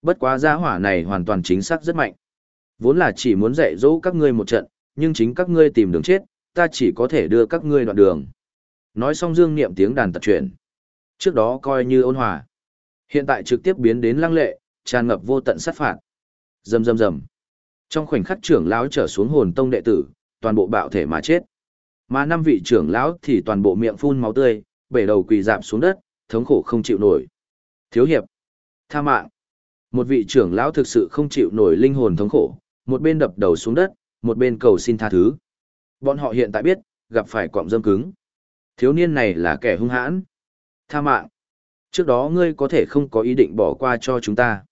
Bất quá gia hỏa này hoàn toàn chính xác rất mạnh. Vốn là chỉ muốn dạy dỗ các ngươi một trận, nhưng chính các ngươi tìm đường chết, ta chỉ có thể đưa các ngươi đoạn đường. Nói xong dương niệm tiếng đàn tật chuyển. Trước đó coi như ôn hòa. Hiện tại trực tiếp biến đến lăng lệ, tràn ngập vô tận sát phạt. Rầm rầm rầm. Trong khoảnh khắc trưởng lão trở xuống hồn tông đệ tử, toàn bộ bạo thể mà chết. Mà năm vị trưởng lão thì toàn bộ miệng phun máu tươi, bể đầu quỳ dạp xuống đất, thống khổ không chịu nổi. Thiếu hiệp, tha mạng. Một vị trưởng lão thực sự không chịu nổi linh hồn thống khổ, một bên đập đầu xuống đất, một bên cầu xin tha thứ. Bọn họ hiện tại biết, gặp phải cọng dâm cứng. Thiếu niên này là kẻ hung hãn. Tha mạng. Trước đó ngươi có thể không có ý định bỏ qua cho chúng ta.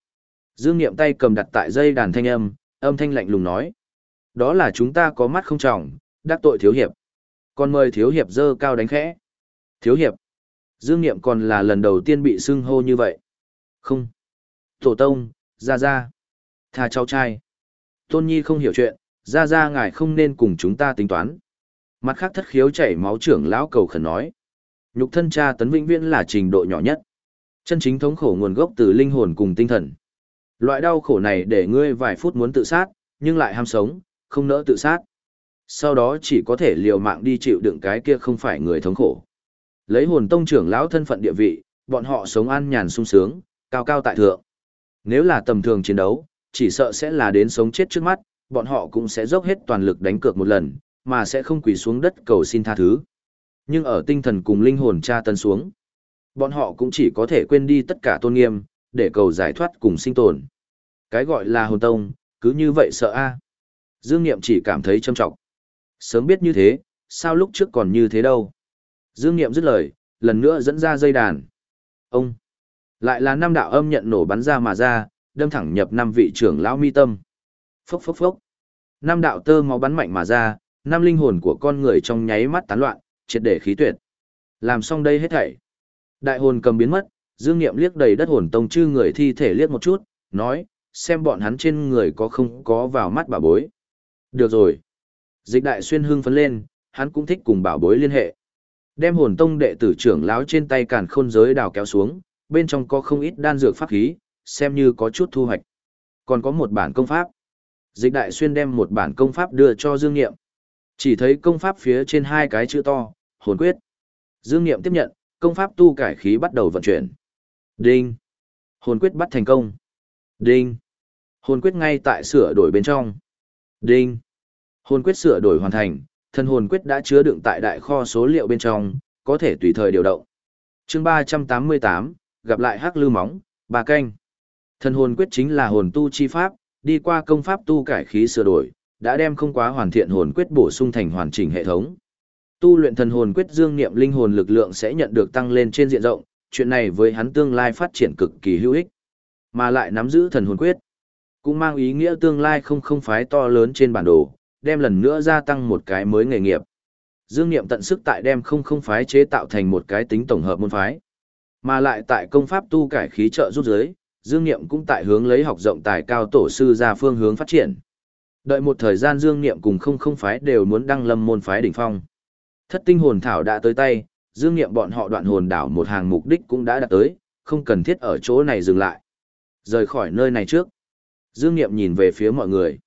Dương Niệm tay cầm đặt tại dây đàn thanh âm, âm thanh lạnh lùng nói. Đó là chúng ta có mắt không trọng, đắc tội thiếu hiệp. Còn mời thiếu hiệp dơ cao đánh khẽ. Thiếu hiệp. Dương Niệm còn là lần đầu tiên bị xưng hô như vậy. Không. Tổ tông, ra ra. Tha cháu trai. Tôn Nhi không hiểu chuyện, ra ra ngài không nên cùng chúng ta tính toán. Mặt khác thất khiếu chảy máu trưởng lão cầu khẩn nói. Nhục thân cha tấn vĩnh viễn là trình độ nhỏ nhất. Chân chính thống khổ nguồn gốc từ linh hồn cùng tinh thần. Loại đau khổ này để ngươi vài phút muốn tự sát, nhưng lại ham sống, không nỡ tự sát. Sau đó chỉ có thể liều mạng đi chịu đựng cái kia không phải người thống khổ. Lấy hồn tông trưởng lão thân phận địa vị, bọn họ sống an nhàn sung sướng, cao cao tại thượng. Nếu là tầm thường chiến đấu, chỉ sợ sẽ là đến sống chết trước mắt, bọn họ cũng sẽ dốc hết toàn lực đánh cược một lần, mà sẽ không quỳ xuống đất cầu xin tha thứ. Nhưng ở tinh thần cùng linh hồn tra tân xuống, bọn họ cũng chỉ có thể quên đi tất cả tôn nghiêm, để cầu giải thoát cùng sinh tồn. Cái gọi là hồn tông, cứ như vậy sợ a. Dương Niệm chỉ cảm thấy châm trọng. Sớm biết như thế, sao lúc trước còn như thế đâu. Dương Niệm dứt lời, lần nữa dẫn ra dây đàn. Ông! Lại là năm đạo âm nhận nổ bắn ra mà ra, đâm thẳng nhập năm vị trưởng lão mi tâm. Phốc phốc phốc. Năm đạo tơ máu bắn mạnh mà ra, năm linh hồn của con người trong nháy mắt tán loạn, triệt để khí tuyệt. Làm xong đây hết thảy. Đại hồn cầm biến mất, Dương Niệm liếc đầy đất hồn tông chư người thi thể liếc một chút, nói, xem bọn hắn trên người có không có vào mắt bà bối. Được rồi. Dịch đại xuyên hưng phấn lên, hắn cũng thích cùng bảo bối liên hệ. Đem hồn tông đệ tử trưởng lão trên tay càn khôn giới đào kéo xuống, bên trong có không ít đan dược pháp khí, xem như có chút thu hoạch. Còn có một bản công pháp. Dịch đại xuyên đem một bản công pháp đưa cho Dương Niệm. Chỉ thấy công pháp phía trên hai cái chữ to, hồn quyết. Dương Niệm tiếp nhận, công pháp tu cải khí bắt đầu vận chuyển. Đinh. Hồn quyết bắt thành công. Đinh. Hồn quyết ngay tại sửa đổi bên trong. Đinh. Hồn quyết sửa đổi hoàn thành, Thân hồn quyết đã chứa đựng tại đại kho số liệu bên trong, có thể tùy thời điều động. Chương 388, gặp lại Hắc Lư Móng, bà canh. Thân hồn quyết chính là hồn tu chi pháp, đi qua công pháp tu cải khí sửa đổi, đã đem không quá hoàn thiện hồn quyết bổ sung thành hoàn chỉnh hệ thống. Tu luyện thần hồn quyết dương niệm linh hồn lực lượng sẽ nhận được tăng lên trên diện rộng, chuyện này với hắn tương lai phát triển cực kỳ hữu ích. Mà lại nắm giữ thần hồn quyết, cũng mang ý nghĩa tương lai không không phái to lớn trên bản đồ, đem lần nữa gia tăng một cái mới nghề nghiệp. Dương Niệm tận sức tại đem không không phái chế tạo thành một cái tính tổng hợp môn phái. Mà lại tại công pháp tu cải khí trợ rút giới, Dương Niệm cũng tại hướng lấy học rộng tài cao tổ sư ra phương hướng phát triển. Đợi một thời gian Dương Niệm cùng không không phái đều muốn đăng lâm môn phái đỉnh phong. Thất tinh hồn thảo đã tới tay, Dương Niệm bọn họ đoạn hồn đảo một hàng mục đích cũng đã đạt tới, không cần thiết ở chỗ này dừng lại. Rời khỏi nơi này trước. Dương Niệm nhìn về phía mọi người.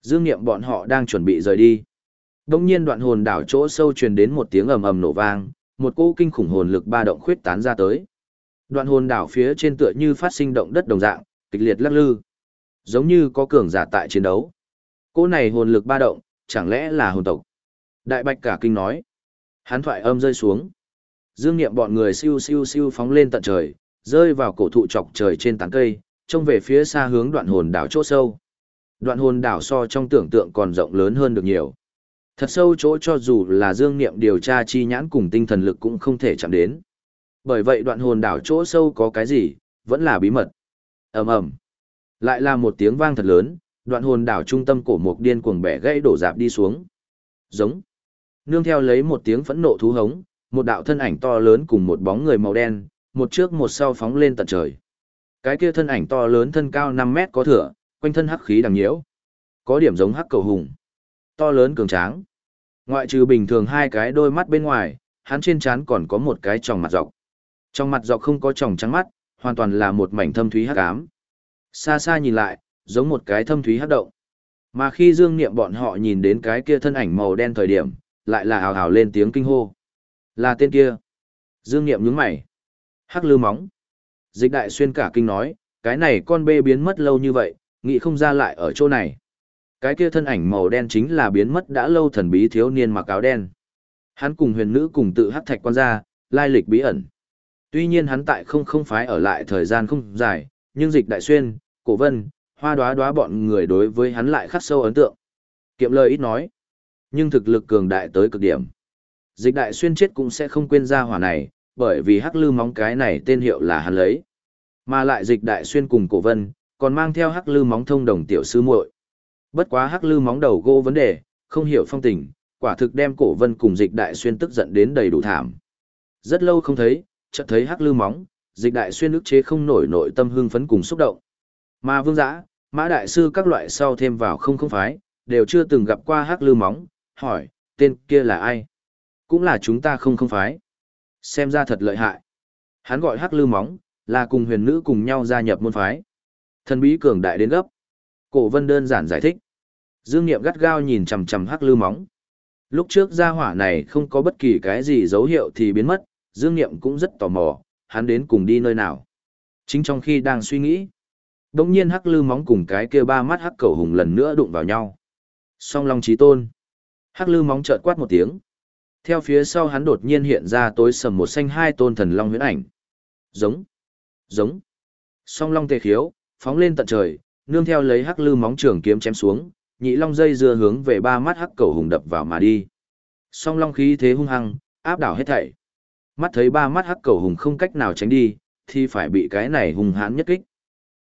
Dương Niệm bọn họ đang chuẩn bị rời đi. Đông nhiên đoạn hồn đảo chỗ sâu truyền đến một tiếng ầm ầm nổ vang, một cỗ kinh khủng hồn lực ba động khuyết tán ra tới. Đoạn hồn đảo phía trên tựa như phát sinh động đất đồng dạng, kịch liệt lắc lư. Giống như có cường giả tại chiến đấu. Cỗ này hồn lực ba động, chẳng lẽ là hồn tộc? Đại Bạch cả kinh nói. Hắn thoại âm rơi xuống. Dương Niệm bọn người siêu siêu siêu phóng lên tận trời, rơi vào cổ thụ chọc trời trên tán cây, trông về phía xa hướng đoạn hồn đảo chỗ sâu. Đoạn hồn đảo so trong tưởng tượng còn rộng lớn hơn được nhiều. Thật sâu chỗ cho dù là dương niệm điều tra chi nhãn cùng tinh thần lực cũng không thể chạm đến. Bởi vậy đoạn hồn đảo chỗ sâu có cái gì, vẫn là bí mật. ầm ầm Lại là một tiếng vang thật lớn, đoạn hồn đảo trung tâm cổ mục điên cuồng bẻ gãy đổ dạp đi xuống. Giống. Nương theo lấy một tiếng phẫn nộ thú hống, một đạo thân ảnh to lớn cùng một bóng người màu đen, một trước một sau phóng lên tận trời. Cái kia thân ảnh to lớn thân cao 5 mét có thửa, quanh thân hắc khí đằng nhiễu. Có điểm giống hắc cầu hùng. To lớn cường tráng. Ngoại trừ bình thường hai cái đôi mắt bên ngoài, hắn trên trán còn có một cái tròng mặt dọc. Trong mặt dọc không có tròng trắng mắt, hoàn toàn là một mảnh thâm thúy hắc ám. Xa xa nhìn lại, giống một cái thâm thúy hắc động. Mà khi Dương Niệm bọn họ nhìn đến cái kia thân ảnh màu đen thời điểm, lại là hào hào lên tiếng kinh hô. Là tên kia. Dương Niệm nhướng mày. Hắc lư móng. Dịch đại xuyên cả kinh nói, cái này con bê biến mất lâu như vậy, nghĩ không ra lại ở chỗ này. Cái kia thân ảnh màu đen chính là biến mất đã lâu thần bí thiếu niên mặc áo đen. Hắn cùng huyền nữ cùng tự hắc thạch quan ra, lai lịch bí ẩn. Tuy nhiên hắn tại không không phái ở lại thời gian không dài, nhưng dịch đại xuyên, cổ vân, hoa đoá đoá bọn người đối với hắn lại khắc sâu ấn tượng. Kiệm lời ít nói, nhưng thực lực cường đại tới cực điểm. Dịch đại xuyên chết cũng sẽ không quên ra hỏa này, bởi vì hắc lư móng cái này tên hiệu là hắn lấy. Mà lại dịch đại xuyên cùng cổ vân, còn mang theo hắc lư móng thông đồng tiểu sư muội. Bất quá hắc lư móng đầu gỗ vấn đề, không hiểu phong tình, quả thực đem cổ vân cùng dịch đại xuyên tức giận đến đầy đủ thảm. Rất lâu không thấy, chợt thấy hắc lư móng, dịch đại xuyên ức chế không nổi nội tâm hưng phấn cùng xúc động. Mà vương giã, mã đại sư các loại sau thêm vào không không phái, đều chưa từng gặp qua hắc lư móng, hỏi, tên kia là ai? Cũng là chúng ta không không phái. Xem ra thật lợi hại. Hắn gọi hắc lư móng, là cùng huyền nữ cùng nhau gia nhập môn phái. Thần bí cường đại đến gấp. Cổ vân đơn giản giải thích. Dương Niệm gắt gao nhìn chằm chằm hắc lư móng. Lúc trước gia hỏa này không có bất kỳ cái gì dấu hiệu thì biến mất, Dương Niệm cũng rất tò mò, hắn đến cùng đi nơi nào. Chính trong khi đang suy nghĩ, Đống nhiên hắc lư móng cùng cái kia ba mắt hắc cầu hùng lần nữa đụng vào nhau. Song long trí tôn. Hắc lư móng chợt quát một tiếng. Theo phía sau hắn đột nhiên hiện ra tối sầm một xanh hai tôn thần long huyễn ảnh. Giống. Giống. Song long tề khiếu, phóng lên tận trời, nương theo lấy hắc lư móng trường kiếm chém xuống, nhị long dây dưa hướng về ba mắt hắc cầu hùng đập vào mà đi. Song long khí thế hung hăng, áp đảo hết thảy. Mắt thấy ba mắt hắc cầu hùng không cách nào tránh đi, thì phải bị cái này hung hãn nhất kích.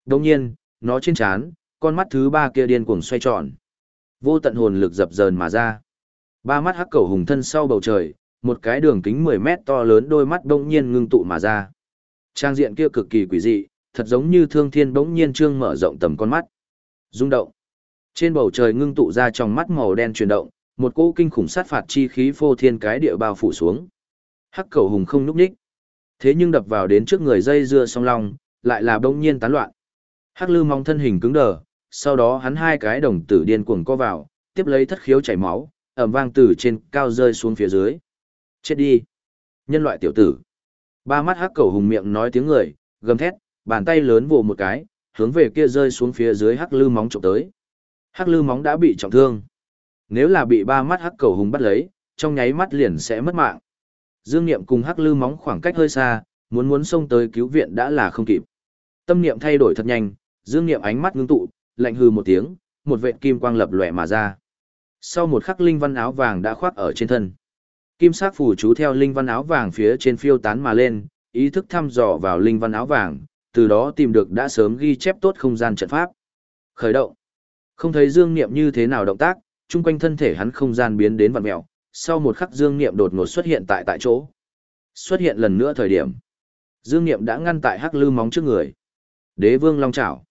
Đồng nhiên, nó trên chán, con mắt thứ ba kia điên cuồng xoay tròn. Vô tận hồn lực dập dờn mà ra. Ba mắt hắc cầu hùng thân sau bầu trời, một cái đường kính 10 mét to lớn đôi mắt đông nhiên ngưng tụ mà ra. Trang diện kia cực kỳ quỷ dị, thật giống như thương thiên bỗng nhiên trương mở rộng tầm con mắt. Rung động. Trên bầu trời ngưng tụ ra trong mắt màu đen chuyển động, một cỗ kinh khủng sát phạt chi khí phô thiên cái địa bao phủ xuống. Hắc cầu hùng không núp đích, Thế nhưng đập vào đến trước người dây dưa song long, lại là bỗng nhiên tán loạn. Hắc lư mong thân hình cứng đờ, sau đó hắn hai cái đồng tử điên cuồng co vào, tiếp lấy thất khiếu chảy máu, ẩm vang từ trên cao rơi xuống phía dưới. Chết đi! Nhân loại tiểu tử! Ba mắt hắc cầu hùng miệng nói tiếng người, gầm thét, bàn tay lớn vồ một cái, hướng về kia rơi xuống phía dưới hắc lư móng trộm tới. Hắc lư móng đã bị trọng thương. Nếu là bị ba mắt hắc cầu hùng bắt lấy, trong nháy mắt liền sẽ mất mạng. Dương Niệm cùng hắc lư móng khoảng cách hơi xa, muốn muốn xông tới cứu viện đã là không kịp. Tâm niệm thay đổi thật nhanh, Dương Niệm ánh mắt ngưng tụ, lạnh hư một tiếng, một vệt kim quang lập lòe mà ra. Sau một khắc linh văn áo vàng đã khoác ở trên thân. Kim sắc phù chú theo linh văn áo vàng phía trên phiêu tán mà lên, ý thức thăm dò vào linh văn áo vàng, từ đó tìm được đã sớm ghi chép tốt không gian trận pháp. Khởi động. Không thấy Dương Niệm như thế nào động tác, chung quanh thân thể hắn không gian biến đến vặn mèo, sau một khắc Dương Niệm đột ngột xuất hiện tại tại chỗ. Xuất hiện lần nữa thời điểm. Dương Niệm đã ngăn tại hắc lư móng trước người. Đế vương long chảo.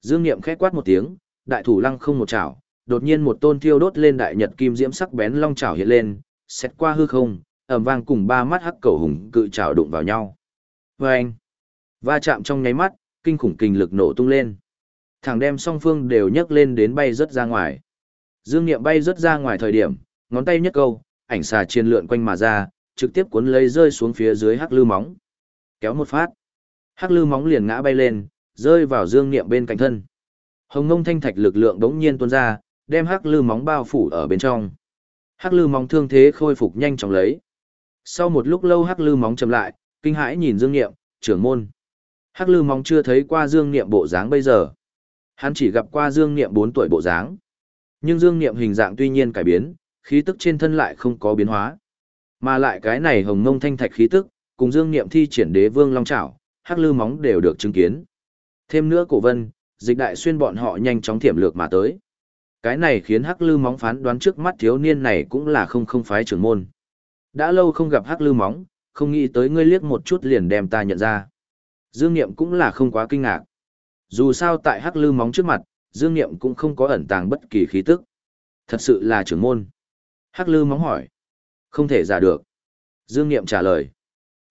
Dương Niệm khẽ quát một tiếng, đại thủ lăng không một chảo, đột nhiên một tôn thiêu đốt lên đại nhật kim diễm sắc bén long chảo hiện lên, xét qua hư không, ầm vang cùng ba mắt hắc cầu hùng cự chảo đụng vào nhau. Vâng! Va chạm trong nháy mắt, kinh khủng kinh lực nổ tung lên. Thằng đem song phương đều nhấc lên đến bay rất ra ngoài. Dương Niệm bay rất ra ngoài thời điểm, ngón tay nhấc câu, ảnh xà chiên lượn quanh mà ra, trực tiếp cuốn lấy rơi xuống phía dưới hắc lư móng. Kéo một phát. Hắc lư móng liền ngã bay lên, rơi vào Dương Niệm bên cạnh thân. Hồng ngông thanh thạch lực lượng đống nhiên tuôn ra, đem hắc lư móng bao phủ ở bên trong. Hắc lư móng thương thế khôi phục nhanh chóng lấy. Sau một lúc lâu hắc lư móng chậm lại, kinh hãi nhìn Dương Niệm, trưởng môn. Hắc lư móng chưa thấy qua Dương Niệm bộ dáng bây giờ. Hắn chỉ gặp qua Dương Niệm 4 tuổi bộ dáng. Nhưng Dương Niệm hình dạng tuy nhiên cải biến, khí tức trên thân lại không có biến hóa. Mà lại cái này hồng ngông thanh thạch khí tức, cùng Dương Niệm thi triển đế vương long trảo, hắc lư móng đều được chứng kiến. Thêm nữa cổ vân, dịch đại xuyên bọn họ nhanh chóng thiểm lược mà tới. Cái này khiến hắc lư móng phán đoán trước mắt thiếu niên này cũng là không không phái trưởng môn. Đã lâu không gặp hắc lư móng, không nghĩ tới ngươi liếc một chút liền đem ta nhận ra. Dương Niệm cũng là không quá kinh ngạc. Dù sao tại hắc lư móng trước mặt, Dương Niệm cũng không có ẩn tàng bất kỳ khí tức. Thật sự là trưởng môn. Hắc lư móng hỏi. Không thể giả được. Dương Niệm trả lời.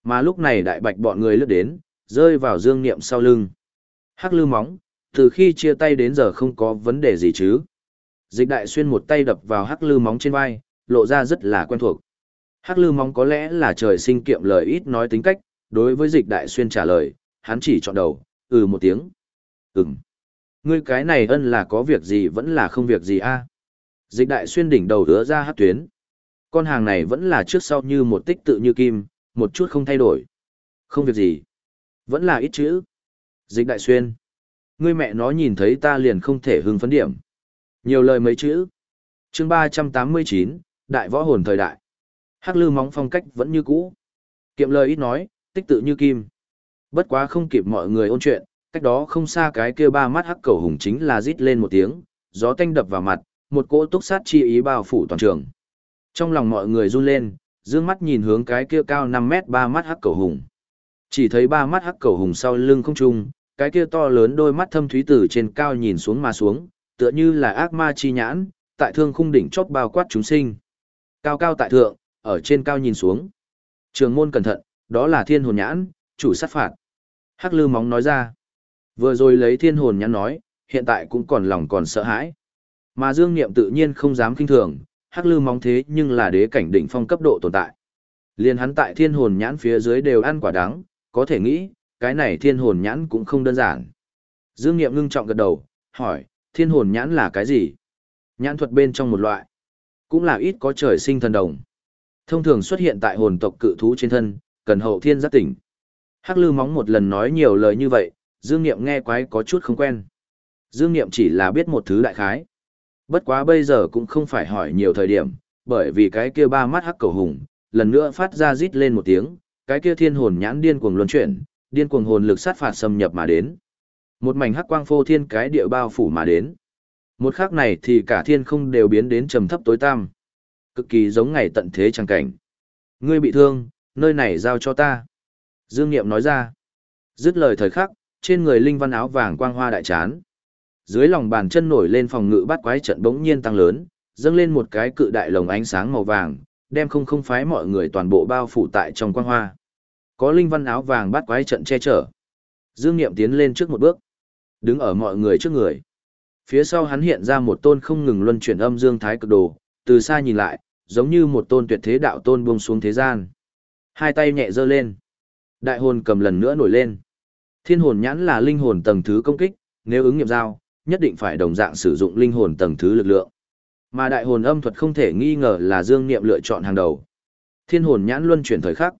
Mà lúc này đại bạch bọn người lướt đến, rơi vào Dương Niệm sau lưng. Hắc lư móng, từ khi chia tay đến giờ không có vấn đề gì chứ. Dịch đại xuyên một tay đập vào hắc lư móng trên vai, lộ ra rất là quen thuộc. Hắc lư móng có lẽ là trời sinh kiệm lời ít nói tính cách, đối với dịch đại xuyên trả lời, hắn chỉ chọn đầu, ừ một tiếng. Ừm. Ngươi cái này ân là có việc gì vẫn là không việc gì a Dịch đại xuyên đỉnh đầu đứa ra hát tuyến. Con hàng này vẫn là trước sau như một tích tự như kim, một chút không thay đổi. Không việc gì. Vẫn là ít chữ. Dịch đại xuyên. Ngươi mẹ nó nhìn thấy ta liền không thể hưng phấn điểm. Nhiều lời mấy chữ. chương ba trăm tám mươi chín Đại võ hồn thời đại. Hắc lư móng phong cách vẫn như cũ. Kiệm lời ít nói, tích tự như kim. Bất quá không kịp mọi người ôn chuyện, cách đó không xa cái kia ba mắt hắc cầu hùng chính là rít lên một tiếng, gió tanh đập vào mặt, một cỗ túc sát chi ý bao phủ toàn trường. Trong lòng mọi người run lên, dương mắt nhìn hướng cái kia cao 5 mét ba mắt hắc cầu hùng. Chỉ thấy ba mắt hắc cầu hùng sau lưng không trung, cái kia to lớn đôi mắt thâm thúy từ trên cao nhìn xuống mà xuống, tựa như là ác ma chi nhãn, tại thương khung đỉnh chót bao quát chúng sinh. Cao cao tại thượng, ở trên cao nhìn xuống. Trường môn cẩn thận, đó là thiên hồn nhãn, chủ sát phạt. Hắc lư móng nói ra. Vừa rồi lấy thiên hồn nhãn nói, hiện tại cũng còn lòng còn sợ hãi. Mà Dương Niệm tự nhiên không dám kinh thường, hắc lư móng thế nhưng là đế cảnh đỉnh phong cấp độ tồn tại. Liên hắn tại thiên hồn nhãn phía dưới đều ăn quả đắng, có thể nghĩ, cái này thiên hồn nhãn cũng không đơn giản. Dương Nghiệm ngưng trọng gật đầu, hỏi, thiên hồn nhãn là cái gì? Nhãn thuật bên trong một loại. Cũng là ít có trời sinh thần đồng. Thông thường xuất hiện tại hồn tộc cự thú trên thân, cần hậu thiên giác tỉnh. Hắc lư móng một lần nói nhiều lời như vậy, Dương Niệm nghe quái có chút không quen. Dương Niệm chỉ là biết một thứ đại khái. Bất quá bây giờ cũng không phải hỏi nhiều thời điểm, bởi vì cái kia ba mắt hắc cầu hùng, lần nữa phát ra rít lên một tiếng, cái kia thiên hồn nhãn điên cuồng luân chuyển, điên cuồng hồn lực sát phạt xâm nhập mà đến. Một mảnh hắc quang phô thiên cái địa bao phủ mà đến. Một khắc này thì cả thiên không đều biến đến trầm thấp tối tăm. Cực kỳ giống ngày tận thế trang cảnh. Ngươi bị thương, nơi này giao cho ta. Dương Niệm nói ra. Dứt lời thời khắc, trên người linh văn áo vàng quang hoa đại chán. Dưới lòng bàn chân nổi lên phòng ngự bắt quái trận bỗng nhiên tăng lớn, dâng lên một cái cự đại lồng ánh sáng màu vàng, đem không không phái mọi người toàn bộ bao phủ tại trong quang hoa. Có linh văn áo vàng bắt quái trận che chở. Dương Niệm tiến lên trước một bước, đứng ở mọi người trước người. Phía sau hắn hiện ra một tôn không ngừng luân chuyển âm dương thái cực đồ, từ xa nhìn lại, giống như một tôn tuyệt thế đạo tôn buông xuống thế gian. Hai tay nhẹ giơ lên. Đại hồn cầm lần nữa nổi lên. Thiên hồn nhãn là linh hồn tầng thứ công kích, nếu ứng nghiệm giao, nhất định phải đồng dạng sử dụng linh hồn tầng thứ lực lượng. Mà đại hồn âm thuật không thể nghi ngờ là Dương Niệm lựa chọn hàng đầu. Thiên hồn nhãn luân chuyển thời khắc.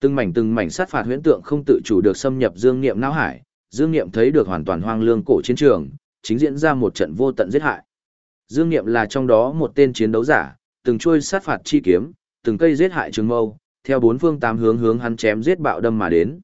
Từng mảnh từng mảnh sát phạt huyễn tượng không tự chủ được xâm nhập Dương Niệm não hải, Dương Niệm thấy được hoàn toàn hoang lương cổ chiến trường, chính diễn ra một trận vô tận giết hại. Dương Niệm là trong đó một tên chiến đấu giả, từng chui sát phạt chi kiếm, từng cây giết hại trường mâu, theo bốn phương tám hướng hướng hắn chém giết bạo đâm mà đến.